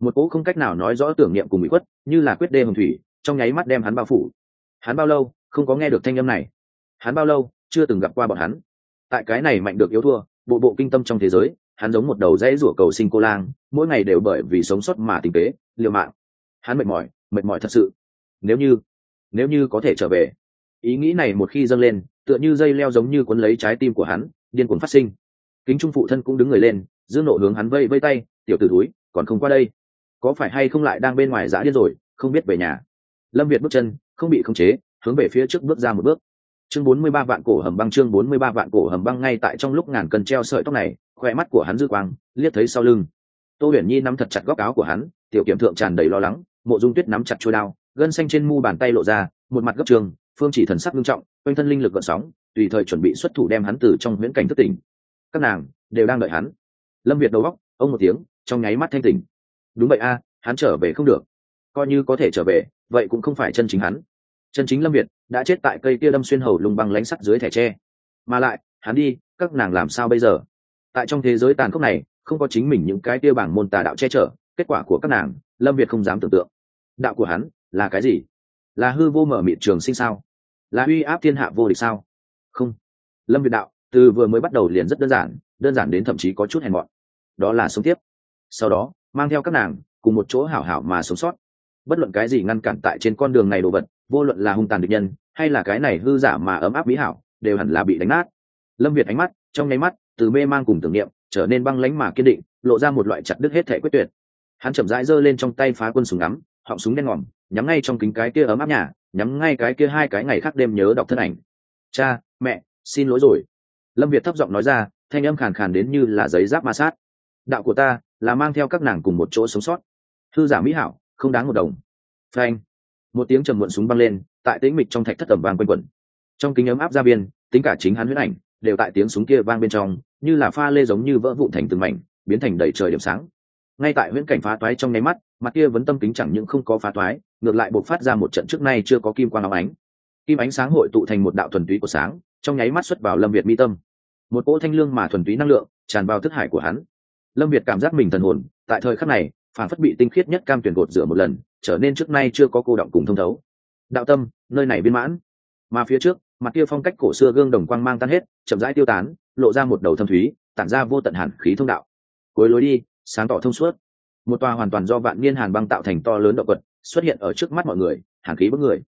một cỗ không cách nào nói rõ tưởng niệm cùng bị khuất, như là quyết đê hồng thủy, trong nháy mắt đem hắn bao phủ. Hắn bao lâu, không có nghe được thanh âm này. Hắn bao lâu, chưa từng gặp qua bọn hắn. Tại cái này mạnh được yếu thua, bộ bộ kinh tâm trong thế giới, hắn giống một đầu dãy rủa cầu sinh cô lang, mỗi ngày đều bởi vì sống sót mà tình tế, liều mạng. Hắn mệt mỏi mệt mỏi thật sự. Nếu như nếu như có thể trở về. Ý nghĩ này một khi dâng lên, tựa như dây leo giống như cuốn lấy trái tim của hắn, điên cuồng phát sinh kính trung phụ thân cũng đứng người lên, dương nộ hướng hắn vây vây tay, tiểu t ử túi còn không qua đây? Có phải hay không lại đang bên ngoài giã điên rồi, không biết về nhà? Lâm việt bước chân, không bị khống chế, hướng về phía trước bước ra một bước. Chương bốn mươi ba vạn cổ hầm băng, chương bốn mươi ba vạn cổ hầm băng ngay tại trong lúc ngàn cần treo sợi tóc này khoe mắt của hắn dư quang, liếc thấy sau lưng. Tô huyền nhi nắm thật chặt góc áo của hắn, tiểu kiểm thượng tràn đầy lo lắng, mộ dung tuyết nắm chặt trôi đao, gân xanh trên mu bàn tay lộ ra, một mặt gấp trường, phương chỉ thần sắc nghiêm trọng, quanh thân linh lực gợn sóng, tùy thời chuẩn bị xuất thủ đem hắn từ trong huyễn cảnh thất tỉnh các nàng đều đang đợi hắn. Lâm việt đầu góc ông một tiếng, trong nháy mắt thanh tỉnh. Đúng vậy a, hắn trở về không được. Coi như có thể trở về, vậy cũng không phải chân chính hắn. Chân chính lâm việt đã chết tại cây kia đâm xuyên hầu lùng bằng lánh sắt dưới thẻ tre. Mà lại, hắn đi, các nàng làm sao bây giờ? Tại trong thế giới tàn khốc này, không có chính mình những cái kia bảng môn tà đạo che chở, kết quả của các nàng, lâm việt không dám tưởng tượng. Đạo của hắn là cái gì? Là hư vô mở mịt trường sinh sao? Là uy áp thiên hạ vô địch sao? Không. Lâm việt đạo từ vừa mới bắt đầu liền rất đơn giản đơn giản đến thậm chí có chút hèn mọn. Đó là sống tiếp. Sau đó, mang theo các nàng, cùng một chỗ hảo hảo mà sống sót. Bất luận cái gì ngăn cản tại trên con đường này đồ vật, vô luận là hung tàn địch nhân, hay là cái này hư giả mà ấm áp mỹ hảo, đều hẳn là bị đánh nát. Lâm việt ánh mắt, trong nháy mắt, từ mê mang cùng tưởng niệm, trở nên băng lánh mà kiên định, lộ ra một loại chặt đứt hết thể quyết tuyệt. Hắn chậm rãi giơ lên trong tay phá quân súng ngắm, họng súng đen ngòm, nhắm ngay trong kính cái kia ấm áp nhà, nhắm ngay cái kia hai cái ngày khác đêm nhớ đọc thân ảnh. Cha, mẹ, xin lỗi rồi lâm việt thấp giọng nói ra, thanh âm khàn khàn đến như là giấy giáp ma sát. Đạo của ta là mang theo các nàng cùng một chỗ sống sót. Thư giả mỹ hảo, không đáng một đồng. Phanh. Một tiếng trầm muộn súng băng lên, tại tĩnh mịch trong thạch thất tầm vang quanh quẩn. Trong kính ấm áp ra biên tính cả chính hắn huyết ảnh, đều tại tiếng súng kia vang bên trong, như là pha lê giống như vỡ vụn thành từng mảnh, biến thành đầy trời điểm sáng. Ngay tại huyễn cảnh phá toái trong nháy mắt, mặt kia vẫn tâm kính chẳng những không có phá toái, ngược lại buộc phát ra một trận trước nay chưa có kim quang áo ánh. Kim ánh sáng hội tụ thành một đạo thuần túy của sáng, trong nháy mắt xuất vào lâm việt mi tâm một cỗ thanh lương mà thuần túy năng lượng tràn vào thức hải của hắn. Lâm việt cảm giác mình thần hồn, tại thời khắc này phản phất bị tinh khiết nhất cam tuyển gột rửa một lần, trở nên trước nay chưa có cô động cùng thông thấu. Đạo tâm, nơi này viên mãn. Mà phía trước, mặt kia phong cách cổ xưa gương đồng quang mang tan hết, chậm rãi tiêu tán, lộ ra một đầu thâm thúy, tản ra vô tận hàn khí thông đạo. Cuối lối đi, sáng tỏ thông suốt. Một tòa hoàn toàn do vạn niên hàn băng tạo thành to lớn động quật, xuất hiện ở trước mắt mọi người, hàn khí bức người.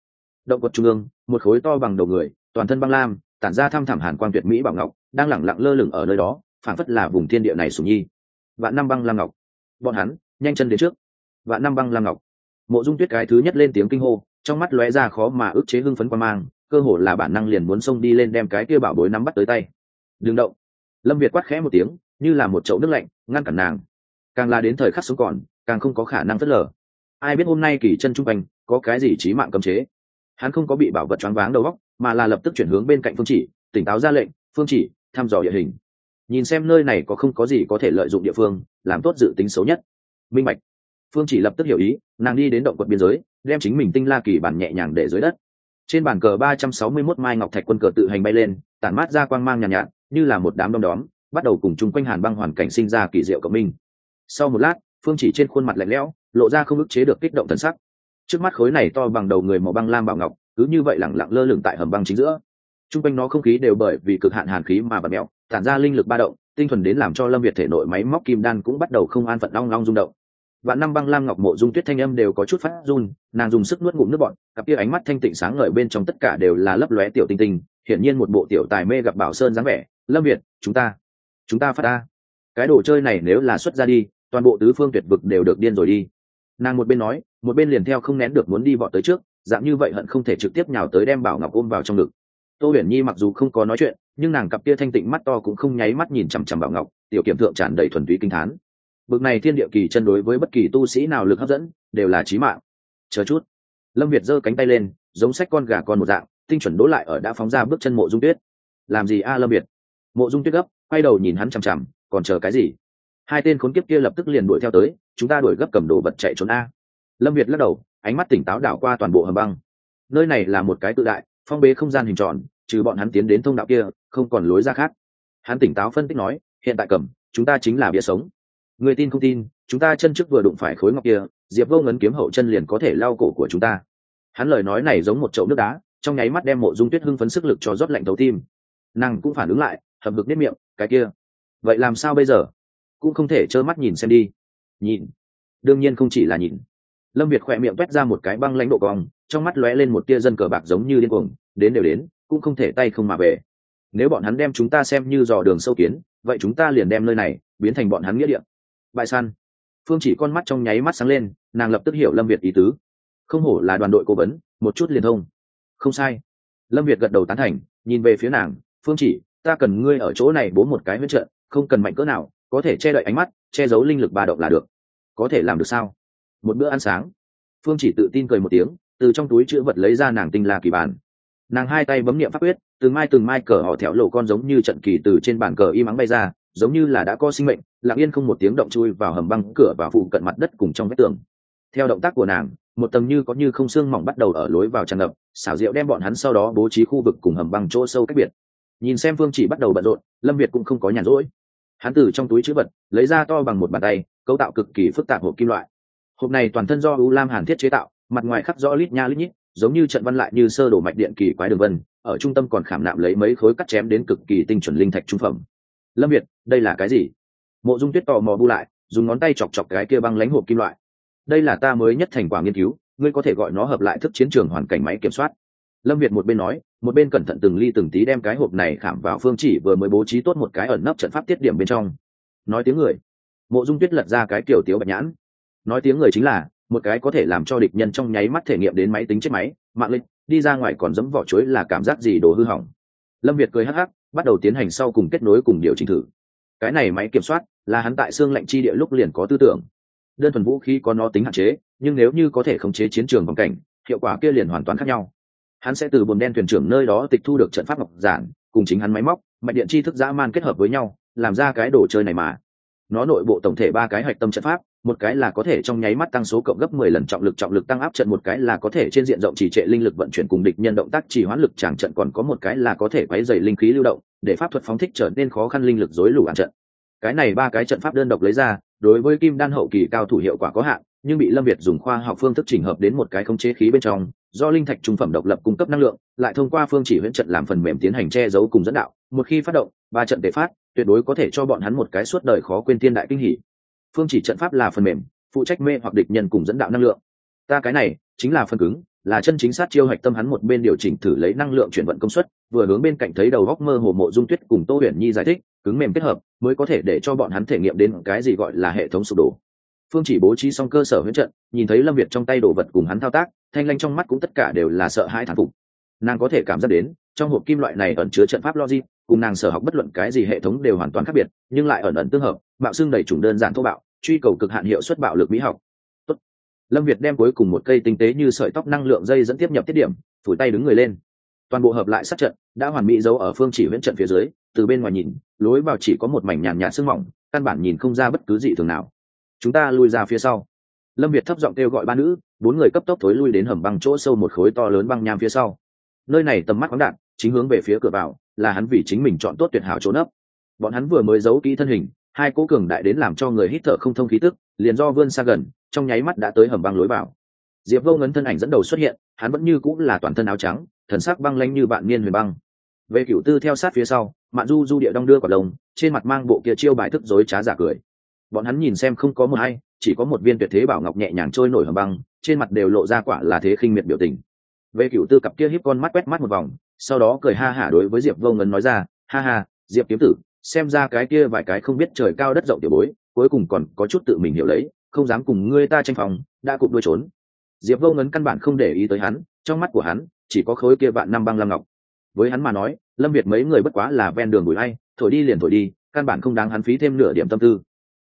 Động quật trung ương, một khối to bằng đầu người, toàn thân băng lam, tản ra thăm thẳm hàn quang tuyệt mỹ bảo ngọc đang lẳng lặng lơ lửng ở nơi đó, phảng phất là vùng thiên địa này sùng nhi. Vạn năm băng lam ngọc. Bọn hắn, nhanh chân đến trước. Vạn năm băng lam ngọc. Mộ dung tuyết cái thứ nhất lên tiếng kinh hô, trong mắt lóe ra khó mà ức chế hưng phấn quan mang, cơ hồ là bản năng liền muốn xông đi lên đem cái kia bảo bối nắm bắt tới tay. Đừng động. Lâm việt quát khẽ một tiếng, như là một chậu nước lạnh, ngăn cản nàng. Càng là đến thời khắc sống còn, càng không có khả năng phớt lờ. Ai biết hôm nay kỳ chân trung quanh, có cái gì trí mạng cấm chế? Hắn không có bị bảo vật choáng váng đầu óc, mà là lập tức chuyển hướng bên cạnh phương chỉ, tỉnh táo ra lệnh, phương chỉ thăm dò địa hình. Nhìn xem nơi này có không có gì có thể lợi dụng địa phương làm tốt dự tính xấu nhất. Minh bạch. Phương chỉ lập tức hiểu ý nàng đi đến động quật biên giới đem chính mình tinh la kỳ bản nhẹ nhàng để dưới đất. Trên bàn cờ ba trăm sáu mươi 361 mai ngọc thạch quân cờ tự hành bay lên tản mát ra quang mang nhàn nhạt, nhạt như là một đám đom đóm bắt đầu cùng chung quanh hàn băng hoàn cảnh sinh ra kỳ diệu cộng minh. Sau một lát phương chỉ trên khuôn mặt lạnh lẽo lộ ra không ức chế được kích động thần sắc. Trước mắt khối này to bằng đầu người màu băng lam bảo ngọc cứ như vậy lẳng lặng lơ lửng tại hầm băng chính giữa chung quanh nó không khí đều bởi vì cực hạn hàn khí mà bật mẹo tản ra linh lực ba động, tinh thuần đến làm cho lâm việt thể nội máy móc kim đan cũng bắt đầu không an phận long long rung động. Vạn năm băng lam ngọc mộ dung tuyết thanh âm đều có chút phát run, nàng dùng sức nuốt ngụm nước bọn cặp kia ánh mắt thanh tịnh sáng ngời bên trong tất cả đều là lấp lóe tiểu tinh tinh, hiển nhiên một bộ tiểu tài mê gặp bảo sơn dáng vẻ. Lâm việt, chúng ta chúng ta phát ta cái đồ chơi này nếu là xuất ra đi, toàn bộ tứ phương tuyệt vực đều được điên rồi đi. Nàng một bên nói, một bên liền theo không nén được muốn đi vọt tới trước, dạng như vậy hận không thể trực tiếp nhào tới đem bảo ngọc ôm vào trong ngực tô huyền nhi mặc dù không có nói chuyện, nhưng nàng cặp kia thanh tịnh mắt to cũng không nháy mắt nhìn chằm chằm bảo ngọc, tiểu kiểm thượng tràn đầy thuần túy kinh thán. Bực này thiên địa kỳ chân đối với bất kỳ tu sĩ nào lực hấp dẫn, đều là trí mạng. Chờ chút. Lâm việt giơ cánh tay lên, giống sách con gà con một dạng, tinh chuẩn đỗ lại ở đã phóng ra bước chân mộ dung tuyết. Làm gì a, lâm việt? Mộ dung tuyết gấp, quay đầu nhìn hắn chằm chằm, còn chờ cái gì? Hai tên khốn kiếp kia lập tức liền đuổi theo tới, chúng ta đuổi gấp cầm đồ vật chạy trốn a. Lâm việt lắc đầu, ánh mắt tỉnh táo đảo qua toàn bộ hầm băng. Nơi này là một cái tự đại phong bế không gian hình tròn, trừ bọn hắn tiến đến thông đạo kia, không còn lối ra khác. Hắn tỉnh táo phân tích nói, hiện tại cầm, chúng ta chính là bia sống. Người tin không tin, chúng ta chân trước vừa đụng phải khối ngọc kia, diệp vô ngấn kiếm hậu chân liền có thể lao cổ của chúng ta. Hắn lời nói này giống một chậu nước đá, trong nháy mắt đem mộ dung tuyết hưng phấn sức lực cho rót lạnh thấu tim. Nàng cũng phản ứng lại hầm ngực nếp miệng, cái kia, vậy làm sao bây giờ? Cũng không thể trơ mắt nhìn xem đi. Nhìn. Đương nhiên không chỉ là nhìn. Lâm việt khỏe miệng quét ra một cái băng lãnh độ cong, trong mắt lóe lên một tia dân cờ bạc giống như điên cuồng đến đều đến, cũng không thể tay không mà về. Nếu bọn hắn đem chúng ta xem như dò đường sâu kiến, vậy chúng ta liền đem nơi này biến thành bọn hắn nghĩa địa. bại săn. Phương chỉ con mắt trong nháy mắt sáng lên, nàng lập tức hiểu lâm việt ý tứ. Không hổ là đoàn đội cố vấn, một chút liền thông. Không sai. Lâm việt gật đầu tán thành, nhìn về phía nàng, phương chỉ, ta cần ngươi ở chỗ này bố một cái huyết trận, không cần mạnh cỡ nào, có thể che đậy ánh mắt, che giấu linh lực ba động là được. Có thể làm được sao? Một bữa ăn sáng. Phương chỉ tự tin cười một tiếng, từ trong túi chữ vật lấy ra nàng tinh la kỳ bản nàng hai tay bấm niệm pháp quyết, từng mai từng mai cờ họ thẹo lộ con giống như trận kỳ từ trên bàn cờ y mắng bay ra, giống như là đã có sinh mệnh, lặng yên không một tiếng động chui vào hầm băng cửa và phụ cận mặt đất cùng trong vách tường. Theo động tác của nàng, một tầng như có như không xương mỏng bắt đầu ở lối vào tràn ngập, xảo diệu đem bọn hắn sau đó bố trí khu vực cùng hầm băng chỗ sâu cách biệt. Nhìn xem phương chỉ bắt đầu bận rộn, lâm việt cũng không có nhàn rỗi. Hắn từ trong túi chữ vật, lấy ra to bằng một bàn tay, cấu tạo cực kỳ phức tạp hộp kim loại. Hộp này toàn thân do u lam hàn thiết chế tạo, mặt ngoài khắc rõ lít nha lít nhít giống như trận văn lại như sơ đồ mạch điện kỳ quái đường vân, ở trung tâm còn khảm nạm lấy mấy khối cắt chém đến cực kỳ tinh chuẩn linh thạch trung phẩm. Lâm việt, đây là cái gì? Mộ dung tuyết tò mò bu lại, dùng ngón tay chọc chọc cái kia băng lánh hộp kim loại. Đây là ta mới nhất thành quả nghiên cứu, ngươi có thể gọi nó hợp lại thức chiến trường hoàn cảnh máy kiểm soát. Lâm việt một bên nói, một bên cẩn thận từng ly từng tí đem cái hộp này khảm vào phương chỉ vừa mới bố trí tốt một cái ẩn nấp trận pháp tiết điểm bên trong. Nói tiếng người. Mộ dung tuyết lật ra cái kiểu tiếu bạch nhãn. Nói tiếng người chính là một cái có thể làm cho địch nhân trong nháy mắt thể nghiệm đến máy tính chết máy, mạng lịch đi ra ngoài còn dẫm vỏ chuối là cảm giác gì đồ hư hỏng. Lâm việt cười hắc hắc, bắt đầu tiến hành sau cùng kết nối cùng điều chỉnh thử. Cái này máy kiểm soát là hắn tại xương lệnh chi địa lúc liền có tư tưởng. Đơn thuần vũ khí có nó tính hạn chế, nhưng nếu như có thể khống chế chiến trường bằng cảnh, hiệu quả kia liền hoàn toàn khác nhau. Hắn sẽ từ buồn đen thuyền trưởng nơi đó tịch thu được trận pháp ngọc giản, cùng chính hắn máy móc, mạch điện chi thức dã man kết hợp với nhau, làm ra cái đồ chơi này mà. Nó nội bộ tổng thể ba cái hạch tâm trận pháp một cái là có thể trong nháy mắt tăng số cộng gấp mười lần trọng lực trọng lực tăng áp trận, một cái là có thể trên diện rộng chỉ trệ linh lực vận chuyển cùng địch nhân động tác chỉ hoãn lực tràng trận, còn có một cái là có thể quấy dày linh khí lưu động, để pháp thuật phóng thích trở nên khó khăn linh lực dối lủ ạn trận. Cái này ba cái trận pháp đơn độc lấy ra, đối với kim đan hậu kỳ cao thủ hiệu quả có hạn, nhưng bị lâm việt dùng khoa học phương thức chỉnh hợp đến một cái khống chế khí bên trong, do linh thạch trung phẩm độc lập cung cấp năng lượng, lại thông qua phương chỉ huyễn trận làm phần mềm tiến hành che giấu cùng dẫn đạo. Một khi phát động, ba trận tệ phát, tuyệt đối có thể cho bọn hắn một cái suốt đời khó quên thiên đại kinh hỷ phương chỉ trận pháp là phần mềm, phụ trách mê hoặc địch nhân cùng dẫn đạo năng lượng. Ta cái này, chính là phần cứng, là chân chính sát chiêu hạch tâm hắn một bên điều chỉnh thử lấy năng lượng chuyển vận công suất, vừa hướng bên cạnh thấy đầu góc mơ hồ mộ dung tuyết cùng tô huyền nhi giải thích, cứng mềm kết hợp, mới có thể để cho bọn hắn thể nghiệm đến cái gì gọi là hệ thống sụp đổ. Phương chỉ bố trí xong cơ sở huyễn trận, nhìn thấy lâm việt trong tay đồ vật cùng hắn thao tác, thanh lanh trong mắt cũng tất cả đều là sợ hãi thản phục. Nàng có thể cảm giác đến, trong hộp kim loại này ẩn chứa trận pháp logic, cùng nàng sở học bất luận cái gì hệ thống đều hoàn toàn khác biệt, nhưng lại ẩn ẩn tương hợp bạo xương đầy chủng đơn giản thô bạo, truy cầu cực hạn hiệu suất bạo lực mỹ học. Tốt. lâm việt đem cuối cùng một cây tinh tế như sợi tóc năng lượng dây dẫn tiếp nhập tiết điểm phủi tay đứng người lên. Toàn bộ hợp lại sát trận, đã hoàn mỹ giấu ở phương chỉ huyễn trận phía dưới, từ bên ngoài nhìn, lối vào chỉ có một mảnh nhàn nhạt sương mỏng, căn bản nhìn không ra bất cứ gì thường nào. Chúng ta lui ra phía sau. Lâm việt thấp giọng kêu gọi ba nữ, bốn người cấp tốc thối lui đến hầm băng chỗ sâu một khối to lớn băng nham phía sau. Nơi này tầm mắt khoáng đạn chính hướng về phía cửa vào, là hắn vì chính mình chọn tốt tuyệt hảo chỗ nấp. Bọn hắn vừa mới giấu kỹ thân hình hai cố cường đại đến làm cho người hít thở không thông khí tức, liền do vươn xa gần, trong nháy mắt đã tới hầm băng lối vào. Diệp vô ngấn thân ảnh dẫn đầu xuất hiện, hắn vẫn như cũng là toàn thân áo trắng, thần sắc băng lanh như bạn niên huyền băng. Về cựu tư theo sát phía sau, mạn du du địa đong đưa quả lồng trên mặt mang bộ kia chiêu bài thức dối trá giả cười. Bọn hắn nhìn xem không có một hay chỉ có một viên tuyệt thế bảo ngọc nhẹ nhàng trôi nổi hầm băng, trên mặt đều lộ ra quả là thế khinh miệt biểu tình. Về cựu tư cặp kia hiếp con mắt quét mắt một vòng, sau đó cười ha hả đối với diệp vô ngấn nói ra, ha ha, diệp kiếm tử xem ra cái kia vài cái không biết trời cao đất rộng tiểu bối, cuối cùng còn có chút tự mình hiểu lấy, không dám cùng ngươi ta tranh phòng, đã cụp đuôi trốn. Diệp vô ngấn căn bản không để ý tới hắn, trong mắt của hắn, chỉ có khối kia vạn năm băng lam ngọc. Với hắn mà nói, lâm việt mấy người bất quá là ven đường bụi hay thổi đi liền thổi đi, căn bản không đáng hắn phí thêm nửa điểm tâm tư.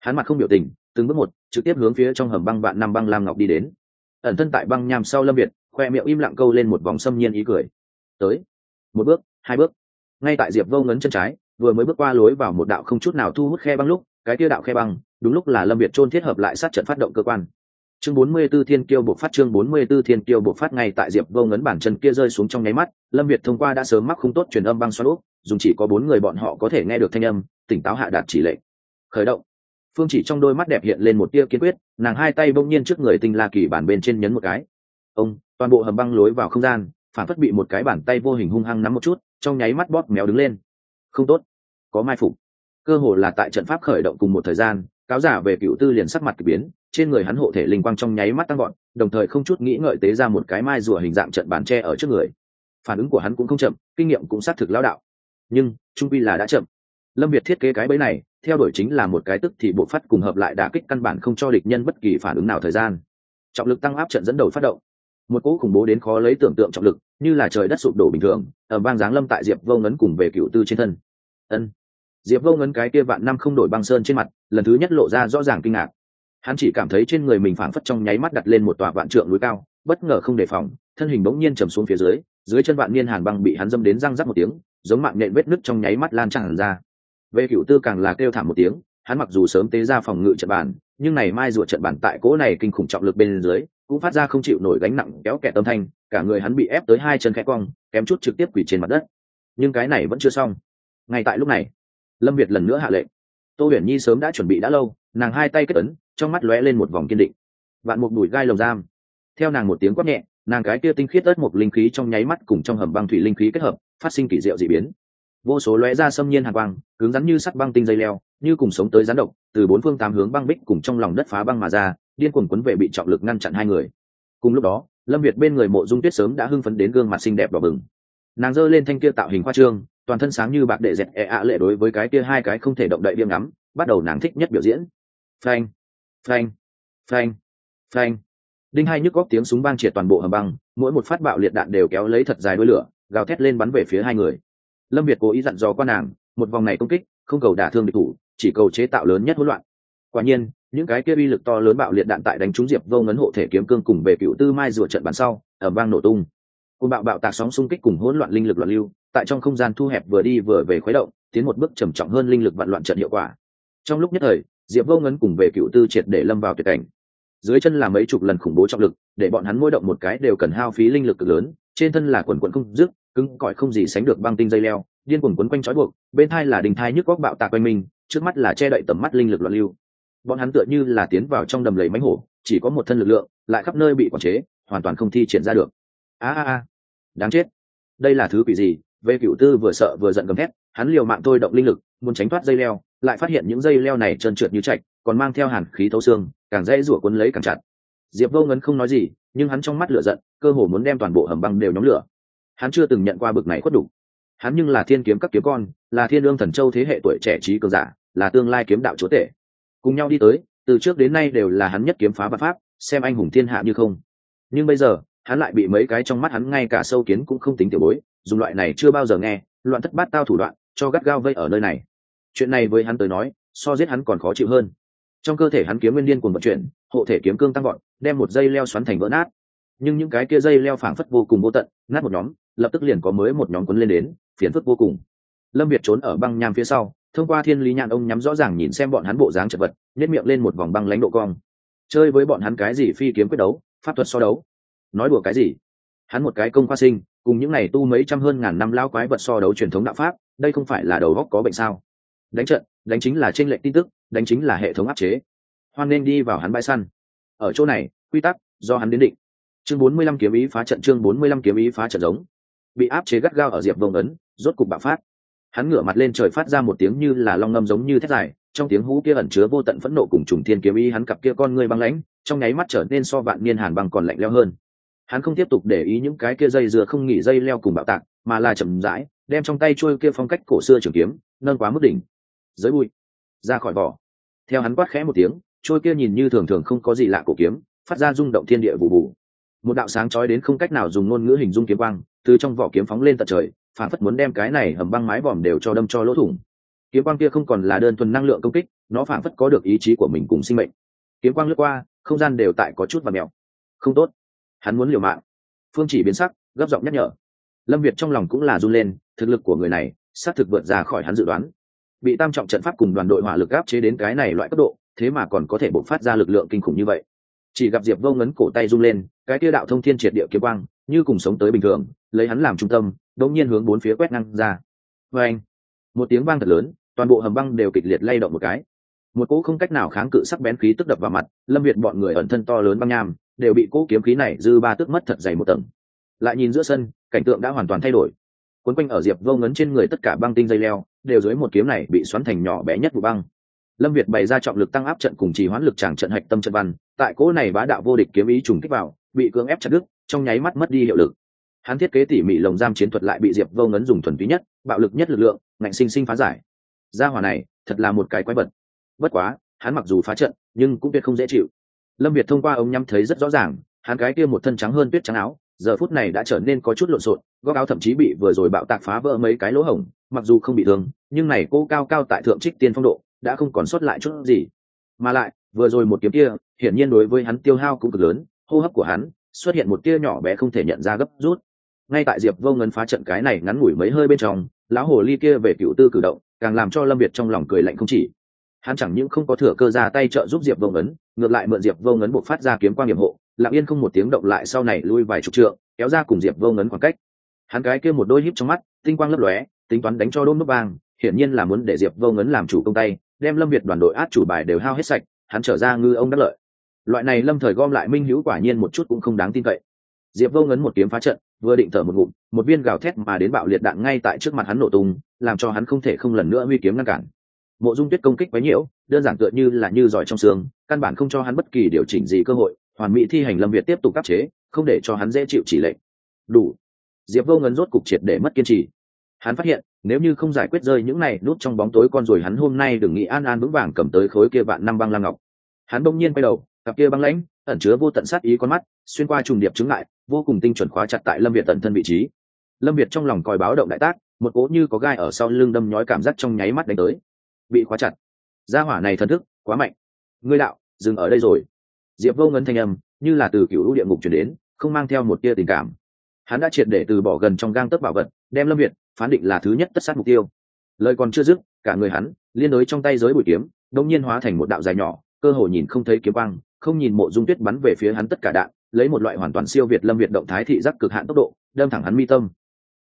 Hắn mặt không biểu tình, từng bước một, trực tiếp hướng phía trong hầm băng vạn năm băng lam ngọc đi đến. Ẩn thân tại băng nham sau lâm việt, khoe miệng im lặng câu lên một vòng xâm nhiên ý cười. Tới. Một bước, hai bước. Ngay tại diệp vô ngấn chân trái vừa mới bước qua lối vào một đạo không chút nào thu hút khe băng lúc, cái kia đạo khe băng, đúng lúc là lâm việt trôn thiết hợp lại sát trận phát động cơ quan. Chương 44 thiên kiêu buộc phát, chương 44 thiên kiêu buộc phát ngay tại diệp vô ngấn bản chân kia rơi xuống trong nháy mắt, lâm việt thông qua đã sớm mắc không tốt truyền âm băng xoắn úp, dùng chỉ có bốn người bọn họ có thể nghe được thanh âm, tỉnh táo hạ đạt chỉ lệnh. Khởi động. Phương chỉ trong đôi mắt đẹp hiện lên một tia kiên quyết, nàng hai tay bỗng nhiên trước người tinh la kỳ bản bên trên nhấn một cái. Ông, toàn bộ hầm băng lối vào không gian, phản phất bị một cái bàn tay vô hình hung hăng nắm một chút, trong nháy mắt bóp méo đứng lên không tốt. Có mai phục. Cơ hồ là tại trận pháp khởi động cùng một thời gian, cáo giả về cựu tư liền sắc mặt k ỳ biến, trên người hắn hộ thể linh quang trong nháy mắt tăng gọn đồng thời không chút nghĩ ngợi tế ra một cái mai rùa hình dạng trận bàn tre ở trước người. Phản ứng của hắn cũng không chậm, kinh nghiệm cũng xác thực lao đạo. Nhưng, trung vi là đã chậm. Lâm việt thiết kế cái bẫy này, theo đuổi chính là một cái tức thì bộ phát cùng hợp lại đà kích căn bản không cho địch nhân bất kỳ phản ứng nào thời gian. Trọng lực tăng áp trận dẫn đầu phát động. Một cỗ khủng bố đến khó lấy tưởng tượng trọng lực, như là trời đất sụp đổ bình thường ở bang giáng lâm tại diệp vô ngấn cùng về cựu tư trên thân ân. Diệp vô ngấn cái kia vạn năm không đổi băng sơn trên mặt, lần thứ nhất lộ ra rõ ràng kinh ngạc. Hắn chỉ cảm thấy trên người mình phảng phất trong nháy mắt đặt lên một tòa vạn trượng núi cao, bất ngờ không đề phòng, thân hình bỗng nhiên trầm xuống phía dưới dưới chân vạn niên hàn băng bị hắn dâm đến răng rắc một tiếng, giống mạng nện vết nứt trong nháy mắt lan tràn ra. Về cựu tư càng là kêu thảm một tiếng, hắn mặc dù sớm tế ra phòng ngự trận bàn, nhưng này mai ruột trận bàn tại cỗ này kinh khủng trọng lực bên dưới, cũng phát ra không chịu nổi gánh nặng kéo kẹt âm thanh, cả người hắn bị ép tới hai chân khẽ cong, kém chút trực tiếp quỳ trên mặt đất. Nhưng cái này vẫn chưa xong ngay tại lúc này, lâm việt lần nữa hạ lệnh. Tô huyền nhi sớm đã chuẩn bị đã lâu, nàng hai tay kết ấn, trong mắt lóe lên một vòng kiên định. Vạn một đùi gai lồng giam. Theo nàng một tiếng quát nhẹ, nàng cái kia tinh khiết ớt một linh khí trong nháy mắt cùng trong hầm băng thủy linh khí kết hợp, phát sinh kỳ diệu dị biến. Vô số lóe ra xâm nhiên hàng quang, cứng rắn như sắt băng tinh dây leo, như cùng sống tới rắn độc, từ bốn phương tám hướng băng bích cùng trong lòng đất phá băng mà ra, điên cuồng quấn vệ bị trọng lực ngăn chặn hai người. Cùng lúc đó, lâm việt bên người mộ dung tuyết sớm đã hưng phấn đến gương mặt xinh đẹp và bừng. Nàng giơ lên thanh kia tạo hình khoa trương toàn thân sáng như bạc đệ dẹt e ạ lệ đối với cái kia hai cái không thể động đậy điêm ngắm, bắt đầu nàng thích nhất biểu diễn. Phanh phanh phanh phanh. Đinh hai nhức góc tiếng súng vang triệt toàn bộ hầm băng, mỗi một phát bạo liệt đạn đều kéo lấy thật dài đuôi lửa, gào thét lên bắn về phía hai người. Lâm việt cố ý dặn dò qua nàng, một vòng này công kích, không cầu đả thương địch thủ, chỉ cầu chế tạo lớn nhất hỗn loạn. Quả nhiên, những cái kia uy lực to lớn bạo liệt đạn tại đánh trúng diệp vô ngấn hộ thể kiếm cương cùng về cựu tư mai rùa trận bàn sau ở vang nổ tung. Cùng bạo bạo tạc sóng xung kích cùng hỗn loạn linh lực loạn lưu tại trong không gian thu hẹp vừa đi vừa về khuấy động, tiến một bước trầm trọng hơn linh lực vạn loạn trận hiệu quả. Trong lúc nhất thời, diệp vô ngấn cùng về cựu tư triệt để lâm vào tuyệt cảnh. Dưới chân là mấy chục lần khủng bố trọng lực, để bọn hắn mỗi động một cái đều cần hao phí linh lực cực lớn, trên thân là quần quần không dứt, cứng cỏi không gì sánh được băng tinh dây leo, điên cuồng quấn quanh trói buộc, bên thai là đình thai nhức góc bạo tạc quanh mình, trước mắt là che đậy tầm mắt linh lực loạn lưu. Bọn hắn tựa như là tiến vào trong đầm lầy mánh hổ, chỉ có một thân lực lượng, lại khắp nơi bị quản chế, hoàn toàn không thi triển ra được. A a a, đáng chết. Đây là thứ quỷ gì? Về cựu tư vừa sợ vừa giận gầm thét, hắn liều mạng thôi động linh lực, muốn tránh thoát dây leo, lại phát hiện những dây leo này trơn trượt như chạch còn mang theo hàn khí thấu xương, càng dễ rủa cuốn lấy càng chặt. Diệp vô ngấn không nói gì, nhưng hắn trong mắt lửa giận, cơ hồ muốn đem toàn bộ hầm băng đều nhóm lửa. Hắn chưa từng nhận qua bực này khuất đủ. Hắn nhưng là thiên kiếm các kiếm con, là thiên lương thần châu thế hệ tuổi trẻ trí cường giả, là tương lai kiếm đạo chúa tể. Cùng nhau đi tới, từ trước đến nay đều là hắn nhất kiếm phá bát pháp, xem anh hùng thiên hạ như không. Nhưng bây giờ hắn lại bị mấy cái trong mắt hắn ngay cả sâu kiến cũng không tính tiểu bối, dùng loại này chưa bao giờ nghe, loạn thất bát tao thủ đoạn, cho gắt gao vây ở nơi này. Chuyện này với hắn tới nói, so giết hắn còn khó chịu hơn. Trong cơ thể hắn kiếm nguyên điên cuồng vận chuyển, hộ thể kiếm cương tăng gọn đem một dây leo xoắn thành vỡ nát. Nhưng những cái kia dây leo phảng phất vô cùng vô tận, nát một nhóm, lập tức liền có mới một nhóm quấn lên đến, phiền phức vô cùng. Lâm việt trốn ở băng nham phía sau, thông qua thiên lý nhạn ông nhắm rõ ràng nhìn xem bọn hắn bộ dáng chật vật nhét miệng lên một vòng băng lãnh độ cong. Chơi với bọn hắn cái gì phi kiếm quyết đấu, pháp thuật so đấu nói đùa cái gì? Hắn một cái công khoa sinh, cùng những này tu mấy trăm hơn ngàn năm lao quái vật so đấu truyền thống đạo pháp, đây không phải là đầu góc có bệnh sao? Đánh trận, đánh chính là trinh lệch tin tức, đánh chính là hệ thống áp chế. Hoan nên đi vào hắn bãi săn. Ở chỗ này, quy tắc, do hắn đến định. Chương bốn mươi lăm kiếm ý phá trận, chương bốn mươi lăm kiếm ý phá trận giống. Bị áp chế gắt gao ở diệp vông ấn, rốt cục bạo phát. Hắn ngửa mặt lên trời phát ra một tiếng như là long ngâm giống như thét dài, trong tiếng hú kia ẩn chứa vô tận phẫn nộ cùng trùng thiên kiếm ý hắn cặp kia con ngươi băng lãnh, trong nháy mắt trở nên so vạn niên hàn băng còn lạnh leo hơn hắn không tiếp tục để ý những cái kia dây dừa không nghỉ dây leo cùng bạo tạc, mà là chậm rãi, đem trong tay trôi kia phong cách cổ xưa trường kiếm, nâng quá mức đỉnh. Giới bụi. Ra khỏi vỏ. Theo hắn quát khẽ một tiếng trôi kia nhìn như thường thường không có gì lạ cổ kiếm, phát ra rung động thiên địa vụ vụ. Một đạo sáng chói đến không cách nào dùng ngôn ngữ hình dung kiếm quang, từ trong vỏ kiếm phóng lên tận trời, phản phất muốn đem cái này hầm băng mái vòm đều cho đâm cho lỗ thủng. Kiếm quang kia không còn là đơn thuần năng lượng công kích, nó phản phất có được ý chí của mình cùng sinh mệnh. Kiếm quang lướt qua, không gian đều tại có chút và mèo. Không tốt hắn muốn liều mạng. Phương chỉ biến sắc, gấp giọng nhắc nhở. Lâm việt trong lòng cũng là run lên, thực lực của người này, xác thực vượt ra khỏi hắn dự đoán. Bị tam trọng trận pháp cùng đoàn đội hỏa lực áp chế đến cái này loại cấp độ, thế mà còn có thể bộc phát ra lực lượng kinh khủng như vậy. Chỉ gặp diệp vô ngấn cổ tay rung lên, cái tia đạo thông thiên triệt địa kiếm quang, như cùng sống tới bình thường, lấy hắn làm trung tâm đống nhiên hướng bốn phía quét ngang ra. Và anh, một tiếng vang thật lớn, toàn bộ hầm băng đều kịch liệt lay động một cái. Một cỗ không cách nào kháng cự sắc bén khí tức đập vào mặt, lâm việt bọn người ẩn thân to lớn băng nham đều bị cỗ kiếm khí này dư ba tức mất thật dày một tầng. Lại nhìn giữa sân, cảnh tượng đã hoàn toàn thay đổi. Quấn quanh ở diệp vô ngấn trên người tất cả băng tinh dây leo, đều dưới một kiếm này bị xoắn thành nhỏ bé nhất vụ băng. Lâm việt bày ra trọng lực tăng áp trận cùng trì hoãn lực tràng trận hạch tâm trận văn, tại cỗ này bá đạo vô địch kiếm ý trùng kích vào, bị cưỡng ép chặt đứt, trong nháy mắt mất đi hiệu lực. Hắn thiết kế tỉ mỉ lồng giam chiến thuật lại bị diệp vô ngấn dùng thuần túy nhất, bạo lực nhất lực lượng, ngạnh sinh sinh phá giải. Gia hỏa này, thật là một cái quái vật. Bất quá, hắn mặc dù phá trận, nhưng cũng tuyệt không dễ chịu lâm việt thông qua ống nhắm thấy rất rõ ràng, hắn cái kia một thân trắng hơn tuyết trắng áo, giờ phút này đã trở nên có chút lộn xộn, góc áo thậm chí bị vừa rồi bạo tạc phá vỡ mấy cái lỗ hổng, mặc dù không bị thương, nhưng này cô cao cao tại thượng trích tiên phong độ, đã không còn sót lại chút gì. Mà lại, vừa rồi một kiếm kia, hiển nhiên đối với hắn tiêu hao cũng cực lớn, hô hấp của hắn, xuất hiện một tia nhỏ bé không thể nhận ra gấp rút. Ngay tại diệp vô ngân phá trận cái này ngắn ngủi mấy hơi bên trong, lão hồ ly kia về cựu tư cử động, càng làm cho lâm việt trong lòng cười lạnh không chỉ hắn chẳng những không có thừa cơ ra tay trợ giúp diệp vô ngấn, ngược lại mượn diệp vô ngấn buộc phát ra kiếm quan nhiệm hộ, lặng yên không một tiếng động lại sau này lui vài chục trượng, kéo ra cùng diệp vô ngấn khoảng cách. Hắn cái kia một đôi híp trong mắt, tinh quang lấp lóe, tính toán đánh cho đôn nút bang, hiển nhiên là muốn để diệp vô ngấn làm chủ công tay, đem lâm việt đoàn đội át chủ bài đều hao hết sạch, hắn trở ra ngư ông đắc lợi. Loại này lâm thời gom lại minh hữu quả nhiên một chút cũng không đáng tin cậy. Diệp vô ngấn một kiếm phá trận, vừa định thở một ngụm, một viên gào thét mà đến bạo liệt đạn ngay tại trước mặt hắn nổ tung, làm cho hắn không thể không lần nữa huy kiếm ngăn cản mộ dung tuyết công kích quấy nhiễu, đơn giản tựa như là như giỏi trong xương, căn bản không cho hắn bất kỳ điều chỉnh gì cơ hội, hoàn mỹ thi hành lâm việt tiếp tục áp chế, không để cho hắn dễ chịu chỉ lệnh. Đủ. Diệp vô ngấn rốt cục triệt để mất kiên trì. Hắn phát hiện, nếu như không giải quyết rơi những này nút trong bóng tối con rồi hắn hôm nay đừng nghĩ an an vững vàng cầm tới khối kia vạn năm băng lam ngọc. Hắn bỗng nhiên quay đầu, cặp kia băng lãnh, ẩn chứa vô tận sát ý con mắt, xuyên qua trùng điệp chứng lại vô cùng tinh chuẩn khóa chặt tại lâm việt tận thân vị trí. Lâm việt trong lòng còi báo động đại tác, một cỗ như có gai ở sau lưng đâm nhói cảm giác trong nháy mắt đánh tới bị khóa chặt. Gia hỏa này thần thức quá mạnh. Ngươi đạo dừng ở đây rồi. Diệp vô ngân thanh âm như là từ cựu lũ địa ngục chuyển đến không mang theo một tia tình cảm. Hắn đã triệt để từ bỏ gần trong gang tấc bảo vật đem lâm việt phán định là thứ nhất tất sát mục tiêu. Lời còn chưa dứt cả người hắn liên đối trong tay giới bụi kiếm đông nhiên hóa thành một đạo dài nhỏ cơ hồ nhìn không thấy kiếm băng, không nhìn mộ dung tuyết bắn về phía hắn tất cả đạn lấy một loại hoàn toàn siêu việt lâm việt động thái thị giác cực hạn tốc độ đâm thẳng hắn mi tâm.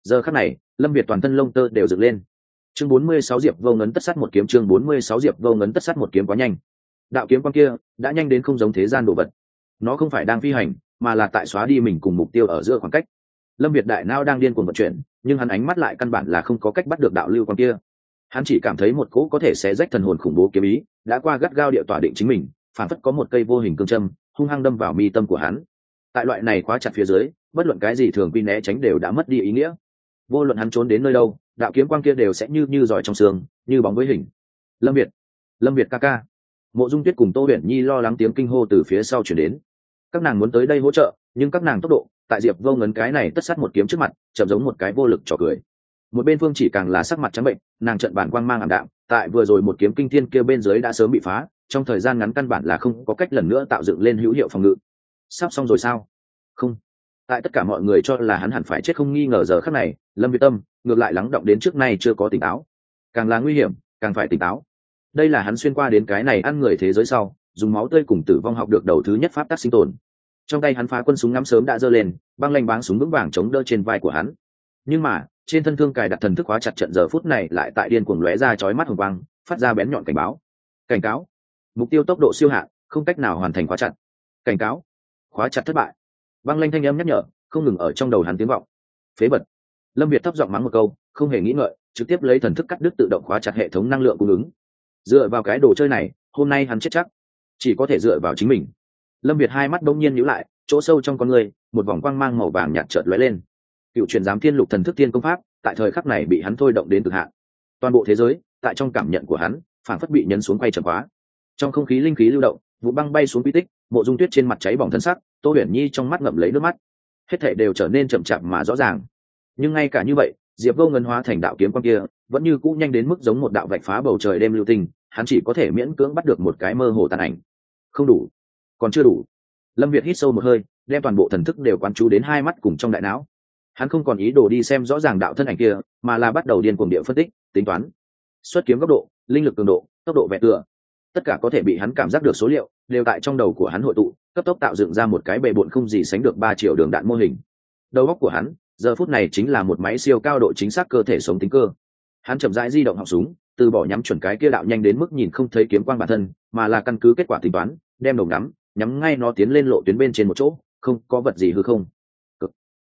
Giờ khắc này lâm việt toàn thân lông tơ đều dựng lên chương bốn mươi sáu diệp vô ngấn tất sát một kiếm, chương bốn mươi sáu diệp vô ngấn tất sát một kiếm quá nhanh. Đạo kiếm quan kia đã nhanh đến không giống thế gian đồ vật. Nó không phải đang phi hành, mà là tại xóa đi mình cùng mục tiêu ở giữa khoảng cách. Lâm việt đại nao đang điên cuồng vận chuyển, nhưng hắn ánh mắt lại căn bản là không có cách bắt được đạo lưu quan kia. Hắn chỉ cảm thấy một cỗ có thể xé rách thần hồn khủng bố kiếm ý đã qua gắt gao địa tỏa định chính mình, phản phất có một cây vô hình cương châm, hung hăng đâm vào mi tâm của hắn. Tại loại này khóa chặt phía dưới, bất luận cái gì thường quy né tránh đều đã mất đi ý nghĩa. Vô luận hắn trốn đến nơi đâu đạo kiếm quang kia đều sẽ như như giỏi trong xương, như bóng với hình. Lâm việt lâm việt ca ca. Mộ dung tuyết cùng tô huyền nhi lo lắng tiếng kinh hô từ phía sau chuyển đến. Các nàng muốn tới đây hỗ trợ, nhưng các nàng tốc độ, tại diệp vô ngấn cái này tất sát một kiếm trước mặt, chậm giống một cái vô lực trò cười. Một bên phương chỉ càng là sắc mặt trắng bệnh, nàng trận bản quang mang ảm đạm, tại vừa rồi một kiếm kinh thiên kia bên dưới đã sớm bị phá, trong thời gian ngắn căn bản là không có cách lần nữa tạo dựng lên hữu hiệu phòng ngự. Sắp xong rồi sao? Không tại tất cả mọi người cho là hắn hẳn phải chết không nghi ngờ giờ khắc này, lâm việt tâm ngược lại lắng động đến trước nay chưa có tỉnh táo. Càng là nguy hiểm, càng phải tỉnh táo. Đây là hắn xuyên qua đến cái này ăn người thế giới sau, dùng máu tươi cùng tử vong học được đầu thứ nhất pháp tác sinh tồn. Trong tay hắn phá quân súng ngắm sớm đã giơ lên, băng lanh báng súng vững vàng chống đỡ trên vai của hắn. Nhưng mà, trên thân thương cài đặt thần thức hóa chặt trận giờ phút này lại tại điên cuồng lóe ra chói mắt hồng quang, phát ra bén nhọn cảnh báo. Cảnh cáo. Mục tiêu tốc độ siêu hạn không cách nào hoàn thành khóa chặt. Cảnh cáo. Khóa chặt thất bại băng lanh thanh âm nhắc nhở, không ngừng ở trong đầu hắn tiếng vọng. Phế bật lâm việt thấp giọng mắng một câu, không hề nghĩ ngợi, trực tiếp lấy thần thức cắt đứt tự động khóa chặt hệ thống năng lượng cung ứng. Dựa vào cái đồ chơi này, hôm nay hắn chết chắc. Chỉ có thể dựa vào chính mình. Lâm việt hai mắt đông nhiên nhíu lại, chỗ sâu trong con người, một vòng quang mang màu vàng nhạt chợt lóe lên. Cựu truyền giám thiên lục thần thức thiên công pháp, tại thời khắc này bị hắn thôi động đến cực hạn. Toàn bộ thế giới, tại trong cảm nhận của hắn phản phất bị nhấn xuống quay chậm quá. Trong không khí linh khí lưu động, vụ băng bay xuống quy tích, mộ dung tuyết trên mặt cháy bỏng thân sắc tô huyền nhi trong mắt ngậm lấy nước mắt. Hết thể đều trở nên chậm chạp mà rõ ràng. Nhưng ngay cả như vậy diệp vô ngân hóa thành đạo kiếm quan kia vẫn như cũ nhanh đến mức giống một đạo vạch phá bầu trời đêm lưu tình, hắn chỉ có thể miễn cưỡng bắt được một cái mơ hồ tàn ảnh. Không đủ. Còn chưa đủ. Lâm việt hít sâu một hơi đem toàn bộ thần thức đều quán chú đến hai mắt cùng trong đại não. Hắn không còn ý đồ đi xem rõ ràng đạo thân ảnh kia mà là bắt đầu điên cuồng địa phân tích tính toán. Xuất kiếm góc độ linh lực cường độ tốc độ vẹn tựa tất cả có thể bị hắn cảm giác được số liệu, đều tại trong đầu của hắn hội tụ, cấp tốc tạo dựng ra một cái bề bộn không gì sánh được ba triệu đường đạn mô hình. Đầu góc của hắn, giờ phút này chính là một máy siêu cao độ chính xác cơ thể sống tính cơ. Hắn chậm rãi di động họng súng, từ bỏ nhắm chuẩn cái kia đạo nhanh đến mức nhìn không thấy kiếm quang bản thân, mà là căn cứ kết quả tính toán, đem đồng nắm nhắm ngay nó tiến lên lộ tuyến bên trên một chỗ, không có vật gì hư không. Cực.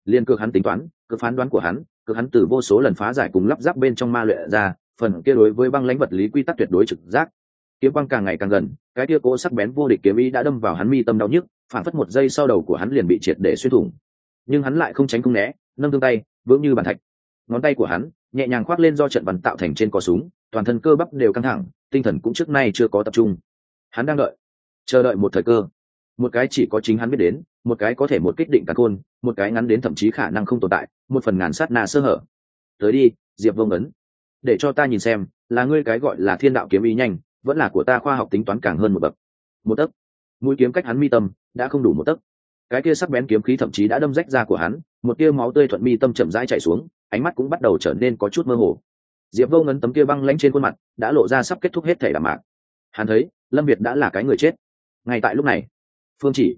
Liên cực hắn tính toán, cực phán đoán của hắn, cực hắn từ vô số lần phá giải cùng lắp ráp bên trong ma luyện ra, phần kia đối với băng lãnh vật lý quy tắc tuyệt đối trực giác kiếm quang càng ngày càng gần cái kia cố sắc bén vô địch kiếm ý đã đâm vào hắn mi tâm đau nhức phản phất một giây sau đầu của hắn liền bị triệt để xuyên thủng. Nhưng hắn lại không tránh không né nâng tương tay vững như bàn thạch. Ngón tay của hắn nhẹ nhàng khoác lên do trận văn tạo thành trên cò súng toàn thân cơ bắp đều căng thẳng tinh thần cũng trước nay chưa có tập trung. Hắn đang đợi chờ đợi một thời cơ. Một cái chỉ có chính hắn biết đến một cái có thể một kích định cả côn, một cái ngắn đến thậm chí khả năng không tồn tại một phần ngàn sát nà sơ hở. Tới đi diệp vông ấn. Để cho ta nhìn xem là ngươi cái gọi là thiên đạo kiếm ý nhanh vẫn là của ta khoa học tính toán càng hơn một bậc. Một tấc. Mũi kiếm cách hắn mi tâm đã không đủ một tấc. Cái kia sắc bén kiếm khí thậm chí đã đâm rách ra của hắn, một tia máu tươi thuận mi tâm chậm rãi chạy xuống, ánh mắt cũng bắt đầu trở nên có chút mơ hồ. Diệp vô ngấn tấm kia băng lanh trên khuôn mặt đã lộ ra sắp kết thúc hết thể đàm mạc. Hắn thấy, lâm việt đã là cái người chết. Ngay tại lúc này, phương chỉ,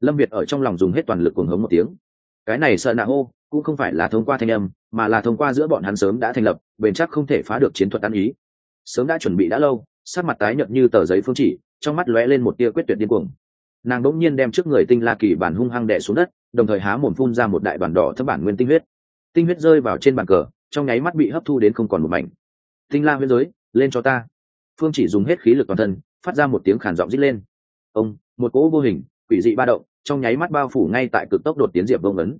lâm việt ở trong lòng dùng hết toàn lực cuồng hống một tiếng. Cái này sợ nạ hô, cũng không phải là thông qua thanh âm, mà là thông qua giữa bọn hắn sớm đã thành lập, bền chắc không thể phá được chiến thuật ăn ý sớm đã chuẩn bị đã lâu sát mặt tái nhợt như tờ giấy phương chỉ, trong mắt lóe lên một tia quyết tuyệt điên cuồng. Nàng đỗng nhiên đem trước người tinh la kỳ bản hung hăng đè xuống đất, đồng thời há mồm phun ra một đại bản đỏ thấp bản nguyên tinh huyết. Tinh huyết rơi vào trên bàn cờ, trong nháy mắt bị hấp thu đến không còn một mảnh. Tinh la huyết giới, lên cho ta. Phương chỉ dùng hết khí lực toàn thân, phát ra một tiếng khản giọng rít lên. Ông, một cỗ vô hình, quỷ dị ba động, trong nháy mắt bao phủ ngay tại cực tốc đột tiến diệp vô ngấn.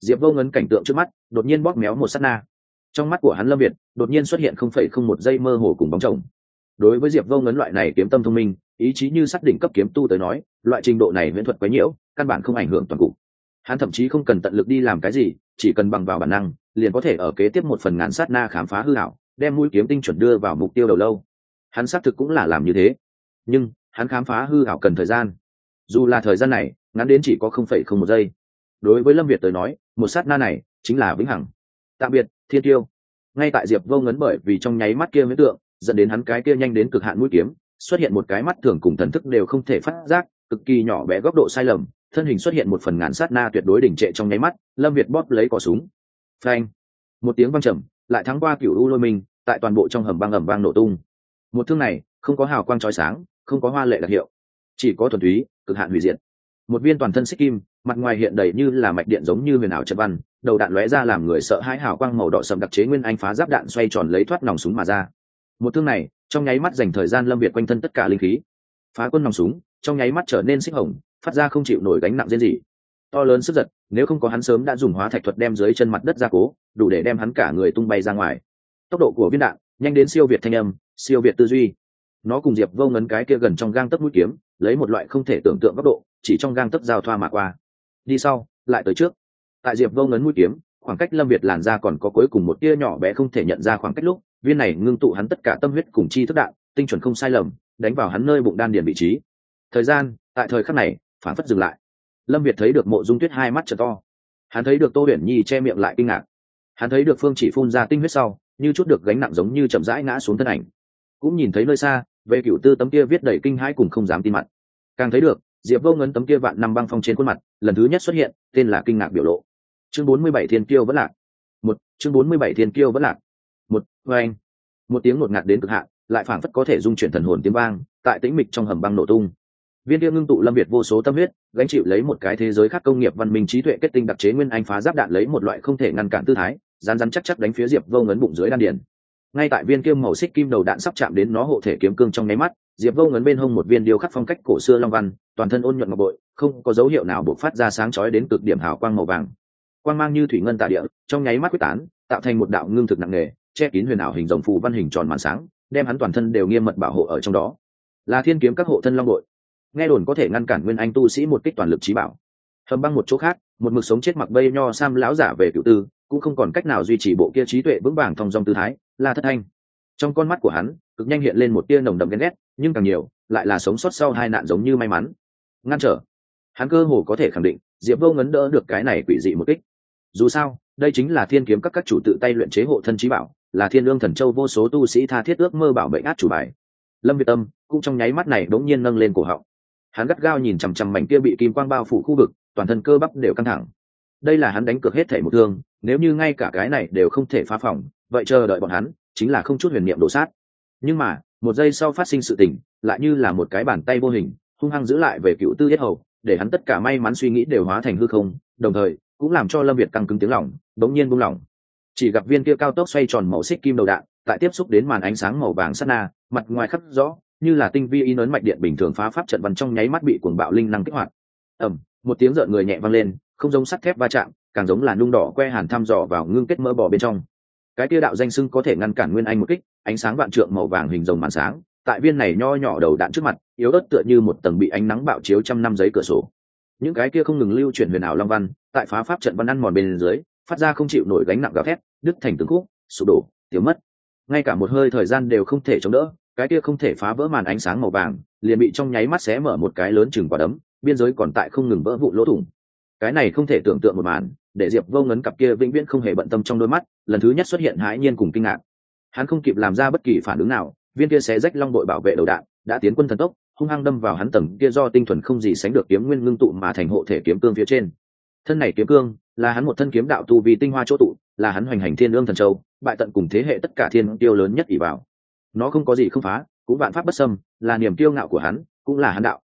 Diệp vô ngấn cảnh tượng trước mắt, đột nhiên bóp méo một s á t na trong mắt của hắn lâm việt, đột nhiên xuất hiện không phẩy không một giây mơ hồ cùng bóng chồng. Đối với diệp vô ngấn loại này kiếm tâm thông minh, ý chí như xác định cấp kiếm tu tới nói, loại trình độ này viễn thuật quấy nhiễu, căn bản không ảnh hưởng toàn cục. Hắn thậm chí không cần tận lực đi làm cái gì, chỉ cần bằng vào bản năng, liền có thể ở kế tiếp một phần ngàn sát na khám phá hư hảo đem mũi kiếm tinh chuẩn đưa vào mục tiêu đầu lâu. Hắn xác thực cũng là làm như thế. Nhưng, hắn khám phá hư hảo cần thời gian. Dù là thời gian này, ngắn đến chỉ có không phẩy không một giây. Đối với lâm việt tới nói, một sát na này chính là vĩnh hằng. Tạm biệt thiên tiêu. Ngay tại diệp vô ngấn bởi vì trong nháy mắt kia mới tượng, dẫn đến hắn cái kia nhanh đến cực hạn mũi kiếm, xuất hiện một cái mắt thường cùng thần thức đều không thể phát giác, cực kỳ nhỏ bé góc độ sai lầm, thân hình xuất hiện một phần ngàn sát na tuyệt đối đỉnh trệ trong nháy mắt, lâm việt bóp lấy cỏ súng. Phanh. Một tiếng văng trầm, lại thắng qua cựu u lôi mình tại toàn bộ trong hầm băng ẩm vang nổ tung. Một thương này, không có hào quang trói sáng, không có hoa lệ đặc hiệu, chỉ có thuần túy, cực hạn hủy diệt. Một viên toàn thân xích kim, mặt ngoài hiện đầy như là mạch điện giống như huyền ảo trận văn đầu đạn lóe ra làm người sợ hãi hào quang màu đỏ sầm đặc chế nguyên anh phá giáp đạn xoay tròn lấy thoát nòng súng mà ra. Một thương này, trong nháy mắt dành thời gian lâm việt quanh thân tất cả linh khí. Phá quân nòng súng, trong nháy mắt trở nên xích hồng, phát ra không chịu nổi gánh nặng riêng gì to lớn sức giật, nếu không có hắn sớm đã dùng hóa thạch thuật đem dưới chân mặt đất ra cố, đủ để đem hắn cả người tung bay ra ngoài. Tốc độ của viên đạn, nhanh đến siêu việt thanh âm, siêu việt tư duy. Nó cùng diệp vô ngấn cái kia gần trong gang tấc mũi kiếm, lấy một loại không thể tưởng tượng góc độ, chỉ trong gang tấc giao thoa mà qua. Đi sau, lại tới trước tại diệp vô ngấn mũi kiếm, khoảng cách lâm việt làn ra còn có cuối cùng một tia nhỏ bé không thể nhận ra khoảng cách lúc, viên này ngưng tụ hắn tất cả tâm huyết cùng chi thức đạn, tinh chuẩn không sai lầm, đánh vào hắn nơi bụng đan điền vị trí. Thời gian, tại thời khắc này, phản phất dừng lại. Lâm việt thấy được mộ dung tuyết hai mắt trở to. Hắn thấy được tô huyền nhi che miệng lại kinh ngạc. Hắn thấy được phương chỉ phun ra tinh huyết sau, như chút được gánh nặng giống như chậm rãi ngã xuống thân ảnh. Cũng nhìn thấy nơi xa, về cựu tư tấm kia viết đầy kinh hãi cùng không dám tin mặt. Càng thấy được, diệp vô ngấn tấm kia vạn năm băng phong trên khuôn mặt, lần thứ nhất xuất hiện, tên là kinh ngạc biểu lộ chương bốn mươi bảy thiên kiêu vẫn lạc. Một, chương bốn mươi bảy thiên kiêu vẫn lạc. Một vê anh. Một tiếng ngột ngạt đến cực hạn, lại phảng phất có thể dung chuyển thần hồn tiếng vang, tại tĩnh mịch trong hầm băng nổ tung. Viên tiêu ngưng tụ lâm việt vô số tâm huyết, gánh chịu lấy một cái thế giới khác công nghiệp văn minh trí tuệ kết tinh đặc chế nguyên anh phá giáp đạn lấy một loại không thể ngăn cản tư thái rán rán chắc chắc đánh phía diệp vô ngấn bụng dưới đan điền. Ngay tại viên kim màu xích kim đầu đạn sắp chạm đến nó hộ thể kiếm cương trong nháy mắt, diệp vô ngấn bên hông một viên điêu khắc phong cách cổ xưa long văn, toàn thân ôn nhuận ngọc bội, không có dấu hiệu nào buộc phát ra sáng chói đến cực điểm hào quang màu vàng quang mang như thủy ngân tạ địa, trong nháy mắt quyết tán, tạo thành một đạo ngưng thực nặng nề, che kín huyền ảo hình rồng phù văn hình tròn màn sáng, đem hắn toàn thân đều nghiêm mật bảo hộ ở trong đó. Là thiên kiếm các hộ thân long bội nghe đồn có thể ngăn cản nguyên anh tu sĩ một kích toàn lực trí bảo. Hầm băng một chỗ khác, một mực sống chết mặc bây nho sam lão giả về cựu tư, cũng không còn cách nào duy trì bộ kia trí tuệ vững vàng thong dong tư thái la thất thanh. Trong con mắt của hắn, cực nhanh hiện lên một tia nồng đậm ghen ghét, nhưng càng nhiều, lại là sống sót sau hai nạn giống như may mắn. Ngăn trở. Hắn cơ hồ có thể khẳng định, diệp vô ngấn đỡ được cái này quỷ dị một kích dù sao, đây chính là thiên kiếm các các chủ tự tay luyện chế hộ thân trí bảo, là thiên lương thần châu vô số tu sĩ tha thiết ước mơ bảo bệnh át chủ bài. Lâm việt tâm cũng trong nháy mắt này đống nhiên nâng lên cổ họng. Hắn gắt gao nhìn chằm chằm mảnh kia bị kim quang bao phủ khu vực, toàn thân cơ bắp đều căng thẳng. Đây là hắn đánh cược hết thể một thương, nếu như ngay cả cái này đều không thể phá phòng, vậy chờ đợi bọn hắn chính là không chút huyền niệm đổ sát. Nhưng mà, một giây sau phát sinh sự tình, lại như là một cái bàn tay vô hình, hung hăng giữ lại về cựu tư yết hầu, để hắn tất cả may mắn suy nghĩ đều hóa thành hư không, đồng thời cũng làm cho lâm việt căng cứng tiếng lỏng bỗng nhiên buông lỏng. Chỉ gặp viên kia cao tốc xoay tròn màu xích kim đầu đạn, tại tiếp xúc đến màn ánh sáng màu vàng sắt na, mặt ngoài khắc rõ, như là tinh vi in ấn mạch điện bình thường phá pháp trận văn trong nháy mắt bị cuồng bạo linh năng kích hoạt. Ẩm một tiếng rợn người nhẹ vang lên, không giống sắt thép va chạm, càng giống là nung đỏ que hàn thăm dò vào ngưng kết mỡ bò bên trong. Cái tia đạo danh sưng có thể ngăn cản nguyên anh một kích, ánh sáng vạn trượng màu vàng hình rồng màn sáng, tại viên này nho nhỏ đầu đạn trước mặt, yếu ớt tựa như một tầng bị ánh nắng bạo chiếu trăm năm giấy cửa sổ những cái kia không ngừng lưu chuyển huyền ảo long văn, tại phá pháp trận văn ăn mòn bên dưới, phát ra không chịu nổi gánh nặng gào thét, đứt thành từng khúc, sụp đổ, tiêu mất. Ngay cả một hơi thời gian đều không thể chống đỡ, cái kia không thể phá vỡ màn ánh sáng màu vàng, liền bị trong nháy mắt xé mở một cái lớn chừng quả đấm, biên giới còn tại không ngừng vỡ vụ lỗ thủng. Cái này không thể tưởng tượng một màn, để diệp vô ngấn cặp kia vĩnh viễn không hề bận tâm trong đôi mắt, lần thứ nhất xuất hiện hãi nhiên cùng kinh ngạc. Hắn không kịp làm ra bất kỳ phản ứng nào, viên kia xé rách long đội bảo vệ đầu đạn, đã tiến quân thần tốc hung hăng đâm vào hắn tầng kia do tinh thuần không gì sánh được kiếm nguyên ngưng tụ mà thành hộ thể kiếm cương phía trên. Thân này kiếm cương, là hắn một thân kiếm đạo tu vì tinh hoa chỗ tụ, là hắn hoành hành thiên lương thần châu, bại tận cùng thế hệ tất cả thiên tiêu lớn nhất ỷ vào. Nó không có gì không phá, cũng vạn pháp bất xâm, là niềm kiêu ngạo của hắn, cũng là hắn đạo.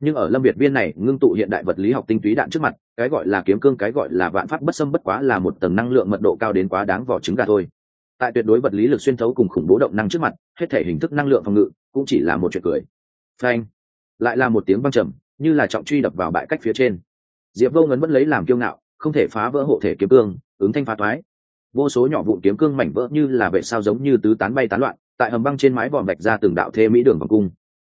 Nhưng ở lâm việt viên này, ngưng tụ hiện đại vật lý học tinh túy đạn trước mặt, cái gọi là kiếm cương, cái gọi là vạn pháp bất xâm bất quá là một tầng năng lượng mật độ cao đến quá đáng vỏ trứng gà thôi. Tại tuyệt đối vật lý lực xuyên thấu cùng khủng bố động năng trước mặt, hết thể hình thức năng lượng phòng ngự, cũng chỉ là một chuyện cười phanh. Lại là một tiếng băng trầm, như là trọng truy đập vào bãi cách phía trên. Diệp vô ngấn vẫn lấy làm kiêu ngạo, không thể phá vỡ hộ thể kiếm cương, ứng thanh phá toái vô số nhỏ vụn kiếm cương mảnh vỡ như là vệ sao giống như tứ tán bay tán loạn, tại hầm băng trên mái vòm bạch ra từng đạo thế mỹ đường vòng cung.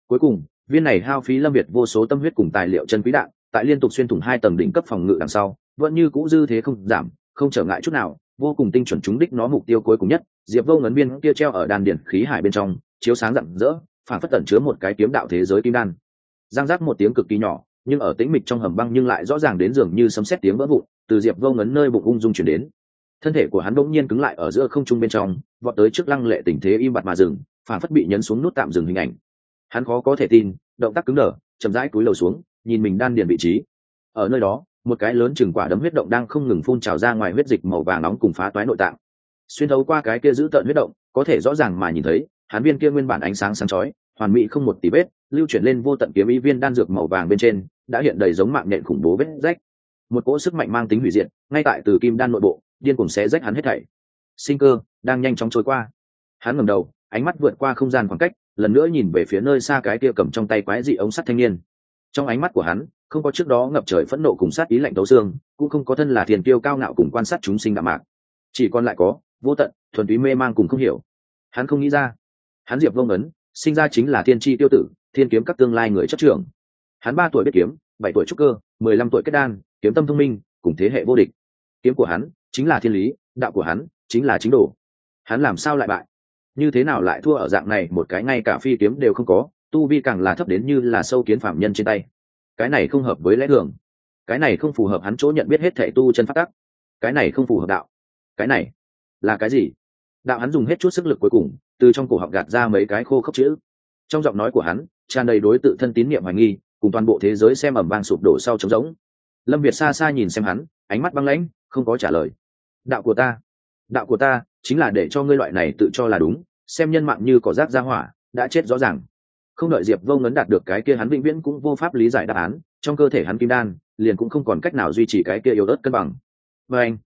Cuối cùng, viên này hao phí lâm việt vô số tâm huyết cùng tài liệu chân quý đạn, tại liên tục xuyên thủng hai tầng đỉnh cấp phòng ngự đằng sau, vẫn như cũ dư thế không giảm, không trở ngại chút nào, vô cùng tinh chuẩn trúng đích nó mục tiêu cuối cùng nhất. Diệp vô ngấn viên kia treo ở đàn điển khí hải bên trong, chiếu sáng rạng rỡ phản phất tẩn chứa một cái kiếm đạo thế giới kim đan. Giang giác một tiếng cực kỳ nhỏ, nhưng ở tĩnh mịch trong hầm băng nhưng lại rõ ràng đến dường như sấm xét tiếng vỡ vụn, từ diệp vô ngấn nơi bụng ung dung chuyển đến. Thân thể của hắn bỗng nhiên cứng lại ở giữa không trung bên trong, vọt tới trước lăng lệ tình thế im bặt mà dừng phản phất bị nhấn xuống nút tạm dừng hình ảnh. Hắn khó có thể tin, động tác cứng đờ, chậm rãi cúi đầu xuống, nhìn mình đan điền vị trí. Ở nơi đó, một cái lớn chừng quả đấm huyết động đang không ngừng phun trào ra ngoài huyết dịch màu vàng nóng cùng phá toái nội tạng. Xuyên thấu qua cái kia giữ tợn huyết động, có thể rõ ràng mà nhìn thấy hắn viên kia nguyên bản ánh sáng sáng chói, hoàn mỹ không một tí vết, lưu chuyển lên vô tận kiếm ý viên đan dược màu vàng bên trên, đã hiện đầy giống mạng nhện khủng bố vết rách. Một cỗ sức mạnh mang tính hủy diệt, ngay tại từ kim đan nội bộ, điên cuồng xé rách hắn hết thảy. Sinh cơ đang nhanh chóng trôi qua. Hắn ngẩng đầu, ánh mắt vượt qua không gian khoảng cách, lần nữa nhìn về phía nơi xa cái kia cầm trong tay quái dị ống sắt thanh niên. Trong ánh mắt của hắn, không có trước đó ngập trời phẫn nộ cùng sát ý lạnh tấu xương, cũng không có thân là thiền tiêu cao ngạo cùng quan sát chúng sinh đạm mạc. Chỉ còn lại có vô tận, thuần túy mê mang cùng không hiểu. Hắn không nghĩ ra hắn diệp vông ấn, sinh ra chính là thiên tri tiêu tử, thiên kiếm các tương lai người chất trưởng. Hắn ba tuổi biết kiếm, bảy tuổi trúc cơ, mười lăm tuổi kết đan, kiếm tâm thông minh, cùng thế hệ vô địch. Kiếm của hắn chính là thiên lý, đạo của hắn chính là chính đồ. Hắn làm sao lại bại? Như thế nào lại thua ở dạng này, một cái ngay cả phi kiếm đều không có, tu vi càng là thấp đến như là sâu kiến phạm nhân trên tay. Cái này không hợp với lẽ thường. Cái này không phù hợp hắn chỗ nhận biết hết thể tu chân phát tắc. Cái này không phù hợp đạo. Cái này là cái gì? Đạo hắn dùng hết chút sức lực cuối cùng từ trong cổ họng gạt ra mấy cái khô khốc chữ. Trong giọng nói của hắn, tràn đầy đối tự thân tín nhiệm hoài nghi, cùng toàn bộ thế giới xem ẩm vang sụp đổ sau trống rỗng. Lâm việt xa xa nhìn xem hắn, ánh mắt băng lãnh, không có trả lời. Đạo của ta, đạo của ta, chính là để cho ngươi loại này tự cho là đúng, xem nhân mạng như cỏ rác ra hỏa, đã chết rõ ràng. Không đợi diệp vô ngấn đạt được cái kia hắn vĩnh viễn cũng vô pháp lý giải đáp án, trong cơ thể hắn kim đan, liền cũng không còn cách nào duy trì cái kia yếu ớt cân bằng. Và anh